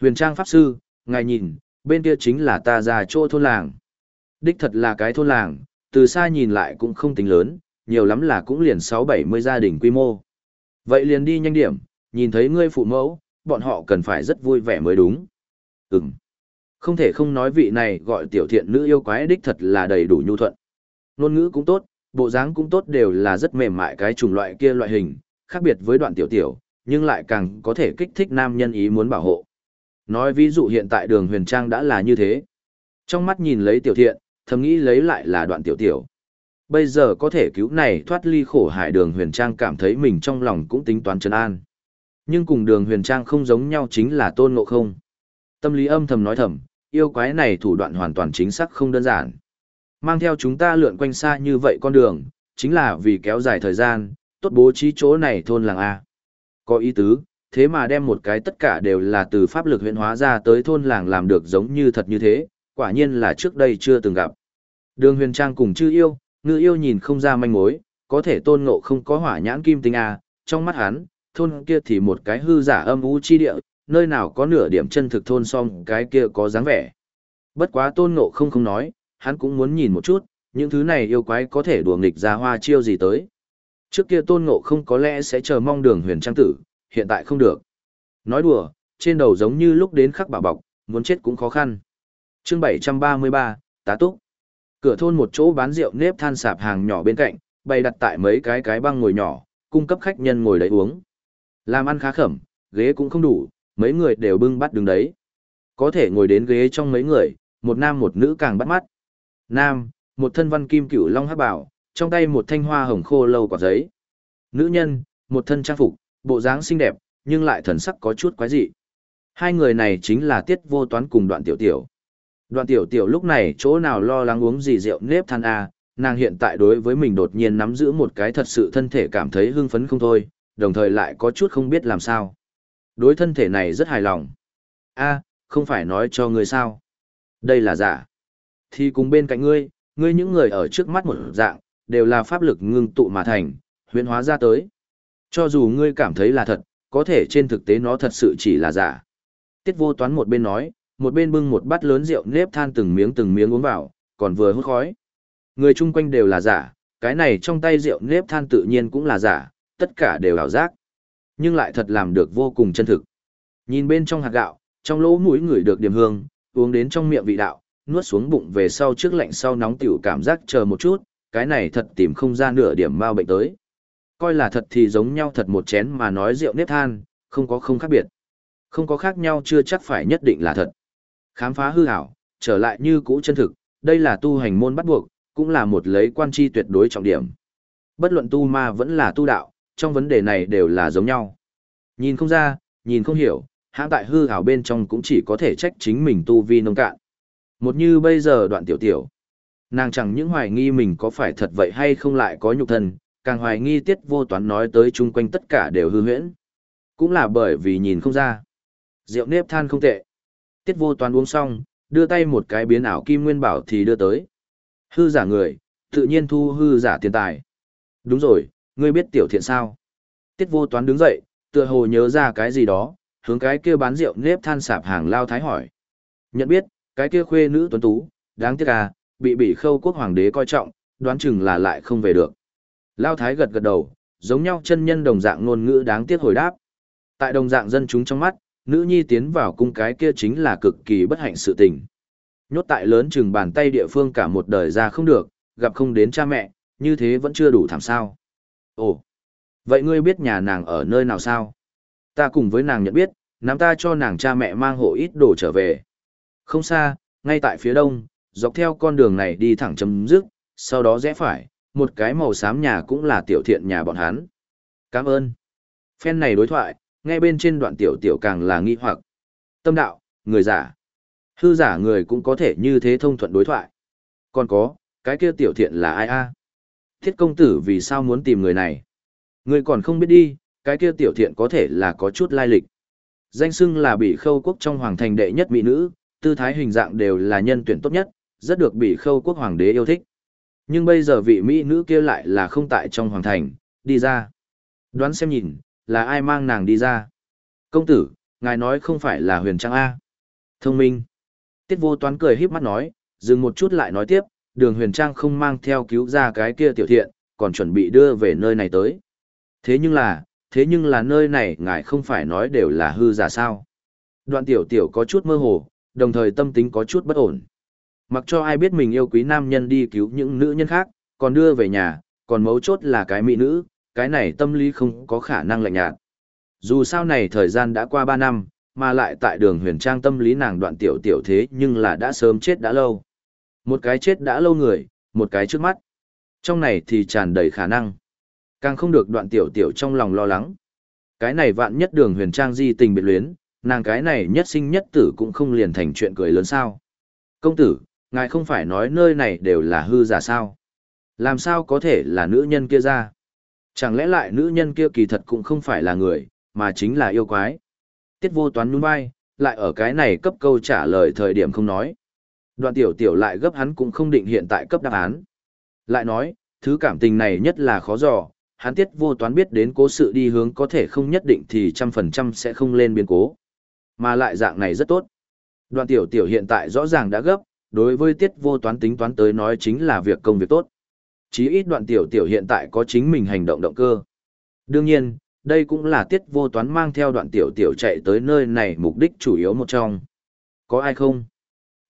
Huyền Trang Pháp Sư, ngài nhìn, bên kia chính là ta ra chỗ thôn làng. Đích thật là cái thôn làng, từ xa nhìn lại cũng không tính lớn, nhiều lắm là cũng liền 6-70 gia đình quy mô. Vậy liền đi nhanh điểm, nhìn thấy ngươi phụ mẫu, bọn họ cần phải rất vui vẻ mới đúng. Ừm. Không thể không nói vị này gọi tiểu thiện nữ yêu quái đích thật là đầy đủ nhu thuận. Nôn ngữ cũng tốt, bộ dáng cũng tốt đều là rất mềm mại cái chủng loại kia loại hình, khác biệt với đoạn tiểu tiểu, nhưng lại càng có thể kích thích nam nhân ý muốn bảo hộ. Nói ví dụ hiện tại đường huyền trang đã là như thế. Trong mắt nhìn lấy tiểu thiện, thầm nghĩ lấy lại là đoạn tiểu tiểu. Bây giờ có thể cứu này thoát ly khổ hải đường huyền trang cảm thấy mình trong lòng cũng tính toán trấn an. Nhưng cùng đường huyền trang không giống nhau chính là tôn ngộ không. Tâm lý âm thầm nói thầm, yêu quái này thủ đoạn hoàn toàn chính xác không đơn giản. Mang theo chúng ta lượn quanh xa như vậy con đường, chính là vì kéo dài thời gian, tốt bố trí chỗ này thôn làng A. Có ý tứ, thế mà đem một cái tất cả đều là từ pháp lực huyện hóa ra tới thôn làng làm được giống như thật như thế, quả nhiên là trước đây chưa từng gặp. Đường huyền trang cùng chư yêu, ngư yêu nhìn không ra manh mối, có thể tôn ngộ không có hỏa nhãn kim tinh à? trong mắt hắn, thôn kia thì một cái hư giả âm u chi địa, nơi nào có nửa điểm chân thực thôn song cái kia có dáng vẻ. Bất quá tôn ngộ không không nói, hắn cũng muốn nhìn một chút, những thứ này yêu quái có thể đùa nghịch ra hoa chiêu gì tới. Trước kia tôn ngộ không có lẽ sẽ chờ mong đường huyền trang tử, hiện tại không được. Nói đùa, trên đầu giống như lúc đến khắc bảo bọc, muốn chết cũng khó khăn. chương 733, tá túc. Cửa thôn một chỗ bán rượu nếp than sạp hàng nhỏ bên cạnh, bày đặt tại mấy cái cái băng ngồi nhỏ, cung cấp khách nhân ngồi đấy uống. Làm ăn khá khẩm, ghế cũng không đủ, mấy người đều bưng bắt đứng đấy. Có thể ngồi đến ghế trong mấy người, một nam một nữ càng bắt mắt. Nam, một thân văn kim cửu long hát bảo, trong tay một thanh hoa hồng khô lâu quả giấy. Nữ nhân, một thân trang phục, bộ dáng xinh đẹp, nhưng lại thần sắc có chút quái dị. Hai người này chính là tiết vô toán cùng đoạn tiểu tiểu. Đoạn tiểu tiểu lúc này chỗ nào lo lắng uống gì rượu nếp than a nàng hiện tại đối với mình đột nhiên nắm giữ một cái thật sự thân thể cảm thấy hưng phấn không thôi, đồng thời lại có chút không biết làm sao. Đối thân thể này rất hài lòng. a không phải nói cho ngươi sao. Đây là giả. Thì cùng bên cạnh ngươi, ngươi những người ở trước mắt một dạng, đều là pháp lực ngưng tụ mà thành, huyễn hóa ra tới. Cho dù ngươi cảm thấy là thật, có thể trên thực tế nó thật sự chỉ là giả. Tiết vô toán một bên nói, một bên bưng một bát lớn rượu nếp than từng miếng từng miếng uống vào, còn vừa hút khói. Người chung quanh đều là giả, cái này trong tay rượu nếp than tự nhiên cũng là giả, tất cả đều ảo giác. Nhưng lại thật làm được vô cùng chân thực. Nhìn bên trong hạt gạo, trong lỗ mũi người được điểm hương, uống đến trong miệng vị đạo, nuốt xuống bụng về sau trước lạnh sau nóng tiểu cảm giác chờ một chút, cái này thật tìm không ra nửa điểm mau bệnh tới. Coi là thật thì giống nhau thật một chén mà nói rượu nếp than, không có không khác biệt. Không có khác nhau chưa chắc phải nhất định là thật. Khám phá hư hảo, trở lại như cũ chân thực, đây là tu hành môn bắt buộc, cũng là một lấy quan chi tuyệt đối trọng điểm. Bất luận tu ma vẫn là tu đạo, trong vấn đề này đều là giống nhau. Nhìn không ra, nhìn không hiểu, hãng tại hư hảo bên trong cũng chỉ có thể trách chính mình tu vi nông cạn. Một như bây giờ đoạn tiểu tiểu. Nàng chẳng những hoài nghi mình có phải thật vậy hay không lại có nhục thân, càng hoài nghi tiết vô toán nói tới chung quanh tất cả đều hư huyễn. Cũng là bởi vì nhìn không ra. Rượu nếp than không tệ. Tiết vô toán uống xong, đưa tay một cái biến ảo kim nguyên bảo thì đưa tới. Hư giả người, tự nhiên thu hư giả tiền tài. Đúng rồi, ngươi biết tiểu thiện sao? Tiết vô toán đứng dậy, tựa hồ nhớ ra cái gì đó, hướng cái kia bán rượu nếp than sạp hàng lao thái hỏi. Nhận biết, cái kia khuê nữ tuấn tú, đáng tiếc à, bị bị khâu quốc hoàng đế coi trọng, đoán chừng là lại không về được. Lao thái gật gật đầu, giống nhau chân nhân đồng dạng ngôn ngữ đáng tiếc hồi đáp. Tại đồng dạng dân chúng trong mắt, nữ nhi tiến vào cung cái kia chính là cực kỳ bất hạnh sự tình. Nhốt tại lớn chừng bàn tay địa phương cả một đời ra không được, gặp không đến cha mẹ, như thế vẫn chưa đủ thảm sao. Ồ, vậy ngươi biết nhà nàng ở nơi nào sao? Ta cùng với nàng nhận biết, nắm ta cho nàng cha mẹ mang hộ ít đồ trở về. Không xa, ngay tại phía đông, dọc theo con đường này đi thẳng chấm dứt, sau đó rẽ phải, một cái màu xám nhà cũng là tiểu thiện nhà bọn hắn. Cảm ơn. Phen này đối thoại, ngay bên trên đoạn tiểu tiểu càng là nghi hoặc. Tâm đạo, người giả. Hư giả người cũng có thể như thế thông thuận đối thoại. Còn có, cái kia tiểu thiện là ai a? Thiết công tử vì sao muốn tìm người này? Người còn không biết đi, cái kia tiểu thiện có thể là có chút lai lịch. Danh xưng là bị khâu quốc trong hoàng thành đệ nhất mỹ nữ, tư thái hình dạng đều là nhân tuyển tốt nhất, rất được bị khâu quốc hoàng đế yêu thích. Nhưng bây giờ vị mỹ nữ kia lại là không tại trong hoàng thành, đi ra. Đoán xem nhìn, là ai mang nàng đi ra? Công tử, ngài nói không phải là huyền trang A. Thông minh. Tiết vô toán cười híp mắt nói, dừng một chút lại nói tiếp, đường huyền trang không mang theo cứu ra cái kia tiểu thiện, còn chuẩn bị đưa về nơi này tới. Thế nhưng là, thế nhưng là nơi này ngài không phải nói đều là hư giả sao. Đoạn tiểu tiểu có chút mơ hồ, đồng thời tâm tính có chút bất ổn. Mặc cho ai biết mình yêu quý nam nhân đi cứu những nữ nhân khác, còn đưa về nhà, còn mấu chốt là cái mỹ nữ, cái này tâm lý không có khả năng lạnh nhạt. Dù sao này thời gian đã qua 3 năm, mà lại tại đường huyền trang tâm lý nàng đoạn tiểu tiểu thế nhưng là đã sớm chết đã lâu. Một cái chết đã lâu người, một cái trước mắt. Trong này thì tràn đầy khả năng. Càng không được đoạn tiểu tiểu trong lòng lo lắng. Cái này vạn nhất đường huyền trang di tình biệt luyến, nàng cái này nhất sinh nhất tử cũng không liền thành chuyện cười lớn sao. Công tử, ngài không phải nói nơi này đều là hư giả sao. Làm sao có thể là nữ nhân kia ra? Chẳng lẽ lại nữ nhân kia kỳ thật cũng không phải là người, mà chính là yêu quái? Tiết vô toán nhún vai, lại ở cái này cấp câu trả lời thời điểm không nói. Đoạn tiểu tiểu lại gấp hắn cũng không định hiện tại cấp đáp án. Lại nói, thứ cảm tình này nhất là khó dò, hắn tiết vô toán biết đến cố sự đi hướng có thể không nhất định thì trăm phần trăm sẽ không lên biến cố. Mà lại dạng này rất tốt. Đoạn tiểu tiểu hiện tại rõ ràng đã gấp, đối với tiết vô toán tính toán tới nói chính là việc công việc tốt. Chí ít đoạn tiểu tiểu hiện tại có chính mình hành động động cơ. Đương nhiên, đây cũng là tiết vô toán mang theo đoạn tiểu tiểu chạy tới nơi này mục đích chủ yếu một trong. Có ai không?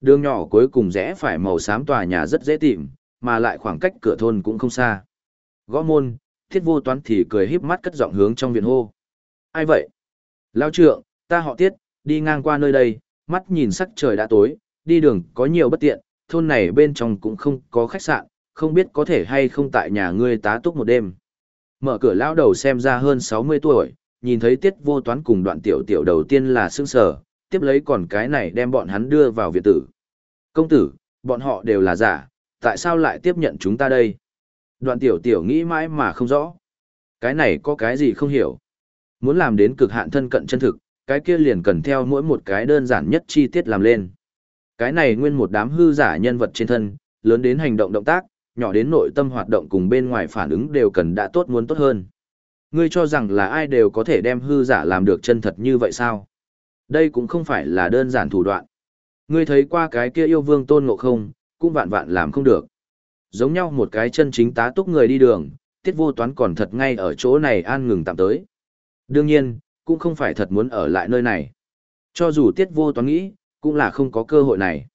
Đường nhỏ cuối cùng rẽ phải màu xám tòa nhà rất dễ tìm, mà lại khoảng cách cửa thôn cũng không xa. Gõ môn, thiết vô toán thì cười híp mắt cất giọng hướng trong viện hô. Ai vậy? Lao trượng, ta họ tiết, đi ngang qua nơi đây, mắt nhìn sắc trời đã tối, đi đường có nhiều bất tiện, thôn này bên trong cũng không có khách sạn, không biết có thể hay không tại nhà ngươi tá túc một đêm. Mở cửa lão đầu xem ra hơn 60 tuổi, nhìn thấy tiết vô toán cùng đoạn tiểu tiểu đầu tiên là sương sở, tiếp lấy còn cái này đem bọn hắn đưa vào viện tử. Công tử, bọn họ đều là giả, tại sao lại tiếp nhận chúng ta đây? Đoạn tiểu tiểu nghĩ mãi mà không rõ. Cái này có cái gì không hiểu. Muốn làm đến cực hạn thân cận chân thực, cái kia liền cần theo mỗi một cái đơn giản nhất chi tiết làm lên. Cái này nguyên một đám hư giả nhân vật trên thân, lớn đến hành động động tác, nhỏ đến nội tâm hoạt động cùng bên ngoài phản ứng đều cần đã tốt muốn tốt hơn. Ngươi cho rằng là ai đều có thể đem hư giả làm được chân thật như vậy sao? Đây cũng không phải là đơn giản thủ đoạn. Ngươi thấy qua cái kia yêu vương tôn ngộ không, cũng vạn vạn làm không được. Giống nhau một cái chân chính tá túc người đi đường, tiết vô toán còn thật ngay ở chỗ này an ngừng tạm tới. Đương nhiên, cũng không phải thật muốn ở lại nơi này. Cho dù tiết vô toán nghĩ, cũng là không có cơ hội này.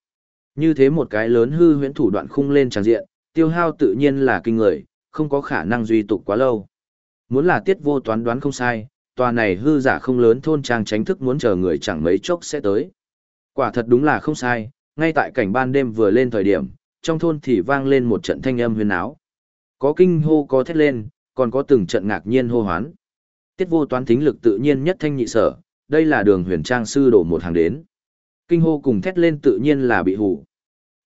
Như thế một cái lớn hư huyễn thủ đoạn khung lên tràng diện, tiêu hao tự nhiên là kinh người, không có khả năng duy tục quá lâu. Muốn là tiết vô toán đoán không sai, tòa này hư giả không lớn thôn trang tránh thức muốn chờ người chẳng mấy chốc sẽ tới. Quả thật đúng là không sai, ngay tại cảnh ban đêm vừa lên thời điểm, trong thôn thì vang lên một trận thanh âm huyền áo. Có kinh hô có thét lên, còn có từng trận ngạc nhiên hô hoán. Tiết vô toán thính lực tự nhiên nhất thanh nhị sở, đây là đường huyền trang sư đổ một hàng đến. Kinh hô cùng thét lên tự nhiên là bị hủ.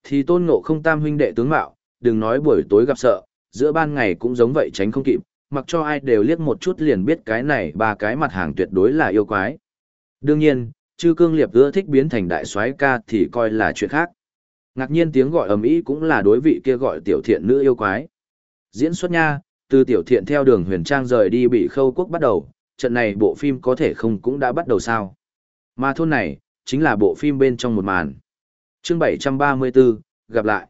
Thì tôn ngộ không tam huynh đệ tướng mạo, đừng nói buổi tối gặp sợ, giữa ban ngày cũng giống vậy tránh không kịp, mặc cho ai đều liếc một chút liền biết cái này ba cái mặt hàng tuyệt đối là yêu quái. Đương nhiên, chư cương liệp ưa thích biến thành đại soái ca thì coi là chuyện khác. Ngạc nhiên tiếng gọi ầm ĩ cũng là đối vị kia gọi tiểu thiện nữ yêu quái. Diễn xuất nha, từ tiểu thiện theo đường huyền trang rời đi bị khâu quốc bắt đầu, trận này bộ phim có thể không cũng đã bắt đầu sao. Mà thôn này, chính là bộ phim bên trong một màn. chương 734, gặp lại.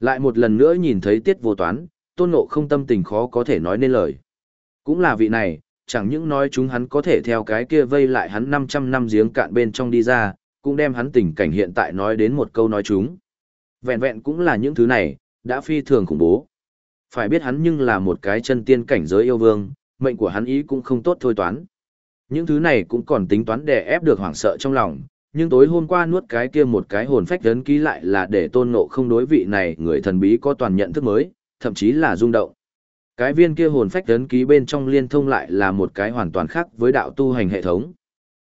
Lại một lần nữa nhìn thấy tiết vô toán, tôn ngộ không tâm tình khó có thể nói nên lời. Cũng là vị này, chẳng những nói chúng hắn có thể theo cái kia vây lại hắn 500 năm giếng cạn bên trong đi ra, cũng đem hắn tình cảnh hiện tại nói đến một câu nói chúng. Vẹn vẹn cũng là những thứ này, đã phi thường khủng bố. Phải biết hắn nhưng là một cái chân tiên cảnh giới yêu vương, mệnh của hắn ý cũng không tốt thôi toán. Những thứ này cũng còn tính toán để ép được hoảng sợ trong lòng, nhưng tối hôm qua nuốt cái kia một cái hồn phách ấn ký lại là để tôn ngộ không đối vị này người thần bí có toàn nhận thức mới, thậm chí là rung động. Cái viên kia hồn phách ấn ký bên trong liên thông lại là một cái hoàn toàn khác với đạo tu hành hệ thống.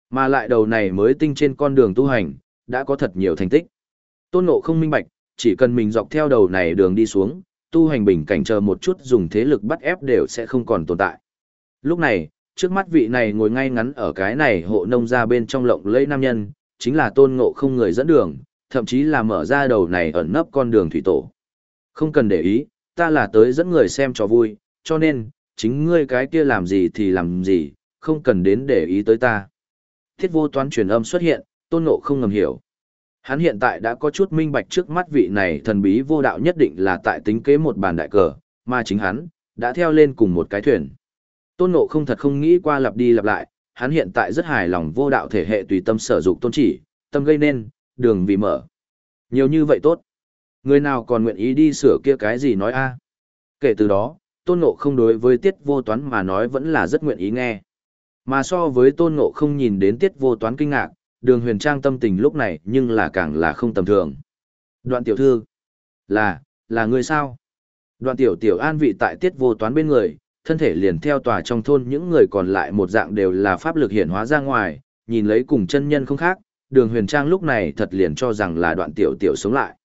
Mà lại đầu này mới tinh trên con đường tu hành, đã có thật nhiều thành tích. Tôn ngộ không minh bạch, chỉ cần mình dọc theo đầu này đường đi xuống, tu hành bình cảnh chờ một chút dùng thế lực bắt ép đều sẽ không còn tồn tại. Lúc này, trước mắt vị này ngồi ngay ngắn ở cái này hộ nông ra bên trong lộng lẫy nam nhân, chính là tôn ngộ không người dẫn đường, thậm chí là mở ra đầu này ẩn nấp con đường thủy tổ. Không cần để ý, ta là tới dẫn người xem cho vui, cho nên, chính ngươi cái kia làm gì thì làm gì, không cần đến để ý tới ta. Thiết vô toán truyền âm xuất hiện, tôn ngộ không ngầm hiểu. Hắn hiện tại đã có chút minh bạch trước mắt vị này thần bí vô đạo nhất định là tại tính kế một bàn đại cờ, mà chính hắn, đã theo lên cùng một cái thuyền. Tôn ngộ không thật không nghĩ qua lặp đi lặp lại, hắn hiện tại rất hài lòng vô đạo thể hệ tùy tâm sở dụng tôn chỉ, tâm gây nên, đường vì mở. Nhiều như vậy tốt. Người nào còn nguyện ý đi sửa kia cái gì nói a? Kể từ đó, tôn ngộ không đối với tiết vô toán mà nói vẫn là rất nguyện ý nghe. Mà so với tôn ngộ không nhìn đến tiết vô toán kinh ngạc, đường huyền trang tâm tình lúc này nhưng là càng là không tầm thường. Đoạn tiểu thư, là, là người sao? Đoạn tiểu tiểu an vị tại tiết vô toán bên người, thân thể liền theo tòa trong thôn những người còn lại một dạng đều là pháp lực hiển hóa ra ngoài, nhìn lấy cùng chân nhân không khác, đường huyền trang lúc này thật liền cho rằng là đoạn tiểu tiểu sống lại.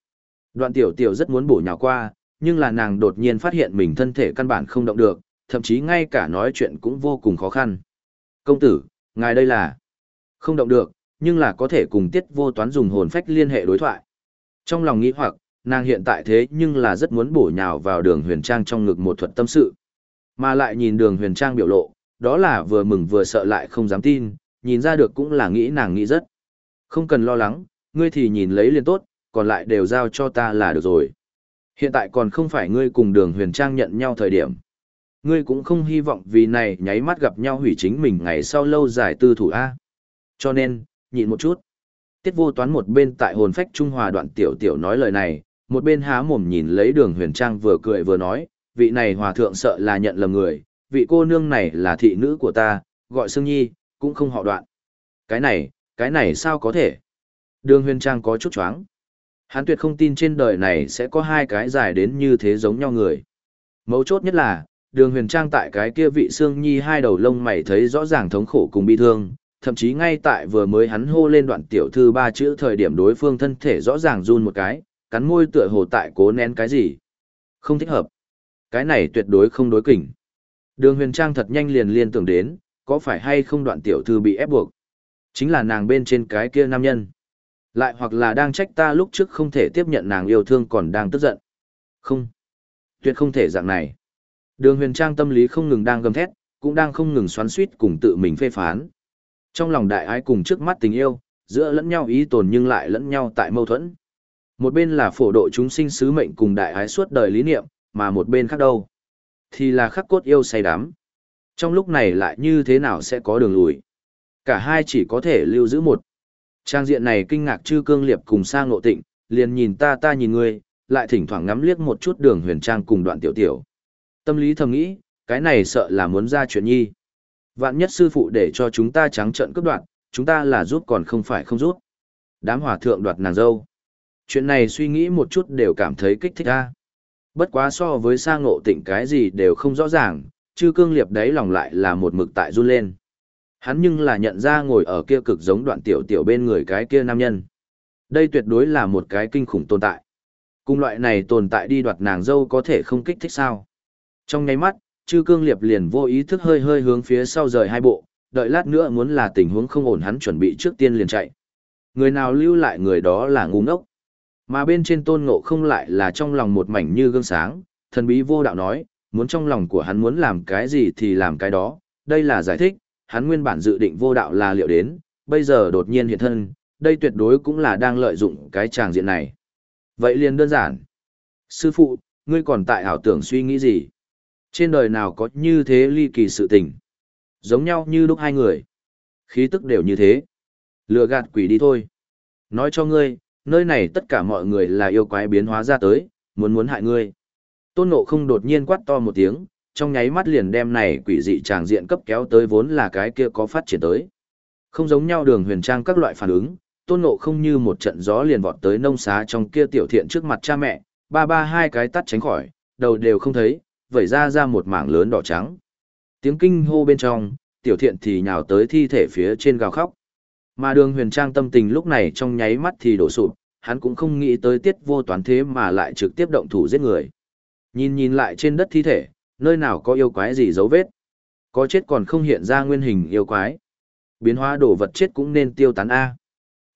Đoạn tiểu tiểu rất muốn bổ nhào qua, nhưng là nàng đột nhiên phát hiện mình thân thể căn bản không động được, thậm chí ngay cả nói chuyện cũng vô cùng khó khăn. Công tử, ngài đây là không động được, nhưng là có thể cùng tiết vô toán dùng hồn phách liên hệ đối thoại. Trong lòng nghĩ hoặc, nàng hiện tại thế nhưng là rất muốn bổ nhào vào đường huyền trang trong ngực một thuật tâm sự. Mà lại nhìn đường huyền trang biểu lộ, đó là vừa mừng vừa sợ lại không dám tin, nhìn ra được cũng là nghĩ nàng nghĩ rất. Không cần lo lắng, ngươi thì nhìn lấy liền tốt, còn lại đều giao cho ta là được rồi. Hiện tại còn không phải ngươi cùng đường huyền trang nhận nhau thời điểm. Ngươi cũng không hy vọng vì này nháy mắt gặp nhau hủy chính mình ngày sau lâu dài tư thủ A. Cho nên, nhịn một chút. Tiết vô toán một bên tại hồn phách Trung Hòa đoạn tiểu tiểu nói lời này, một bên há mồm nhìn lấy đường huyền trang vừa cười vừa nói, vị này hòa thượng sợ là nhận lầm người, vị cô nương này là thị nữ của ta, gọi Sương Nhi, cũng không họ đoạn. Cái này, cái này sao có thể? Đường huyền trang có chút choáng. Hắn tuyệt không tin trên đời này sẽ có hai cái dài đến như thế giống nhau người. Mấu chốt nhất là, đường huyền trang tại cái kia vị xương nhi hai đầu lông mày thấy rõ ràng thống khổ cùng bi thương, thậm chí ngay tại vừa mới hắn hô lên đoạn tiểu thư ba chữ thời điểm đối phương thân thể rõ ràng run một cái, cắn môi tựa hồ tại cố nén cái gì. Không thích hợp. Cái này tuyệt đối không đối kỉnh. Đường huyền trang thật nhanh liền liên tưởng đến, có phải hay không đoạn tiểu thư bị ép buộc. Chính là nàng bên trên cái kia nam nhân. Lại hoặc là đang trách ta lúc trước không thể tiếp nhận nàng yêu thương còn đang tức giận. Không. Tuyệt không thể dạng này. Đường huyền trang tâm lý không ngừng đang gầm thét, cũng đang không ngừng xoắn suýt cùng tự mình phê phán. Trong lòng đại ái cùng trước mắt tình yêu, giữa lẫn nhau ý tồn nhưng lại lẫn nhau tại mâu thuẫn. Một bên là phổ độ chúng sinh sứ mệnh cùng đại ái suốt đời lý niệm, mà một bên khác đâu? Thì là khắc cốt yêu say đắm. Trong lúc này lại như thế nào sẽ có đường lùi? Cả hai chỉ có thể lưu giữ một. Trang diện này kinh ngạc chư cương liệp cùng sang ngộ tịnh, liền nhìn ta ta nhìn ngươi, lại thỉnh thoảng ngắm liếc một chút đường huyền trang cùng đoạn tiểu tiểu. Tâm lý thầm nghĩ, cái này sợ là muốn ra chuyện nhi. Vạn nhất sư phụ để cho chúng ta trắng trợn cướp đoạn, chúng ta là giúp còn không phải không giúp. Đám hòa thượng đoạt nàng dâu. Chuyện này suy nghĩ một chút đều cảm thấy kích thích ra. Bất quá so với sa ngộ tịnh cái gì đều không rõ ràng, chư cương liệp đấy lòng lại là một mực tại run lên. Hắn nhưng là nhận ra ngồi ở kia cực giống đoạn tiểu tiểu bên người cái kia nam nhân. Đây tuyệt đối là một cái kinh khủng tồn tại. Cùng loại này tồn tại đi đoạt nàng dâu có thể không kích thích sao. Trong nháy mắt, chư cương liệp liền vô ý thức hơi hơi hướng phía sau rời hai bộ, đợi lát nữa muốn là tình huống không ổn hắn chuẩn bị trước tiên liền chạy. Người nào lưu lại người đó là ngu ngốc. Mà bên trên tôn ngộ không lại là trong lòng một mảnh như gương sáng, thần bí vô đạo nói, muốn trong lòng của hắn muốn làm cái gì thì làm cái đó, đây là giải thích, hắn nguyên bản dự định vô đạo là liệu đến, bây giờ đột nhiên hiện thân, đây tuyệt đối cũng là đang lợi dụng cái tràng diện này. Vậy liền đơn giản. Sư phụ, ngươi còn tại ảo tưởng suy nghĩ gì? Trên đời nào có như thế ly kỳ sự tình? Giống nhau như lúc hai người. Khí tức đều như thế. Lừa gạt quỷ đi thôi. Nói cho ngươi, nơi này tất cả mọi người là yêu quái biến hóa ra tới, muốn muốn hại ngươi. Tôn Ngộ không đột nhiên quát to một tiếng, trong nháy mắt liền đem này quỷ dị tràng diện cấp kéo tới vốn là cái kia có phát triển tới. Không giống nhau đường huyền trang các loại phản ứng, tôn ngộ không như một trận gió liền vọt tới nông xá trong kia tiểu thiện trước mặt cha mẹ, ba ba hai cái tắt tránh khỏi, đầu đều không thấy, vẩy ra ra một mảng lớn đỏ trắng. Tiếng kinh hô bên trong, tiểu thiện thì nhào tới thi thể phía trên gào khóc. Mà đường huyền trang tâm tình lúc này trong nháy mắt thì đổ sụp, hắn cũng không nghĩ tới tiết vô toán thế mà lại trực tiếp động thủ giết người. Nhìn nhìn lại trên đất thi thể, nơi nào có yêu quái gì dấu vết. Có chết còn không hiện ra nguyên hình yêu quái. Biến hóa đồ vật chết cũng nên tiêu tán A.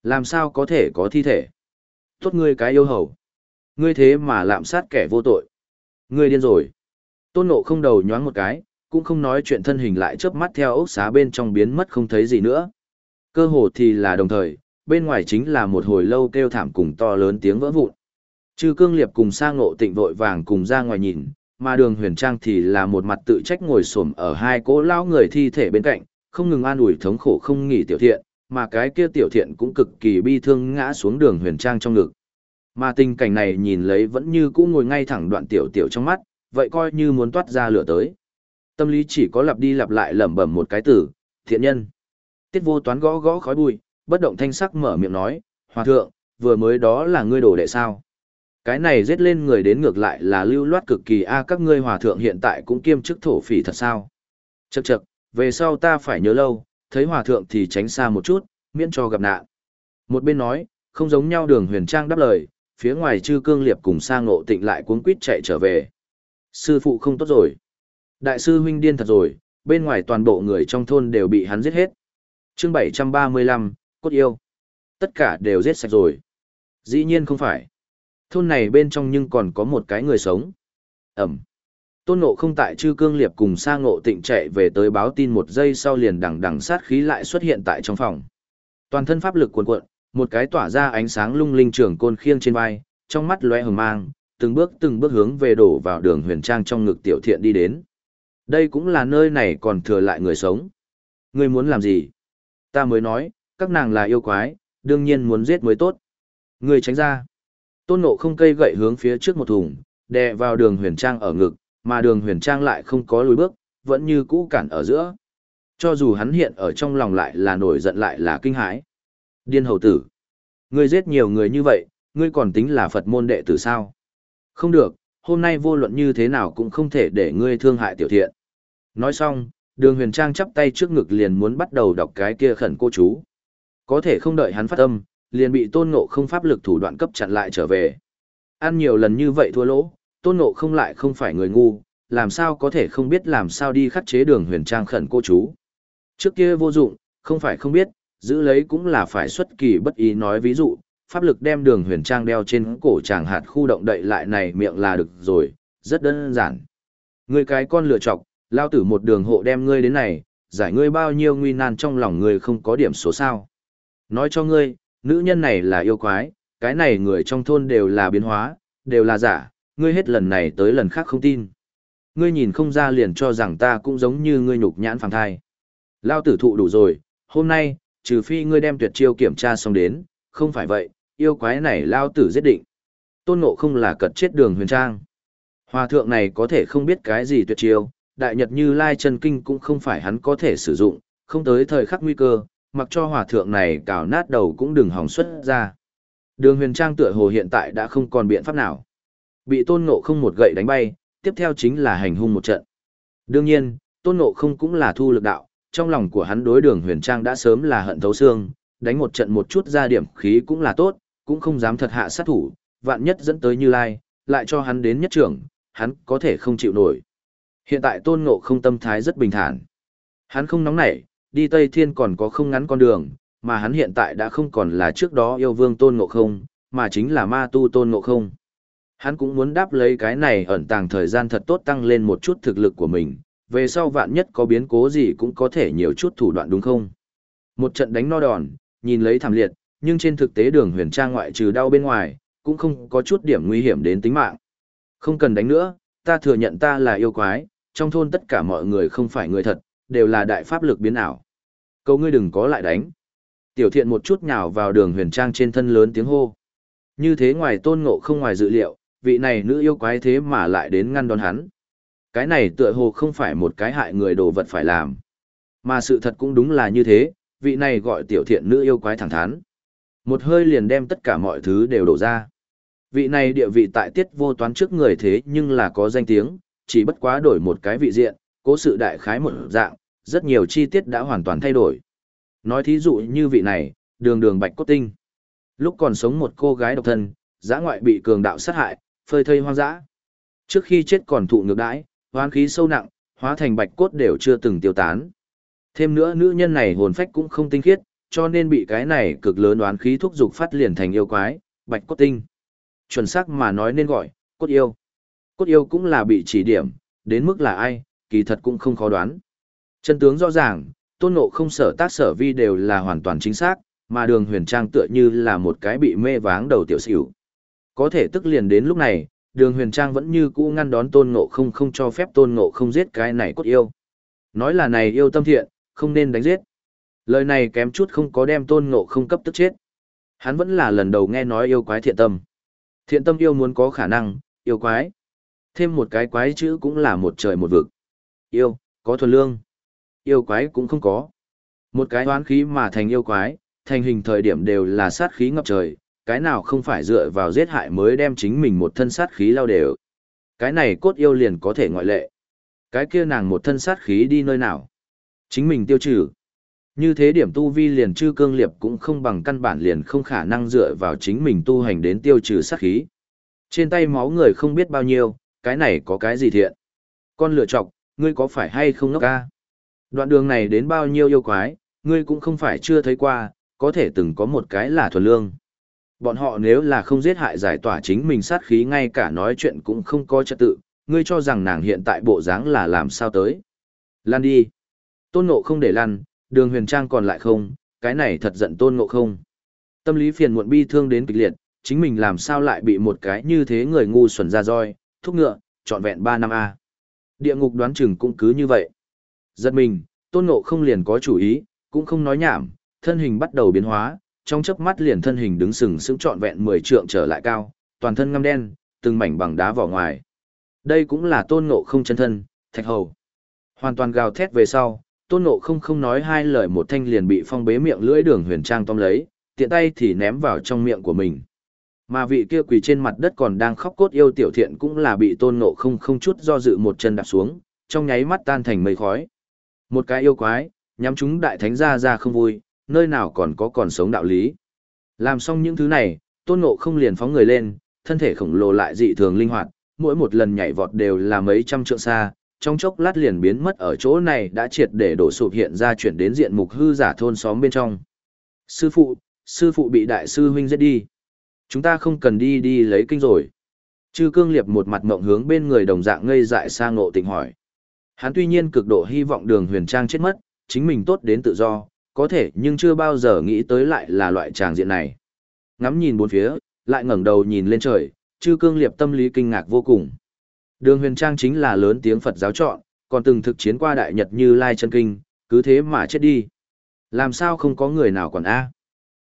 Làm sao có thể có thi thể? Tốt ngươi cái yêu hầu. Ngươi thế mà lạm sát kẻ vô tội. Ngươi điên rồi. Tôn nộ không đầu nhoáng một cái, cũng không nói chuyện thân hình lại chớp mắt theo ốc xá bên trong biến mất không thấy gì nữa. Cơ hồ thì là đồng thời, bên ngoài chính là một hồi lâu kêu thảm cùng to lớn tiếng vỡ vụn. Chư cương liệp cùng sa ngộ tịnh vội vàng cùng ra ngoài nhìn, mà đường huyền trang thì là một mặt tự trách ngồi xổm ở hai cỗ lão người thi thể bên cạnh, không ngừng an ủi thống khổ không nghỉ tiểu thiện, mà cái kia tiểu thiện cũng cực kỳ bi thương ngã xuống đường huyền trang trong ngực. Mà tình cảnh này nhìn lấy vẫn như cũ ngồi ngay thẳng đoạn tiểu tiểu trong mắt, vậy coi như muốn toát ra lửa tới. Tâm lý chỉ có lặp đi lặp lại lẩm bẩm một cái từ, thiện nhân. Tiết vô toán gõ gõ khói bụi, bất động thanh sắc mở miệng nói, hòa thượng, vừa mới đó là ngươi đổ đệ sao. Cái này giết lên người đến ngược lại là lưu loát cực kỳ a các ngươi hòa thượng hiện tại cũng kiêm chức thổ phỉ thật sao. Chậc chậc, về sau ta phải nhớ lâu, thấy hòa thượng thì tránh xa một chút, miễn cho gặp nạn. Một bên nói, không giống nhau đường huyền trang đáp lời, phía ngoài chư cương liệp cùng sang ngộ tịnh lại cuống quýt chạy trở về. Sư phụ không tốt rồi. Đại sư huynh điên thật rồi, bên ngoài toàn bộ người trong thôn đều bị hắn giết hết. chương 735, cốt yêu. Tất cả đều giết sạch rồi. Dĩ nhiên không phải. Thôn này bên trong nhưng còn có một cái người sống. Ẩm. Tôn nộ không tại chư cương liệp cùng sa ngộ tịnh chạy về tới báo tin một giây sau liền đằng đằng sát khí lại xuất hiện tại trong phòng. Toàn thân pháp lực cuồn cuộn, một cái tỏa ra ánh sáng lung linh trưởng côn khiêng trên vai, trong mắt lóe hừng mang, từng bước từng bước hướng về đổ vào đường huyền trang trong ngực tiểu thiện đi đến. Đây cũng là nơi này còn thừa lại người sống. Ngươi muốn làm gì? Ta mới nói, các nàng là yêu quái, đương nhiên muốn giết mới tốt. người tránh ra. Tôn nộ không cây gậy hướng phía trước một thùng, đè vào đường huyền trang ở ngực, mà đường huyền trang lại không có lùi bước, vẫn như cũ cản ở giữa. Cho dù hắn hiện ở trong lòng lại là nổi giận lại là kinh hãi. Điên hầu tử. Ngươi giết nhiều người như vậy, ngươi còn tính là Phật môn đệ tử sao? Không được, hôm nay vô luận như thế nào cũng không thể để ngươi thương hại tiểu thiện. Nói xong, đường huyền trang chắp tay trước ngực liền muốn bắt đầu đọc cái kia khẩn cô chú. Có thể không đợi hắn phát âm, liền bị tôn ngộ không pháp lực thủ đoạn cấp chặn lại trở về. Ăn nhiều lần như vậy thua lỗ, tôn ngộ không lại không phải người ngu, làm sao có thể không biết làm sao đi khắc chế đường huyền trang khẩn cô chú. Trước kia vô dụng, không phải không biết, giữ lấy cũng là phải xuất kỳ bất ý nói ví dụ, pháp lực đem đường huyền trang đeo trên cổ chàng hạt khu động đậy lại này miệng là được rồi, rất đơn giản. người cái con lựa chọc, lao tử một đường hộ đem ngươi đến này, giải ngươi bao nhiêu nguy nan trong lòng ngươi không có điểm số sao. Nói cho ngươi, nữ nhân này là yêu quái, cái này người trong thôn đều là biến hóa, đều là giả, ngươi hết lần này tới lần khác không tin. Ngươi nhìn không ra liền cho rằng ta cũng giống như ngươi nhục nhãn phàng thai. Lao tử thụ đủ rồi, hôm nay, trừ phi ngươi đem tuyệt chiêu kiểm tra xong đến, không phải vậy, yêu quái này lao tử giết định. Tôn ngộ không là cật chết đường huyền trang. Hòa thượng này có thể không biết cái gì tuyệt chiêu, đại nhật như lai chân kinh cũng không phải hắn có thể sử dụng, không tới thời khắc nguy cơ, mặc cho hòa thượng này cào nát đầu cũng đừng hòng xuất ra. Đường huyền trang tựa hồ hiện tại đã không còn biện pháp nào. Bị tôn ngộ không một gậy đánh bay, tiếp theo chính là hành hung một trận. Đương nhiên, tôn ngộ không cũng là thu lực đạo, trong lòng của hắn đối đường huyền trang đã sớm là hận thấu xương, đánh một trận một chút ra điểm khí cũng là tốt, cũng không dám thật hạ sát thủ, vạn nhất dẫn tới Như Lai, lại cho hắn đến nhất trưởng, hắn có thể không chịu nổi. Hiện tại tôn ngộ không tâm thái rất bình thản. Hắn không nóng nảy, đi Tây Thiên còn có không ngắn con đường, mà hắn hiện tại đã không còn là trước đó yêu vương tôn ngộ không, mà chính là ma tu tôn ngộ không. Hắn cũng muốn đáp lấy cái này ẩn tàng thời gian thật tốt tăng lên một chút thực lực của mình, về sau vạn nhất có biến cố gì cũng có thể nhiều chút thủ đoạn đúng không? Một trận đánh no đòn, nhìn lấy thảm liệt, nhưng trên thực tế đường huyền trang ngoại trừ đau bên ngoài, cũng không có chút điểm nguy hiểm đến tính mạng. Không cần đánh nữa, ta thừa nhận ta là yêu quái, trong thôn tất cả mọi người không phải người thật, đều là đại pháp lực biến ảo. Câu ngươi đừng có lại đánh. Tiểu thiện một chút nhào vào đường huyền trang trên thân lớn tiếng hô. Như thế ngoài tôn ngộ không ngoài dự liệu, vị này nữ yêu quái thế mà lại đến ngăn đón hắn. Cái này tựa hồ không phải một cái hại người đồ vật phải làm. Mà sự thật cũng đúng là như thế, vị này gọi tiểu thiện nữ yêu quái thẳng thắn. Một hơi liền đem tất cả mọi thứ đều đổ ra. Vị này địa vị tại tiết vô toán trước người thế nhưng là có danh tiếng, chỉ bất quá đổi một cái vị diện, cố sự đại khái một dạng, rất nhiều chi tiết đã hoàn toàn thay đổi. Nói thí dụ như vị này, đường đường bạch cốt tinh. Lúc còn sống một cô gái độc thân, giã ngoại bị cường đạo sát hại, phơi thây hoang dã. Trước khi chết còn thụ ngược đãi, hoang khí sâu nặng, hóa thành bạch cốt đều chưa từng tiêu tán. Thêm nữa nữ nhân này hồn phách cũng không tinh khiết, cho nên bị cái này cực lớn đoán khí thúc dục phát liền thành yêu quái, bạch cốt tinh. Chuẩn xác mà nói nên gọi, cốt yêu. Cốt yêu cũng là bị chỉ điểm, đến mức là ai, kỳ thật cũng không khó đoán. Chân tướng rõ ràng, tôn ngộ không sở tác sở vi đều là hoàn toàn chính xác, mà đường huyền trang tựa như là một cái bị mê váng đầu tiểu xỉu. Có thể tức liền đến lúc này, đường huyền trang vẫn như cũ ngăn đón tôn ngộ không không cho phép tôn ngộ không giết cái này cốt yêu. Nói là này yêu tâm thiện, không nên đánh giết. Lời này kém chút không có đem tôn ngộ không cấp tức chết. Hắn vẫn là lần đầu nghe nói yêu quái thiện tâm. Thiện tâm yêu muốn có khả năng, yêu quái. Thêm một cái quái chữ cũng là một trời một vực. Yêu, có thuần lương. Yêu quái cũng không có. Một cái oán khí mà thành yêu quái, thành hình thời điểm đều là sát khí ngập trời, cái nào không phải dựa vào giết hại mới đem chính mình một thân sát khí lao đều. Cái này cốt yêu liền có thể ngoại lệ. Cái kia nàng một thân sát khí đi nơi nào. Chính mình tiêu trừ. Như thế điểm tu vi liền chư cương liệp cũng không bằng căn bản liền không khả năng dựa vào chính mình tu hành đến tiêu trừ sát khí. Trên tay máu người không biết bao nhiêu, cái này có cái gì thiện. Con lựa chọc, ngươi có phải hay không ngốc ca? Đoạn đường này đến bao nhiêu yêu quái, ngươi cũng không phải chưa thấy qua, có thể từng có một cái là thuần lương. Bọn họ nếu là không giết hại giải tỏa chính mình sát khí ngay cả nói chuyện cũng không có trật tự, ngươi cho rằng nàng hiện tại bộ dáng là làm sao tới. Lan đi. Tôn ngộ không để lăn, đường huyền trang còn lại không, cái này thật giận tôn ngộ không. Tâm lý phiền muộn bi thương đến kịch liệt, chính mình làm sao lại bị một cái như thế người ngu xuẩn ra roi, thúc ngựa, trọn vẹn 3 năm A. Địa ngục đoán chừng cũng cứ như vậy. Giật mình, tôn ngộ không liền có chủ ý, cũng không nói nhảm, thân hình bắt đầu biến hóa, trong chớp mắt liền thân hình đứng sừng sững trọn vẹn 10 trượng trở lại cao, toàn thân ngăm đen, từng mảnh bằng đá vỏ ngoài. Đây cũng là tôn ngộ không chân thân, thạch hầu. Hoàn toàn gào thét về sau, tôn ngộ không không nói hai lời một thanh liền bị phong bế miệng lưỡi đường huyền trang tóm lấy, tiện tay thì ném vào trong miệng của mình. Mà vị kia quỳ trên mặt đất còn đang khóc cốt yêu tiểu thiện cũng là bị tôn ngộ không không chút do dự một chân đạp xuống, trong nháy mắt tan thành mây khói. Một cái yêu quái, nhắm chúng đại thánh ra ra không vui, nơi nào còn có còn sống đạo lý. Làm xong những thứ này, tôn ngộ không liền phóng người lên, thân thể khổng lồ lại dị thường linh hoạt, mỗi một lần nhảy vọt đều là mấy trăm trượng xa, trong chốc lát liền biến mất ở chỗ này đã triệt để đổ sụp hiện ra chuyển đến diện mục hư giả thôn xóm bên trong. Sư phụ, sư phụ bị đại sư huynh giết đi. Chúng ta không cần đi đi lấy kinh rồi. Chư cương liệp một mặt mộng hướng bên người đồng dạng ngây dại sang ngộ tình hỏi. Hắn tuy nhiên cực độ hy vọng đường huyền trang chết mất, chính mình tốt đến tự do, có thể nhưng chưa bao giờ nghĩ tới lại là loại tràng diện này. Ngắm nhìn bốn phía, lại ngẩng đầu nhìn lên trời, chư cương liệp tâm lý kinh ngạc vô cùng. Đường huyền trang chính là lớn tiếng Phật giáo chọn, còn từng thực chiến qua đại nhật như Lai chân kinh, cứ thế mà chết đi. Làm sao không có người nào còn a?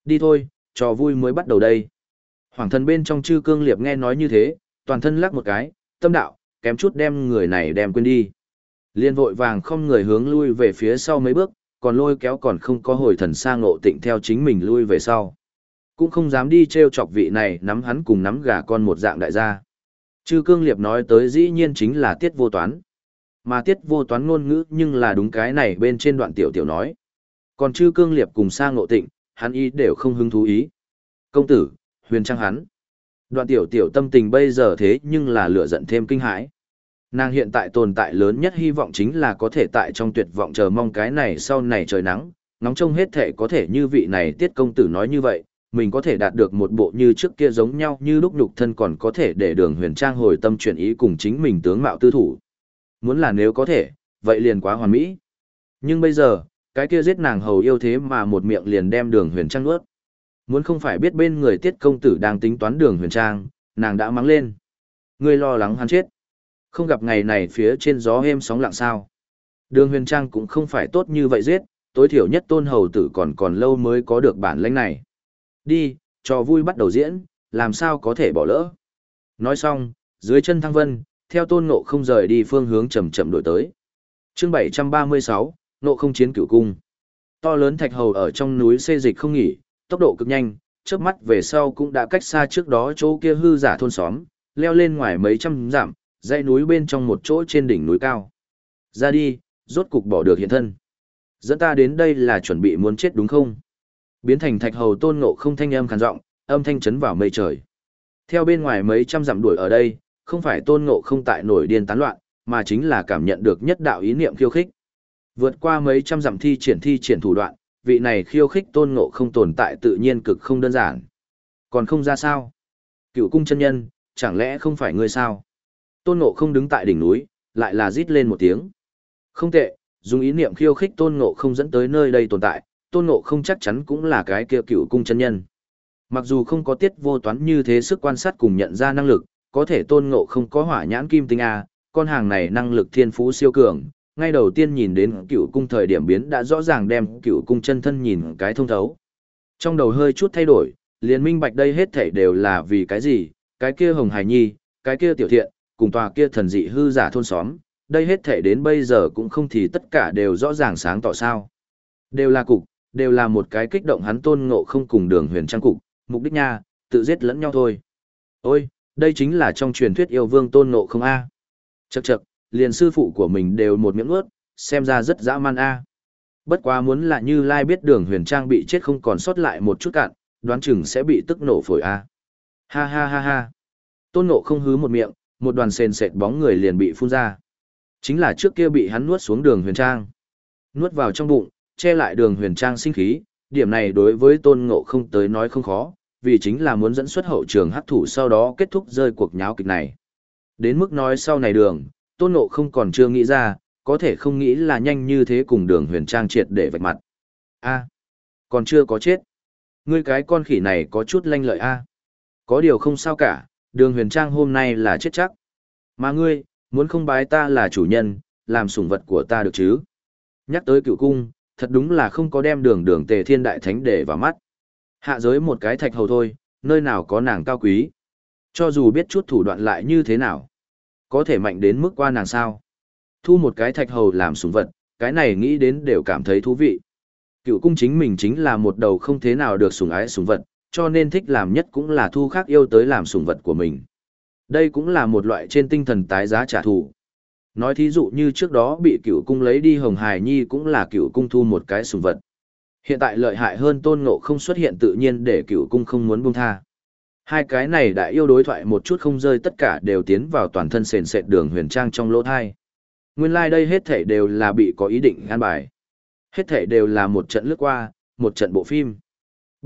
Đi thôi, trò vui mới bắt đầu đây. Hoàng thân bên trong chư cương liệp nghe nói như thế, toàn thân lắc một cái, tâm đạo, kém chút đem người này đem quên đi. Liên vội vàng không người hướng lui về phía sau mấy bước, còn lôi kéo còn không có hồi thần sang ngộ tịnh theo chính mình lui về sau. Cũng không dám đi treo chọc vị này nắm hắn cùng nắm gà con một dạng đại gia. Chư cương liệp nói tới dĩ nhiên chính là tiết vô toán. Mà tiết vô toán ngôn ngữ nhưng là đúng cái này bên trên đoạn tiểu tiểu nói. Còn chư cương liệp cùng sang ngộ tịnh, hắn ý đều không hứng thú ý. Công tử, huyền trang hắn. Đoạn tiểu tiểu tâm tình bây giờ thế nhưng là lửa giận thêm kinh hãi. Nàng hiện tại tồn tại lớn nhất hy vọng chính là có thể tại trong tuyệt vọng chờ mong cái này sau này trời nắng, nóng trông hết thể có thể như vị này tiết công tử nói như vậy, mình có thể đạt được một bộ như trước kia giống nhau như lúc nhục thân còn có thể để đường huyền trang hồi tâm chuyển ý cùng chính mình tướng mạo tư thủ. Muốn là nếu có thể, vậy liền quá hoàn mỹ. Nhưng bây giờ, cái kia giết nàng hầu yêu thế mà một miệng liền đem đường huyền trang nuốt. Muốn không phải biết bên người tiết công tử đang tính toán đường huyền trang, nàng đã mắng lên. người lo lắng hắn chết. Không gặp ngày này phía trên gió êm sóng lặng sao. Đường huyền trang cũng không phải tốt như vậy giết, tối thiểu nhất tôn hầu tử còn còn lâu mới có được bản lãnh này. Đi, trò vui bắt đầu diễn, làm sao có thể bỏ lỡ. Nói xong, dưới chân thăng vân, theo tôn ngộ không rời đi phương hướng chậm chậm đổi tới. chương 736, ngộ không chiến cửu cung. To lớn thạch hầu ở trong núi xê dịch không nghỉ, tốc độ cực nhanh, chớp mắt về sau cũng đã cách xa trước đó chỗ kia hư giả thôn xóm, leo lên ngoài mấy trăm dặm, dãy núi bên trong một chỗ trên đỉnh núi cao. Ra đi, rốt cục bỏ được hiện thân. Dẫn ta đến đây là chuẩn bị muốn chết đúng không? Biến thành thạch hầu tôn ngộ không thanh âm khàn giọng, âm thanh chấn vào mây trời. Theo bên ngoài mấy trăm dặm đuổi ở đây, không phải tôn ngộ không tại nổi điên tán loạn, mà chính là cảm nhận được nhất đạo ý niệm khiêu khích. Vượt qua mấy trăm dặm thi triển thi triển thủ đoạn, vị này khiêu khích tôn ngộ không tồn tại tự nhiên cực không đơn giản. Còn không ra sao? Cựu cung chân nhân, chẳng lẽ không phải ngươi sao? Tôn ngộ không đứng tại đỉnh núi, lại là rít lên một tiếng. Không tệ, dùng ý niệm khiêu khích tôn ngộ không dẫn tới nơi đây tồn tại, tôn ngộ không chắc chắn cũng là cái kia cựu cung chân nhân. Mặc dù không có tiết vô toán như thế sức quan sát cùng nhận ra năng lực, có thể tôn ngộ không có hỏa nhãn kim tinh A, con hàng này năng lực thiên phú siêu cường, ngay đầu tiên nhìn đến cựu cung thời điểm biến đã rõ ràng đem cựu cung chân thân nhìn cái thông thấu. Trong đầu hơi chút thay đổi, liền minh bạch đây hết thảy đều là vì cái gì, cái kia hồng hải nhi, cái kia tiểu thiện, cùng tòa kia thần dị hư giả thôn xóm, đây hết thể đến bây giờ cũng không thì tất cả đều rõ ràng sáng tỏ sao. Đều là cục, đều là một cái kích động hắn tôn ngộ không cùng đường huyền trang cục, mục đích nha, tự giết lẫn nhau thôi. Ôi, đây chính là trong truyền thuyết yêu vương tôn ngộ không a. À. Chậc chậc, liền sư phụ của mình đều một miệng ướt, xem ra rất dã man a. Bất quá muốn là như Lai biết đường huyền trang bị chết không còn sót lại một chút cạn, đoán chừng sẽ bị tức nổ phổi a. Ha ha ha ha. Tôn ngộ không hứ một miệng, một đoàn sền sệt bóng người liền bị phun ra. Chính là trước kia bị hắn nuốt xuống đường huyền trang. Nuốt vào trong bụng, che lại đường huyền trang sinh khí, điểm này đối với tôn ngộ không tới nói không khó, vì chính là muốn dẫn xuất hậu trường hắc thủ sau đó kết thúc rơi cuộc nháo kịch này. Đến mức nói sau này đường, tôn ngộ không còn chưa nghĩ ra, có thể không nghĩ là nhanh như thế cùng đường huyền trang triệt để vạch mặt. a còn chưa có chết. Ngươi cái con khỉ này có chút lanh lợi a Có điều không sao cả, đường huyền trang hôm nay là chết chắc. Mà ngươi, muốn không bái ta là chủ nhân, làm sủng vật của ta được chứ? Nhắc tới cựu cung, thật đúng là không có đem đường đường tề thiên đại thánh để vào mắt. Hạ giới một cái thạch hầu thôi, nơi nào có nàng cao quý. Cho dù biết chút thủ đoạn lại như thế nào, có thể mạnh đến mức qua nàng sao. Thu một cái thạch hầu làm sủng vật, cái này nghĩ đến đều cảm thấy thú vị. Cựu cung chính mình chính là một đầu không thế nào được sủng ái sủng vật, cho nên thích làm nhất cũng là thu khác yêu tới làm sủng vật của mình. Đây cũng là một loại trên tinh thần tái giá trả thù. Nói thí dụ như trước đó bị cựu cung lấy đi Hồng Hải Nhi cũng là cựu cung thu một cái sủng vật. Hiện tại lợi hại hơn tôn ngộ không xuất hiện tự nhiên để cựu cung không muốn buông tha. Hai cái này đã yêu đối thoại một chút không rơi tất cả đều tiến vào toàn thân sền sệt đường huyền trang trong lỗ thai. Nguyên lai like đây hết thể đều là bị có ý định an bài. Hết thể đều là một trận lướt qua, một trận bộ phim.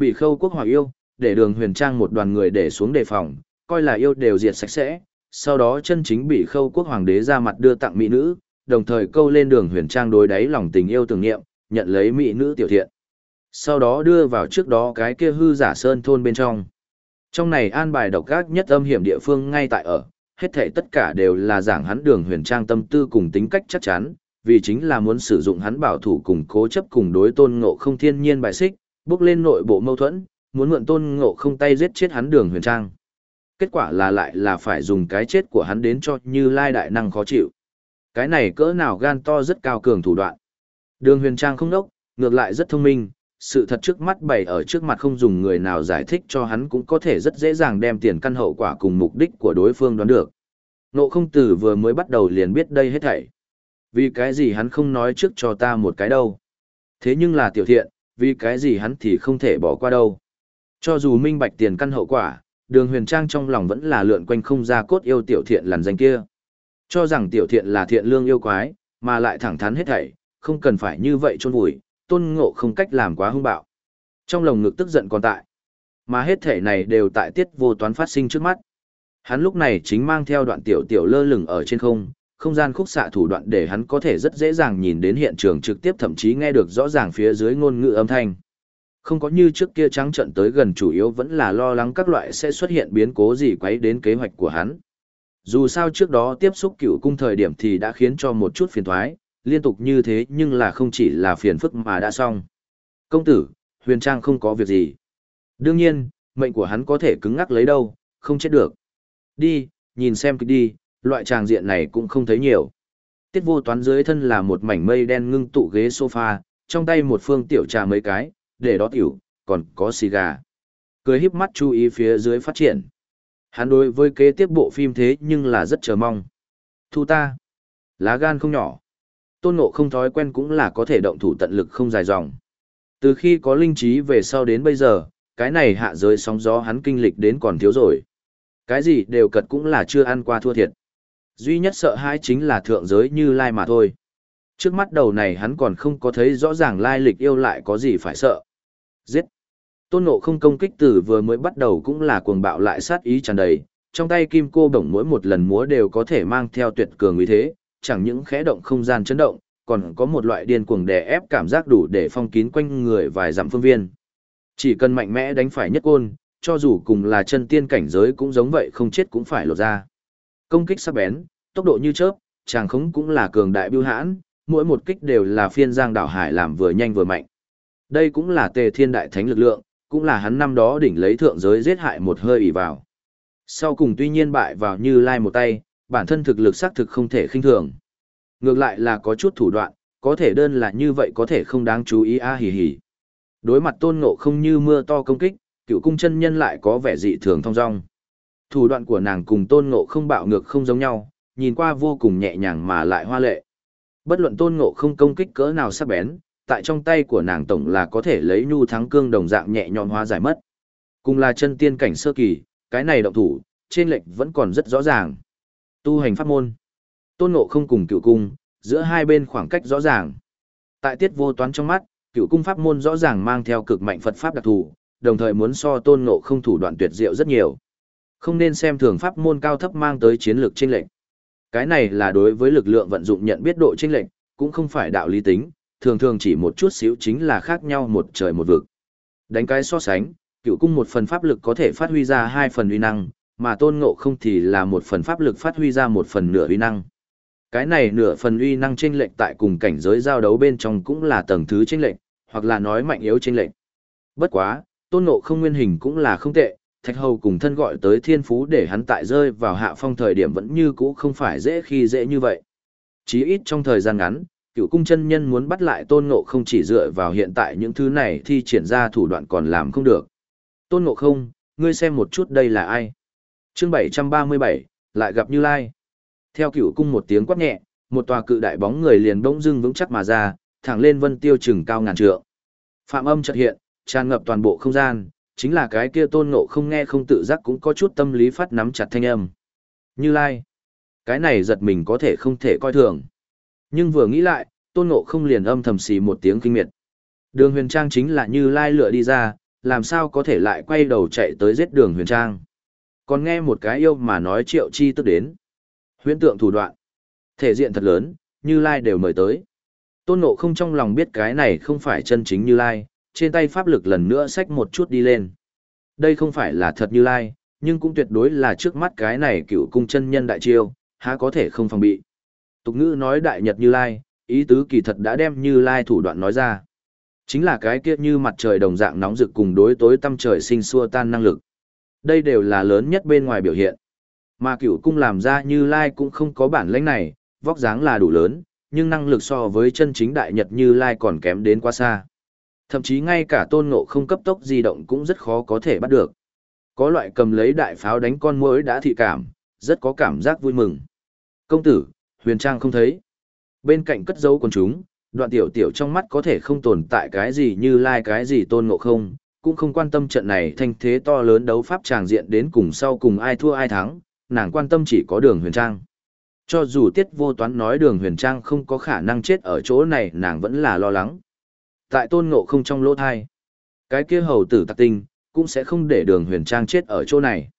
Bị khâu quốc hòa yêu, để đường huyền trang một đoàn người để xuống đề phòng, coi là yêu đều diệt sạch sẽ. Sau đó chân chính bị khâu quốc hoàng đế ra mặt đưa tặng mỹ nữ, đồng thời câu lên đường huyền trang đối đáy lòng tình yêu tưởng niệm, nhận lấy mỹ nữ tiểu thiện. Sau đó đưa vào trước đó cái kia hư giả sơn thôn bên trong. Trong này an bài độc ác nhất âm hiểm địa phương ngay tại ở, hết thảy tất cả đều là giảng hắn đường huyền trang tâm tư cùng tính cách chắc chắn, vì chính là muốn sử dụng hắn bảo thủ cùng cố chấp cùng đối tôn ngộ không thiên nhiên bài xích, bước lên nội bộ mâu thuẫn, muốn mượn tôn ngộ không tay giết chết hắn đường huyền trang. Kết quả là lại là phải dùng cái chết của hắn đến cho như lai đại năng khó chịu. Cái này cỡ nào gan to rất cao cường thủ đoạn. Đường huyền trang không đốc, ngược lại rất thông minh, sự thật trước mắt bày ở trước mặt không dùng người nào giải thích cho hắn cũng có thể rất dễ dàng đem tiền căn hậu quả cùng mục đích của đối phương đoán được. Nộ không tử vừa mới bắt đầu liền biết đây hết thảy. Vì cái gì hắn không nói trước cho ta một cái đâu. Thế nhưng là tiểu thiện, vì cái gì hắn thì không thể bỏ qua đâu. Cho dù minh bạch tiền căn hậu quả, đường huyền trang trong lòng vẫn là lượn quanh không ra cốt yêu tiểu thiện lằn danh kia. Cho rằng tiểu thiện là thiện lương yêu quái, mà lại thẳng thắn hết thảy, không cần phải như vậy chôn vùi, tôn ngộ không cách làm quá hung bạo. Trong lòng ngực tức giận còn tại. Mà hết thể này đều tại tiết vô toán phát sinh trước mắt. Hắn lúc này chính mang theo đoạn tiểu tiểu lơ lửng ở trên không, không gian khúc xạ thủ đoạn để hắn có thể rất dễ dàng nhìn đến hiện trường trực tiếp thậm chí nghe được rõ ràng phía dưới ngôn ngữ âm thanh. Không có như trước kia trắng trận tới gần chủ yếu vẫn là lo lắng các loại sẽ xuất hiện biến cố gì quấy đến kế hoạch của hắn. Dù sao trước đó tiếp xúc cựu cung thời điểm thì đã khiến cho một chút phiền thoái, liên tục như thế nhưng là không chỉ là phiền phức mà đã xong. Công tử, huyền trang không có việc gì. Đương nhiên, mệnh của hắn có thể cứng ngắc lấy đâu, không chết được. Đi, nhìn xem kịch đi, loại tràng diện này cũng không thấy nhiều. Tiết vô toán dưới thân là một mảnh mây đen ngưng tụ ghế sofa, trong tay một phương tiểu trà mấy cái, để đó tiểu, còn có xì gà. Cười híp mắt chú ý phía dưới phát triển. Hắn đối với kế tiếp bộ phim thế nhưng là rất chờ mong. Thu ta. Lá gan không nhỏ tôn ngộ không thói quen cũng là có thể động thủ tận lực không dài dòng. Từ khi có linh trí về sau đến bây giờ, cái này hạ giới sóng gió hắn kinh lịch đến còn thiếu rồi. Cái gì đều cật cũng là chưa ăn qua thua thiệt. Duy nhất sợ hãi chính là thượng giới như lai mà thôi. Trước mắt đầu này hắn còn không có thấy rõ ràng lai lịch yêu lại có gì phải sợ. Giết! Tôn ngộ không công kích từ vừa mới bắt đầu cũng là cuồng bạo lại sát ý tràn đầy, trong tay kim cô bổng mỗi một lần múa đều có thể mang theo tuyệt cường uy thế, chẳng những khẽ động không gian chấn động, còn có một loại điên cuồng đè ép cảm giác đủ để phong kín quanh người vài dặm phương viên. Chỉ cần mạnh mẽ đánh phải nhất côn, cho dù cùng là chân tiên cảnh giới cũng giống vậy không chết cũng phải lột ra. Công kích sắc bén, tốc độ như chớp, chàng khống cũng là cường đại biêu hãn, mỗi một kích đều là phiên giang đảo hải làm vừa nhanh vừa mạnh. Đây cũng là tề thiên đại thánh lực lượng, cũng là hắn năm đó đỉnh lấy thượng giới giết hại một hơi ỉ vào. Sau cùng tuy nhiên bại vào như lai một tay, bản thân thực lực xác thực không thể khinh thường. Ngược lại là có chút thủ đoạn, có thể đơn là như vậy có thể không đáng chú ý a à hì hì. Đối mặt tôn ngộ không như mưa to công kích, cựu cung chân nhân lại có vẻ dị thường thong dong. Thủ đoạn của nàng cùng tôn ngộ không bạo ngược không giống nhau, nhìn qua vô cùng nhẹ nhàng mà lại hoa lệ. Bất luận tôn ngộ không công kích cỡ nào sắc bén, tại trong tay của nàng tổng là có thể lấy nhu thắng cương đồng dạng nhẹ nhõm hóa giải mất. Cùng là chân tiên cảnh sơ kỳ, cái này động thủ, trên lệnh vẫn còn rất rõ ràng. Tu hành pháp môn. Tôn Ngộ không cùng cựu cung, giữa hai bên khoảng cách rõ ràng. Tại tiết vô toán trong mắt, cựu cung pháp môn rõ ràng mang theo cực mạnh Phật pháp đặc thù, đồng thời muốn so Tôn Ngộ không thủ đoạn tuyệt diệu rất nhiều. Không nên xem thường pháp môn cao thấp mang tới chiến lược chênh lệnh. Cái này là đối với lực lượng vận dụng nhận biết độ chênh lệnh, cũng không phải đạo lý tính, thường thường chỉ một chút xíu chính là khác nhau một trời một vực. Đánh cái so sánh, cựu cung một phần pháp lực có thể phát huy ra hai phần uy năng, mà tôn ngộ không thì là một phần pháp lực phát huy ra một phần nửa uy năng. Cái này nửa phần uy năng chênh lệch tại cùng cảnh giới giao đấu bên trong cũng là tầng thứ chênh lệch, hoặc là nói mạnh yếu chênh lệch. Bất quá, tôn ngộ không nguyên hình cũng là không tệ, thạch hầu cùng thân gọi tới thiên phú để hắn tại rơi vào hạ phong thời điểm vẫn như cũ không phải dễ khi dễ như vậy. Chí ít trong thời gian ngắn, cựu cung chân nhân muốn bắt lại tôn ngộ không chỉ dựa vào hiện tại những thứ này thì triển ra thủ đoạn còn làm không được. Tôn ngộ không, ngươi xem một chút đây là ai? chương 737, lại gặp Như Lai. Theo cựu cung một tiếng quát nhẹ, một tòa cự đại bóng người liền bỗng dưng vững chắc mà ra, thẳng lên vân tiêu chừng cao ngàn trượng. Phạm âm chợt hiện, tràn ngập toàn bộ không gian, chính là cái kia tôn ngộ không nghe không tự giác cũng có chút tâm lý phát nắm chặt thanh âm. Như Lai. Cái này giật mình có thể không thể coi thường. Nhưng vừa nghĩ lại, tôn ngộ không liền âm thầm xì một tiếng kinh miệt. Đường huyền trang chính là Như Lai lựa đi ra, làm sao có thể lại quay đầu chạy tới giết đường huyền trang. Còn nghe một cái yêu mà nói triệu chi tức đến. Huyễn tượng thủ đoạn. Thể diện thật lớn, Như Lai đều mời tới. Tôn Ngộ không trong lòng biết cái này không phải chân chính Như Lai, trên tay pháp lực lần nữa xách một chút đi lên. Đây không phải là thật Như Lai, nhưng cũng tuyệt đối là trước mắt cái này cựu cung chân nhân đại chiêu, há có thể không phòng bị. Tục ngữ nói đại nhật Như Lai, ý tứ kỳ thật đã đem Như Lai thủ đoạn nói ra. Chính là cái kia như mặt trời đồng dạng nóng rực cùng đối tối tâm trời sinh xua tan năng lực. Đây đều là lớn nhất bên ngoài biểu hiện. Mà cựu cung làm ra Như Lai cũng không có bản lĩnh này, vóc dáng là đủ lớn, nhưng năng lực so với chân chính đại nhật Như Lai còn kém đến quá xa. Thậm chí ngay cả tôn ngộ không cấp tốc di động cũng rất khó có thể bắt được. Có loại cầm lấy đại pháo đánh con muỗi đã thị cảm, rất có cảm giác vui mừng. Công tử, huyền trang không thấy. Bên cạnh cất dấu con chúng, đoạn tiểu tiểu trong mắt có thể không tồn tại cái gì như lai cái gì tôn ngộ không, cũng không quan tâm trận này thanh thế to lớn đấu pháp tràng diện đến cùng sau cùng ai thua ai thắng, nàng quan tâm chỉ có đường huyền trang. Cho dù tiết vô toán nói đường huyền trang không có khả năng chết ở chỗ này nàng vẫn là lo lắng. Tại tôn ngộ không trong lỗ thai, cái kia hầu tử tạc tinh, cũng sẽ không để đường huyền trang chết ở chỗ này.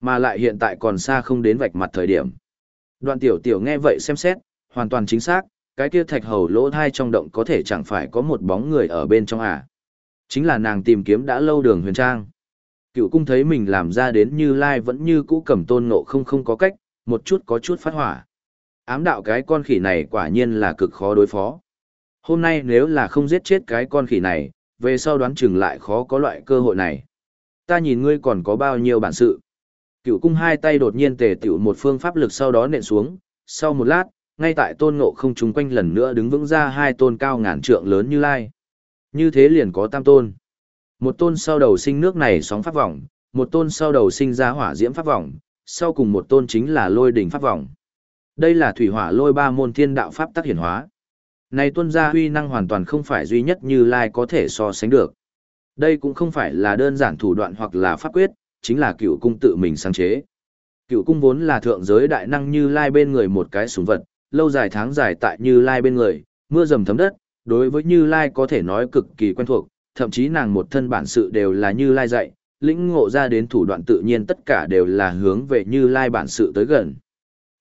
Mà lại hiện tại còn xa không đến vạch mặt thời điểm. Đoạn tiểu tiểu nghe vậy xem xét, hoàn toàn chính xác, cái kia thạch hầu lỗ thai trong động có thể chẳng phải có một bóng người ở bên trong à. Chính là nàng tìm kiếm đã lâu đường huyền trang. Cựu cung thấy mình làm ra đến như lai vẫn như cũ cầm tôn ngộ không không có cách, một chút có chút phát hỏa. Ám đạo cái con khỉ này quả nhiên là cực khó đối phó. Hôm nay nếu là không giết chết cái con khỉ này, về sau đoán chừng lại khó có loại cơ hội này. Ta nhìn ngươi còn có bao nhiêu bản sự. Cựu cung hai tay đột nhiên tề tiểu một phương pháp lực sau đó nện xuống, sau một lát, ngay tại tôn ngộ không chúng quanh lần nữa đứng vững ra hai tôn cao ngàn trượng lớn như lai. Như thế liền có tam tôn. Một tôn sau đầu sinh nước này sóng pháp vọng, một tôn sau đầu sinh ra hỏa diễm pháp vọng, sau cùng một tôn chính là lôi đỉnh pháp vọng. Đây là thủy hỏa lôi ba môn thiên đạo pháp tác hiển hóa. Này tuân gia huy năng hoàn toàn không phải duy nhất như lai có thể so sánh được. Đây cũng không phải là đơn giản thủ đoạn hoặc là pháp quyết, chính là cựu cung tự mình sáng chế. Cựu cung vốn là thượng giới đại năng như lai bên người một cái súng vật, lâu dài tháng dài tại như lai bên người, mưa dầm thấm đất, đối với như lai có thể nói cực kỳ quen thuộc, thậm chí nàng một thân bản sự đều là như lai dạy, lĩnh ngộ ra đến thủ đoạn tự nhiên tất cả đều là hướng về như lai bản sự tới gần.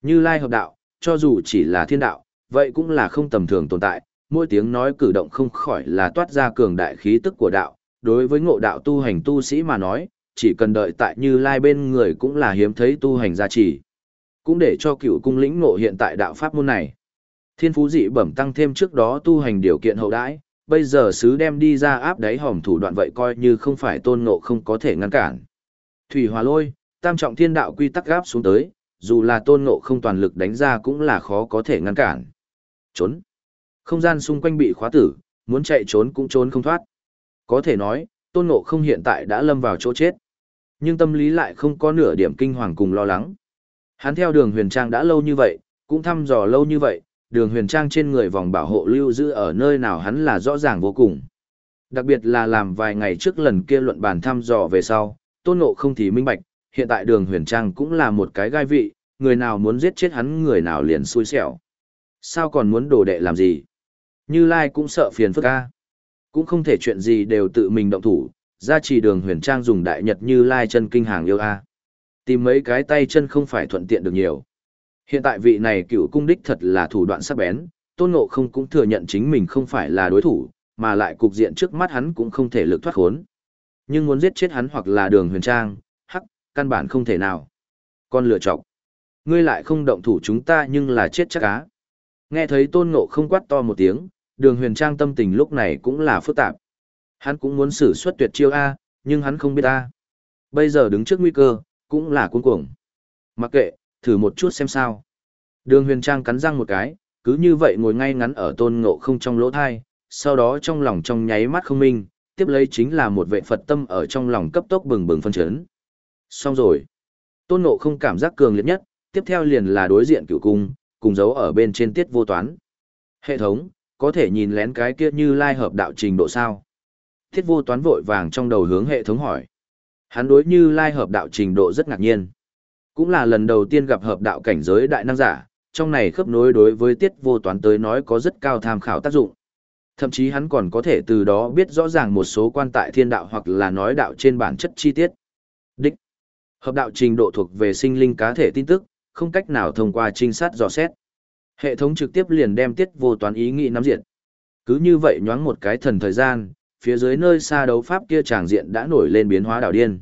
Như lai hợp đạo, cho dù chỉ là thiên đạo, vậy cũng là không tầm thường tồn tại, mỗi tiếng nói cử động không khỏi là toát ra cường đại khí tức của đạo, đối với ngộ đạo tu hành tu sĩ mà nói, chỉ cần đợi tại như lai bên người cũng là hiếm thấy tu hành gia trì. Cũng để cho cựu cung lĩnh ngộ hiện tại đạo pháp môn này. Thiên phú dị bẩm tăng thêm trước đó tu hành điều kiện hậu đãi, bây giờ sứ đem đi ra áp đáy hòm thủ đoạn vậy coi như không phải tôn ngộ không có thể ngăn cản. Thủy hòa lôi, tam trọng thiên đạo quy tắc gáp xuống tới, dù là tôn ngộ không toàn lực đánh ra cũng là khó có thể ngăn cản. Trốn. Không gian xung quanh bị khóa tử, muốn chạy trốn cũng trốn không thoát. Có thể nói, tôn ngộ không hiện tại đã lâm vào chỗ chết. Nhưng tâm lý lại không có nửa điểm kinh hoàng cùng lo lắng. Hắn theo đường huyền trang đã lâu như vậy, cũng thăm dò lâu như vậy, đường huyền trang trên người vòng bảo hộ lưu giữ ở nơi nào hắn là rõ ràng vô cùng. Đặc biệt là làm vài ngày trước lần kia luận bàn thăm dò về sau, tôn ngộ không thì minh bạch, hiện tại đường huyền trang cũng là một cái gai vị, người nào muốn giết chết hắn người nào liền xui xẻo. Sao còn muốn đổ đệ làm gì? Như Lai cũng sợ phiền phức ca. Cũng không thể chuyện gì đều tự mình động thủ, ra chỉ đường huyền trang dùng đại nhật như Lai chân kinh hàng yêu a. Tìm mấy cái tay chân không phải thuận tiện được nhiều. Hiện tại vị này cựu cung đích thật là thủ đoạn sắc bén, tôn ngộ không cũng thừa nhận chính mình không phải là đối thủ, mà lại cục diện trước mắt hắn cũng không thể lực thoát khốn. Nhưng muốn giết chết hắn hoặc là đường huyền trang, hắc, căn bản không thể nào. Con lựa chọc. Ngươi lại không động thủ chúng ta nhưng là chết chắc cá. Nghe thấy tôn ngộ không quát to một tiếng, đường huyền trang tâm tình lúc này cũng là phức tạp. Hắn cũng muốn xử xuất tuyệt chiêu A, nhưng hắn không biết A. Bây giờ đứng trước nguy cơ, cũng là cuống cuồng. Mặc kệ, thử một chút xem sao. Đường huyền trang cắn răng một cái, cứ như vậy ngồi ngay ngắn ở tôn ngộ không trong lỗ thai, sau đó trong lòng trong nháy mắt không minh, tiếp lấy chính là một vệ Phật tâm ở trong lòng cấp tốc bừng bừng phân chấn. Xong rồi. Tôn ngộ không cảm giác cường liệt nhất, tiếp theo liền là đối diện cửu cung, cùng dấu ở bên trên tiết vô toán. Hệ thống, có thể nhìn lén cái kia như lai hợp đạo trình độ sao? Tiết vô toán vội vàng trong đầu hướng hệ thống hỏi. Hắn đối như lai hợp đạo trình độ rất ngạc nhiên. Cũng là lần đầu tiên gặp hợp đạo cảnh giới đại năng giả, trong này khớp nối đối với tiết vô toán tới nói có rất cao tham khảo tác dụng. Thậm chí hắn còn có thể từ đó biết rõ ràng một số quan tại thiên đạo hoặc là nói đạo trên bản chất chi tiết. Đích. Hợp đạo trình độ thuộc về sinh linh cá thể tin tức, không cách nào thông qua trinh sát dò xét. Hệ thống trực tiếp liền đem tiết vô toán ý nghĩ nắm diện. Cứ như vậy nhoáng một cái thần thời gian, phía dưới nơi xa đấu pháp kia tràng diện đã nổi lên biến hóa đảo điên.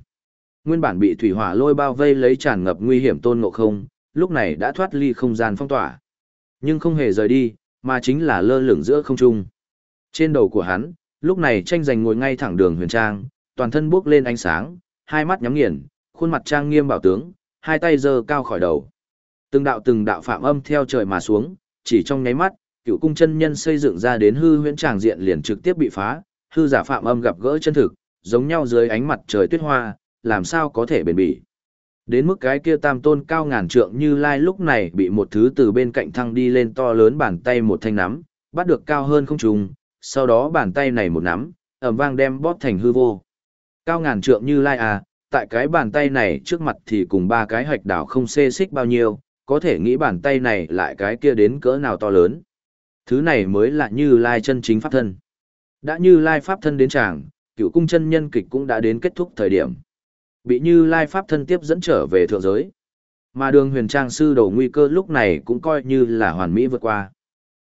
Nguyên bản bị thủy hỏa lôi bao vây lấy tràn ngập nguy hiểm tôn ngộ không, lúc này đã thoát ly không gian phong tỏa. Nhưng không hề rời đi, mà chính là lơ lửng giữa không trung. Trên đầu của hắn, lúc này tranh giành ngồi ngay thẳng đường huyền trang, toàn thân bước lên ánh sáng, hai mắt nhắm nghiền, khuôn mặt trang nghiêm bảo tướng, hai tay giơ cao khỏi đầu. Từng đạo từng đạo phạm âm theo trời mà xuống, chỉ trong nháy mắt, cựu cung chân nhân xây dựng ra đến hư huyễn tràng diện liền trực tiếp bị phá, hư giả phạm âm gặp gỡ chân thực, giống nhau dưới ánh mặt trời tuyết hoa, làm sao có thể bền bỉ. Đến mức cái kia tam tôn cao ngàn trượng như lai lúc này bị một thứ từ bên cạnh thăng đi lên to lớn bàn tay một thanh nắm, bắt được cao hơn không trùng, sau đó bàn tay này một nắm, ẩm vang đem bóp thành hư vô. Cao ngàn trượng như lai à, tại cái bàn tay này trước mặt thì cùng ba cái hạch đảo không xê xích bao nhiêu, có thể nghĩ bàn tay này lại cái kia đến cỡ nào to lớn. Thứ này mới là như lai chân chính pháp thân. Đã như lai pháp thân đến tràng, cựu cung chân nhân kịch cũng đã đến kết thúc thời điểm. Bị như lai pháp thân tiếp dẫn trở về thượng giới. Mà đường huyền trang sư đầu nguy cơ lúc này cũng coi như là hoàn mỹ vượt qua.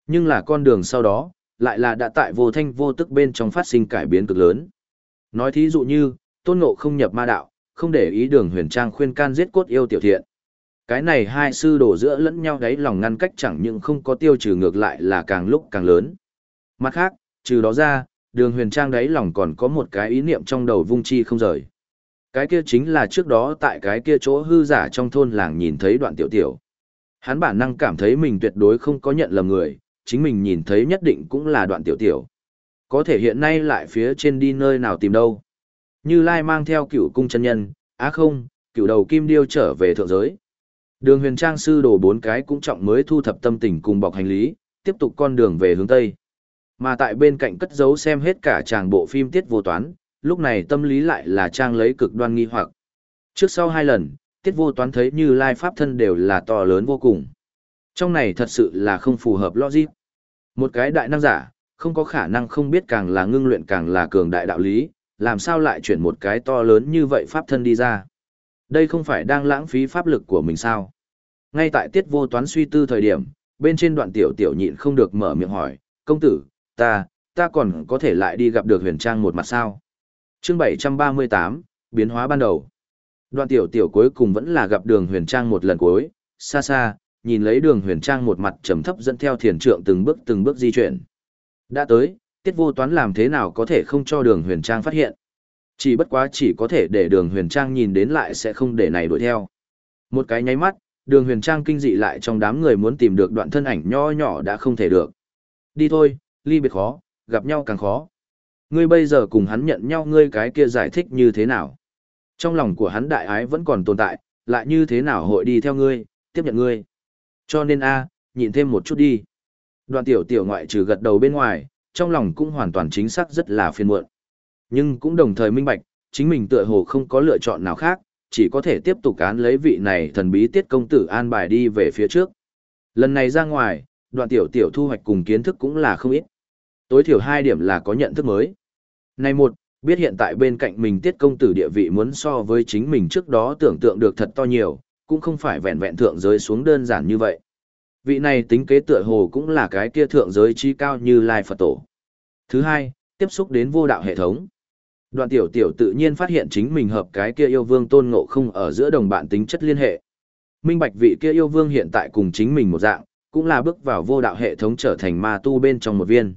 Nhưng là con đường sau đó, lại là đã tại vô thanh vô tức bên trong phát sinh cải biến cực lớn. Nói thí dụ như, tôn ngộ không nhập ma đạo, không để ý đường huyền trang khuyên can giết cốt yêu tiểu thiện. Cái này hai sư đổ giữa lẫn nhau đáy lòng ngăn cách chẳng những không có tiêu trừ ngược lại là càng lúc càng lớn. Mặt khác, trừ đó ra, đường huyền trang đáy lòng còn có một cái ý niệm trong đầu vung chi không rời. Cái kia chính là trước đó tại cái kia chỗ hư giả trong thôn làng nhìn thấy đoạn tiểu tiểu. Hắn bản năng cảm thấy mình tuyệt đối không có nhận lầm người, chính mình nhìn thấy nhất định cũng là đoạn tiểu tiểu. Có thể hiện nay lại phía trên đi nơi nào tìm đâu. Như Lai mang theo cựu cung chân nhân, á không, cựu đầu kim điêu trở về thượng giới. Đường huyền trang sư đồ bốn cái cũng trọng mới thu thập tâm tình cùng bọc hành lý, tiếp tục con đường về hướng Tây. Mà tại bên cạnh cất giấu xem hết cả tràng bộ phim tiết vô toán, lúc này tâm lý lại là trang lấy cực đoan nghi hoặc. Trước sau hai lần, tiết vô toán thấy như lai pháp thân đều là to lớn vô cùng. Trong này thật sự là không phù hợp logic. Một cái đại năng giả, không có khả năng không biết càng là ngưng luyện càng là cường đại đạo lý, làm sao lại chuyển một cái to lớn như vậy pháp thân đi ra. Đây không phải đang lãng phí pháp lực của mình sao? Ngay tại tiết vô toán suy tư thời điểm, bên trên đoạn tiểu tiểu nhịn không được mở miệng hỏi, công tử, ta, ta còn có thể lại đi gặp được huyền trang một mặt sao? chương 738, biến hóa ban đầu. Đoạn tiểu tiểu cuối cùng vẫn là gặp đường huyền trang một lần cuối, xa xa, nhìn lấy đường huyền trang một mặt trầm thấp dẫn theo thiền trượng từng bước từng bước di chuyển. Đã tới, tiết vô toán làm thế nào có thể không cho đường huyền trang phát hiện. Chỉ bất quá chỉ có thể để đường huyền trang nhìn đến lại sẽ không để này đuổi theo. Một cái nháy mắt, đường huyền trang kinh dị lại trong đám người muốn tìm được đoạn thân ảnh nho nhỏ đã không thể được. Đi thôi, ly biệt khó, gặp nhau càng khó. Ngươi bây giờ cùng hắn nhận nhau ngươi cái kia giải thích như thế nào? Trong lòng của hắn đại ái vẫn còn tồn tại, lại như thế nào hội đi theo ngươi, tiếp nhận ngươi. Cho nên a, nhịn thêm một chút đi. Đoạn tiểu tiểu ngoại trừ gật đầu bên ngoài, trong lòng cũng hoàn toàn chính xác rất là phiền muộn. Nhưng cũng đồng thời minh bạch, chính mình tựa hồ không có lựa chọn nào khác, chỉ có thể tiếp tục án lấy vị này thần bí tiết công tử an bài đi về phía trước. Lần này ra ngoài, đoạn tiểu tiểu thu hoạch cùng kiến thức cũng là không ít. Tối thiểu hai điểm là có nhận thức mới. Này một, biết hiện tại bên cạnh mình tiết công tử địa vị muốn so với chính mình trước đó tưởng tượng được thật to nhiều, cũng không phải vẹn vẹn thượng giới xuống đơn giản như vậy. Vị này tính kế tựa hồ cũng là cái kia thượng giới chi cao như Lai Phật Tổ. Thứ hai, tiếp xúc đến vô đạo hệ thống. Đoạn tiểu tiểu tự nhiên phát hiện chính mình hợp cái kia yêu vương tôn ngộ không ở giữa đồng bạn tính chất liên hệ. Minh bạch vị kia yêu vương hiện tại cùng chính mình một dạng, cũng là bước vào vô đạo hệ thống trở thành ma tu bên trong một viên.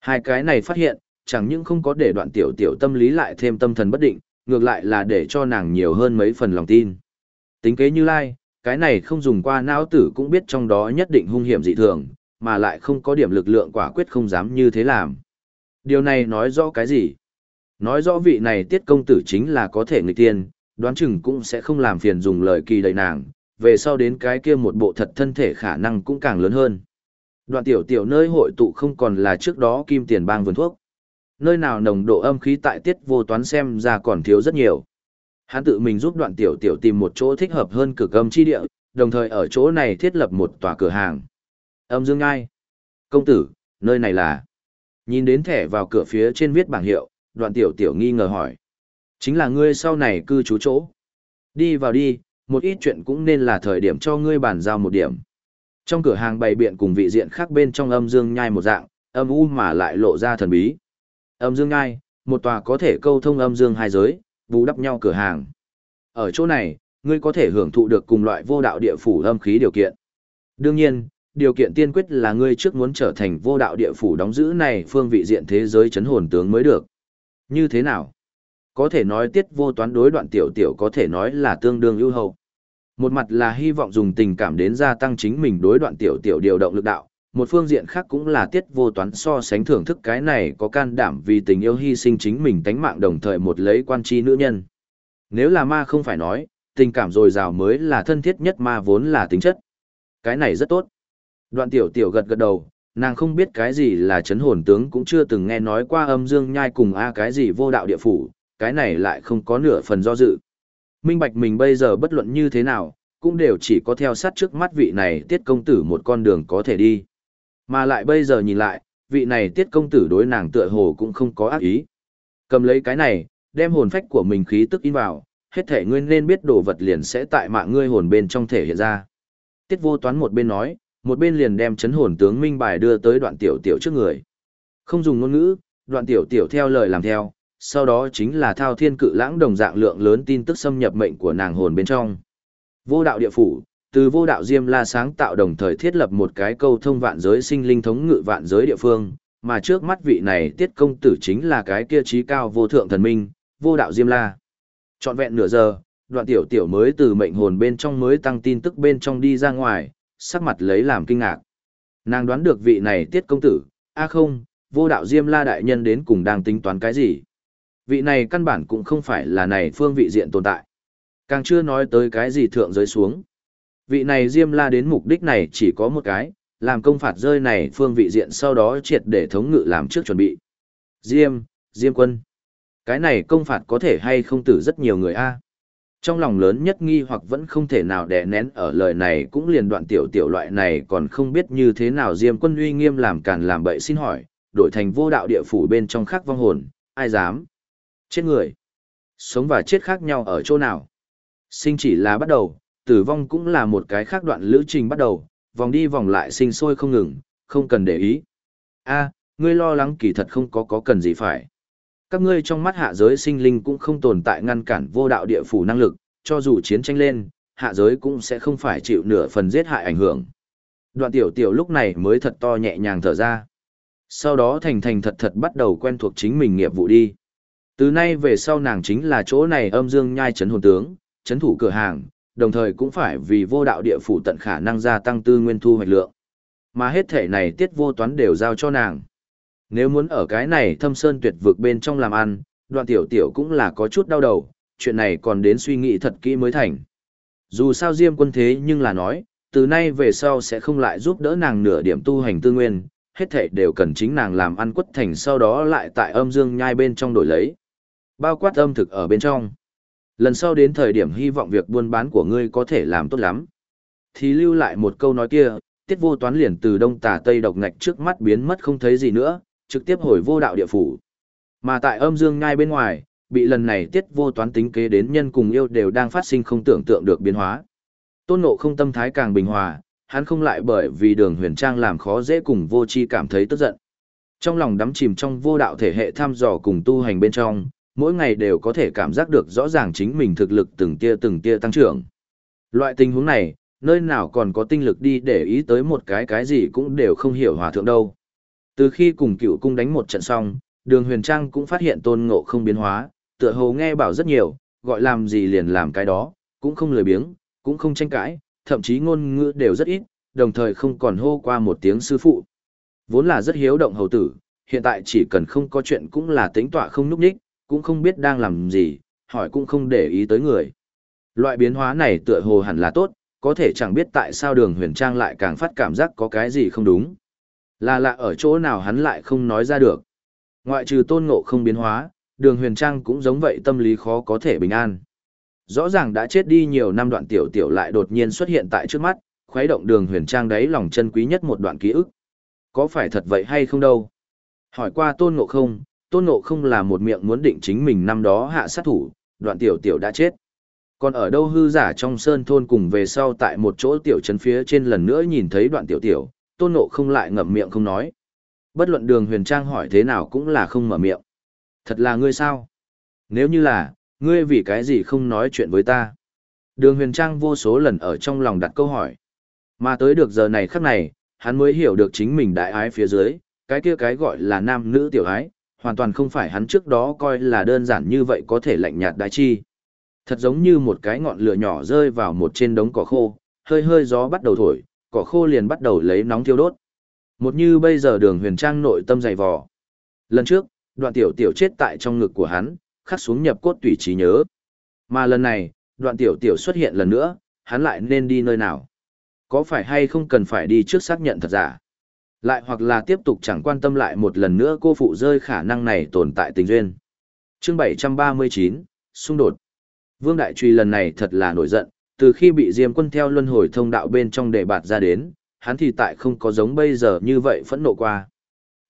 Hai cái này phát hiện, chẳng những không có để đoạn tiểu tiểu tâm lý lại thêm tâm thần bất định, ngược lại là để cho nàng nhiều hơn mấy phần lòng tin. Tính kế như lai, cái này không dùng qua não tử cũng biết trong đó nhất định hung hiểm dị thường, mà lại không có điểm lực lượng quả quyết không dám như thế làm. Điều này nói rõ cái gì? Nói rõ vị này tiết công tử chính là có thể người tiên, đoán chừng cũng sẽ không làm phiền dùng lời kỳ đầy nàng, về sau đến cái kia một bộ thật thân thể khả năng cũng càng lớn hơn. Đoạn tiểu tiểu nơi hội tụ không còn là trước đó kim tiền bang vườn thuốc. Nơi nào nồng độ âm khí tại tiết vô toán xem ra còn thiếu rất nhiều. Hắn tự mình giúp đoạn tiểu tiểu tìm một chỗ thích hợp hơn cực âm chi địa, đồng thời ở chỗ này thiết lập một tòa cửa hàng. Âm dương ngai. Công tử, nơi này là... Nhìn đến thẻ vào cửa phía trên viết bảng hiệu, đoạn tiểu tiểu nghi ngờ hỏi. Chính là ngươi sau này cư trú chỗ. Đi vào đi, một ít chuyện cũng nên là thời điểm cho ngươi bàn giao một điểm. Trong cửa hàng bày biện cùng vị diện khác bên trong âm dương nhai một dạng, âm u mà lại lộ ra thần bí. Âm dương nhai, một tòa có thể câu thông âm dương hai giới, bù đắp nhau cửa hàng. Ở chỗ này, ngươi có thể hưởng thụ được cùng loại vô đạo địa phủ âm khí điều kiện. Đương nhiên, điều kiện tiên quyết là ngươi trước muốn trở thành vô đạo địa phủ đóng giữ này phương vị diện thế giới chấn hồn tướng mới được. Như thế nào? Có thể nói tiết vô toán đối đoạn tiểu tiểu có thể nói là tương đương ưu hậu. Một mặt là hy vọng dùng tình cảm đến gia tăng chính mình đối đoạn tiểu tiểu điều động lực đạo, một phương diện khác cũng là tiết vô toán so sánh thưởng thức cái này có can đảm vì tình yêu hy sinh chính mình tánh mạng đồng thời một lấy quan chi nữ nhân. Nếu là ma không phải nói, tình cảm dồi dào mới là thân thiết nhất ma vốn là tính chất. Cái này rất tốt. Đoạn tiểu tiểu gật gật đầu, nàng không biết cái gì là chấn hồn tướng cũng chưa từng nghe nói qua âm dương nhai cùng a cái gì vô đạo địa phủ, cái này lại không có nửa phần do dự. Minh bạch mình bây giờ bất luận như thế nào, cũng đều chỉ có theo sát trước mắt vị này tiết công tử một con đường có thể đi. Mà lại bây giờ nhìn lại, vị này tiết công tử đối nàng tựa hồ cũng không có ác ý. Cầm lấy cái này, đem hồn phách của mình khí tức in vào, hết thể ngươi nên biết đồ vật liền sẽ tại mạng ngươi hồn bên trong thể hiện ra. Tiết vô toán một bên nói, một bên liền đem chấn hồn tướng minh bài đưa tới đoạn tiểu tiểu trước người. Không dùng ngôn ngữ, đoạn tiểu tiểu theo lời làm theo, sau đó chính là thao thiên cự lãng đồng dạng lượng lớn tin tức xâm nhập mệnh của nàng hồn bên trong. Vô đạo địa phủ, từ vô đạo Diêm La sáng tạo đồng thời thiết lập một cái câu thông vạn giới sinh linh thống ngự vạn giới địa phương, mà trước mắt vị này tiết công tử chính là cái kia trí cao vô thượng thần minh, vô đạo Diêm La. Trọn vẹn nửa giờ, đoạn tiểu tiểu mới từ mệnh hồn bên trong mới tăng tin tức bên trong đi ra ngoài, sắc mặt lấy làm kinh ngạc. Nàng đoán được vị này tiết công tử, a không, vô đạo Diêm La đại nhân đến cùng đang tính toán cái gì. Vị này căn bản cũng không phải là này phương vị diện tồn tại. Càng chưa nói tới cái gì thượng giới xuống. Vị này Diêm La đến mục đích này chỉ có một cái, làm công phạt rơi này phương vị diện sau đó triệt để thống ngự làm trước chuẩn bị. Diêm, Diêm quân. Cái này công phạt có thể hay không tử rất nhiều người a trong lòng lớn nhất nghi hoặc vẫn không thể nào đè nén ở lời này cũng liền đoạn tiểu tiểu loại này còn không biết như thế nào Diêm quân uy nghiêm làm càn làm bậy xin hỏi, đổi thành vô đạo địa phủ bên trong khắc vong hồn, ai dám? Chết người. Sống và chết khác nhau ở chỗ nào? Sinh chỉ là bắt đầu, tử vong cũng là một cái khác đoạn lữ trình bắt đầu, vòng đi vòng lại sinh sôi không ngừng, không cần để ý. a ngươi lo lắng kỳ thật không có có cần gì phải. Các ngươi trong mắt hạ giới sinh linh cũng không tồn tại ngăn cản vô đạo địa phủ năng lực, cho dù chiến tranh lên, hạ giới cũng sẽ không phải chịu nửa phần giết hại ảnh hưởng. Đoạn tiểu tiểu lúc này mới thật to nhẹ nhàng thở ra. Sau đó thành thành thật thật bắt đầu quen thuộc chính mình nghiệp vụ đi. Từ nay về sau nàng chính là chỗ này âm dương nhai chấn hồn tướng, chấn thủ cửa hàng, đồng thời cũng phải vì vô đạo địa phủ tận khả năng gia tăng tư nguyên thu hoạch lượng. Mà hết thể này tiết vô toán đều giao cho nàng. Nếu muốn ở cái này thâm sơn tuyệt vực bên trong làm ăn, đoạn tiểu tiểu cũng là có chút đau đầu, chuyện này còn đến suy nghĩ thật kỹ mới thành. Dù sao diêm quân thế nhưng là nói, từ nay về sau sẽ không lại giúp đỡ nàng nửa điểm tu hành tư nguyên, hết thể đều cần chính nàng làm ăn quất thành sau đó lại tại âm dương nhai bên trong đổi lấy. Bao quát âm thực ở bên trong. Lần sau đến thời điểm hy vọng việc buôn bán của ngươi có thể làm tốt lắm. Thì lưu lại một câu nói kia, tiết vô toán liền từ đông tà tây độc ngạch trước mắt biến mất không thấy gì nữa, trực tiếp hồi vô đạo địa phủ. Mà tại âm dương ngay bên ngoài, bị lần này tiết vô toán tính kế đến nhân cùng yêu đều đang phát sinh không tưởng tượng được biến hóa. Tôn nộ không tâm thái càng bình hòa, hắn không lại bởi vì đường huyền trang làm khó dễ cùng vô chi cảm thấy tức giận. Trong lòng đắm chìm trong vô đạo thể hệ tham dò cùng tu hành bên trong, mỗi ngày đều có thể cảm giác được rõ ràng chính mình thực lực từng tia từng tia tăng trưởng. Loại tình huống này, nơi nào còn có tinh lực đi để ý tới một cái cái gì cũng đều không hiểu hòa thượng đâu. Từ khi cùng cựu cung đánh một trận xong, đường huyền trang cũng phát hiện tôn ngộ không biến hóa, tựa hồ nghe bảo rất nhiều, gọi làm gì liền làm cái đó, cũng không lười biếng, cũng không tranh cãi, thậm chí ngôn ngữ đều rất ít, đồng thời không còn hô qua một tiếng sư phụ. Vốn là rất hiếu động hầu tử, hiện tại chỉ cần không có chuyện cũng là tính tọa không núp ních, cũng không biết đang làm gì, hỏi cũng không để ý tới người. Loại biến hóa này tựa hồ hẳn là tốt, có thể chẳng biết tại sao đường huyền trang lại càng phát cảm giác có cái gì không đúng. Là lạ ở chỗ nào hắn lại không nói ra được. Ngoại trừ tôn ngộ không biến hóa, đường huyền trang cũng giống vậy tâm lý khó có thể bình an. Rõ ràng đã chết đi nhiều năm đoạn tiểu tiểu lại đột nhiên xuất hiện tại trước mắt, khuấy động đường huyền trang đấy lòng chân quý nhất một đoạn ký ức. Có phải thật vậy hay không đâu? Hỏi qua tôn ngộ không, tôn ngộ không là một miệng muốn định chính mình năm đó hạ sát thủ, đoạn tiểu tiểu đã chết. Còn ở đâu hư giả trong sơn thôn cùng về sau tại một chỗ tiểu trấn phía trên lần nữa nhìn thấy đoạn tiểu tiểu, tôn nộ không lại ngậm miệng không nói. Bất luận đường huyền trang hỏi thế nào cũng là không mở miệng. Thật là ngươi sao? Nếu như là, ngươi vì cái gì không nói chuyện với ta? Đường huyền trang vô số lần ở trong lòng đặt câu hỏi. Mà tới được giờ này khắc này, hắn mới hiểu được chính mình đại ái phía dưới, cái kia cái gọi là nam nữ tiểu ái, hoàn toàn không phải hắn trước đó coi là đơn giản như vậy có thể lạnh nhạt đại chi. Thật giống như một cái ngọn lửa nhỏ rơi vào một trên đống cỏ khô, hơi hơi gió bắt đầu thổi, cỏ khô liền bắt đầu lấy nóng thiêu đốt. Một như bây giờ đường huyền trang nội tâm dày vò. Lần trước, đoạn tiểu tiểu chết tại trong ngực của hắn, khắc xuống nhập cốt tủy trí nhớ. Mà lần này, đoạn tiểu tiểu xuất hiện lần nữa, hắn lại nên đi nơi nào? Có phải hay không cần phải đi trước xác nhận thật giả? Lại hoặc là tiếp tục chẳng quan tâm lại một lần nữa cô phụ rơi khả năng này tồn tại tình duyên. Chương 739, xung đột. Vương Đại Truy lần này thật là nổi giận, từ khi bị Diêm quân theo luân hồi thông đạo bên trong để bạt ra đến, hắn thì tại không có giống bây giờ như vậy phẫn nộ qua.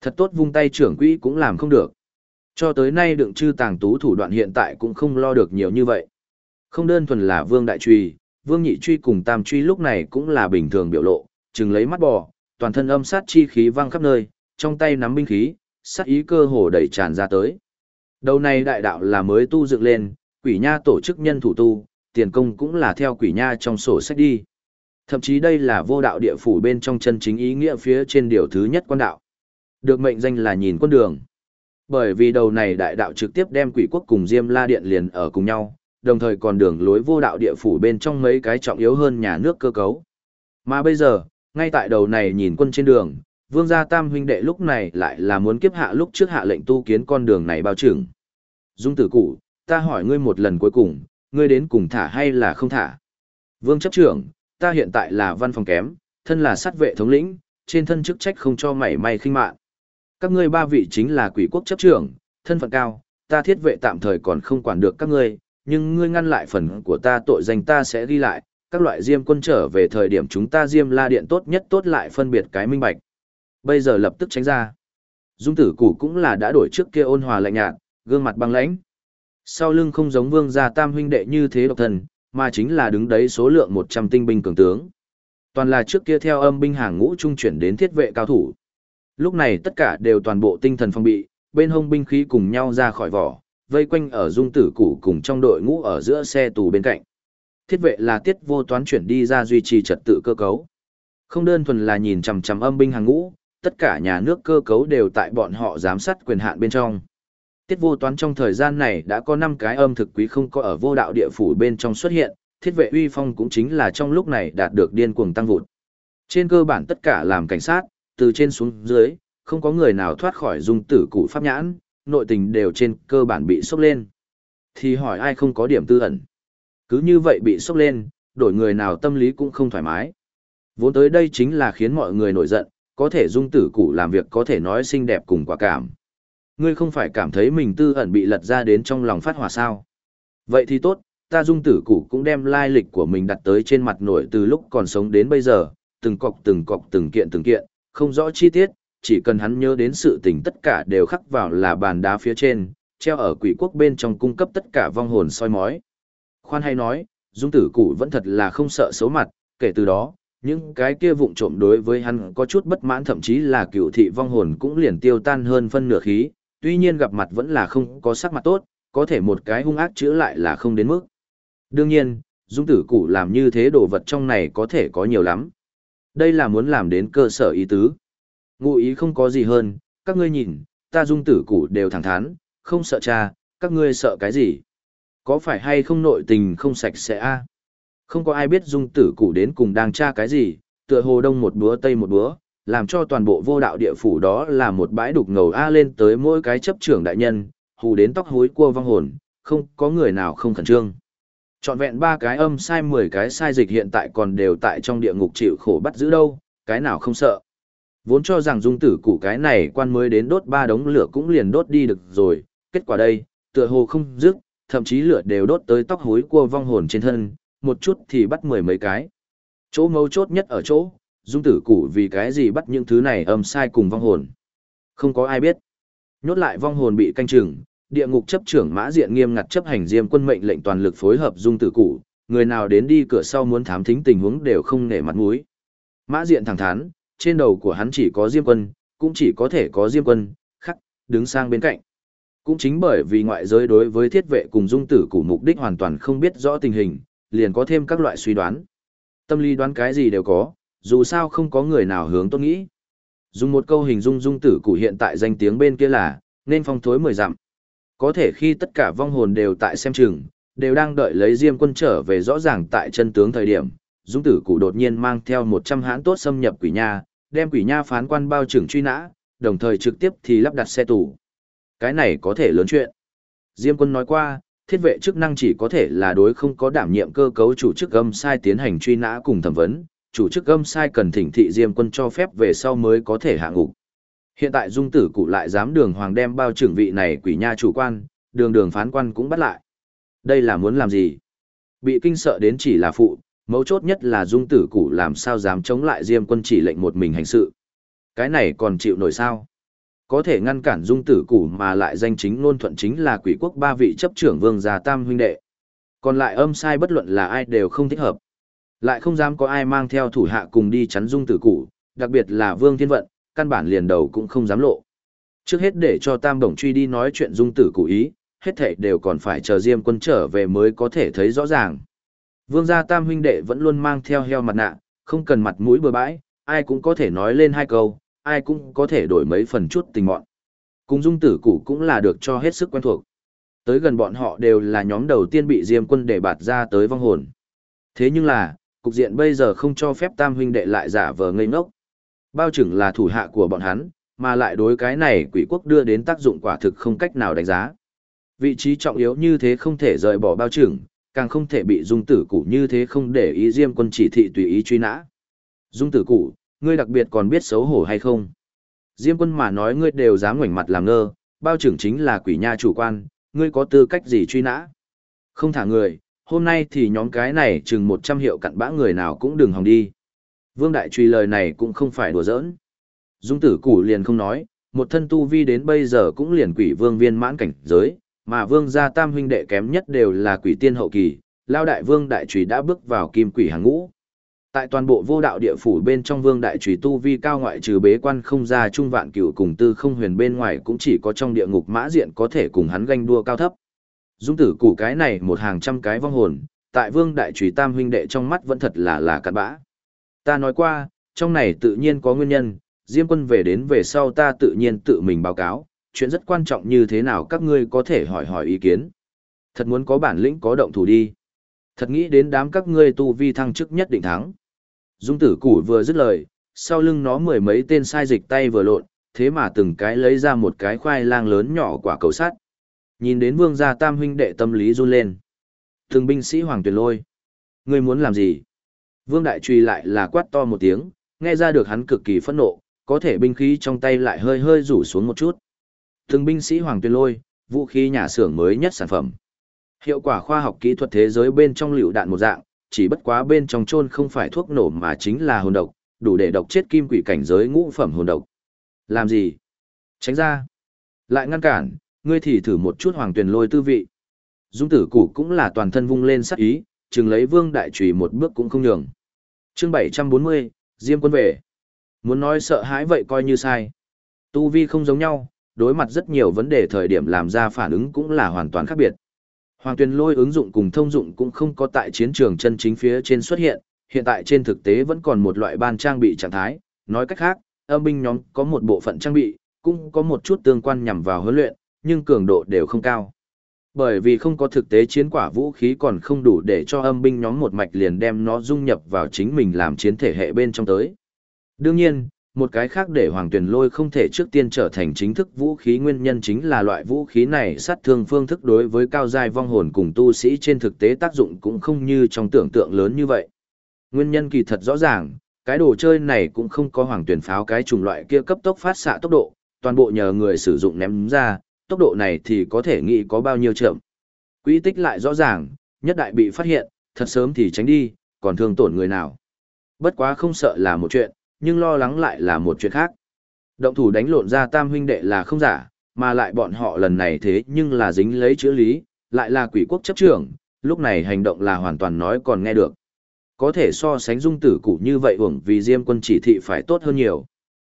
Thật tốt vung tay trưởng quỹ cũng làm không được. Cho tới nay đựng chư tàng tú thủ đoạn hiện tại cũng không lo được nhiều như vậy. Không đơn thuần là Vương Đại Truy, Vương Nhị Truy cùng Tam Truy lúc này cũng là bình thường biểu lộ, chừng lấy mắt bò, toàn thân âm sát chi khí văng khắp nơi, trong tay nắm binh khí, sát ý cơ hồ đẩy tràn ra tới. Đầu này đại đạo là mới tu dựng lên, quỷ nha tổ chức nhân thủ tu, tiền công cũng là theo quỷ nha trong sổ sách đi. Thậm chí đây là vô đạo địa phủ bên trong chân chính ý nghĩa phía trên điều thứ nhất quan đạo. Được mệnh danh là nhìn quân đường. Bởi vì đầu này đại đạo trực tiếp đem quỷ quốc cùng Diêm La Điện liền ở cùng nhau, đồng thời còn đường lối vô đạo địa phủ bên trong mấy cái trọng yếu hơn nhà nước cơ cấu. Mà bây giờ, ngay tại đầu này nhìn quân trên đường, vương gia tam huynh đệ lúc này lại là muốn kiếp hạ lúc trước hạ lệnh tu kiến con đường này bao trừng. Dung tử cụ, ta hỏi ngươi một lần cuối cùng, ngươi đến cùng thả hay là không thả? Vương chấp trưởng, ta hiện tại là văn phòng kém, thân là sát vệ thống lĩnh, trên thân chức trách không cho mảy may khinh mạn. Các ngươi ba vị chính là quỷ quốc chấp trưởng, thân phận cao, ta thiết vệ tạm thời còn không quản được các ngươi, nhưng ngươi ngăn lại phần của ta tội danh ta sẽ ghi lại, các loại diêm quân trở về thời điểm chúng ta diêm la điện tốt nhất tốt lại phân biệt cái minh bạch. Bây giờ lập tức tránh ra. Dung tử củ cũng là đã đổi trước kia ôn hòa lạnh nhạt, gương mặt băng lãnh. Sau lưng không giống vương gia tam huynh đệ như thế độc thần, mà chính là đứng đấy số lượng 100 tinh binh cường tướng. Toàn là trước kia theo âm binh hàng ngũ trung chuyển đến thiết vệ cao thủ. Lúc này tất cả đều toàn bộ tinh thần phong bị, bên hông binh khí cùng nhau ra khỏi vỏ, vây quanh ở dung tử củ cùng trong đội ngũ ở giữa xe tù bên cạnh. Thiết vệ là tiết vô toán chuyển đi ra duy trì trật tự cơ cấu. Không đơn thuần là nhìn chằm chằm âm binh hàng ngũ, tất cả nhà nước cơ cấu đều tại bọn họ giám sát quyền hạn bên trong. Tiết vô toán trong thời gian này đã có 5 cái âm thực quý không có ở vô đạo địa phủ bên trong xuất hiện, thiết vệ uy phong cũng chính là trong lúc này đạt được điên cuồng tăng vụt. Trên cơ bản tất cả làm cảnh sát, từ trên xuống dưới, không có người nào thoát khỏi dung tử cụ pháp nhãn, nội tình đều trên cơ bản bị sốc lên. Thì hỏi ai không có điểm tư ẩn. Cứ như vậy bị sốc lên, đổi người nào tâm lý cũng không thoải mái. Vốn tới đây chính là khiến mọi người nổi giận, có thể dung tử cụ làm việc có thể nói xinh đẹp cùng quả cảm. Ngươi không phải cảm thấy mình tư ẩn bị lật ra đến trong lòng phát hỏa sao. Vậy thì tốt, ta dung tử Củ cũng đem lai lịch của mình đặt tới trên mặt nổi từ lúc còn sống đến bây giờ, từng cọc từng cọc từng kiện từng kiện, không rõ chi tiết, chỉ cần hắn nhớ đến sự tình tất cả đều khắc vào là bàn đá phía trên, treo ở quỷ quốc bên trong cung cấp tất cả vong hồn soi mói. Khoan hay nói, dung tử Củ vẫn thật là không sợ xấu mặt, kể từ đó, những cái kia vụng trộm đối với hắn có chút bất mãn thậm chí là cựu thị vong hồn cũng liền tiêu tan hơn phân nửa khí, tuy nhiên gặp mặt vẫn là không có sắc mặt tốt, có thể một cái hung ác chữa lại là không đến mức. Đương nhiên, dung tử cụ làm như thế đồ vật trong này có thể có nhiều lắm. Đây là muốn làm đến cơ sở ý tứ. Ngụ ý không có gì hơn, các ngươi nhìn, ta dung tử cụ đều thẳng thắn, không sợ cha, các ngươi sợ cái gì? Có phải hay không nội tình không sạch sẽ a? Không có ai biết dung tử cụ đến cùng đang tra cái gì, tựa hồ đông một búa tây một búa, làm cho toàn bộ vô đạo địa phủ đó là một bãi đục ngầu a lên tới mỗi cái chấp trưởng đại nhân, hù đến tóc hối cua vong hồn, không có người nào không khẩn trương. Chọn vẹn ba cái âm sai mười cái sai dịch hiện tại còn đều tại trong địa ngục chịu khổ bắt giữ đâu, cái nào không sợ. Vốn cho rằng dung tử củ cái này quan mới đến đốt ba đống lửa cũng liền đốt đi được rồi, kết quả đây, tựa hồ không dứt, thậm chí lửa đều đốt tới tóc hối cua vong hồn trên thân, một chút thì bắt mười mấy cái. Chỗ mấu chốt nhất ở chỗ, dung tử củ vì cái gì bắt những thứ này âm sai cùng vong hồn. Không có ai biết. Nhốt lại vong hồn bị canh chừng, địa ngục chấp trưởng mã diện nghiêm ngặt chấp hành diêm quân mệnh lệnh toàn lực phối hợp dung tử củ, người nào đến đi cửa sau muốn thám thính tình huống đều không nể mặt mũi. Mã diện thẳng thắn, trên đầu của hắn chỉ có diêm quân, cũng chỉ có thể có diêm quân, khắc, đứng sang bên cạnh. Cũng chính bởi vì ngoại giới đối với thiết vệ cùng dung tử củ mục đích hoàn toàn không biết rõ tình hình, liền có thêm các loại suy đoán. Tâm lý đoán cái gì đều có, dù sao không có người nào hướng tốt nghĩ. Dùng một câu hình dung dung tử cụ hiện tại danh tiếng bên kia là, nên phong thối mười dặm. Có thể khi tất cả vong hồn đều tại xem chừng, đều đang đợi lấy Diêm quân trở về rõ ràng tại chân tướng thời điểm, Dung tử cụ đột nhiên mang theo 100 hãn tốt xâm nhập quỷ nha, đem quỷ nha phán quan bao trưởng truy nã, đồng thời trực tiếp thì lắp đặt xe tù. Cái này có thể lớn chuyện. Diêm quân nói qua, thiết vệ chức năng chỉ có thể là đối không có đảm nhiệm cơ cấu chủ chức âm sai tiến hành truy nã cùng thẩm vấn, chủ chức âm sai cần thỉnh thị Diêm quân cho phép về sau mới có thể hạ ngục. Hiện tại dung tử cụ lại dám đường hoàng đem bao trưởng vị này quỷ nha chủ quan, đường đường phán quan cũng bắt lại. Đây là muốn làm gì? Bị kinh sợ đến chỉ là phụ, mấu chốt nhất là dung tử cụ làm sao dám chống lại diêm quân chỉ lệnh một mình hành sự. Cái này còn chịu nổi sao? Có thể ngăn cản dung tử cụ mà lại danh chính ngôn thuận chính là quỷ quốc ba vị chấp trưởng vương gia tam huynh đệ. Còn lại âm sai bất luận là ai đều không thích hợp. Lại không dám có ai mang theo thủ hạ cùng đi chắn dung tử cụ, đặc biệt là vương thiên vận, căn bản liền đầu cũng không dám lộ. Trước hết để cho tam đồng truy đi nói chuyện dung tử cụ ý, hết thảy đều còn phải chờ diêm quân trở về mới có thể thấy rõ ràng. Vương gia tam huynh đệ vẫn luôn mang theo heo mặt nạ, không cần mặt mũi bừa bãi, ai cũng có thể nói lên hai câu, ai cũng có thể đổi mấy phần chút tình mọn. Cùng dung tử cụ cũng là được cho hết sức quen thuộc. Tới gần bọn họ đều là nhóm đầu tiên bị Diêm quân để bạt ra tới vong hồn. Thế nhưng là, cục diện bây giờ không cho phép tam huynh đệ lại giả vờ ngây ngốc. Bao trưởng là thủ hạ của bọn hắn, mà lại đối cái này quỷ quốc đưa đến tác dụng quả thực không cách nào đánh giá. Vị trí trọng yếu như thế không thể rời bỏ bao trưởng, càng không thể bị dung tử cụ như thế không để ý diêm quân chỉ thị tùy ý truy nã. Dung tử cụ, ngươi đặc biệt còn biết xấu hổ hay không? Diêm quân mà nói ngươi đều dám ngoảnh mặt làm ngơ, bao trưởng chính là quỷ nha chủ quan, ngươi có tư cách gì truy nã? Không thả người, hôm nay thì nhóm cái này chừng 100 hiệu cặn bã người nào cũng đừng hòng đi. Vương Đại Truy lời này cũng không phải đùa giỡn. Dung tử củ liền không nói, một thân tu vi đến bây giờ cũng liền quỷ vương viên mãn cảnh giới, mà vương gia tam huynh đệ kém nhất đều là quỷ tiên hậu kỳ, lao đại vương đại trùy đã bước vào kim quỷ hàng ngũ. Tại toàn bộ vô đạo địa phủ bên trong vương đại trùy tu vi cao ngoại trừ bế quan không ra trung vạn cửu cùng tư không huyền bên ngoài cũng chỉ có trong địa ngục mã diện có thể cùng hắn ganh đua cao thấp. Dung tử củ cái này một hàng trăm cái vong hồn, tại vương đại trùy tam huynh đệ trong mắt vẫn thật là là cặn bã. Ta nói qua, trong này tự nhiên có nguyên nhân, Diêm quân về đến về sau ta tự nhiên tự mình báo cáo, chuyện rất quan trọng như thế nào các ngươi có thể hỏi hỏi ý kiến. Thật muốn có bản lĩnh có động thủ đi. Thật nghĩ đến đám các ngươi tu vi thăng chức nhất định thắng. Dung tử củ vừa dứt lời, sau lưng nó mười mấy tên sai dịch tay vừa lộn, thế mà từng cái lấy ra một cái khoai lang lớn nhỏ quả cầu sắt. Nhìn đến vương gia tam huynh đệ tâm lý run lên. thương binh sĩ hoàng tuyển lôi. Ngươi muốn làm gì? Vương đại truy lại là quát to một tiếng, nghe ra được hắn cực kỳ phẫn nộ, có thể binh khí trong tay lại hơi hơi rủ xuống một chút. thương binh sĩ Hoàng Tuyên Lôi, vũ khí nhà xưởng mới nhất sản phẩm. Hiệu quả khoa học kỹ thuật thế giới bên trong liều đạn một dạng, chỉ bất quá bên trong chôn không phải thuốc nổ mà chính là hồn độc, đủ để độc chết kim quỷ cảnh giới ngũ phẩm hồn độc. Làm gì? Tránh ra. Lại ngăn cản, ngươi thì thử một chút Hoàng Tuyền Lôi tư vị. Dung tử củ cũng là toàn thân vung lên sắc ý, chừng lấy vương đại trùy một bước cũng không nhường. chương 740, Diêm quân về. Muốn nói sợ hãi vậy coi như sai. Tu vi không giống nhau, đối mặt rất nhiều vấn đề thời điểm làm ra phản ứng cũng là hoàn toàn khác biệt. Hoàng tuyên lôi ứng dụng cùng thông dụng cũng không có tại chiến trường chân chính phía trên xuất hiện, hiện tại trên thực tế vẫn còn một loại ban trang bị trạng thái, nói cách khác, âm binh nhóm có một bộ phận trang bị, cũng có một chút tương quan nhằm vào huấn luyện, nhưng cường độ đều không cao. Bởi vì không có thực tế chiến quả vũ khí còn không đủ để cho âm binh nhóm một mạch liền đem nó dung nhập vào chính mình làm chiến thể hệ bên trong tới. Đương nhiên, một cái khác để hoàng tuyển lôi không thể trước tiên trở thành chính thức vũ khí nguyên nhân chính là loại vũ khí này sát thương phương thức đối với cao giai vong hồn cùng tu sĩ trên thực tế tác dụng cũng không như trong tưởng tượng lớn như vậy. Nguyên nhân kỳ thật rõ ràng, cái đồ chơi này cũng không có hoàng tuyển pháo cái chủng loại kia cấp tốc phát xạ tốc độ, toàn bộ nhờ người sử dụng ném ra, tốc độ này thì có thể nghĩ có bao nhiêu chậm. Quỹ tích lại rõ ràng, nhất đại bị phát hiện, thật sớm thì tránh đi, còn thương tổn người nào. Bất quá không sợ là một chuyện, nhưng lo lắng lại là một chuyện khác. Động thủ đánh lộn ra tam huynh đệ là không giả, mà lại bọn họ lần này thế nhưng là dính lấy chữ lý, lại là quỷ quốc chấp trưởng, lúc này hành động là hoàn toàn nói còn nghe được. Có thể so sánh dung tử cụ như vậy hưởng vì diêm quân chỉ thị phải tốt hơn nhiều.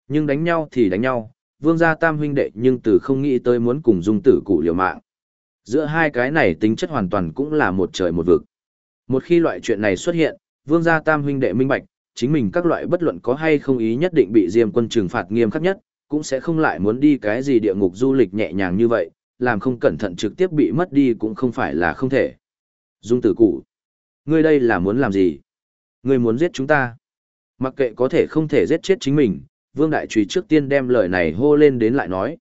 Nhưng đánh nhau thì đánh nhau, vương gia tam huynh đệ nhưng từ không nghĩ tới muốn cùng dung tử cụ liều mạng. Giữa hai cái này tính chất hoàn toàn cũng là một trời một vực. Một khi loại chuyện này xuất hiện, vương gia tam huynh đệ minh bạch, chính mình các loại bất luận có hay không ý nhất định bị diêm quân trừng phạt nghiêm khắc nhất, cũng sẽ không lại muốn đi cái gì địa ngục du lịch nhẹ nhàng như vậy, làm không cẩn thận trực tiếp bị mất đi cũng không phải là không thể. Dung tử cụ, ngươi đây là muốn làm gì? Ngươi muốn giết chúng ta? Mặc kệ có thể không thể giết chết chính mình, Vương Đại Trùy trước tiên đem lời này hô lên đến lại nói.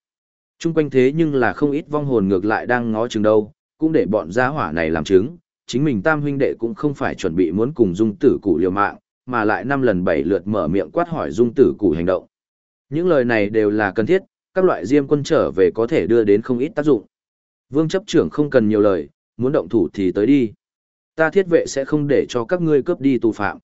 Trung quanh thế nhưng là không ít vong hồn ngược lại đang ngó chừng đâu, cũng để bọn gia hỏa này làm chứng, chính mình tam huynh đệ cũng không phải chuẩn bị muốn cùng dung tử cụ liều mạng, mà lại năm lần bảy lượt mở miệng quát hỏi dung tử cụ hành động. Những lời này đều là cần thiết, các loại diêm quân trở về có thể đưa đến không ít tác dụng. Vương chấp trưởng không cần nhiều lời, muốn động thủ thì tới đi. Ta thiết vệ sẽ không để cho các ngươi cướp đi tù phạm.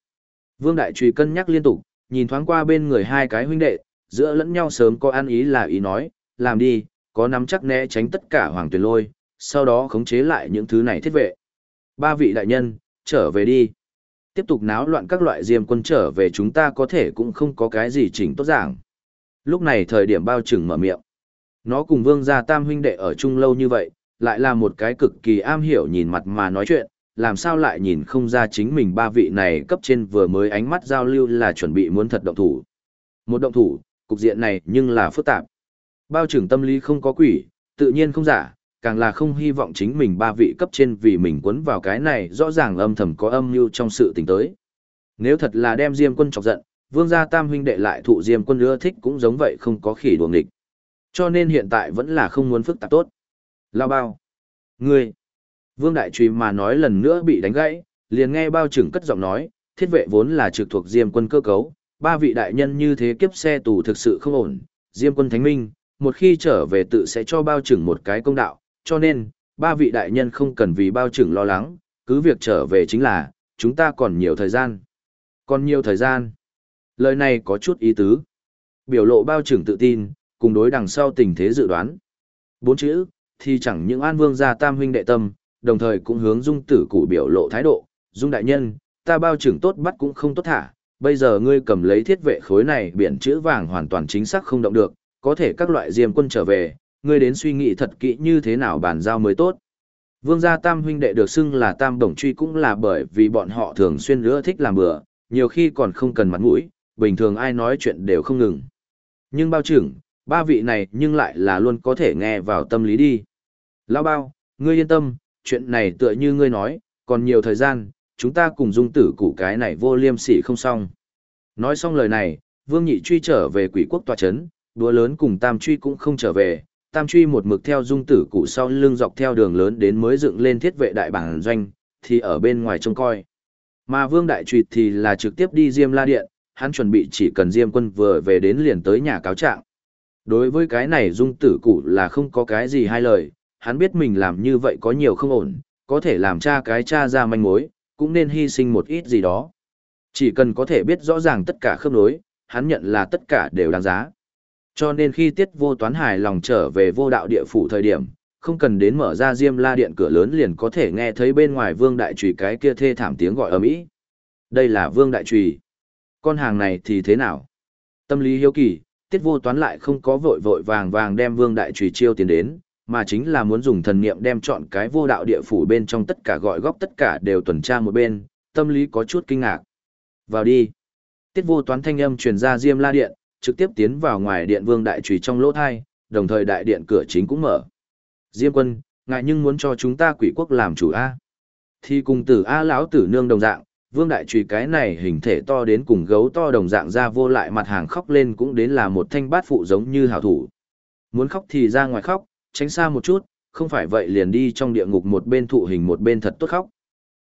Vương đại trùy cân nhắc liên tục, nhìn thoáng qua bên người hai cái huynh đệ, giữa lẫn nhau sớm có ăn ý là ý nói, làm đi, có nắm chắc né tránh tất cả hoàng tuyển lôi, sau đó khống chế lại những thứ này thiết vệ. Ba vị đại nhân, trở về đi tiếp tục náo loạn các loại diêm quân trở về chúng ta có thể cũng không có cái gì chỉnh tốt giảng. Lúc này thời điểm bao trừng mở miệng. Nó cùng vương gia tam huynh đệ ở chung lâu như vậy, lại là một cái cực kỳ am hiểu nhìn mặt mà nói chuyện, làm sao lại nhìn không ra chính mình ba vị này cấp trên vừa mới ánh mắt giao lưu là chuẩn bị muốn thật động thủ. Một động thủ, cục diện này nhưng là phức tạp. Bao trưởng tâm lý không có quỷ, tự nhiên không giả, càng là không hy vọng chính mình ba vị cấp trên vì mình quấn vào cái này rõ ràng âm thầm có âm mưu trong sự tình tới. Nếu thật là đem Diêm quân chọc giận, vương gia tam huynh đệ lại thụ Diêm quân ưa thích cũng giống vậy không có khỉ đuồng địch. Cho nên hiện tại vẫn là không muốn phức tạp tốt. Lao bao. Ngươi. Vương đại trùy mà nói lần nữa bị đánh gãy, liền nghe bao trưởng cất giọng nói, thiết vệ vốn là trực thuộc Diêm quân cơ cấu, ba vị đại nhân như thế kiếp xe tù thực sự không ổn, Diêm quân thánh minh, một khi trở về tự sẽ cho bao trưởng một cái công đạo, cho nên, ba vị đại nhân không cần vì bao trưởng lo lắng, cứ việc trở về chính là, chúng ta còn nhiều thời gian. Còn nhiều thời gian. Lời này có chút ý tứ. Biểu lộ bao trưởng tự tin, cùng đối đằng sau tình thế dự đoán. Bốn chữ, thì chẳng những an vương gia tam huynh đệ tâm, đồng thời cũng hướng dung tử cụ biểu lộ thái độ. Dung đại nhân, ta bao trưởng tốt bắt cũng không tốt thả, bây giờ ngươi cầm lấy thiết vệ khối này biển chữ vàng hoàn toàn chính xác không động được, có thể các loại diêm quân trở về, ngươi đến suy nghĩ thật kỹ như thế nào bàn giao mới tốt. Vương gia tam huynh đệ được xưng là tam đồng truy cũng là bởi vì bọn họ thường xuyên nữa thích làm bừa, nhiều khi còn không cần mặt mũi, bình thường ai nói chuyện đều không ngừng. Nhưng bao trưởng, ba vị này nhưng lại là luôn có thể nghe vào tâm lý đi. Lão bao, ngươi yên tâm, chuyện này tựa như ngươi nói, còn nhiều thời gian, chúng ta cùng dung tử củ cái này vô liêm sỉ không xong. Nói xong lời này, vương nhị truy trở về quỷ quốc tòa chấn, đúa lớn cùng tam truy cũng không trở về, tam truy một mực theo dung tử cụ sau lưng dọc theo đường lớn đến mới dựng lên thiết vệ đại bản doanh, thì ở bên ngoài trông coi. Mà vương đại truy thì là trực tiếp đi Diêm La Điện, hắn chuẩn bị chỉ cần Diêm quân vừa về đến liền tới nhà cáo trạng. Đối với cái này dung tử cụ là không có cái gì hai lời, hắn biết mình làm như vậy có nhiều không ổn, có thể làm cha cái cha ra manh mối, cũng nên hy sinh một ít gì đó. Chỉ cần có thể biết rõ ràng tất cả khớp nối, hắn nhận là tất cả đều đáng giá. Cho nên khi tiết vô toán hài lòng trở về vô đạo địa phủ thời điểm, không cần đến mở ra diêm la điện cửa lớn liền có thể nghe thấy bên ngoài vương đại trùy cái kia thê thảm tiếng gọi ở mỹ đây là vương đại trùy con hàng này thì thế nào tâm lý hiếu kỳ tiết vô toán lại không có vội vội vàng vàng đem vương đại trùy chiêu tiền đến mà chính là muốn dùng thần niệm đem chọn cái vô đạo địa phủ bên trong tất cả gọi góc tất cả đều tuần tra một bên tâm lý có chút kinh ngạc vào đi tiết vô toán thanh âm truyền ra diêm la điện trực tiếp tiến vào ngoài điện vương đại trùy trong lỗ thai, đồng thời đại điện cửa chính cũng mở. Diêm quân, ngại nhưng muốn cho chúng ta quỷ quốc làm chủ A. Thì cùng tử A lão tử nương đồng dạng, vương đại trùy cái này hình thể to đến cùng gấu to đồng dạng ra vô lại mặt hàng khóc lên cũng đến là một thanh bát phụ giống như hảo thủ. Muốn khóc thì ra ngoài khóc, tránh xa một chút, không phải vậy liền đi trong địa ngục một bên thụ hình một bên thật tốt khóc.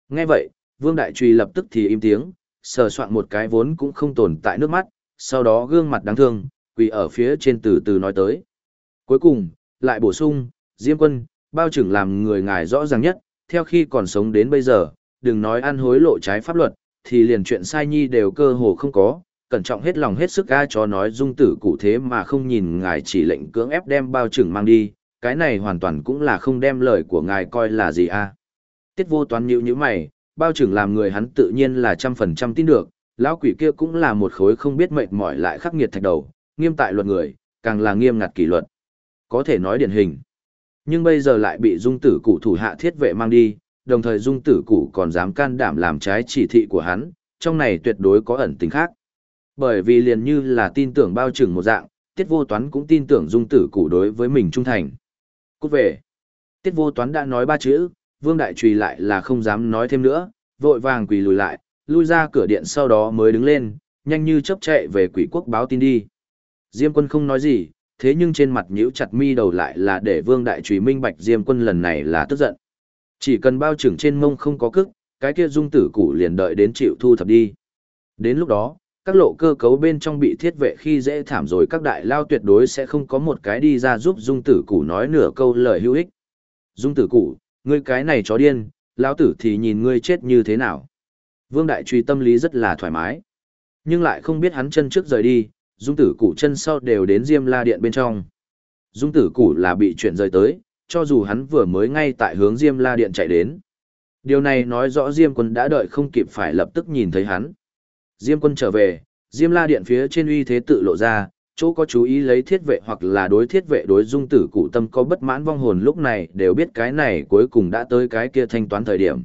Nghe vậy, vương đại trùy lập tức thì im tiếng, sờ soạn một cái vốn cũng không tồn tại nước mắt, sau đó gương mặt đáng thương, quỳ ở phía trên từ từ nói tới. Cuối cùng, lại bổ sung, Diêm quân, bao trưởng làm người ngài rõ ràng nhất, theo khi còn sống đến bây giờ, đừng nói ăn hối lộ trái pháp luật, thì liền chuyện sai nhi đều cơ hồ không có, cẩn trọng hết lòng hết sức ga cho nói dung tử cụ thế mà không nhìn ngài chỉ lệnh cưỡng ép đem bao trưởng mang đi, cái này hoàn toàn cũng là không đem lời của ngài coi là gì a. Tiết vô toán nhữ nhữ mày, bao trưởng làm người hắn tự nhiên là trăm phần trăm tin được, lão quỷ kia cũng là một khối không biết mệt mỏi lại khắc nghiệt thạch đầu, nghiêm tại luật người, càng là nghiêm ngặt kỷ luật. Có thể nói điển hình. Nhưng bây giờ lại bị dung tử cụ thủ hạ thiết vệ mang đi, đồng thời dung tử cụ còn dám can đảm làm trái chỉ thị của hắn, trong này tuyệt đối có ẩn tình khác. Bởi vì liền như là tin tưởng bao trừng một dạng, tiết vô toán cũng tin tưởng dung tử cụ đối với mình trung thành. Cút về. Tiết vô toán đã nói ba chữ, vương đại trùy lại là không dám nói thêm nữa, vội vàng quỳ lùi lại, lui ra cửa điện sau đó mới đứng lên, nhanh như chấp chạy về quỷ quốc báo tin đi. Diêm quân không nói gì, thế nhưng trên mặt nhíu chặt mi đầu lại là để vương đại trùy minh bạch diêm quân lần này là tức giận. Chỉ cần bao trưởng trên mông không có cức, cái kia dung tử củ liền đợi đến chịu thu thập đi. Đến lúc đó, các lộ cơ cấu bên trong bị thiết vệ khi dễ thảm rồi các đại lao tuyệt đối sẽ không có một cái đi ra giúp dung tử củ nói nửa câu lời hữu ích. Dung tử củ, ngươi cái này chó điên, lao tử thì nhìn ngươi chết như thế nào. Vương đại truy tâm lý rất là thoải mái. Nhưng lại không biết hắn chân trước rời đi, dung tử củ chân sau đều đến diêm la điện bên trong. Dung tử củ là bị chuyển rời tới, cho dù hắn vừa mới ngay tại hướng diêm la điện chạy đến. Điều này nói rõ diêm quân đã đợi không kịp phải lập tức nhìn thấy hắn. Diêm quân trở về, diêm la điện phía trên uy thế tự lộ ra, chỗ có chú ý lấy thiết vệ hoặc là đối thiết vệ đối dung tử cụ tâm có bất mãn vong hồn lúc này đều biết cái này cuối cùng đã tới cái kia thanh toán thời điểm.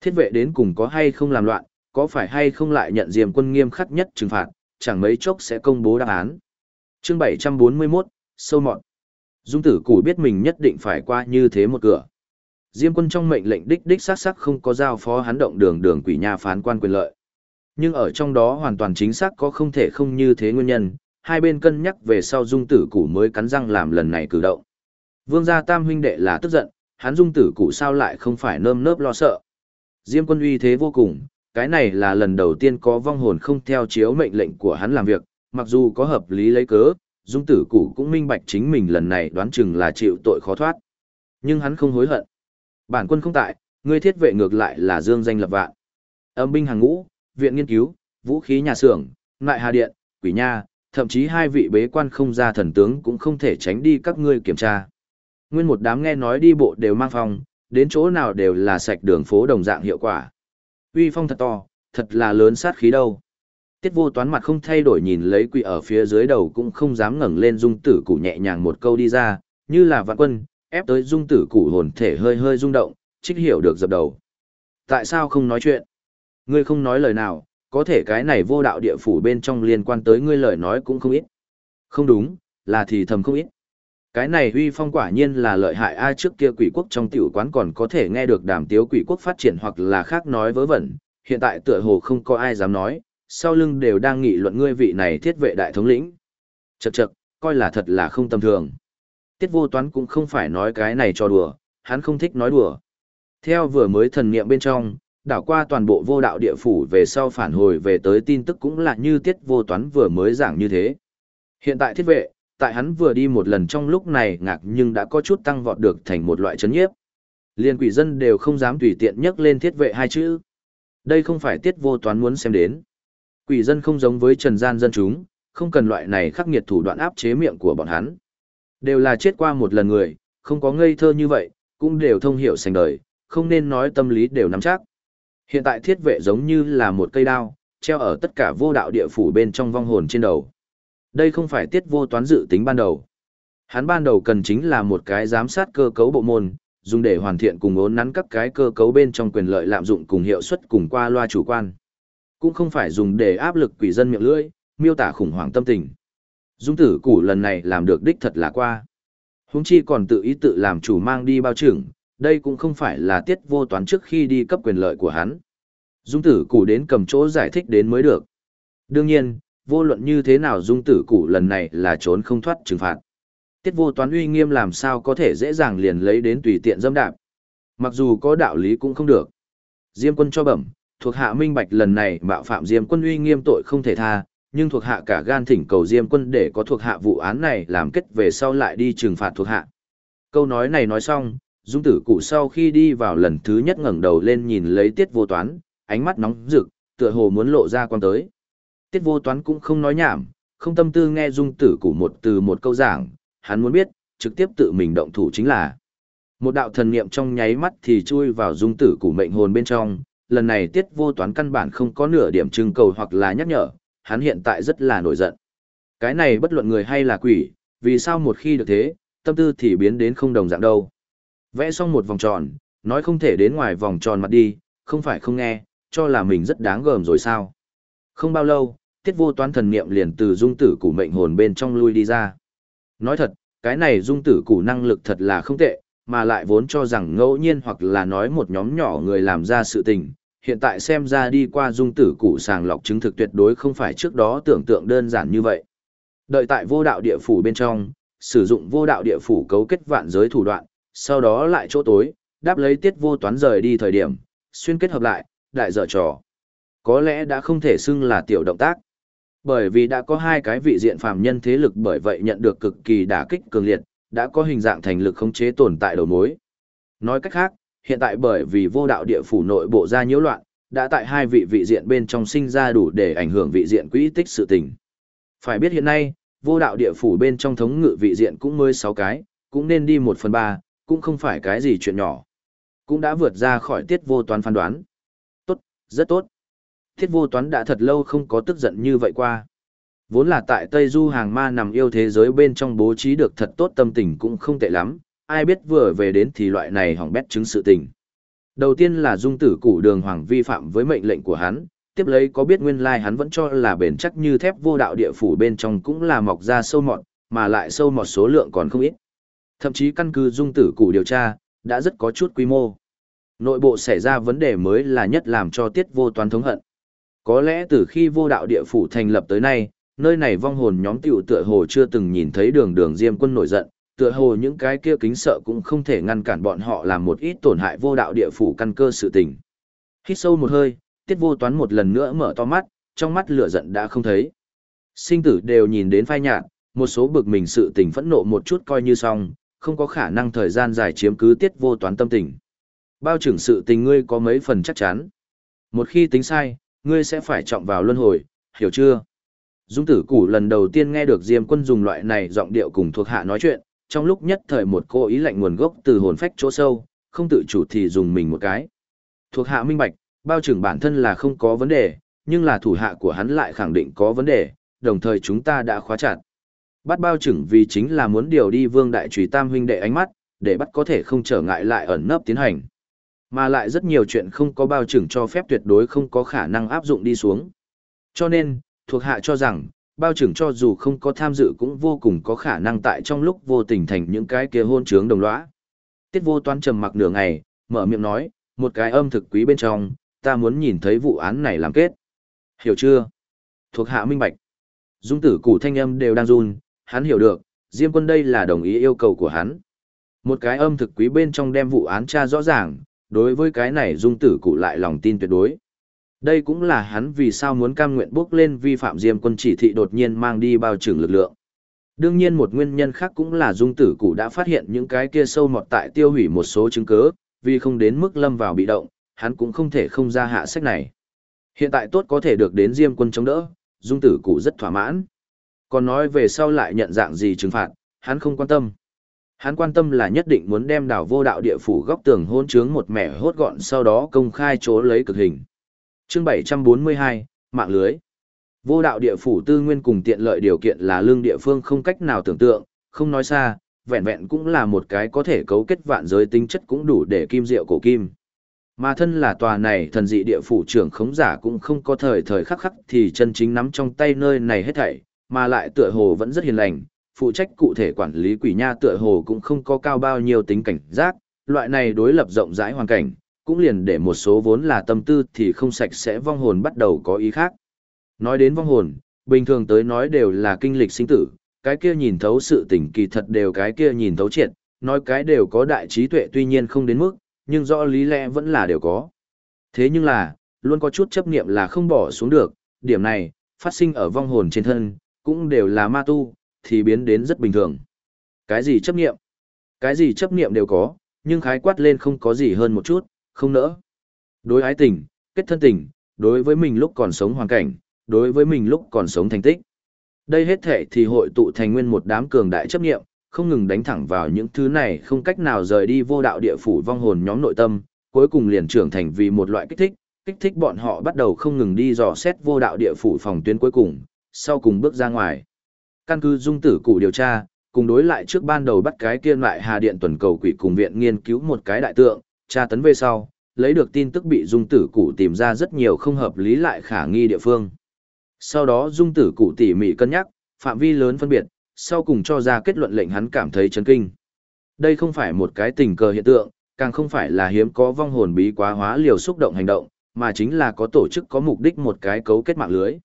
Thiết vệ đến cùng có hay không làm loạn, có phải hay không lại nhận diêm quân nghiêm khắc nhất trừng phạt, chẳng mấy chốc sẽ công bố đáp án. Chương 741, sâu mọn. Dung tử cụ biết mình nhất định phải qua như thế một cửa. Diêm quân trong mệnh lệnh đích đích sát sắc không có giao phó hắn động đường đường quỷ nha phán quan quyền lợi. Nhưng ở trong đó hoàn toàn chính xác có không thể không như thế nguyên nhân, hai bên cân nhắc về sau dung tử củ mới cắn răng làm lần này cử động. Vương gia tam huynh đệ là tức giận, hắn dung tử củ sao lại không phải nơm nớp lo sợ. Diêm quân uy thế vô cùng, cái này là lần đầu tiên có vong hồn không theo chiếu mệnh lệnh của hắn làm việc, mặc dù có hợp lý lấy cớ, dung tử củ cũng minh bạch chính mình lần này đoán chừng là chịu tội khó thoát. Nhưng hắn không hối hận. Bản quân không tại, ngươi thiết vệ ngược lại là dương danh lập vạn. Âm binh hàng ngũ, viện nghiên cứu, vũ khí nhà xưởng, ngoại hà điện, quỷ nha, thậm chí hai vị bế quan không ra thần tướng cũng không thể tránh đi các ngươi kiểm tra. Nguyên một đám nghe nói đi bộ đều mang phòng, đến chỗ nào đều là sạch đường phố đồng dạng hiệu quả. Uy phong thật to, thật là lớn sát khí đâu. Tiết vô toán mặt không thay đổi nhìn lấy quỷ ở phía dưới đầu cũng không dám ngẩng lên dung tử củ nhẹ nhàng một câu đi ra, như là vạn quân, ép tới dung tử củ hồn thể hơi hơi rung động, trích hiểu được dập đầu. Tại sao không nói chuyện? Ngươi không nói lời nào, có thể cái này vô đạo địa phủ bên trong liên quan tới ngươi lời nói cũng không ít. Không đúng, là thì thầm không ít. Cái này huy phong quả nhiên là lợi hại ai trước kia quỷ quốc trong tiểu quán còn có thể nghe được đàm tiếu quỷ quốc phát triển hoặc là khác nói vớ vẩn, hiện tại tựa hồ không có ai dám nói, sau lưng đều đang nghị luận ngươi vị này thiết vệ đại thống lĩnh. Chậc chậc, coi là thật là không tầm thường. Tiết vô toán cũng không phải nói cái này cho đùa, hắn không thích nói đùa. Theo vừa mới thần niệm bên trong, đảo qua toàn bộ vô đạo địa phủ về sau phản hồi về tới tin tức cũng là như tiết vô toán vừa mới giảng như thế. Hiện tại thiết vệ, tại hắn vừa đi một lần trong lúc này ngạc nhưng đã có chút tăng vọt được thành một loại chấn nhiếp. Liên quỷ dân đều không dám tùy tiện nhắc lên thiết vệ hai chữ. Đây không phải tiết vô toán muốn xem đến. Quỷ dân không giống với trần gian dân chúng, không cần loại này khắc nghiệt thủ đoạn áp chế miệng của bọn hắn. Đều là chết qua một lần người, không có ngây thơ như vậy, cũng đều thông hiểu sành đời, không nên nói tâm lý đều nắm chắc. Hiện tại thiết vệ giống như là một cây đao, treo ở tất cả vô đạo địa phủ bên trong vong hồn trên đầu. Đây không phải tiết vô toán dự tính ban đầu. Hắn ban đầu cần chính là một cái giám sát cơ cấu bộ môn, dùng để hoàn thiện cùng ốn nắn các cái cơ cấu bên trong quyền lợi lạm dụng cùng hiệu suất cùng qua loa chủ quan. Cũng không phải dùng để áp lực quỷ dân miệng lưỡi, miêu tả khủng hoảng tâm tình. Dung tử củ lần này làm được đích thật là qua. Húng chi còn tự ý tự làm chủ mang đi bao trưởng, đây cũng không phải là tiết vô toán trước khi đi cấp quyền lợi của hắn. Dung tử Củ đến cầm chỗ giải thích đến mới được. Đương nhiên, vô luận như thế nào dung tử Củ lần này là trốn không thoát trừng phạt. Tiết vô toán uy nghiêm làm sao có thể dễ dàng liền lấy đến tùy tiện dâm đạp. Mặc dù có đạo lý cũng không được. Diêm quân cho bẩm, thuộc hạ minh bạch lần này mạo phạm Diêm quân uy nghiêm tội không thể tha, nhưng thuộc hạ cả gan thỉnh cầu Diêm quân để có thuộc hạ vụ án này làm kết về sau lại đi trừng phạt thuộc hạ. Câu nói này nói xong, Dung tử cụ sau khi đi vào lần thứ nhất ngẩng đầu lên nhìn lấy tiết vô toán, ánh mắt nóng rực, tựa hồ muốn lộ ra quan tới. Tiết vô toán cũng không nói nhảm, không tâm tư nghe dung tử cụ một từ một câu giảng, hắn muốn biết, trực tiếp tự mình động thủ chính là. Một đạo thần niệm trong nháy mắt thì chui vào dung tử cụ mệnh hồn bên trong, lần này tiết vô toán căn bản không có nửa điểm trưng cầu hoặc là nhắc nhở, hắn hiện tại rất là nổi giận. Cái này bất luận người hay là quỷ, vì sao một khi được thế, tâm tư thì biến đến không đồng dạng đâu. Vẽ xong một vòng tròn, nói không thể đến ngoài vòng tròn mặt đi, không phải không nghe, cho là mình rất đáng gờm rồi sao. Không bao lâu, tiết vô toán thần niệm liền từ dung tử củ mệnh hồn bên trong lui đi ra. Nói thật, cái này dung tử củ năng lực thật là không tệ, mà lại vốn cho rằng ngẫu nhiên hoặc là nói một nhóm nhỏ người làm ra sự tình. Hiện tại xem ra đi qua dung tử củ sàng lọc chứng thực tuyệt đối không phải trước đó tưởng tượng đơn giản như vậy. Đợi tại vô đạo địa phủ bên trong, sử dụng vô đạo địa phủ cấu kết vạn giới thủ đoạn, sau đó lại chỗ tối, đáp lấy tiết vô toán rời đi thời điểm, xuyên kết hợp lại, đại dở trò. Có lẽ đã không thể xưng là tiểu động tác. Bởi vì đã có hai cái vị diện phàm nhân thế lực bởi vậy nhận được cực kỳ đả kích cường liệt, đã có hình dạng thành lực khống chế tồn tại đầu mối. Nói cách khác, hiện tại bởi vì vô đạo địa phủ nội bộ ra nhiễu loạn, đã tại hai vị vị diện bên trong sinh ra đủ để ảnh hưởng vị diện quỹ tích sự tình. Phải biết hiện nay, vô đạo địa phủ bên trong thống ngự vị diện cũng mới 6 cái, cũng nên đi 1 phần 3, cũng không phải cái gì chuyện nhỏ. Cũng đã vượt ra khỏi tiết vô toán phán đoán. Tốt, rất tốt. Tiết vô toán đã thật lâu không có tức giận như vậy qua. Vốn là tại Tây Du hàng ma nằm yêu thế giới bên trong bố trí được thật tốt tâm tình cũng không tệ lắm, ai biết vừa về đến thì loại này hỏng bét chứng sự tình. Đầu tiên là dung tử củ đường hoàng vi phạm với mệnh lệnh của hắn, tiếp lấy có biết nguyên lai hắn vẫn cho là bền chắc như thép vô đạo địa phủ bên trong cũng là mọc ra sâu mọt, mà lại sâu mọt số lượng còn không ít. Thậm chí căn cứ dung tử cụ điều tra, đã rất có chút quy mô. Nội bộ xảy ra vấn đề mới là nhất làm cho tiết vô toán thống hận. Có lẽ từ khi vô đạo địa phủ thành lập tới nay, nơi này vong hồn nhóm tiểu tựa hồ chưa từng nhìn thấy đường đường diêm quân nổi giận, tựa hồ những cái kia kính sợ cũng không thể ngăn cản bọn họ làm một ít tổn hại vô đạo địa phủ căn cơ sự tình. Hít sâu một hơi, tiết vô toán một lần nữa mở to mắt, trong mắt lửa giận đã không thấy. Sinh tử đều nhìn đến phai nhạt, một số bực mình sự tình phẫn nộ một chút coi như xong, không có khả năng thời gian dài chiếm cứ tiết vô toán tâm tình. Bao trưởng sự tình ngươi có mấy phần chắc chắn. Một khi tính sai, ngươi sẽ phải trọng vào luân hồi, hiểu chưa? Dung tử củ lần đầu tiên nghe được Diêm quân dùng loại này giọng điệu cùng thuộc hạ nói chuyện, trong lúc nhất thời một cô ý lạnh nguồn gốc từ hồn phách chỗ sâu, không tự chủ thì dùng mình một cái. Thuộc hạ minh bạch, bao trưởng bản thân là không có vấn đề, nhưng là thủ hạ của hắn lại khẳng định có vấn đề, đồng thời chúng ta đã khóa chặt. Bắt bao trưởng vì chính là muốn điều đi vương đại trùy tam huynh đệ ánh mắt, để bắt có thể không trở ngại lại ẩn nấp tiến hành. Mà lại rất nhiều chuyện không có bao trưởng cho phép tuyệt đối không có khả năng áp dụng đi xuống. Cho nên, thuộc hạ cho rằng, bao trưởng cho dù không có tham dự cũng vô cùng có khả năng tại trong lúc vô tình thành những cái kia hôn trướng đồng lõa. Tiết vô toán trầm mặc nửa ngày, mở miệng nói, một cái âm thực quý bên trong, ta muốn nhìn thấy vụ án này làm kết. Hiểu chưa? Thuộc hạ minh bạch. Dung tử củ thanh âm đều đang run, hắn hiểu được, Diêm quân đây là đồng ý yêu cầu của hắn. Một cái âm thực quý bên trong đem vụ án tra rõ ràng, đối với cái này dung tử cụ lại lòng tin tuyệt đối. Đây cũng là hắn vì sao muốn cam nguyện bước lên vi phạm Diêm quân chỉ thị đột nhiên mang đi bao trưởng lực lượng. Đương nhiên một nguyên nhân khác cũng là dung tử cụ đã phát hiện những cái kia sâu mọt tại tiêu hủy một số chứng cứ, vì không đến mức lâm vào bị động, hắn cũng không thể không ra hạ sách này. Hiện tại tốt có thể được đến Diêm quân chống đỡ, dung tử cụ rất thỏa mãn. Còn nói về sau lại nhận dạng gì trừng phạt, hắn không quan tâm. Hắn quan tâm là nhất định muốn đem đảo vô đạo địa phủ góc tường hôn trướng một mẻ hốt gọn sau đó công khai chỗ lấy cực hình. chương 742, mạng lưới. Vô đạo địa phủ tư nguyên cùng tiện lợi điều kiện là lương địa phương không cách nào tưởng tượng, không nói xa, vẹn vẹn cũng là một cái có thể cấu kết vạn giới tính chất cũng đủ để kim diệu cổ kim. Mà thân là tòa này thần dị địa phủ trưởng khống giả cũng không có thời thời khắc khắc thì chân chính nắm trong tay nơi này hết thảy, mà lại tựa hồ vẫn rất hiền lành, phụ trách cụ thể quản lý quỷ nha tựa hồ cũng không có cao bao nhiêu tính cảnh giác, loại này đối lập rộng rãi hoàn cảnh, cũng liền để một số vốn là tâm tư thì không sạch sẽ vong hồn bắt đầu có ý khác. Nói đến vong hồn, bình thường tới nói đều là kinh lịch sinh tử, cái kia nhìn thấu sự tình kỳ thật đều cái kia nhìn thấu triệt, nói cái đều có đại trí tuệ tuy nhiên không đến mức, nhưng rõ lý lẽ vẫn là đều có. Thế nhưng là, luôn có chút chấp niệm là không bỏ xuống được, điểm này, phát sinh ở vong hồn trên thân, cũng đều là ma tu, thì biến đến rất bình thường. Cái gì chấp niệm? Cái gì chấp niệm đều có, nhưng khái quát lên không có gì hơn một chút, không nỡ. Đối ái tình, kết thân tình, đối với mình lúc còn sống hoàn cảnh, đối với mình lúc còn sống thành tích. Đây hết thể thì hội tụ thành nguyên một đám cường đại chấp niệm, không ngừng đánh thẳng vào những thứ này không cách nào rời đi vô đạo địa phủ vong hồn nhóm nội tâm, cuối cùng liền trưởng thành vì một loại kích thích, kích thích bọn họ bắt đầu không ngừng đi dò xét vô đạo địa phủ phòng tuyến cuối cùng, sau cùng bước ra ngoài. Căn cứ dung tử cụ điều tra, cùng đối lại trước ban đầu bắt cái kia lại Hà Điện tuần cầu quỷ cùng viện nghiên cứu một cái đại tượng, tra tấn về sau, lấy được tin tức bị dung tử cụ tìm ra rất nhiều không hợp lý lại khả nghi địa phương. Sau đó dung tử cụ tỉ mỉ cân nhắc, phạm vi lớn phân biệt, sau cùng cho ra kết luận lệnh hắn cảm thấy chấn kinh. Đây không phải một cái tình cờ hiện tượng, càng không phải là hiếm có vong hồn bí quá hóa liều xúc động hành động, mà chính là có tổ chức có mục đích một cái cấu kết mạng lưới.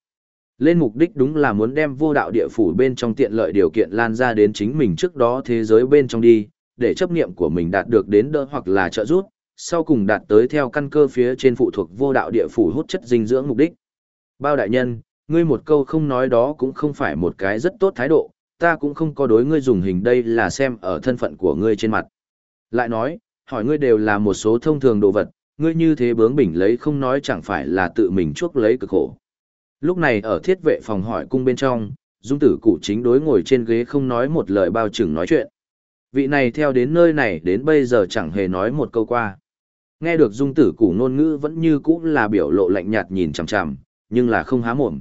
Lên mục đích đúng là muốn đem vô đạo địa phủ bên trong tiện lợi điều kiện lan ra đến chính mình trước đó thế giới bên trong đi, để chấp niệm của mình đạt được đến đỡ hoặc là trợ giúp, sau cùng đạt tới theo căn cơ phía trên phụ thuộc vô đạo địa phủ hút chất dinh dưỡng mục đích. Bao đại nhân, ngươi một câu không nói đó cũng không phải một cái rất tốt thái độ, ta cũng không có đối ngươi dùng hình đây là xem ở thân phận của ngươi trên mặt. Lại nói, hỏi ngươi đều là một số thông thường đồ vật, ngươi như thế bướng bỉnh lấy không nói chẳng phải là tự mình chuốc lấy cực khổ. Lúc này ở thiết vệ phòng hỏi cung bên trong, dung tử cụ chính đối ngồi trên ghế không nói một lời bao chừng nói chuyện. Vị này theo đến nơi này đến bây giờ chẳng hề nói một câu qua. Nghe được dung tử cụ ngôn ngữ vẫn như cũ là biểu lộ lạnh nhạt nhìn chằm chằm, nhưng là không há mồm.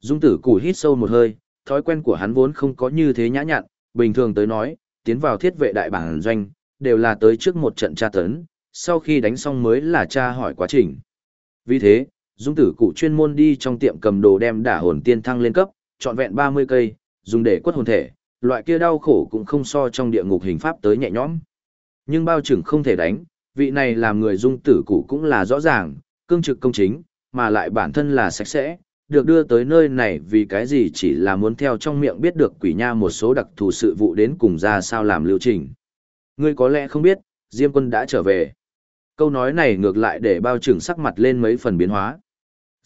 Dung tử cụ hít sâu một hơi, thói quen của hắn vốn không có như thế nhã nhặn, bình thường tới nói, tiến vào thiết vệ đại bản doanh, đều là tới trước một trận tra tấn, sau khi đánh xong mới là tra hỏi quá trình. Vì thế, dung tử cụ chuyên môn đi trong tiệm cầm đồ đem đả hồn tiên thăng lên cấp, trọn vẹn 30 cây, dùng để quất hồn thể, loại kia đau khổ cũng không so trong địa ngục hình pháp tới nhẹ nhõm. Nhưng bao trưởng không thể đánh, vị này làm người dung tử cụ cũng là rõ ràng, cương trực công chính, mà lại bản thân là sạch sẽ, được đưa tới nơi này vì cái gì chỉ là muốn theo trong miệng biết được quỷ nha một số đặc thù sự vụ đến cùng ra sao làm lưu trình. Ngươi có lẽ không biết, Diêm quân đã trở về. Câu nói này ngược lại để bao trưởng sắc mặt lên mấy phần biến hóa.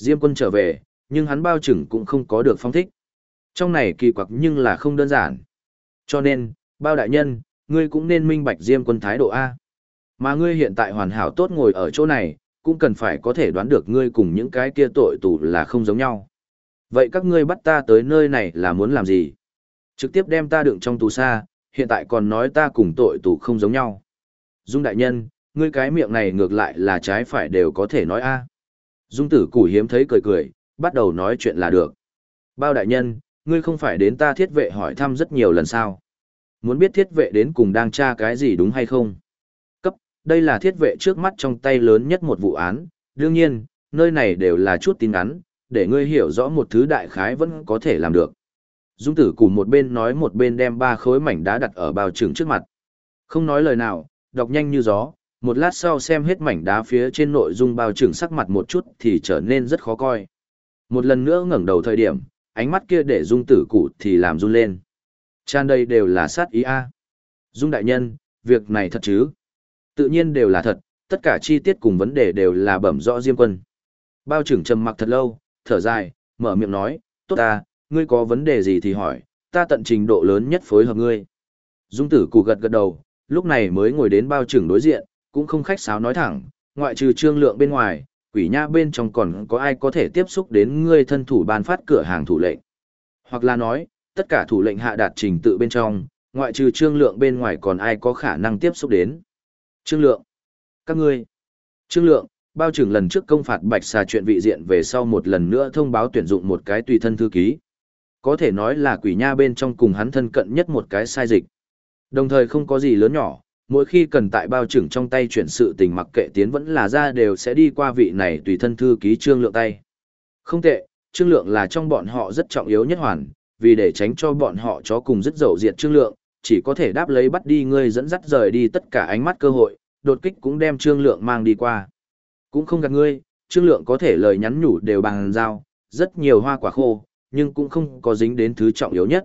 Diêm quân trở về, nhưng hắn bao trưởng cũng không có được phong thích. Trong này kỳ quặc nhưng là không đơn giản. Cho nên, bao đại nhân, ngươi cũng nên minh bạch Diêm quân thái độ A. Mà ngươi hiện tại hoàn hảo tốt ngồi ở chỗ này, cũng cần phải có thể đoán được ngươi cùng những cái kia tội tù là không giống nhau. Vậy các ngươi bắt ta tới nơi này là muốn làm gì? Trực tiếp đem ta đựng trong tù xa, hiện tại còn nói ta cùng tội tù không giống nhau. Dung đại nhân, ngươi cái miệng này ngược lại là trái phải đều có thể nói a. Dung tử củ hiếm thấy cười cười, bắt đầu nói chuyện là được. Bao đại nhân, ngươi không phải đến ta thiết vệ hỏi thăm rất nhiều lần sao? Muốn biết thiết vệ đến cùng đang tra cái gì đúng hay không? Cấp, đây là thiết vệ trước mắt trong tay lớn nhất một vụ án, đương nhiên, nơi này đều là chút tin ngắn, để ngươi hiểu rõ một thứ đại khái vẫn có thể làm được. Dung tử Củ một bên nói một bên đem ba khối mảnh đá đặt ở bao trường trước mặt. Không nói lời nào, đọc nhanh như gió, một lát sau xem hết mảnh đá phía trên nội dung bao trừng sắc mặt một chút thì trở nên rất khó coi. Một lần nữa ngẩng đầu thời điểm, ánh mắt kia để dung tử cụ thì làm run lên. Tràn đây đều là sát ý a. Dung đại nhân, việc này thật chứ? Tự nhiên đều là thật, tất cả chi tiết cùng vấn đề đều là bẩm rõ Diêm Quân. Bao trưởng trầm mặc thật lâu, thở dài, mở miệng nói, tốt ta, ngươi có vấn đề gì thì hỏi, ta tận trình độ lớn nhất phối hợp ngươi. Dung tử cụ gật gật đầu, lúc này mới ngồi đến bao trưởng đối diện, cũng không khách sáo nói thẳng, ngoại trừ trương lượng bên ngoài, quỷ nha bên trong còn có ai có thể tiếp xúc đến ngươi thân thủ ban phát cửa hàng thủ lệnh. Hoặc là nói, tất cả thủ lệnh hạ đạt trình tự bên trong, ngoại trừ trương lượng bên ngoài còn ai có khả năng tiếp xúc đến. Trương Lượng. Các ngươi. Trương Lượng, bao trưởng lần trước công phạt Bạch Xà chuyện vị diện về sau một lần nữa thông báo tuyển dụng một cái tùy thân thư ký. Có thể nói là quỷ nha bên trong cùng hắn thân cận nhất một cái sai dịch. Đồng thời không có gì lớn nhỏ, mỗi khi cần tại bao trưởng trong tay chuyển sự tình mặc kệ tiến vẫn là ra đều sẽ đi qua vị này tùy thân thư ký Trương Lượng tay. Không tệ, Trương Lượng là trong bọn họ rất trọng yếu nhất hoàn, vì để tránh cho bọn họ chó cùng dứt dậu diệt trương lượng, chỉ có thể đáp lấy bắt đi ngươi dẫn dắt rời đi tất cả ánh mắt cơ hội, đột kích cũng đem trương lượng mang đi qua. Cũng không gạt ngươi, trương lượng có thể lời nhắn nhủ đều bằng dao rất nhiều hoa quả khô, nhưng cũng không có dính đến thứ trọng yếu nhất.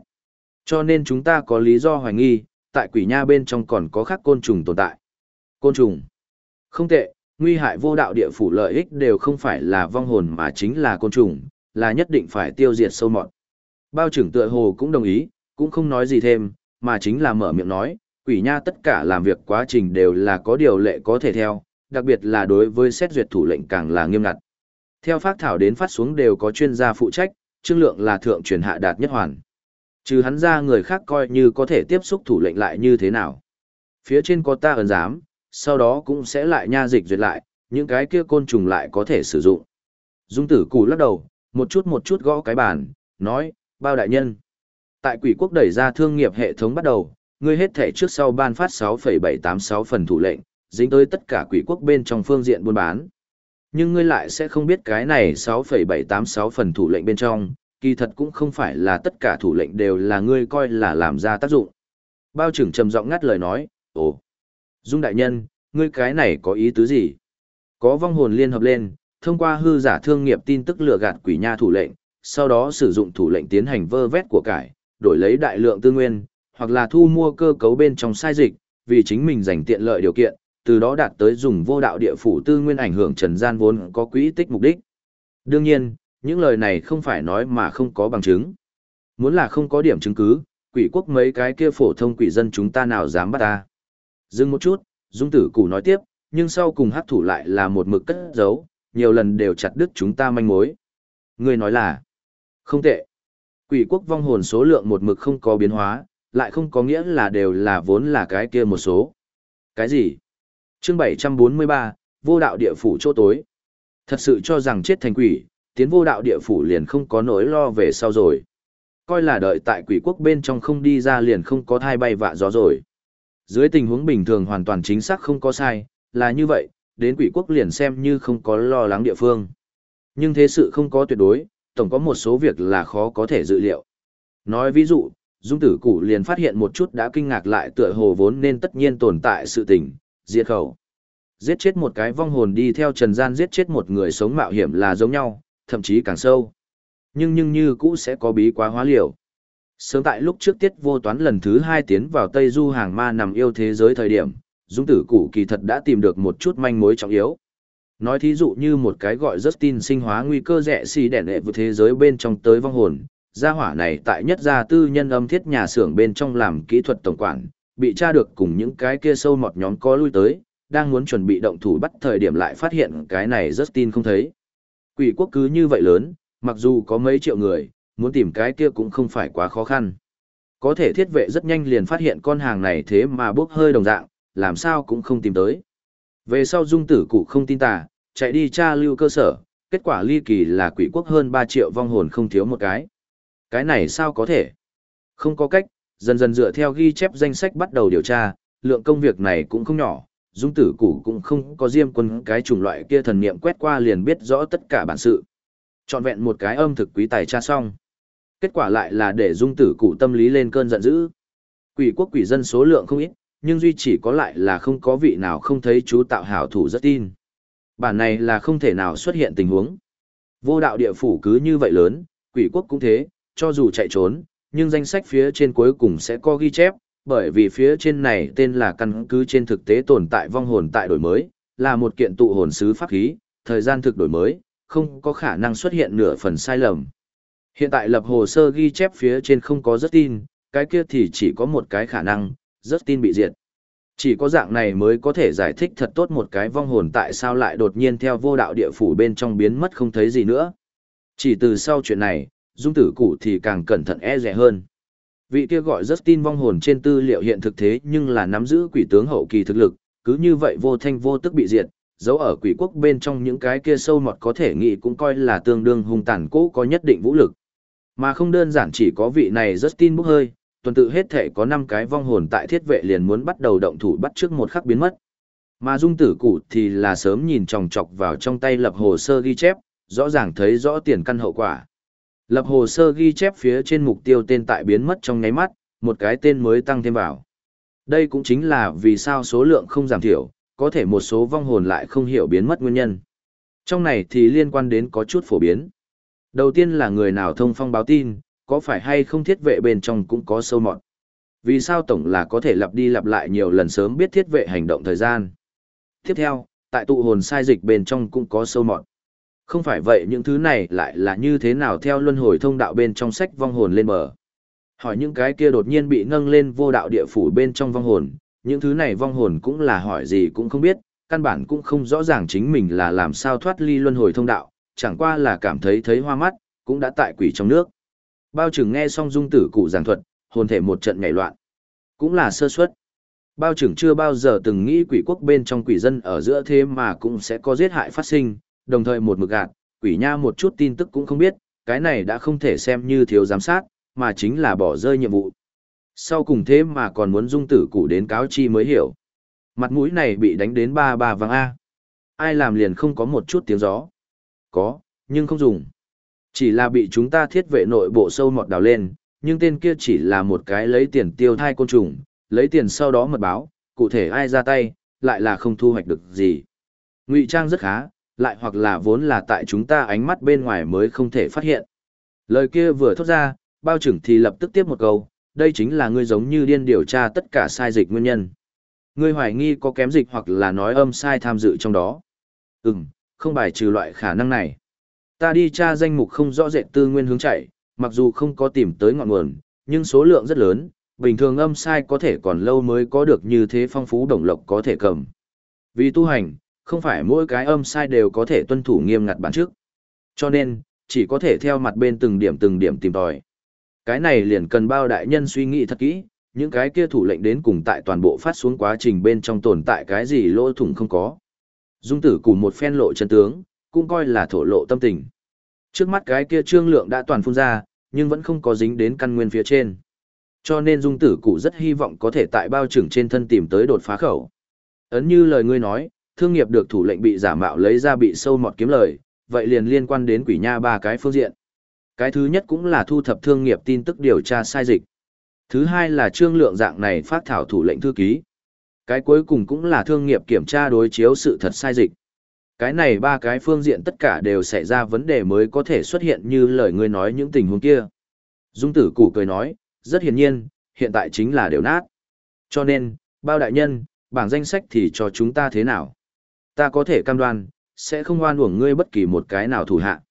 Cho nên chúng ta có lý do hoài nghi, tại quỷ nha bên trong còn có khác côn trùng tồn tại. Côn trùng. Không tệ, nguy hại vô đạo địa phủ lợi ích đều không phải là vong hồn mà chính là côn trùng, là nhất định phải tiêu diệt sâu mọt. Bao trưởng tựa hồ cũng đồng ý, cũng không nói gì thêm, mà chính là mở miệng nói, quỷ nha tất cả làm việc quá trình đều là có điều lệ có thể theo, đặc biệt là đối với xét duyệt thủ lệnh càng là nghiêm ngặt. Theo phát thảo đến phát xuống đều có chuyên gia phụ trách, trương lượng là thượng truyền hạ đạt nhất hoàn. Trừ hắn ra người khác coi như có thể tiếp xúc thủ lệnh lại như thế nào. Phía trên có ta ấn giám, sau đó cũng sẽ lại nha dịch duyệt lại, những cái kia côn trùng lại có thể sử dụng. Dung tử cù lắc đầu, một chút một chút gõ cái bàn, nói, bao đại nhân. Tại quỷ quốc đẩy ra thương nghiệp hệ thống bắt đầu, ngươi hết thể trước sau ban phát 6,786 phần thủ lệnh, dính tới tất cả quỷ quốc bên trong phương diện buôn bán. Nhưng ngươi lại sẽ không biết cái này 6,786 phần thủ lệnh bên trong, kỳ thật cũng không phải là tất cả thủ lệnh đều là ngươi coi là làm ra tác dụng. Bao trưởng trầm giọng ngắt lời nói, ồ, Dung đại nhân, ngươi cái này có ý tứ gì? Có vong hồn liên hợp lên, thông qua hư giả thương nghiệp tin tức lừa gạt quỷ nha thủ lệnh, sau đó sử dụng thủ lệnh tiến hành vơ vét của cải, đổi lấy đại lượng tư nguyên, hoặc là thu mua cơ cấu bên trong sai dịch, vì chính mình giành tiện lợi điều kiện, từ đó đạt tới dùng vô đạo địa phủ tư nguyên ảnh hưởng trần gian vốn có quỹ tích mục đích. Đương nhiên, những lời này không phải nói mà không có bằng chứng. Muốn là không có điểm chứng cứ, quỷ quốc mấy cái kia phổ thông quỷ dân chúng ta nào dám bắt ta. Dừng một chút, Dung Tử Củ nói tiếp, nhưng sau cùng hát thủ lại là một mực cất giấu, nhiều lần đều chặt đứt chúng ta manh mối. Người nói là, không tệ. Quỷ quốc vong hồn số lượng một mực không có biến hóa, lại không có nghĩa là đều là vốn là cái kia một số. Cái gì? Chương 743, vô đạo địa phủ chỗ tối. Thật sự cho rằng chết thành quỷ, tiến vô đạo địa phủ liền không có nỗi lo về sau rồi. Coi là đợi tại quỷ quốc bên trong không đi ra liền không có thai bay vạ gió rồi. Dưới tình huống bình thường hoàn toàn chính xác không có sai, là như vậy, đến quỷ quốc liền xem như không có lo lắng địa phương. Nhưng thế sự không có tuyệt đối, tổng có một số việc là khó có thể dự liệu. Nói ví dụ, Dung tử cụ liền phát hiện một chút đã kinh ngạc lại tựa hồ vốn nên tất nhiên tồn tại sự tình, diệt khẩu. Giết chết một cái vong hồn đi theo trần gian giết chết một người sống mạo hiểm là giống nhau, thậm chí càng sâu. Nhưng nhưng như cũ sẽ có bí quá hóa liều. Sớm tại lúc trước tiết vô toán lần thứ hai tiến vào Tây Du hàng ma nằm yêu thế giới thời điểm, Dung tử cũ kỳ thật đã tìm được một chút manh mối trọng yếu. Nói thí dụ như một cái gọi Justin sinh hóa nguy cơ rẻ xì đẻ nệ vượt thế giới bên trong tới vong hồn, gia hỏa này tại nhất gia tư nhân âm thiết nhà xưởng bên trong làm kỹ thuật tổng quản, bị tra được cùng những cái kia sâu mọt nhóm có lui tới, đang muốn chuẩn bị động thủ bắt thời điểm lại phát hiện cái này Justin không thấy. Quỷ quốc cứ như vậy lớn, mặc dù có mấy triệu người, muốn tìm cái kia cũng không phải quá khó khăn. Có thể thiết vệ rất nhanh liền phát hiện con hàng này thế mà bốc hơi đồng dạng, làm sao cũng không tìm tới. Về sau dung tử cụ không tin tà, chạy đi tra lưu cơ sở, kết quả ly kỳ là quỷ quốc hơn 3 triệu vong hồn không thiếu một cái. Cái này sao có thể? Không có cách, dần dần dựa theo ghi chép danh sách bắt đầu điều tra, lượng công việc này cũng không nhỏ, dung tử Củ cũng không có diêm quân cái chủng loại kia thần niệm quét qua liền biết rõ tất cả bản sự. Chọn vẹn một cái âm thực quý tài tra xong. Kết quả lại là để dung tử Củ tâm lý lên cơn giận dữ. Quỷ quốc quỷ dân số lượng không ít, nhưng duy chỉ có lại là không có vị nào không thấy chú tạo hảo thủ rất tin. Bản này là không thể nào xuất hiện tình huống. Vô đạo địa phủ cứ như vậy lớn, quỷ quốc cũng thế, cho dù chạy trốn, nhưng danh sách phía trên cuối cùng sẽ có ghi chép, bởi vì phía trên này tên là căn cứ trên thực tế tồn tại vong hồn tại đổi mới, là một kiện tụ hồn sứ pháp khí, thời gian thực đổi mới, không có khả năng xuất hiện nửa phần sai lầm. Hiện tại lập hồ sơ ghi chép phía trên không có rất tin, cái kia thì chỉ có một cái khả năng, rất tin bị diệt. Chỉ có dạng này mới có thể giải thích thật tốt một cái vong hồn tại sao lại đột nhiên theo vô đạo địa phủ bên trong biến mất không thấy gì nữa. Chỉ từ sau chuyện này, dung tử cụ thì càng cẩn thận e rẻ hơn. Vị kia gọi Justin vong hồn trên tư liệu hiện thực thế nhưng là nắm giữ quỷ tướng hậu kỳ thực lực, cứ như vậy vô thanh vô tức bị diệt, giấu ở quỷ quốc bên trong những cái kia sâu mọt có thể nghĩ cũng coi là tương đương hung tàn cố có nhất định vũ lực. Mà không đơn giản chỉ có vị này Justin bốc hơi, tuần tự hết thể có 5 cái vong hồn tại thiết vệ liền muốn bắt đầu động thủ bắt trước một khắc biến mất. Mà dung tử cụ thì là sớm nhìn chòng chọc vào trong tay lập hồ sơ ghi chép, rõ ràng thấy rõ tiền căn hậu quả. Lập hồ sơ ghi chép phía trên mục tiêu tên tại biến mất trong nháy mắt, một cái tên mới tăng thêm vào. Đây cũng chính là vì sao số lượng không giảm thiểu, có thể một số vong hồn lại không hiểu biến mất nguyên nhân. Trong này thì liên quan đến có chút phổ biến. Đầu tiên là người nào thông phong báo tin, có phải hay không thiết vệ bên trong cũng có sâu mọt. Vì sao tổng là có thể lặp đi lặp lại nhiều lần sớm biết thiết vệ hành động thời gian. Tiếp theo, tại tụ hồn sai dịch bên trong cũng có sâu mọt. Không phải vậy những thứ này lại là như thế nào theo luân hồi thông đạo bên trong sách vong hồn lên bờ. Hỏi những cái kia đột nhiên bị nâng lên vô đạo địa phủ bên trong vong hồn, những thứ này vong hồn cũng là hỏi gì cũng không biết, căn bản cũng không rõ ràng chính mình là làm sao thoát ly luân hồi thông đạo, chẳng qua là cảm thấy thấy hoa mắt, cũng đã tại quỷ trong nước. Bao trưởng nghe xong dung tử cụ giảng thuật, hồn thể một trận nhảy loạn. Cũng là sơ suất. Bao trưởng chưa bao giờ từng nghĩ quỷ quốc bên trong quỷ dân ở giữa thế mà cũng sẽ có giết hại phát sinh, đồng thời một mực gạt, quỷ nha một chút tin tức cũng không biết, cái này đã không thể xem như thiếu giám sát, mà chính là bỏ rơi nhiệm vụ. Sau cùng thế mà còn muốn dung tử cụ đến cáo chi mới hiểu. Mặt mũi này bị đánh đến ba ba vàng A. Ai làm liền không có một chút tiếng gió. Có, nhưng không dùng. Chỉ là bị chúng ta thiết vệ nội bộ sâu mọt đào lên, nhưng tên kia chỉ là một cái lấy tiền tiêu thai côn trùng, lấy tiền sau đó mật báo, cụ thể ai ra tay, lại là không thu hoạch được gì. Ngụy trang rất khá, lại hoặc là vốn là tại chúng ta ánh mắt bên ngoài mới không thể phát hiện. Lời kia vừa thốt ra, bao trưởng thì lập tức tiếp một câu, đây chính là ngươi giống như điên điều tra tất cả sai dịch nguyên nhân. Ngươi hoài nghi có kém dịch hoặc là nói âm sai tham dự trong đó. Ừm, không bài trừ loại khả năng này. Ta đi tra danh mục không rõ rệt tư nguyên hướng chạy, mặc dù không có tìm tới ngọn nguồn, nhưng số lượng rất lớn, bình thường âm sai có thể còn lâu mới có được như thế phong phú đồng lộc có thể cầm. Vì tu hành, không phải mỗi cái âm sai đều có thể tuân thủ nghiêm ngặt bản trước. Cho nên, chỉ có thể theo mặt bên từng điểm từng điểm tìm tòi. Cái này liền cần bao đại nhân suy nghĩ thật kỹ, những cái kia thủ lệnh đến cùng tại toàn bộ phát xuống quá trình bên trong tồn tại cái gì lỗ thủng không có. Dung tử cùng một phen lộ chân tướng, cũng coi là thổ lộ tâm tình. Trước mắt cái kia trương lượng đã toàn phun ra, nhưng vẫn không có dính đến căn nguyên phía trên. Cho nên dung tử cụ rất hy vọng có thể tại bao trưởng trên thân tìm tới đột phá khẩu. Ấn như lời ngươi nói, thương nghiệp được thủ lệnh bị giả mạo lấy ra bị sâu mọt kiếm lời, vậy liền liên quan đến quỷ nha ba cái phương diện. Cái thứ nhất cũng là thu thập thương nghiệp tin tức điều tra sai dịch. Thứ hai là trương lượng dạng này phát thảo thủ lệnh thư ký. Cái cuối cùng cũng là thương nghiệp kiểm tra đối chiếu sự thật sai dịch. Cái này ba cái phương diện tất cả đều xảy ra vấn đề mới có thể xuất hiện như lời ngươi nói những tình huống kia. Dung tử củ cười nói, rất hiển nhiên, hiện tại chính là đều nát. Cho nên, bao đại nhân, bảng danh sách thì cho chúng ta thế nào? Ta có thể cam đoan, sẽ không oan uổng ngươi bất kỳ một cái nào thủ hạ.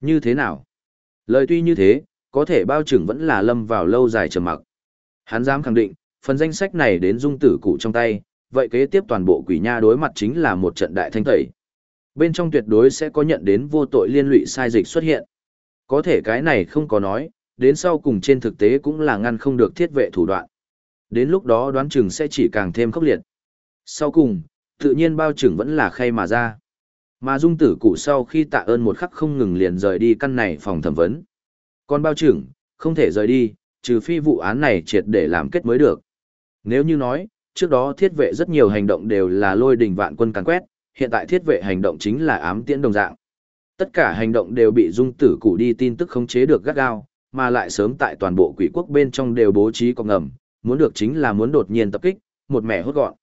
Như thế nào? Lời tuy như thế, có thể bao trưởng vẫn là lâm vào lâu dài trầm mặc. Hắn dám khẳng định, phần danh sách này đến dung tử cụ trong tay, vậy kế tiếp toàn bộ quỷ nha đối mặt chính là một trận đại thanh tẩy. Bên trong tuyệt đối sẽ có nhận đến vô tội liên lụy sai dịch xuất hiện. Có thể cái này không có nói, đến sau cùng trên thực tế cũng là ngăn không được thiết vệ thủ đoạn. Đến lúc đó đoán chừng sẽ chỉ càng thêm khốc liệt. Sau cùng, tự nhiên bao trưởng vẫn là khay mà ra. Mà dung tử cụ sau khi tạ ơn một khắc không ngừng liền rời đi căn này phòng thẩm vấn. Còn bao trưởng, không thể rời đi, trừ phi vụ án này triệt để làm kết mới được. Nếu như nói, trước đó thiết vệ rất nhiều hành động đều là lôi đình vạn quân càn quét, hiện tại thiết vệ hành động chính là ám tiễn đồng dạng. Tất cả hành động đều bị dung tử cụ đi tin tức khống chế được gắt gao, mà lại sớm tại toàn bộ quỷ quốc bên trong đều bố trí cọc ngầm, muốn được chính là muốn đột nhiên tập kích, một mẻ hốt gọn.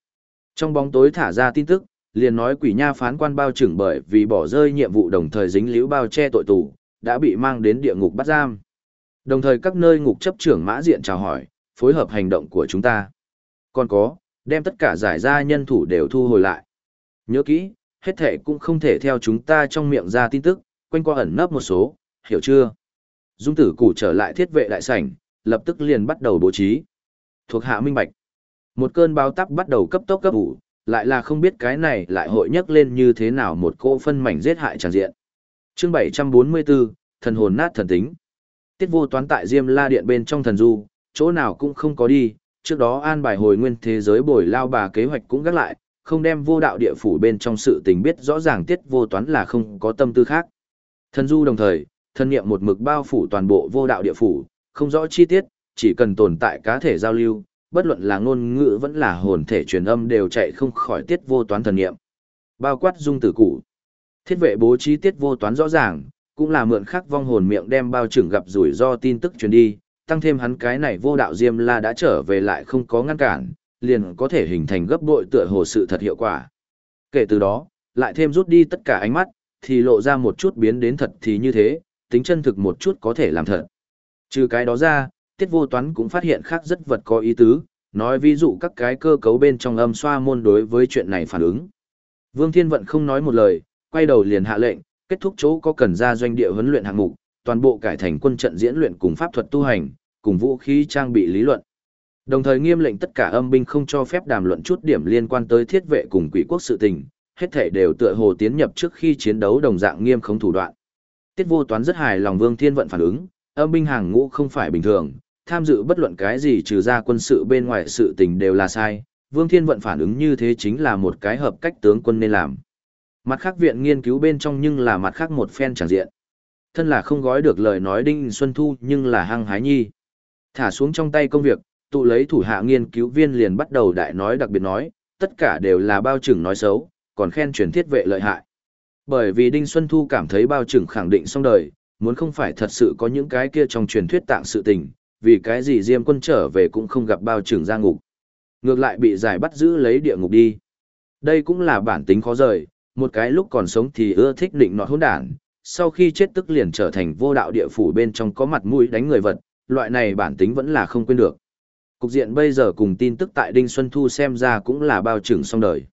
Trong bóng tối thả ra tin tức, liền nói quỷ nha phán quan bao trưởng bởi vì bỏ rơi nhiệm vụ đồng thời dính liễu bao che tội tù, đã bị mang đến địa ngục bắt giam. Đồng thời các nơi ngục chấp trưởng mã diện chào hỏi, phối hợp hành động của chúng ta. Còn có, đem tất cả giải ra nhân thủ đều thu hồi lại. Nhớ kỹ, hết thể cũng không thể theo chúng ta trong miệng ra tin tức, quanh qua ẩn nấp một số, hiểu chưa? Dung tử củ trở lại thiết vệ đại sảnh, lập tức liền bắt đầu bố trí. Thuộc hạ minh bạch. Một cơn báo tắp bắt đầu cấp tốc cấp ủ, lại là không biết cái này lại hội nhấc lên như thế nào một cô phân mảnh giết hại tràn diện. Chương 744, thần hồn nát thần tính. Tiết vô toán tại Diêm La Điện bên trong thần du, chỗ nào cũng không có đi, trước đó an bài hồi nguyên thế giới bồi lao bà kế hoạch cũng gác lại, không đem vô đạo địa phủ bên trong sự tình biết rõ ràng tiết vô toán là không có tâm tư khác. Thần du đồng thời, thân niệm một mực bao phủ toàn bộ vô đạo địa phủ, không rõ chi tiết, chỉ cần tồn tại cá thể giao lưu, bất luận là ngôn ngữ vẫn là hồn thể truyền âm đều chạy không khỏi tiết vô toán thần niệm. Bao quát dung tử cụ. Thiết vệ bố trí tiết vô toán rõ ràng, cũng là mượn khắc vong hồn miệng đem bao trưởng gặp rủi ro tin tức truyền đi, tăng thêm hắn cái này vô đạo Diêm La đã trở về lại không có ngăn cản, liền có thể hình thành gấp bội tựa hồ sự thật hiệu quả. Kể từ đó, lại thêm rút đi tất cả ánh mắt, thì lộ ra một chút biến đến thật thì như thế, tính chân thực một chút có thể làm thật. Trừ cái đó ra, tiết vô toán cũng phát hiện khác rất vật có ý tứ, nói ví dụ các cái cơ cấu bên trong âm xoa môn đối với chuyện này phản ứng. Vương Thiên Vận không nói một lời, quay đầu liền hạ lệnh, kết thúc chỗ có cần ra doanh địa huấn luyện hạng mục, toàn bộ cải thành quân trận diễn luyện cùng pháp thuật tu hành, cùng vũ khí trang bị lý luận. Đồng thời nghiêm lệnh tất cả âm binh không cho phép đàm luận chút điểm liên quan tới thiết vệ cùng quỷ quốc sự tình, hết thể đều tựa hồ tiến nhập trước khi chiến đấu đồng dạng nghiêm khống thủ đoạn. Tiết vô toán rất hài lòng Vương Thiên Vận phản ứng, âm binh hàng ngũ không phải bình thường, tham dự bất luận cái gì trừ ra quân sự bên ngoài sự tình đều là sai, Vương Thiên Vận phản ứng như thế chính là một cái hợp cách tướng quân nên làm. Mặt khác viện nghiên cứu bên trong nhưng là mặt khác một phen chẳng diện. Thân là không gói được lời nói Đinh Xuân Thu nhưng là hăng hái nhi. Thả xuống trong tay công việc, tụ lấy thủ hạ nghiên cứu viên liền bắt đầu đại nói đặc biệt nói, tất cả đều là bao trưởng nói xấu, còn khen truyền thiết vệ lợi hại. Bởi vì Đinh Xuân Thu cảm thấy bao trưởng khẳng định xong đời, muốn không phải thật sự có những cái kia trong truyền thuyết tạng sự tình, vì cái gì Diêm quân trở về cũng không gặp bao trưởng ra ngục. Ngược lại bị giải bắt giữ lấy địa ngục đi. Đây cũng là bản tính khó rời, một cái lúc còn sống thì ưa thích định nọt hỗn đản, sau khi chết tức liền trở thành vô đạo địa phủ bên trong có mặt mũi đánh người vật, loại này bản tính vẫn là không quên được. Cục diện bây giờ cùng tin tức tại Đinh Xuân Thu xem ra cũng là bao trưởng xong đời.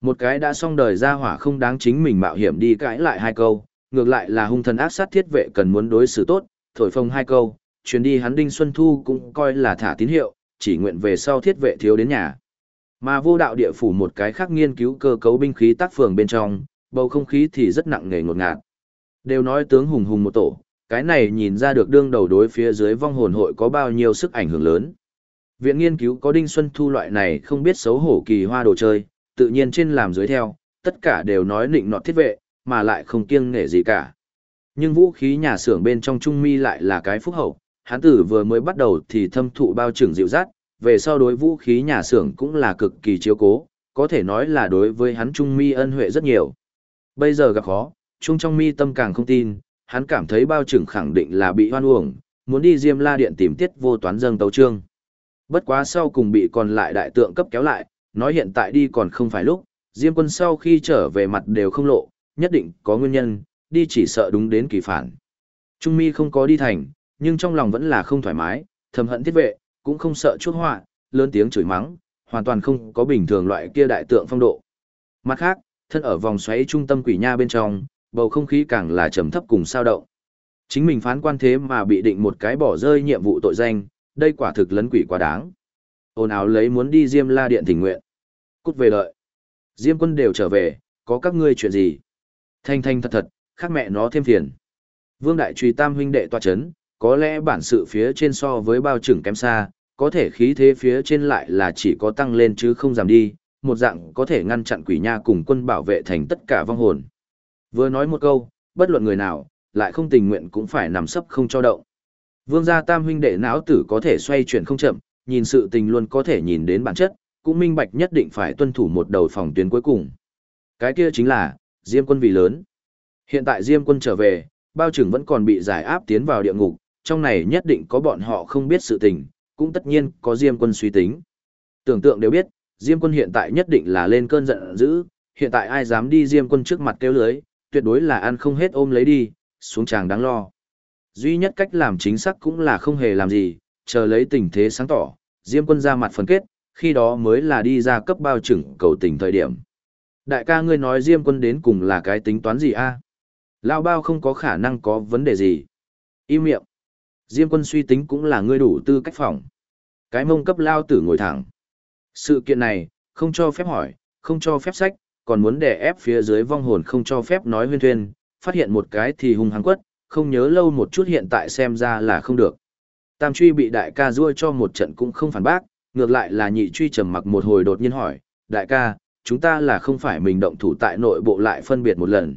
Một cái đã xong đời ra hỏa không đáng chính mình mạo hiểm đi cãi lại hai câu, ngược lại là hung thần ác sát thiết vệ cần muốn đối xử tốt, thổi phồng hai câu, chuyến đi hắn Đinh Xuân Thu cũng coi là thả tín hiệu, chỉ nguyện về sau thiết vệ thiếu đến nhà. Mà vô đạo địa phủ một cái khác nghiên cứu cơ cấu binh khí tác phường bên trong, bầu không khí thì rất nặng nề ngột ngạt. Đều nói tướng hùng hùng một tổ, cái này nhìn ra được đương đầu đối phía dưới vong hồn hội có bao nhiêu sức ảnh hưởng lớn. Viện nghiên cứu có Đinh Xuân Thu loại này không biết xấu hổ kỳ hoa đồ chơi, tự nhiên trên làm dưới theo, tất cả đều nói nịnh nọt thiết vệ, mà lại không kiêng nể gì cả. Nhưng vũ khí nhà xưởng bên trong Trung Mi lại là cái phúc hậu, hắn tử vừa mới bắt đầu thì thâm thụ bao trưởng dịu dắt, về sau đối vũ khí nhà xưởng cũng là cực kỳ chiếu cố, có thể nói là đối với hắn Trung Mi ân huệ rất nhiều. Bây giờ gặp khó, Trung trong mi tâm càng không tin, hắn cảm thấy bao trưởng khẳng định là bị hoan uổng, muốn đi Diêm La Điện tìm tiết vô toán dâng tấu trương. Bất quá sau cùng bị còn lại đại tượng cấp kéo lại, nói hiện tại đi còn không phải lúc, Diêm quân sau khi trở về mặt đều không lộ, nhất định có nguyên nhân, đi chỉ sợ đúng đến kỳ phản. Trung mi không có đi thành, nhưng trong lòng vẫn là không thoải mái, thầm hận thiết vệ, cũng không sợ chuốc họa, lớn tiếng chửi mắng, hoàn toàn không có bình thường loại kia đại tượng phong độ. Mặt khác, thân ở vòng xoáy trung tâm quỷ nha bên trong, bầu không khí càng là trầm thấp cùng sao động. Chính mình phán quan thế mà bị định một cái bỏ rơi nhiệm vụ tội danh, đây quả thực lấn quỷ quá đáng. Ôn áo lấy muốn đi Diêm La Điện tình nguyện. Cút về lợi. Diêm quân đều trở về, có các ngươi chuyện gì? Thanh thanh thật thật, khác mẹ nó thêm phiền. Vương Đại Truy Tam huynh đệ tòa chấn, có lẽ bản sự phía trên so với bao trưởng kém xa, có thể khí thế phía trên lại là chỉ có tăng lên chứ không giảm đi, một dạng có thể ngăn chặn quỷ nha cùng quân bảo vệ thành tất cả vong hồn. Vừa nói một câu, bất luận người nào, lại không tình nguyện cũng phải nằm sấp không cho động. Vương gia tam huynh đệ não tử có thể xoay chuyển không chậm, nhìn sự tình luôn có thể nhìn đến bản chất, cũng minh bạch nhất định phải tuân thủ một đầu phòng tuyến cuối cùng. Cái kia chính là, Diêm quân vì lớn. Hiện tại Diêm quân trở về, bao trưởng vẫn còn bị giải áp tiến vào địa ngục, trong này nhất định có bọn họ không biết sự tình, cũng tất nhiên có Diêm quân suy tính. Tưởng tượng đều biết, Diêm quân hiện tại nhất định là lên cơn giận dữ, hiện tại ai dám đi Diêm quân trước mặt kêu lưới, tuyệt đối là ăn không hết ôm lấy đi, xuống tràng đáng lo. Duy nhất cách làm chính xác cũng là không hề làm gì, chờ lấy tình thế sáng tỏ, Diêm quân ra mặt phân kết, khi đó mới là đi ra cấp bao trưởng cầu tình thời điểm. Đại ca ngươi nói Diêm quân đến cùng là cái tính toán gì a? Lao bao không có khả năng có vấn đề gì. Im miệng. Diêm quân suy tính cũng là ngươi đủ tư cách phòng. Cái mông cấp lao tử ngồi thẳng. Sự kiện này, không cho phép hỏi, không cho phép sách, còn muốn đè ép phía dưới vong hồn không cho phép nói huyên thuyên, phát hiện một cái thì hung hăng quất, không nhớ lâu một chút hiện tại xem ra là không được. Tam truy bị đại ca ruôi cho một trận cũng không phản bác, ngược lại là nhị truy trầm mặc một hồi đột nhiên hỏi, đại ca, chúng ta là không phải mình động thủ tại nội bộ lại phân biệt một lần.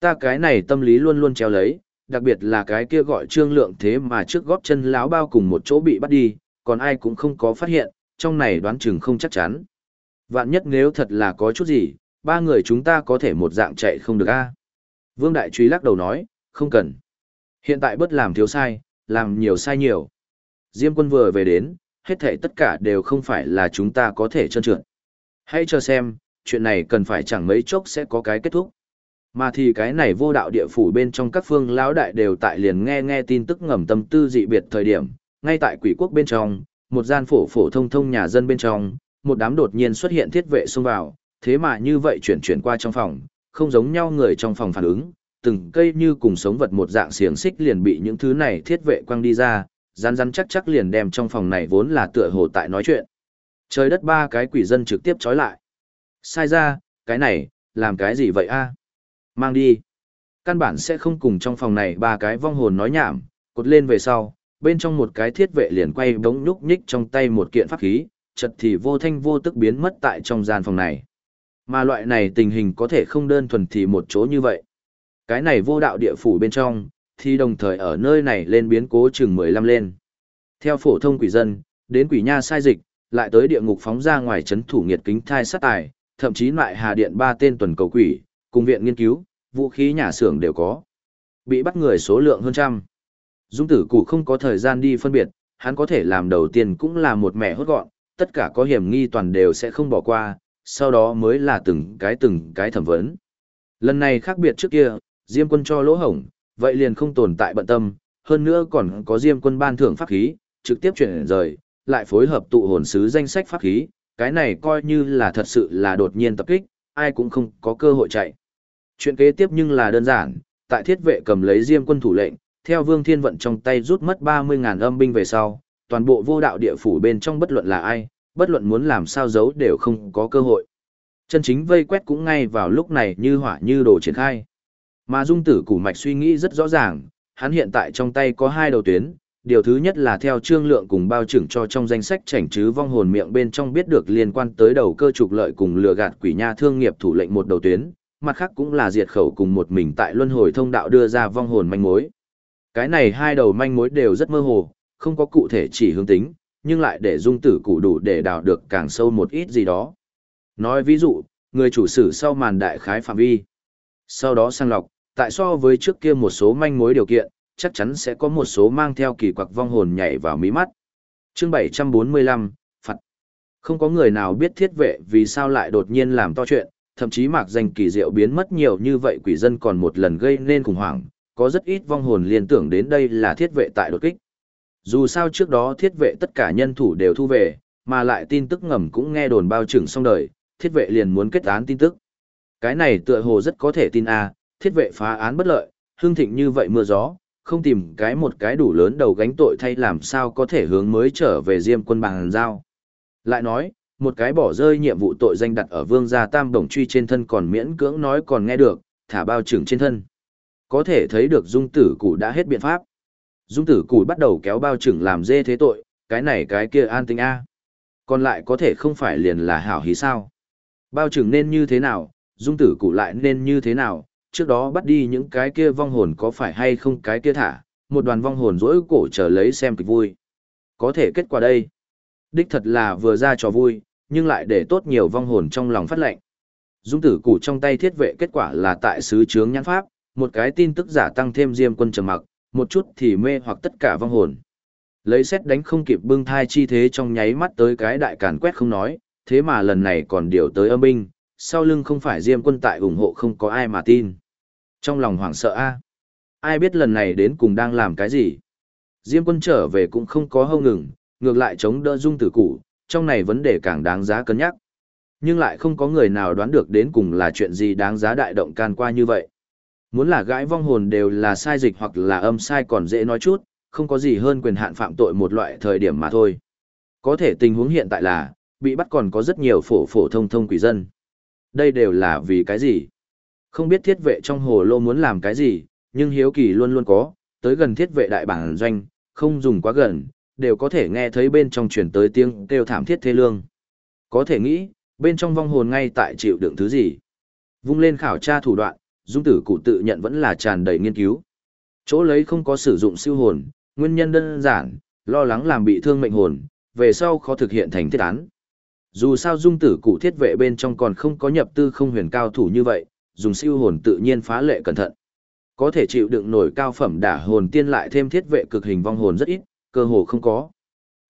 Ta cái này tâm lý luôn luôn treo lấy, đặc biệt là cái kia gọi trương lượng thế mà trước góp chân láo bao cùng một chỗ bị bắt đi, còn ai cũng không có phát hiện, trong này đoán chừng không chắc chắn. Vạn nhất nếu thật là có chút gì, ba người chúng ta có thể một dạng chạy không được a Vương Đại Truy lắc đầu nói, không cần. Hiện tại bất làm thiếu sai, làm nhiều sai nhiều. Diêm quân vừa về đến, hết thảy tất cả đều không phải là chúng ta có thể trơn trượt. Hãy chờ xem, chuyện này cần phải chẳng mấy chốc sẽ có cái kết thúc. Mà thì cái này vô đạo địa phủ bên trong các phương lão đại đều tại liền nghe nghe tin tức ngầm tâm tư dị biệt thời điểm, ngay tại quỷ quốc bên trong, một gian phổ phổ thông thông nhà dân bên trong, một đám đột nhiên xuất hiện thiết vệ xông vào, thế mà như vậy chuyển chuyển qua trong phòng, không giống nhau người trong phòng phản ứng, từng cây như cùng sống vật một dạng xiềng xích liền bị những thứ này thiết vệ quăng đi ra, rắn rắn chắc chắc liền đem trong phòng này vốn là tựa hồ tại nói chuyện. Trời đất ba cái quỷ dân trực tiếp trói lại. Sai ra, cái này, làm cái gì vậy a? Mang đi. Căn bản sẽ không cùng trong phòng này ba cái vong hồn nói nhảm, cột lên về sau, bên trong một cái thiết vệ liền quay bóng nhúc nhích trong tay một kiện pháp khí, chật thì vô thanh vô tức biến mất tại trong gian phòng này. Mà loại này tình hình có thể không đơn thuần thì một chỗ như vậy. Cái này vô đạo địa phủ bên trong, thì đồng thời ở nơi này lên biến cố chừng 15 lên. Theo phổ thông quỷ dân, đến quỷ nha sai dịch, lại tới địa ngục phóng ra ngoài chấn thủ nghiệt kính thai sát tài, thậm chí lại hà điện ba tên tuần cầu quỷ, cùng viện nghiên cứu, vũ khí nhà xưởng đều có. Bị bắt người số lượng hơn trăm. Dung tử cụ không có thời gian đi phân biệt, hắn có thể làm đầu tiên cũng là một mẹ hốt gọn, tất cả có hiểm nghi toàn đều sẽ không bỏ qua, sau đó mới là từng cái từng cái thẩm vấn. Lần này khác biệt trước kia, Diêm quân cho lỗ hổng, vậy liền không tồn tại bận tâm, hơn nữa còn có Diêm quân ban thưởng pháp khí, trực tiếp chuyển rời, lại phối hợp tụ hồn sứ danh sách pháp khí, cái này coi như là thật sự là đột nhiên tập kích, ai cũng không có cơ hội chạy. Chuyện kế tiếp nhưng là đơn giản, tại thiết vệ cầm lấy Diêm quân thủ lệnh, theo Vương Thiên Vận trong tay rút mất 30.000 âm binh về sau, toàn bộ vô đạo địa phủ bên trong bất luận là ai, bất luận muốn làm sao giấu đều không có cơ hội. Chân chính vây quét cũng ngay vào lúc này như hỏa như đồ triển khai. Mà dung tử củ mạch suy nghĩ rất rõ ràng, hắn hiện tại trong tay có hai đầu tuyến, điều thứ nhất là theo trương lượng cùng bao trưởng cho trong danh sách chảnh chứ vong hồn miệng bên trong biết được liên quan tới đầu cơ trục lợi cùng lừa gạt quỷ nha thương nghiệp thủ lệnh một đầu tuyến, mặt khác cũng là diệt khẩu cùng một mình tại luân hồi thông đạo đưa ra vong hồn manh mối. Cái này hai đầu manh mối đều rất mơ hồ, không có cụ thể chỉ hướng tính, nhưng lại để dung tử cụ đủ để đào được càng sâu một ít gì đó. Nói ví dụ, người chủ sử sau màn đại khái phạm vi. Sau đó sang lọc, tại so với trước kia một số manh mối điều kiện, chắc chắn sẽ có một số mang theo kỳ quặc vong hồn nhảy vào mí mắt. Chương 745, Phật. Không có người nào biết thiết vệ vì sao lại đột nhiên làm to chuyện, thậm chí mạc danh kỳ diệu biến mất nhiều như vậy quỷ dân còn một lần gây nên khủng hoảng, có rất ít vong hồn liên tưởng đến đây là thiết vệ tại đột kích. Dù sao trước đó thiết vệ tất cả nhân thủ đều thu về, mà lại tin tức ngầm cũng nghe đồn bao trừng xong đời, thiết vệ liền muốn kết án tin tức. Cái này tựa hồ rất có thể tin a, thiết vệ phá án bất lợi, hương thịnh như vậy mưa gió, không tìm cái một cái đủ lớn đầu gánh tội thay làm sao có thể hướng mới trở về diêm quân bằng giao. Lại nói, một cái bỏ rơi nhiệm vụ tội danh đặt ở vương gia tam đồng truy trên thân còn miễn cưỡng nói còn nghe được, thả bao trưởng trên thân. Có thể thấy được dung tử củ đã hết biện pháp. Dung tử củ bắt đầu kéo bao trưởng làm dê thế tội, cái này cái kia an tinh A. Còn lại có thể không phải liền là hảo hí sao. Bao trưởng nên như thế nào, dung tử củ lại nên như thế nào, trước đó bắt đi những cái kia vong hồn có phải hay không cái kia thả, một đoàn vong hồn rỗi cổ chờ lấy xem kịch vui. Có thể kết quả đây. Đích thật là vừa ra trò vui, nhưng lại để tốt nhiều vong hồn trong lòng phát lệnh. Dung tử cụ trong tay thiết vệ kết quả là tại sứ chướng nhãn pháp, một cái tin tức giả tăng thêm diêm quân trầm mặc, một chút thì mê hoặc tất cả vong hồn. Lấy xét đánh không kịp bưng thai chi thế trong nháy mắt tới cái đại càn quét không nói, thế mà lần này còn điều tới âm binh, sau lưng không phải diêm quân tại ủng hộ không có ai mà tin. Trong lòng hoảng sợ a Ai biết lần này đến cùng đang làm cái gì? Diêm quân trở về cũng không có hâu ngừng, ngược lại chống đỡ dung tử cụ, trong này vấn đề càng đáng giá cân nhắc. Nhưng lại không có người nào đoán được đến cùng là chuyện gì đáng giá đại động can qua như vậy. Muốn là gãi vong hồn đều là sai dịch hoặc là âm sai còn dễ nói chút, không có gì hơn quyền hạn phạm tội một loại thời điểm mà thôi. Có thể tình huống hiện tại là, bị bắt còn có rất nhiều phổ phổ thông thông quỷ dân. Đây đều là vì cái gì? Không biết thiết vệ trong hồ lô muốn làm cái gì, nhưng hiếu kỳ luôn luôn có, tới gần thiết vệ đại bản doanh, không dùng quá gần, đều có thể nghe thấy bên trong truyền tới tiếng kêu thảm thiết thê lương. Có thể nghĩ, bên trong vong hồn ngay tại chịu đựng thứ gì. Vung lên khảo tra thủ đoạn, dung tử cụ tự nhận vẫn là tràn đầy nghiên cứu. Chỗ lấy không có sử dụng siêu hồn, nguyên nhân đơn giản, lo lắng làm bị thương mệnh hồn, về sau khó thực hiện thành thiết án. Dù sao dung tử cụ thiết vệ bên trong còn không có nhập tư không huyền cao thủ như vậy, dùng siêu hồn tự nhiên phá lệ cẩn thận. Có thể chịu đựng nổi cao phẩm đả hồn tiên lại thêm thiết vệ cực hình vong hồn rất ít, cơ hồ không có.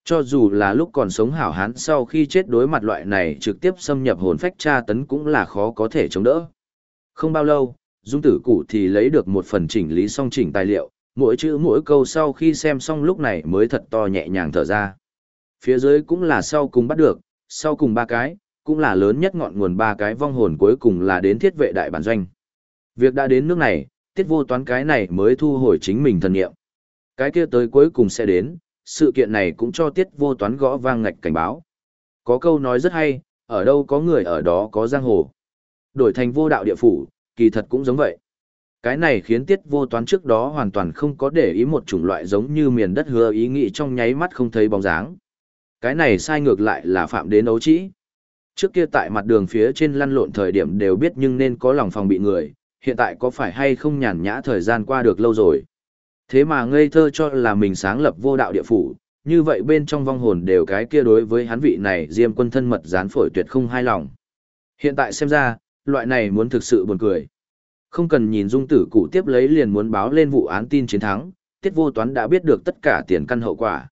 Cho dù là lúc còn sống hảo hán sau khi chết đối mặt loại này trực tiếp xâm nhập hồn phách tra tấn cũng là khó có thể chống đỡ. Không bao lâu, Dung tử cụ thì lấy được một phần chỉnh lý song chỉnh tài liệu, mỗi chữ mỗi câu sau khi xem xong lúc này mới thật to nhẹ nhàng thở ra. Phía dưới cũng là sau cùng bắt được, sau cùng ba cái, cũng là lớn nhất ngọn nguồn ba cái vong hồn cuối cùng là đến thiết vệ đại bản doanh. Việc đã đến nước này, tiết vô toán cái này mới thu hồi chính mình thần nghiệm. Cái kia tới cuối cùng sẽ đến, sự kiện này cũng cho tiết vô toán gõ vang ngạch cảnh báo. Có câu nói rất hay, ở đâu có người ở đó có giang hồ. Đổi thành vô đạo địa phủ, kỳ thật cũng giống vậy. Cái này khiến tiết vô toán trước đó hoàn toàn không có để ý một chủng loại giống như miền đất hứa ý nghĩ trong nháy mắt không thấy bóng dáng. Cái này sai ngược lại là phạm đến ấu trĩ. Trước kia tại mặt đường phía trên lăn lộn thời điểm đều biết nhưng nên có lòng phòng bị người, hiện tại có phải hay không nhàn nhã thời gian qua được lâu rồi. Thế mà ngây thơ cho là mình sáng lập vô đạo địa phủ, như vậy bên trong vong hồn đều cái kia đối với hắn vị này diêm quân thân mật gián phổi tuyệt không hai lòng. Hiện tại xem ra, loại này muốn thực sự buồn cười. Không cần nhìn dung tử cụ tiếp lấy liền muốn báo lên vụ án tin chiến thắng, tiết vô toán đã biết được tất cả tiền căn hậu quả.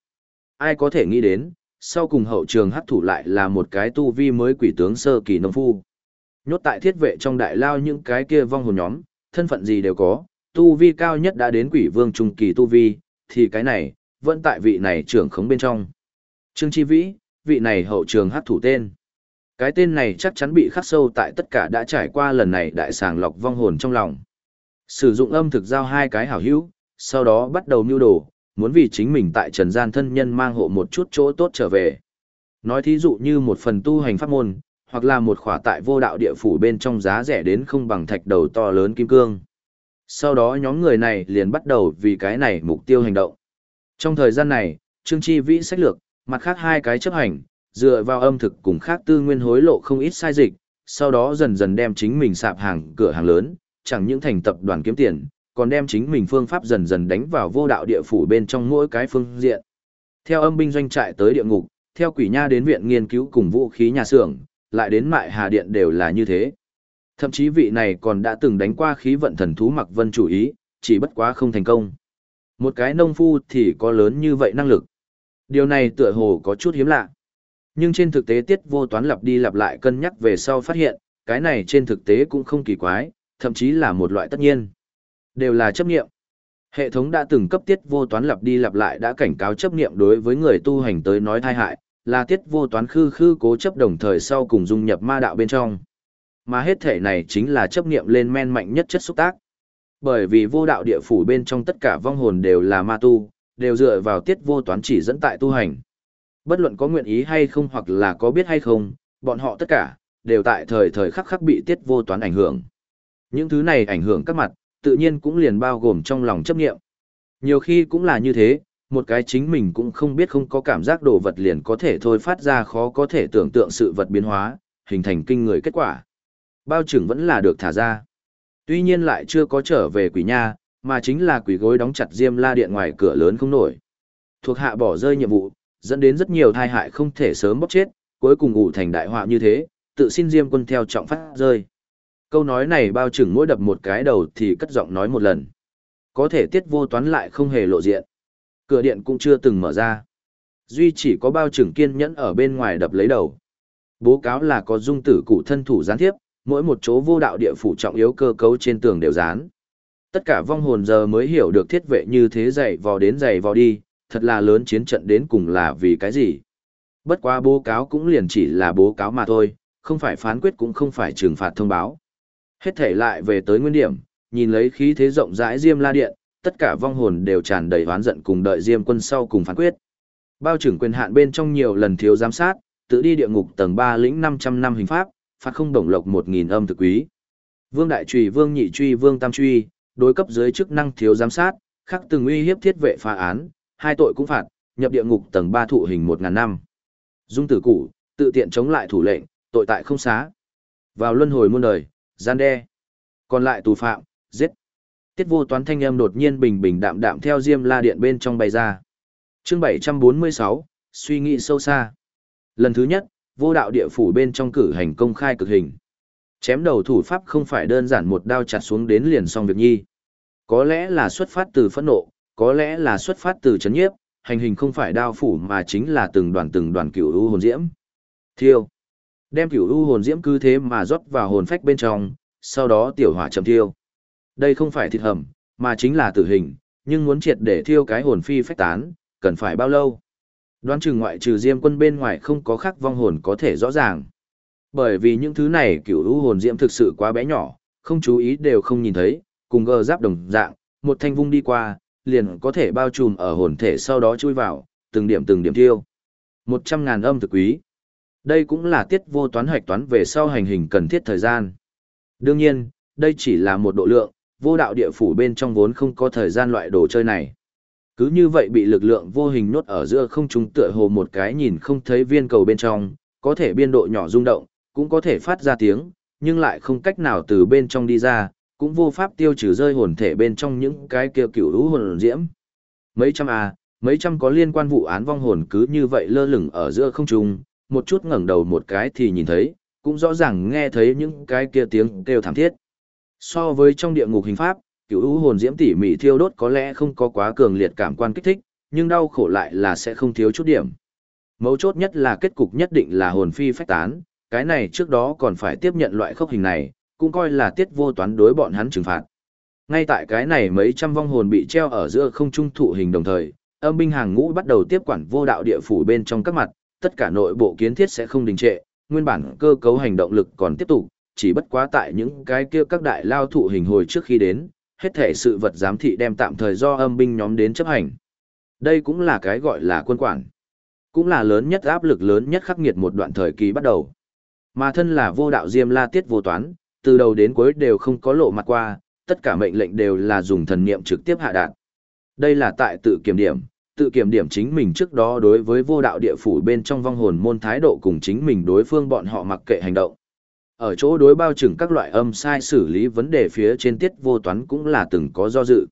Ai có thể nghĩ đến, sau cùng hậu trường hấp thủ lại là một cái tu vi mới quỷ tướng sơ kỳ nông phu. Nhốt tại thiết vệ trong đại lao những cái kia vong hồn nhóm, thân phận gì đều có, tu vi cao nhất đã đến quỷ vương trung kỳ tu vi, thì cái này, vẫn tại vị này trưởng khống bên trong. Trương Chi Vĩ, vị này hậu trường hắc thủ tên. Cái tên này chắc chắn bị khắc sâu tại tất cả đã trải qua lần này đại sàng lọc vong hồn trong lòng. Sử dụng âm thực giao hai cái hảo hữu, sau đó bắt đầu mưu đồ, muốn vì chính mình tại trần gian thân nhân mang hộ một chút chỗ tốt trở về. Nói thí dụ như một phần tu hành pháp môn, hoặc là một khỏa tại vô đạo địa phủ bên trong giá rẻ đến không bằng thạch đầu to lớn kim cương. Sau đó nhóm người này liền bắt đầu vì cái này mục tiêu hành động. Trong thời gian này, Trương Chi Vĩ sách lược, mặt khác hai cái chấp hành, dựa vào âm thực cùng khác tư nguyên hối lộ không ít sai dịch, sau đó dần dần đem chính mình sạp hàng cửa hàng lớn, chẳng những thành tập đoàn kiếm tiền, còn đem chính mình phương pháp dần dần đánh vào vô đạo địa phủ bên trong mỗi cái phương diện. Theo âm binh doanh trại tới địa ngục, theo quỷ nha đến viện nghiên cứu cùng vũ khí nhà xưởng, lại đến mại hà điện đều là như thế. Thậm chí vị này còn đã từng đánh qua khí vận thần thú mặc vân chủ ý, chỉ bất quá không thành công. Một cái nông phu thì có lớn như vậy năng lực. Điều này tựa hồ có chút hiếm lạ. Nhưng trên thực tế tiết vô toán lặp đi lặp lại cân nhắc về sau phát hiện, cái này trên thực tế cũng không kỳ quái, thậm chí là một loại tất nhiên. Đều là chấp nghiệm. Hệ thống đã từng cấp tiết vô toán lặp đi lặp lại đã cảnh cáo chấp nghiệm đối với người tu hành tới nói thai hại, là tiết vô toán khư khư cố chấp đồng thời sau cùng dung nhập ma đạo bên trong. Mà hết thể này chính là chấp nghiệm lên men mạnh nhất chất xúc tác. Bởi vì vô đạo địa phủ bên trong tất cả vong hồn đều là ma tu, đều dựa vào tiết vô toán chỉ dẫn tại tu hành. Bất luận có nguyện ý hay không hoặc là có biết hay không, bọn họ tất cả, đều tại thời thời khắc khắc bị tiết vô toán ảnh hưởng. Những thứ này ảnh hưởng các mặt, tự nhiên cũng liền bao gồm trong lòng chấp nghiệm. Nhiều khi cũng là như thế, một cái chính mình cũng không biết không có cảm giác đồ vật liền có thể thôi phát ra khó có thể tưởng tượng sự vật biến hóa, hình thành kinh người kết quả. Bao trưởng vẫn là được thả ra. Tuy nhiên lại chưa có trở về quỷ nha, mà chính là quỷ gối đóng chặt diêm la điện ngoài cửa lớn không nổi. Thuộc hạ bỏ rơi nhiệm vụ, dẫn đến rất nhiều tai hại không thể sớm bóc chết, cuối cùng ủ thành đại họa như thế, tự xin diêm quân theo trọng phát rơi. Câu nói này bao trưởng mỗi đập một cái đầu thì cất giọng nói một lần. Có thể tiết vô toán lại không hề lộ diện. Cửa điện cũng chưa từng mở ra. Duy chỉ có bao trưởng kiên nhẫn ở bên ngoài đập lấy đầu. Bố cáo là có dung tử cụ thân thủ gián tiếp, mỗi một chỗ vô đạo địa phủ trọng yếu cơ cấu trên tường đều dán. Tất cả vong hồn giờ mới hiểu được thiết vệ như thế dày vò đến dày vò đi, thật là lớn chiến trận đến cùng là vì cái gì. Bất quá bố cáo cũng liền chỉ là bố cáo mà thôi, không phải phán quyết cũng không phải trừng phạt thông báo. Hết thể lại về tới nguyên điểm, nhìn lấy khí thế rộng rãi Diêm La Điện, tất cả vong hồn đều tràn đầy oán giận cùng đợi Diêm quân sau cùng phán quyết. Bao trưởng quyền hạn bên trong nhiều lần thiếu giám sát, tự đi địa ngục tầng 3 lĩnh 500 năm hình pháp, phạt không đồng lộc 1000 âm thực quý. Vương đại trùy vương nhị truy vương tam truy, đối cấp dưới chức năng thiếu giám sát, khắc từng uy hiếp thiết vệ phá án, hai tội cũng phạt, nhập địa ngục tầng 3 thụ hình 1000 năm. Dung tử cụ, tự tiện chống lại thủ lệnh, tội tại không xá. Vào luân hồi muôn đời, gian đe. Còn lại tù phạm, giết. Tiết vô toán thanh âm đột nhiên bình bình đạm đạm theo diêm la điện bên trong bay ra. chương 746, suy nghĩ sâu xa. Lần thứ nhất, vô đạo địa phủ bên trong cử hành công khai cực hình. Chém đầu thủ pháp không phải đơn giản một đao chặt xuống đến liền xong việc nhi. Có lẽ là xuất phát từ phẫn nộ, có lẽ là xuất phát từ chấn nhiếp, hành hình không phải đao phủ mà chính là từng đoàn từng đoàn cửu u hồn diễm. Thiêu. Đem cửu u hồn diễm cứ thế mà rót vào hồn phách bên trong, sau đó tiểu hỏa chậm thiêu. Đây không phải thịt hầm, mà chính là tử hình, nhưng muốn triệt để thiêu cái hồn phi phách tán, cần phải bao lâu? Đoán chừng ngoại trừ diêm quân bên ngoài không có khắc vong hồn có thể rõ ràng. Bởi vì những thứ này cửu u hồn diễm thực sự quá bé nhỏ, không chú ý đều không nhìn thấy, cùng gờ giáp đồng dạng, một thanh vung đi qua, liền có thể bao trùm ở hồn thể sau đó chui vào, từng điểm từng điểm tiêu Một trăm ngàn âm thực quý. Đây cũng là tiết vô toán hoạch toán về sau hành hình cần thiết thời gian. Đương nhiên, đây chỉ là một độ lượng, vô đạo địa phủ bên trong vốn không có thời gian loại đồ chơi này. Cứ như vậy bị lực lượng vô hình nốt ở giữa không trung tựa hồ một cái nhìn không thấy viên cầu bên trong, có thể biên độ nhỏ rung động, cũng có thể phát ra tiếng, nhưng lại không cách nào từ bên trong đi ra, cũng vô pháp tiêu trừ rơi hồn thể bên trong những cái kia cựu lũ hồn diễm. Mấy trăm à, mấy trăm có liên quan vụ án vong hồn cứ như vậy lơ lửng ở giữa không trung, một chút ngẩng đầu một cái thì nhìn thấy, cũng rõ ràng nghe thấy những cái kia tiếng kêu thảm thiết. So với trong địa ngục hình pháp, cựu u hồn diễm tỉ mỉ thiêu đốt có lẽ không có quá cường liệt cảm quan kích thích, nhưng đau khổ lại là sẽ không thiếu chút điểm. Mấu chốt nhất là kết cục nhất định là hồn phi phách tán, cái này trước đó còn phải tiếp nhận loại khốc hình này, cũng coi là tiết vô toán đối bọn hắn trừng phạt. Ngay tại cái này mấy trăm vong hồn bị treo ở giữa không trung thụ hình đồng thời, âm binh hàng ngũ bắt đầu tiếp quản vô đạo địa phủ bên trong các mặt, tất cả nội bộ kiến thiết sẽ không đình trệ, nguyên bản cơ cấu hành động lực còn tiếp tục, chỉ bất quá tại những cái kia các đại lao thụ hình hồi trước khi đến, hết thể sự vật giám thị đem tạm thời do âm binh nhóm đến chấp hành. Đây cũng là cái gọi là quân quản. Cũng là lớn nhất áp lực lớn nhất khắc nghiệt một đoạn thời kỳ bắt đầu. Mà thân là vô đạo diêm la tiết vô toán, từ đầu đến cuối đều không có lộ mặt qua, tất cả mệnh lệnh đều là dùng thần niệm trực tiếp hạ đạt. Đây là tại tự kiểm điểm, tự kiểm điểm chính mình trước đó đối với vô đạo địa phủ bên trong vong hồn môn thái độ cùng chính mình đối phương bọn họ mặc kệ hành động. Ở chỗ đối bao trừng các loại âm sai xử lý vấn đề phía trên tiết vô toán cũng là từng có do dự.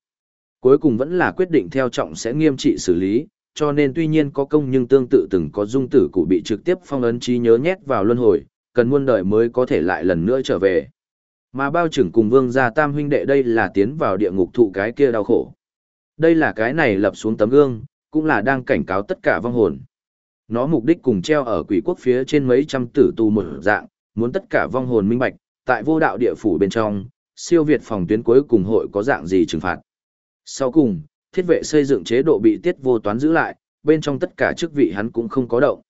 Cuối cùng vẫn là quyết định theo trọng sẽ nghiêm trị xử lý, cho nên tuy nhiên có công nhưng tương tự từng có dung tử cụ bị trực tiếp phong ấn trí nhớ nhét vào luân hồi, cần muôn đời mới có thể lại lần nữa trở về. Mà bao trưởng cùng vương gia tam huynh đệ đây là tiến vào địa ngục thụ cái kia đau khổ. Đây là cái này lập xuống tấm gương, cũng là đang cảnh cáo tất cả vong hồn. Nó mục đích cùng treo ở quỷ quốc phía trên mấy trăm tử tù một dạng, muốn tất cả vong hồn minh bạch, tại vô đạo địa phủ bên trong, siêu việt phòng tuyến cuối cùng hội có dạng gì trừng phạt. Sau cùng, thiết vệ xây dựng chế độ bị tiết vô toán giữ lại, bên trong tất cả chức vị hắn cũng không có động.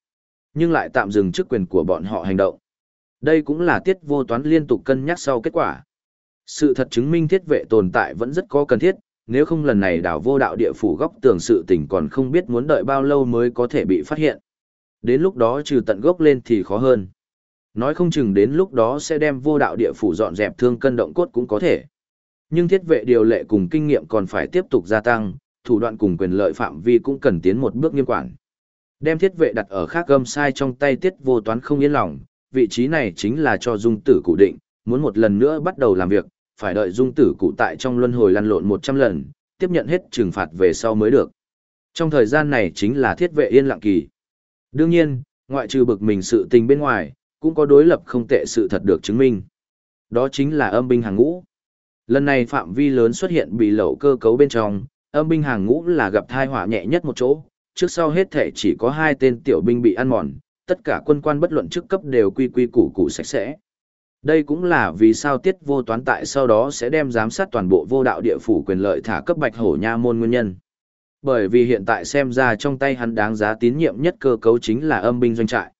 Nhưng lại tạm dừng chức quyền của bọn họ hành động. Đây cũng là tiết vô toán liên tục cân nhắc sau kết quả. Sự thật chứng minh thiết vệ tồn tại vẫn rất có cần thiết, nếu không lần này đảo vô đạo địa phủ góc tường sự tình còn không biết muốn đợi bao lâu mới có thể bị phát hiện. Đến lúc đó trừ tận gốc lên thì khó hơn. Nói không chừng đến lúc đó sẽ đem vô đạo địa phủ dọn dẹp thương cân động cốt cũng có thể. Nhưng thiết vệ điều lệ cùng kinh nghiệm còn phải tiếp tục gia tăng, thủ đoạn cùng quyền lợi phạm vi cũng cần tiến một bước nghiêm quản. Đem thiết vệ đặt ở khác gâm sai trong tay tiết vô toán không yên lòng, vị trí này chính là cho dung tử cụ định, muốn một lần nữa bắt đầu làm việc, phải đợi dung tử cụ tại trong luân hồi lăn lộn 100 lần, tiếp nhận hết trừng phạt về sau mới được. Trong thời gian này chính là thiết vệ yên lặng kỳ. Đương nhiên, ngoại trừ bực mình sự tình bên ngoài, cũng có đối lập không tệ sự thật được chứng minh. Đó chính là âm binh hàng ngũ. Lần này phạm vi lớn xuất hiện bị lậu cơ cấu bên trong, âm binh hàng ngũ là gặp thai họa nhẹ nhất một chỗ, trước sau hết thể chỉ có hai tên tiểu binh bị ăn mòn, tất cả quân quan bất luận chức cấp đều quy quy củ củ sạch sẽ. Đây cũng là vì sao tiết vô toán tại sau đó sẽ đem giám sát toàn bộ vô đạo địa phủ quyền lợi thả cấp bạch hổ nha môn nguyên nhân. Bởi vì hiện tại xem ra trong tay hắn đáng giá tín nhiệm nhất cơ cấu chính là âm binh doanh trại.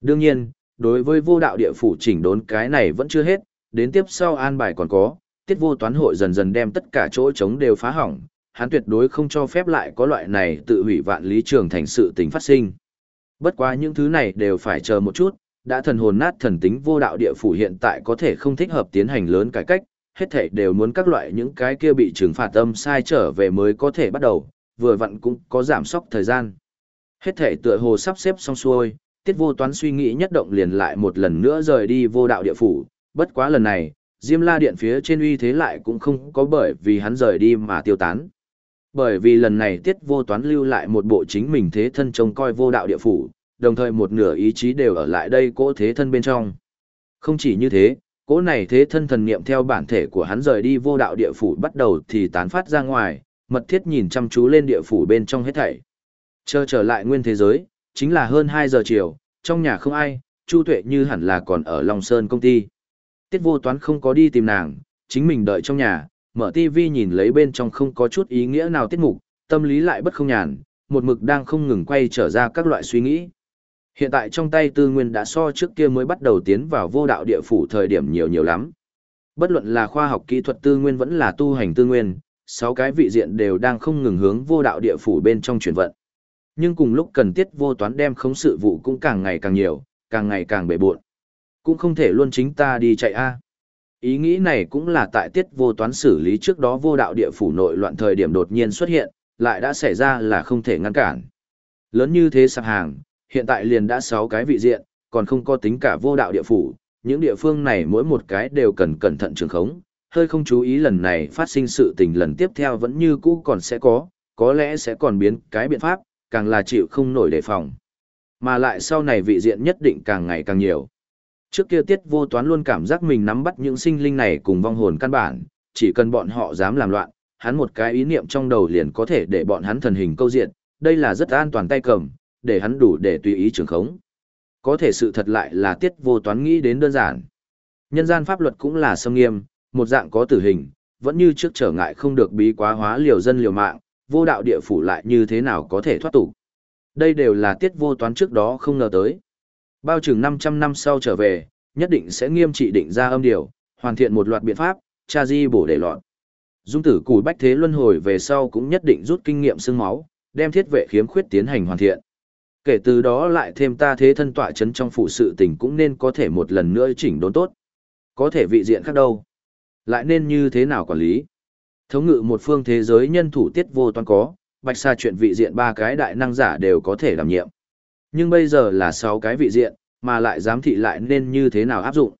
Đương nhiên, đối với vô đạo địa phủ chỉnh đốn cái này vẫn chưa hết, đến tiếp sau an bài còn có, tiết vô toán hội dần dần đem tất cả chỗ trống đều phá hỏng, hắn tuyệt đối không cho phép lại có loại này tự hủy vạn lý trường thành sự tình phát sinh. Bất quá những thứ này đều phải chờ một chút, đã thần hồn nát thần tính vô đạo địa phủ hiện tại có thể không thích hợp tiến hành lớn cải cách, hết thảy đều muốn các loại những cái kia bị trừng phạt âm sai trở về mới có thể bắt đầu, vừa vặn cũng có giảm sóc thời gian. Hết thảy tựa hồ sắp xếp xong xuôi, tiết vô toán suy nghĩ nhất động liền lại một lần nữa rời đi vô đạo địa phủ, bất quá lần này, Diêm La Điện phía trên uy thế lại cũng không có bởi vì hắn rời đi mà tiêu tán. Bởi vì lần này tiết vô toán lưu lại một bộ chính mình thế thân trông coi vô đạo địa phủ, đồng thời một nửa ý chí đều ở lại đây cỗ thế thân bên trong. Không chỉ như thế, cỗ này thế thân thần niệm theo bản thể của hắn rời đi vô đạo địa phủ bắt đầu thì tán phát ra ngoài, mật thiết nhìn chăm chú lên địa phủ bên trong hết thảy. Chờ trở lại nguyên thế giới, chính là hơn 2 giờ chiều, trong nhà không ai, Chu Tuệ như hẳn là còn ở Long Sơn công ty. Tiết vô toán không có đi tìm nàng, chính mình đợi trong nhà, mở TV nhìn lấy bên trong không có chút ý nghĩa nào tiết mục, tâm lý lại bất không nhàn, một mực đang không ngừng quay trở ra các loại suy nghĩ. Hiện tại trong tay tư nguyên đã so trước kia mới bắt đầu tiến vào vô đạo địa phủ thời điểm nhiều nhiều lắm. Bất luận là khoa học kỹ thuật tư nguyên vẫn là tu hành tư nguyên, sáu cái vị diện đều đang không ngừng hướng vô đạo địa phủ bên trong chuyển vận. Nhưng cùng lúc cần tiết vô toán đem khống sự vụ cũng càng ngày càng nhiều, càng ngày càng bể buộn. Cũng không thể luôn chính ta đi chạy a. Ý nghĩ này cũng là tại tiết vô toán xử lý trước đó vô đạo địa phủ nội loạn thời điểm đột nhiên xuất hiện, lại đã xảy ra là không thể ngăn cản. Lớn như thế sạp hàng, hiện tại liền đã 6 cái vị diện, còn không có tính cả vô đạo địa phủ, những địa phương này mỗi một cái đều cần cẩn thận trường khống, hơi không chú ý lần này phát sinh sự tình lần tiếp theo vẫn như cũ còn sẽ có, có lẽ sẽ còn biến cái biện pháp, càng là chịu không nổi đề phòng. Mà lại sau này vị diện nhất định càng ngày càng nhiều. Trước kia tiết vô toán luôn cảm giác mình nắm bắt những sinh linh này cùng vong hồn căn bản, chỉ cần bọn họ dám làm loạn, hắn một cái ý niệm trong đầu liền có thể để bọn hắn thần hình câu diện, đây là rất an toàn tay cầm, để hắn đủ để tùy ý trường khống. Có thể sự thật lại là tiết vô toán nghĩ đến đơn giản. Nhân gian pháp luật cũng là sâm nghiêm, một dạng có tử hình, vẫn như trước trở ngại không được bí quá hóa liều dân liều mạng, vô đạo địa phủ lại như thế nào có thể thoát tục. Đây đều là tiết vô toán trước đó không ngờ tới. Bao chừng 500 năm sau trở về, nhất định sẽ nghiêm trị định ra âm điều, hoàn thiện một loạt biện pháp, Cha di bổ để loạn. Dung tử cùi bách thế luân hồi về sau cũng nhất định rút kinh nghiệm xương máu, đem thiết vệ khiếm khuyết tiến hành hoàn thiện. Kể từ đó lại thêm ta thế thân tọa chấn trong phụ sự tình cũng nên có thể một lần nữa chỉnh đốn tốt. Có thể vị diện khác đâu. Lại nên như thế nào quản lý? Thống ngự một phương thế giới nhân thủ tiết vô toàn có, bạch xa chuyện vị diện ba cái đại năng giả đều có thể đảm nhiệm. Nhưng bây giờ là sáu cái vị diện, mà lại giám thị lại nên như thế nào áp dụng.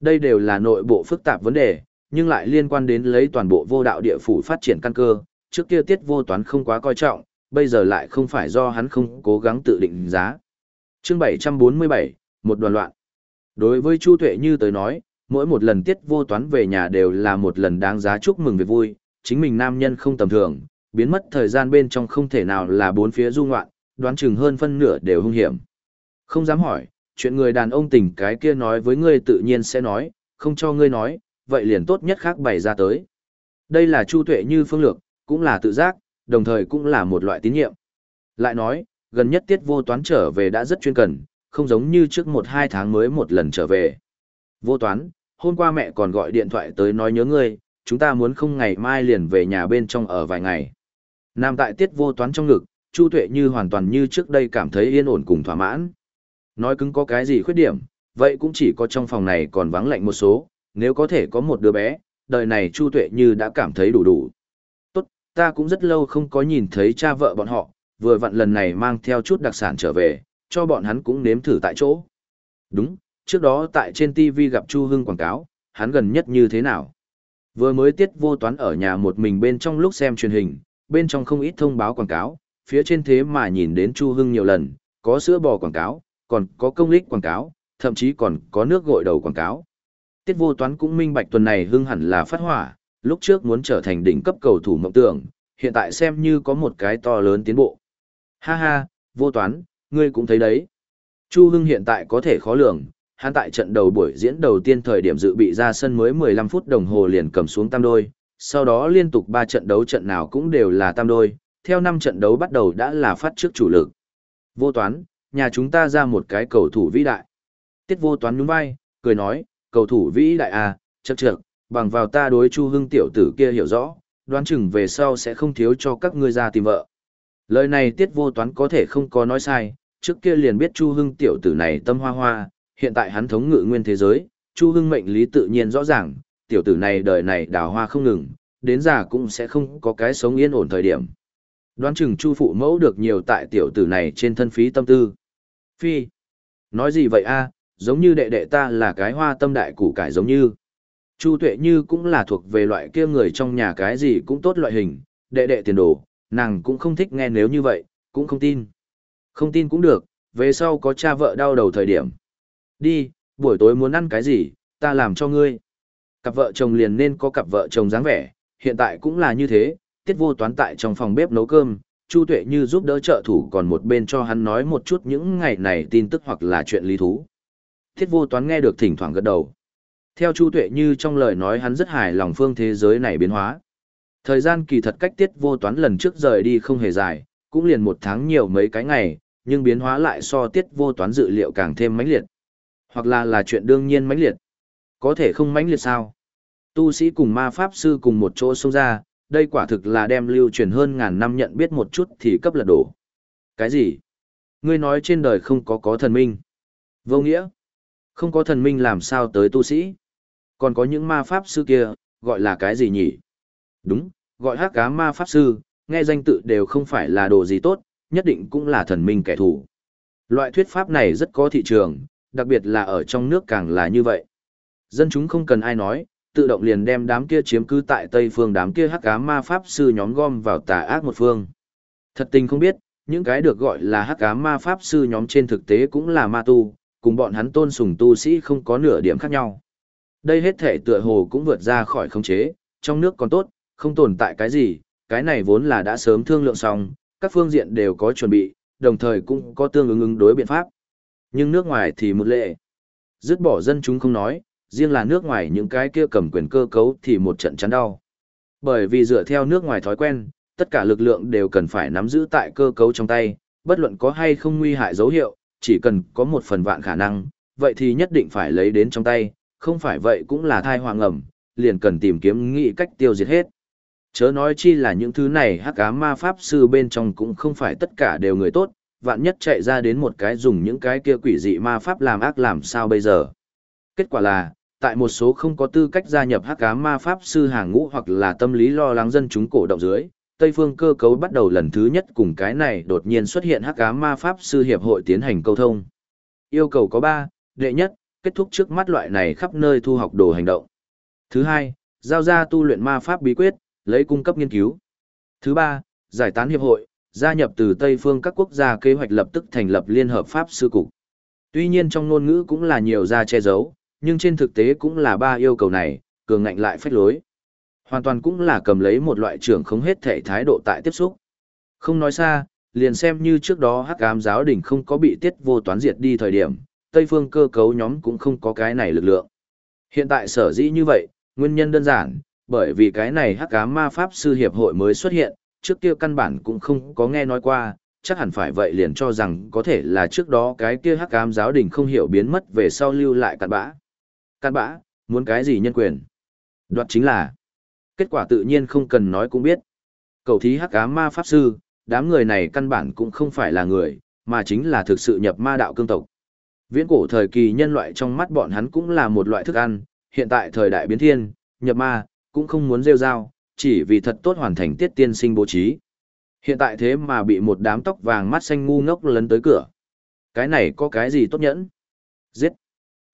Đây đều là nội bộ phức tạp vấn đề, nhưng lại liên quan đến lấy toàn bộ vô đạo địa phủ phát triển căn cơ, trước kia tiết vô toán không quá coi trọng, bây giờ lại không phải do hắn không cố gắng tự định giá. Chương 747, một đoàn loạn. Đối với Chu Tuệ như tới nói, mỗi một lần tiết vô toán về nhà đều là một lần đáng giá chúc mừng về vui, chính mình nam nhân không tầm thường, biến mất thời gian bên trong không thể nào là bốn phía du ngoạn, đoán chừng hơn phân nửa đều hung hiểm. Không dám hỏi, chuyện người đàn ông tình cái kia nói với ngươi tự nhiên sẽ nói, không cho ngươi nói, vậy liền tốt nhất khác bày ra tới. Đây là chu tuệ như phương lược, cũng là tự giác, đồng thời cũng là một loại tín nhiệm. Lại nói, gần nhất tiết vô toán trở về đã rất chuyên cần, không giống như trước một hai tháng mới một lần trở về. Vô toán, hôm qua mẹ còn gọi điện thoại tới nói nhớ ngươi, chúng ta muốn không ngày mai liền về nhà bên trong ở vài ngày. Nam tại tiết vô toán trong ngực, Chu Tuệ như hoàn toàn như trước đây cảm thấy yên ổn cùng thỏa mãn. Nói cứng có cái gì khuyết điểm, vậy cũng chỉ có trong phòng này còn vắng lạnh một số, nếu có thể có một đứa bé, đời này Chu Tuệ như đã cảm thấy đủ đủ. Tốt, ta cũng rất lâu không có nhìn thấy cha vợ bọn họ, vừa vặn lần này mang theo chút đặc sản trở về, cho bọn hắn cũng nếm thử tại chỗ. Đúng, trước đó tại trên TV gặp Chu Hưng quảng cáo, hắn gần nhất như thế nào? Vừa mới tiết vô toán ở nhà một mình bên trong lúc xem truyền hình, bên trong không ít thông báo quảng cáo, phía trên thế mà nhìn đến Chu Hưng nhiều lần, có sữa bò quảng cáo, còn có công lích quảng cáo, thậm chí còn có nước gội đầu quảng cáo. Tiết vô toán cũng minh bạch tuần này Hưng hẳn là phát hỏa, lúc trước muốn trở thành đỉnh cấp cầu thủ mộng tưởng, hiện tại xem như có một cái to lớn tiến bộ. Ha ha, vô toán, ngươi cũng thấy đấy. Chu Hưng hiện tại có thể khó lường, hắn tại trận đầu buổi diễn đầu tiên thời điểm dự bị ra sân mới 15 phút đồng hồ liền cầm xuống tam đôi, sau đó liên tục 3 trận đấu trận nào cũng đều là tam đôi, theo 5 trận đấu bắt đầu đã là phát trước chủ lực. Vô toán, nhà chúng ta ra một cái cầu thủ vĩ đại. Tiết vô toán nhún vai, cười nói, cầu thủ vĩ đại à, chậc chậc, bằng vào ta đối Chu Hưng tiểu tử kia hiểu rõ, đoán chừng về sau sẽ không thiếu cho các ngươi ra tìm vợ. Lời này tiết vô toán có thể không có nói sai, trước kia liền biết Chu Hưng tiểu tử này tâm hoa hoa, hiện tại hắn thống ngự nguyên thế giới, Chu Hưng mệnh lý tự nhiên rõ ràng, tiểu tử này đời này đào hoa không ngừng, đến già cũng sẽ không có cái sống yên ổn thời điểm. Đoán chừng Chu phụ mẫu được nhiều tại tiểu tử này trên thân phí tâm tư. Phi, nói gì vậy a? giống như đệ đệ ta là cái hoa tâm đại củ cải giống như. Chu Tuệ Như cũng là thuộc về loại kia người trong nhà cái gì cũng tốt loại hình, đệ đệ tiền đồ, nàng cũng không thích nghe nếu như vậy, cũng không tin. Không tin cũng được, về sau có cha vợ đau đầu thời điểm. Đi, buổi tối muốn ăn cái gì, ta làm cho ngươi. Cặp vợ chồng liền nên có cặp vợ chồng dáng vẻ, hiện tại cũng là như thế, tiết vô toán tại trong phòng bếp nấu cơm, Chu Tuệ như giúp đỡ trợ thủ còn một bên cho hắn nói một chút những ngày này tin tức hoặc là chuyện lý thú. Tiết vô toán nghe được thỉnh thoảng gật đầu. Theo Chu Tuệ như trong lời nói hắn rất hài lòng phương thế giới này biến hóa. Thời gian kỳ thật cách tiết vô toán lần trước rời đi không hề dài, cũng liền một tháng nhiều mấy cái ngày, nhưng biến hóa lại so tiết vô toán dự liệu càng thêm mãnh liệt. Hoặc là là chuyện đương nhiên mãnh liệt. Có thể không mãnh liệt sao? Tu sĩ cùng ma pháp sư cùng một chỗ xông ra, đây quả thực là đem lưu truyền hơn ngàn năm nhận biết một chút thì cấp lật đổ. Cái gì? Ngươi nói trên đời không có có thần minh. Vô nghĩa. Không có thần minh làm sao tới tu sĩ. Còn có những ma pháp sư kia, gọi là cái gì nhỉ? Đúng, gọi hắc cá ma pháp sư, nghe danh tự đều không phải là đồ gì tốt, nhất định cũng là thần minh kẻ thù. Loại thuyết pháp này rất có thị trường, đặc biệt là ở trong nước càng là như vậy. Dân chúng không cần ai nói, tự động liền đem đám kia chiếm cứ tại Tây phương đám kia hắc ám ma pháp sư nhóm gom vào tà ác một phương. Thật tình không biết, những cái được gọi là hắc ám ma pháp sư nhóm trên thực tế cũng là ma tu, cùng bọn hắn tôn sùng tu sĩ không có nửa điểm khác nhau. Đây hết thể tựa hồ cũng vượt ra khỏi khống chế, trong nước còn tốt, không tồn tại cái gì, cái này vốn là đã sớm thương lượng xong, các phương diện đều có chuẩn bị, đồng thời cũng có tương ứng ứng đối biện pháp. Nhưng nước ngoài thì một lệ. Dứt bỏ dân chúng không nói, riêng là nước ngoài những cái kia cầm quyền cơ cấu thì một trận chắn đau. Bởi vì dựa theo nước ngoài thói quen, tất cả lực lượng đều cần phải nắm giữ tại cơ cấu trong tay, bất luận có hay không nguy hại dấu hiệu, chỉ cần có một phần vạn khả năng, vậy thì nhất định phải lấy đến trong tay, không phải vậy cũng là thai hoàng ẩm, liền cần tìm kiếm nghị cách tiêu diệt hết. Chớ nói chi là những thứ này hắc ám ma pháp sư bên trong cũng không phải tất cả đều người tốt, vạn nhất chạy ra đến một cái dùng những cái kia quỷ dị ma pháp làm ác làm sao bây giờ. Kết quả là, tại một số không có tư cách gia nhập hắc ám ma pháp sư hàng ngũ hoặc là tâm lý lo lắng dân chúng cổ động dưới, Tây phương cơ cấu bắt đầu lần thứ nhất cùng cái này đột nhiên xuất hiện hắc ám ma pháp sư hiệp hội tiến hành câu thông. Yêu cầu có ba, đệ nhất, kết thúc trước mắt loại này khắp nơi thu học đồ hành động. Thứ hai, giao ra tu luyện ma pháp bí quyết, lấy cung cấp nghiên cứu. Thứ ba, giải tán hiệp hội, gia nhập từ Tây phương các quốc gia kế hoạch lập tức thành lập liên hợp pháp sư cục. Tuy nhiên trong ngôn ngữ cũng là nhiều ra che giấu, nhưng trên thực tế cũng là ba yêu cầu này, cường ngạnh lại phách lối. Hoàn toàn cũng là cầm lấy một loại trưởng không hết thể thái độ tại tiếp xúc. Không nói xa, liền xem như trước đó hắc ám giáo đỉnh không có bị tiết vô toán diệt đi thời điểm, Tây phương cơ cấu nhóm cũng không có cái này lực lượng. Hiện tại sở dĩ như vậy, nguyên nhân đơn giản, bởi vì cái này hắc ám ma pháp sư hiệp hội mới xuất hiện, trước kia căn bản cũng không có nghe nói qua, chắc hẳn phải vậy liền cho rằng có thể là trước đó cái kia hắc ám giáo đình không hiểu biến mất về sau lưu lại cặn bã. Cặn bã, muốn cái gì nhân quyền? Đoạt chính là, kết quả tự nhiên không cần nói cũng biết. Cầu thí hắc ám ma pháp sư, đám người này căn bản cũng không phải là người, mà chính là thực sự nhập ma đạo cương tộc. Viễn cổ thời kỳ nhân loại trong mắt bọn hắn cũng là một loại thức ăn, hiện tại thời đại biến thiên, nhập ma, cũng không muốn rêu rao, chỉ vì thật tốt hoàn thành tiết tiên sinh bố trí. Hiện tại thế mà bị một đám tóc vàng mắt xanh ngu ngốc lấn tới cửa. Cái này có cái gì tốt nhẫn? Giết!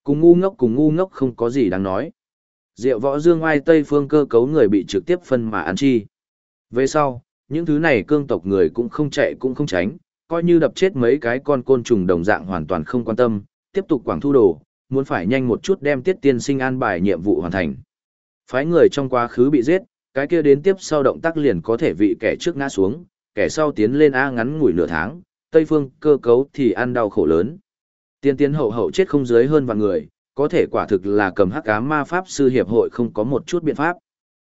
Cùng ngu ngốc cùng ngu ngốc không có gì đáng nói. Diệu võ dương ai Tây phương cơ cấu người bị trực tiếp phân mà ăn chi. Về sau, những thứ này cương tộc người cũng không chạy cũng không tránh, coi như đập chết mấy cái con côn trùng đồng dạng hoàn toàn không quan tâm, tiếp tục quảng thu đồ, muốn phải nhanh một chút đem tiết tiên sinh an bài nhiệm vụ hoàn thành. Phái người trong quá khứ bị giết, cái kia đến tiếp sau động tác liền có thể vị kẻ trước ngã xuống, kẻ sau tiến lên A ngắn ngủi nửa tháng, Tây phương cơ cấu thì ăn đau khổ lớn. Tiên tiến hậu hậu chết không dưới hơn vạn người, có thể quả thực là cầm hắc ám ma pháp sư hiệp hội không có một chút biện pháp.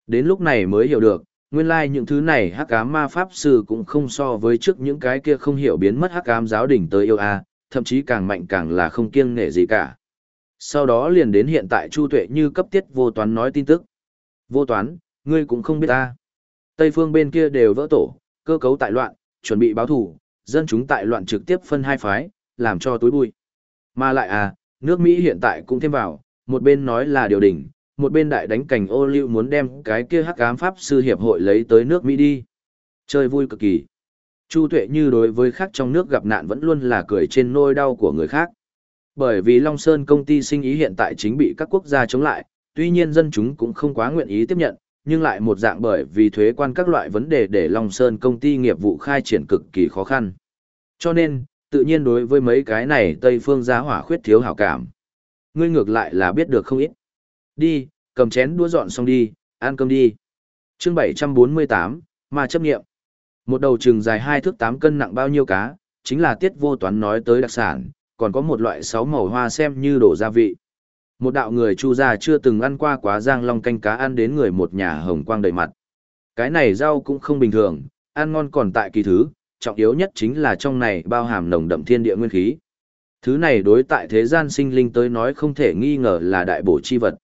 Đến lúc này mới hiểu được, nguyên lai like những thứ này hắc ám ma pháp sư cũng không so với trước những cái kia không hiểu biến mất hắc ám giáo đỉnh tới yêu a, thậm chí càng mạnh càng là không kiêng nể gì cả. Sau đó liền đến hiện tại Chu Tuệ như cấp tiết vô toán nói tin tức. Vô toán, ngươi cũng không biết ta. Tây phương bên kia đều vỡ tổ, cơ cấu tại loạn, chuẩn bị báo thủ, dân chúng tại loạn trực tiếp phân hai phái, làm cho túi bụi. Mà lại à, nước Mỹ hiện tại cũng thêm vào, một bên nói là điều đỉnh, một bên đại đánh cảnh ô liu muốn đem cái kia hắc ám pháp sư hiệp hội lấy tới nước Mỹ đi. Chơi vui cực kỳ. Chu Tuệ như đối với khác trong nước gặp nạn vẫn luôn là cười trên nôi đau của người khác. Bởi vì Long Sơn công ty sinh ý hiện tại chính bị các quốc gia chống lại, tuy nhiên dân chúng cũng không quá nguyện ý tiếp nhận, nhưng lại một dạng bởi vì thuế quan các loại vấn đề để Long Sơn công ty nghiệp vụ khai triển cực kỳ khó khăn. Cho nên, tự nhiên đối với mấy cái này Tây phương gia hỏa khuyết thiếu hảo cảm. Ngươi ngược lại là biết được không ít. Đi, cầm chén đũa dọn xong đi, ăn cơm đi. chương 748, mà chấp nghiệm. Một đầu trừng dài hai thước tám cân nặng bao nhiêu cá, chính là tiết vô toán nói tới đặc sản, còn có một loại sáu màu hoa xem như đổ gia vị. Một đạo người chu gia chưa từng ăn qua quá giang long canh cá ăn đến người một nhà hồng quang đầy mặt. Cái này rau cũng không bình thường, ăn ngon còn tại kỳ thứ, trọng yếu nhất chính là trong này bao hàm nồng đậm thiên địa nguyên khí. Thứ này đối tại thế gian sinh linh tới nói không thể nghi ngờ là đại bổ chi vật.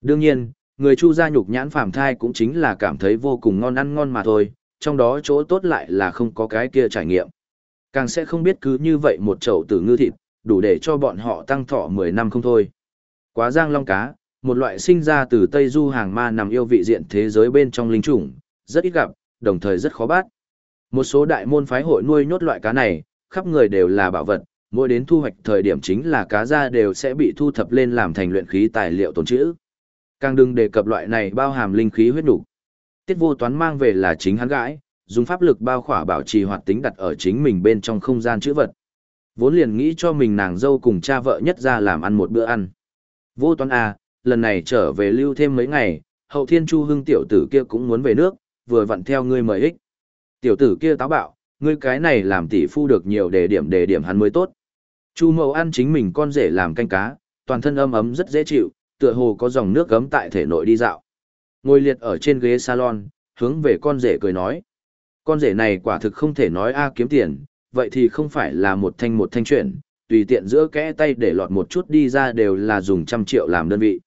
Đương nhiên, người chu gia nhục nhãn phàm thai cũng chính là cảm thấy vô cùng ngon ăn ngon mà thôi, trong đó chỗ tốt lại là không có cái kia trải nghiệm. Càng sẽ không biết cứ như vậy một chậu tử ngư thịt, đủ để cho bọn họ tăng thọ 10 năm không thôi. Quá giang long cá, một loại sinh ra từ Tây Du hàng ma nằm yêu vị diện thế giới bên trong linh chủng, rất ít gặp, đồng thời rất khó bắt. Một số đại môn phái hội nuôi nhốt loại cá này, khắp người đều là bảo vật, mỗi đến thu hoạch thời điểm chính là cá ra đều sẽ bị thu thập lên làm thành luyện khí tài liệu tồn trữ. Càng đừng đề cập loại này bao hàm linh khí huyết đủ. Tiết vô toán mang về là chính hắn gãi, dùng pháp lực bao khỏa bảo trì hoạt tính đặt ở chính mình bên trong không gian chữ vật. Vốn liền nghĩ cho mình nàng dâu cùng cha vợ nhất ra làm ăn một bữa ăn. Vô toán à, lần này trở về lưu thêm mấy ngày, hậu thiên chu hưng tiểu tử kia cũng muốn về nước, vừa vặn theo ngươi mời ích. Tiểu tử kia táo bạo, ngươi cái này làm tỷ phu được nhiều đề điểm đề điểm hắn mới tốt. Chu mậu ăn chính mình con rể làm canh cá, toàn thân ấm ấm rất dễ chịu, tựa hồ có dòng nước gấm tại thể nội đi dạo. Ngồi liệt ở trên ghế salon, hướng về con rể cười nói. Con rể này quả thực không thể nói a kiếm tiền, vậy thì không phải là một thanh một thanh chuyện, tùy tiện giữa kẽ tay để lọt một chút đi ra đều là dùng trăm triệu làm đơn vị.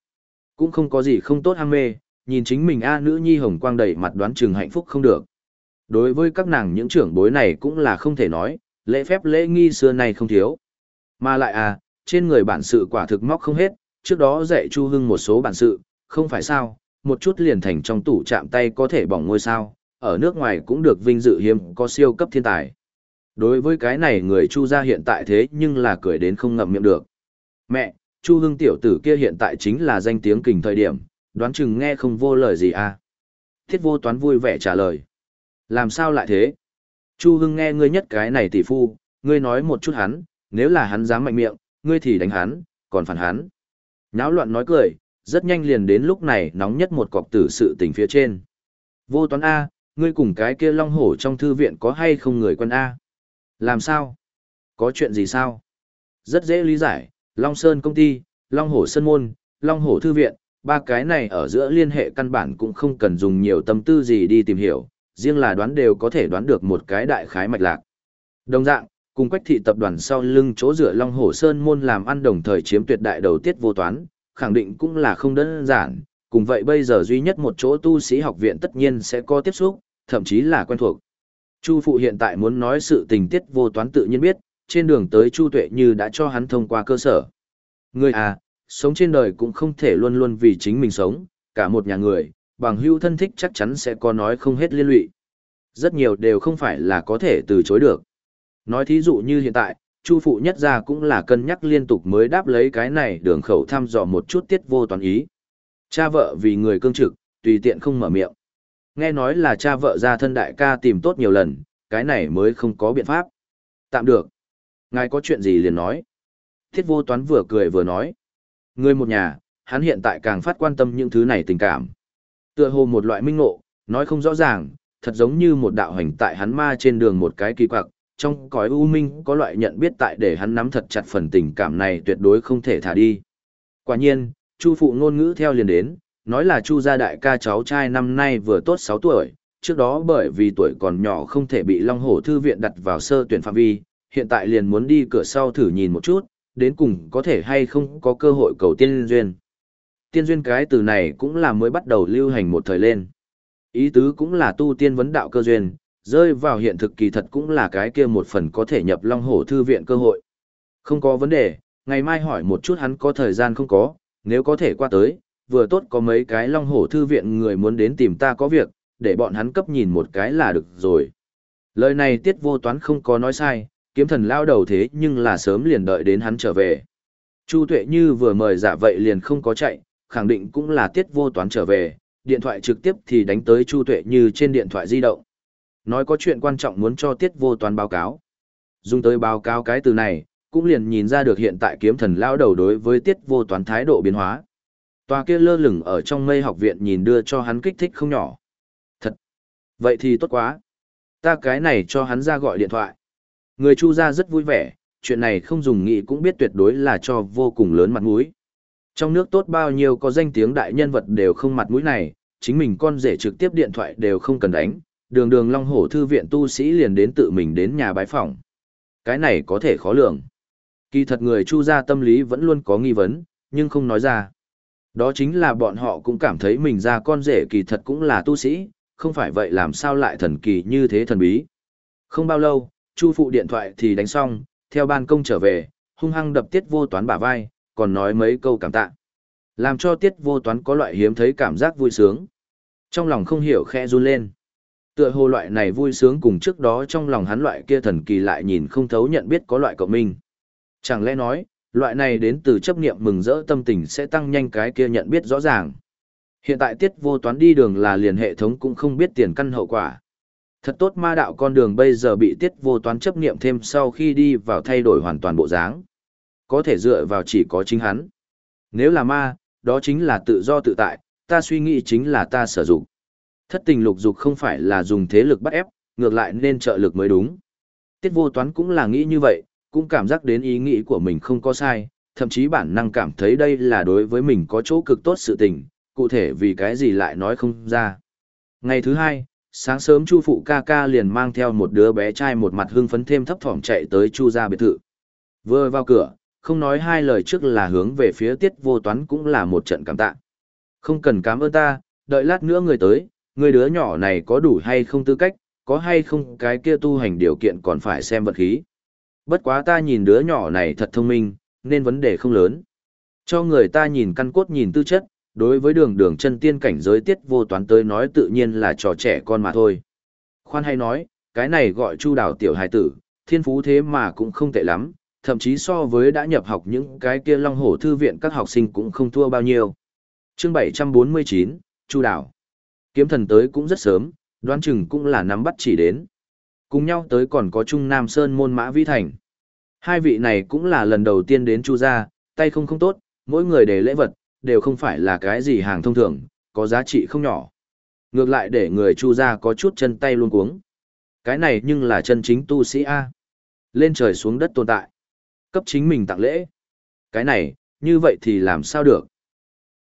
Cũng không có gì không tốt ham mê, nhìn chính mình a nữ nhi hồng quang đầy mặt đoán chừng hạnh phúc không được. Đối với các nàng những trưởng bối này cũng là không thể nói, lễ phép lễ nghi xưa này không thiếu. Mà lại à, trên người bản sự quả thực móc không hết, trước đó dạy Chu Hưng một số bản sự, không phải sao, một chút liền thành trong tủ chạm tay có thể bỏng ngôi sao, ở nước ngoài cũng được vinh dự hiếm có siêu cấp thiên tài. Đối với cái này người Chu gia hiện tại thế nhưng là cười đến không ngậm miệng được. Mẹ, Chu Hưng tiểu tử kia hiện tại chính là danh tiếng kình thời điểm, đoán chừng nghe không vô lời gì à. Thiết vô toán vui vẻ trả lời. Làm sao lại thế? Chu Hưng nghe ngươi nhất cái này tỷ phu, ngươi nói một chút hắn, nếu là hắn dám mạnh miệng, ngươi thì đánh hắn, còn phản hắn. Nháo loạn nói cười, rất nhanh liền đến lúc này nóng nhất một cọc tử sự tình phía trên. Vô toán A, ngươi cùng cái kia long hổ trong thư viện có hay không người quân A? Làm sao? Có chuyện gì sao? Rất dễ lý giải, Long Sơn công ty, Long Hổ Sơn Môn, Long Hổ Thư Viện, ba cái này ở giữa liên hệ căn bản cũng không cần dùng nhiều tâm tư gì đi tìm hiểu, riêng là đoán đều có thể đoán được một cái đại khái mạch lạc. Đồng dạng, cùng quách thị tập đoàn sau lưng chỗ dựa Long Hổ Sơn Môn làm ăn đồng thời chiếm tuyệt đại đầu tiết vô toán, khẳng định cũng là không đơn giản, cùng vậy bây giờ duy nhất một chỗ tu sĩ học viện tất nhiên sẽ có tiếp xúc, thậm chí là quen thuộc. Chu phụ hiện tại muốn nói sự tình tiết vô toán tự nhiên biết, trên đường tới Chu Tuệ như đã cho hắn thông qua cơ sở. Người à, sống trên đời cũng không thể luôn luôn vì chính mình sống, cả một nhà người, bằng hữu thân thích chắc chắn sẽ có nói không hết liên lụy. Rất nhiều đều không phải là có thể từ chối được. Nói thí dụ như hiện tại, Chu phụ nhất ra cũng là cân nhắc liên tục mới đáp lấy cái này đường khẩu thăm dò một chút tiết vô toàn ý. Cha vợ vì người cương trực, tùy tiện không mở miệng. Nghe nói là cha vợ ra thân đại ca tìm tốt nhiều lần, cái này mới không có biện pháp. Tạm được. Ngài có chuyện gì liền nói. Thiết vô toán vừa cười vừa nói. Người một nhà, hắn hiện tại càng phát quan tâm những thứ này tình cảm. Tựa hồ một loại minh ngộ, nói không rõ ràng, thật giống như một đạo hành tại hắn ma trên đường một cái kỳ quặc, trong cõi u minh có loại nhận biết tại để hắn nắm thật chặt phần tình cảm này tuyệt đối không thể thả đi. Quả nhiên, Chu phụ ngôn ngữ theo liền đến, nói là Chu gia đại ca cháu trai năm nay vừa tốt 6 tuổi, trước đó bởi vì tuổi còn nhỏ không thể bị Long Hổ thư viện đặt vào sơ tuyển phạm vi, hiện tại liền muốn đi cửa sau thử nhìn một chút, đến cùng có thể hay không có cơ hội cầu tiên duyên. Tiên duyên cái từ này cũng là mới bắt đầu lưu hành một thời lên. Ý tứ cũng là tu tiên vấn đạo cơ duyên, rơi vào hiện thực kỳ thật cũng là cái kia một phần có thể nhập Long Hổ thư viện cơ hội. Không có vấn đề, ngày mai hỏi một chút hắn có thời gian không có, nếu có thể qua tới, vừa tốt có mấy cái Long Hổ thư viện người muốn đến tìm ta có việc, để bọn hắn cấp nhìn một cái là được rồi. Lời này tiết vô toán không có nói sai, kiếm thần lao đầu thế nhưng là sớm liền đợi đến hắn trở về. Chu tuệ như vừa mời giả vậy liền không có chạy, khẳng định cũng là tiết vô toán trở về, điện thoại trực tiếp thì đánh tới Chu tuệ như trên điện thoại di động. Nói có chuyện quan trọng muốn cho tiết vô toán báo cáo. Dùng tới báo cáo cái từ này, cũng liền nhìn ra được hiện tại kiếm thần lao đầu đối với tiết vô toán thái độ biến hóa. Tòa kia lơ lửng ở trong mây học viện nhìn đưa cho hắn kích thích không nhỏ. Thật. Vậy thì tốt quá. Ta cái này cho hắn ra gọi điện thoại. Người Chu gia rất vui vẻ, chuyện này không dùng nghị cũng biết tuyệt đối là cho vô cùng lớn mặt mũi. Trong nước tốt bao nhiêu có danh tiếng đại nhân vật đều không mặt mũi này, chính mình con rể trực tiếp điện thoại đều không cần đánh, đường đường long hổ thư viện tu sĩ liền đến tự mình đến nhà bái phòng. Cái này có thể khó lường. Kỳ thật người chu gia tâm lý vẫn luôn có nghi vấn, nhưng không nói ra. Đó chính là bọn họ cũng cảm thấy mình ra con rể kỳ thật cũng là tu sĩ, không phải vậy làm sao lại thần kỳ như thế thần bí. Không bao lâu, chu phụ điện thoại thì đánh xong, theo ban công trở về, hung hăng đập tiết vô toán bả vai, còn nói mấy câu cảm tạ. Làm cho tiết vô toán có loại hiếm thấy cảm giác vui sướng. Trong lòng không hiểu khe run lên. Tựa hồ loại này vui sướng cùng trước đó trong lòng hắn loại kia thần kỳ lại nhìn không thấu nhận biết có loại cộng minh. Chẳng lẽ nói, loại này đến từ chấp niệm mừng rỡ tâm tình sẽ tăng nhanh cái kia nhận biết rõ ràng. Hiện tại tiết vô toán đi đường là liền hệ thống cũng không biết tiền căn hậu quả. Thật tốt ma đạo con đường bây giờ bị tiết vô toán chấp niệm thêm sau khi đi vào thay đổi hoàn toàn bộ dáng. Có thể dựa vào chỉ có chính hắn. Nếu là ma, đó chính là tự do tự tại, ta suy nghĩ chính là ta sử dụng. Thất tình lục dục không phải là dùng thế lực bắt ép, ngược lại nên trợ lực mới đúng. Tiết vô toán cũng là nghĩ như vậy, cũng cảm giác đến ý nghĩ của mình không có sai, thậm chí bản năng cảm thấy đây là đối với mình có chỗ cực tốt sự tình, cụ thể vì cái gì lại nói không ra. Ngày thứ hai, sáng sớm Chu phụ ca ca liền mang theo một đứa bé trai một mặt hưng phấn thêm thấp thỏm chạy tới Chu gia biệt thự. Vừa vào cửa, không nói hai lời trước là hướng về phía tiết vô toán cũng là một trận cảm tạ. Không cần cảm ơn ta, đợi lát nữa người tới, người đứa nhỏ này có đủ hay không tư cách, có hay không cái kia tu hành điều kiện còn phải xem vật khí. Bất quá ta nhìn đứa nhỏ này thật thông minh, nên vấn đề không lớn. Cho người ta nhìn căn cốt nhìn tư chất, đối với đường đường chân tiên cảnh giới tiết vô toán tới nói tự nhiên là trò trẻ con mà thôi. Khoan hay nói, cái này gọi chu đào tiểu hài tử, thiên phú thế mà cũng không tệ lắm, thậm chí so với đã nhập học những cái kia long hổ thư viện các học sinh cũng không thua bao nhiêu. chương 749, chu đảo, Kiếm thần tới cũng rất sớm, đoán chừng cũng là nắm bắt chỉ đến. Cùng nhau tới còn có Trung Nam Sơn môn mã vĩ thành. Hai vị này cũng là lần đầu tiên đến chu gia, tay không không tốt, mỗi người để lễ vật, đều không phải là cái gì hàng thông thường, có giá trị không nhỏ. Ngược lại để người chu gia có chút chân tay luôn cuống. Cái này nhưng là chân chính tu sĩ A. Lên trời xuống đất tồn tại. Cấp chính mình tặng lễ. Cái này, như vậy thì làm sao được?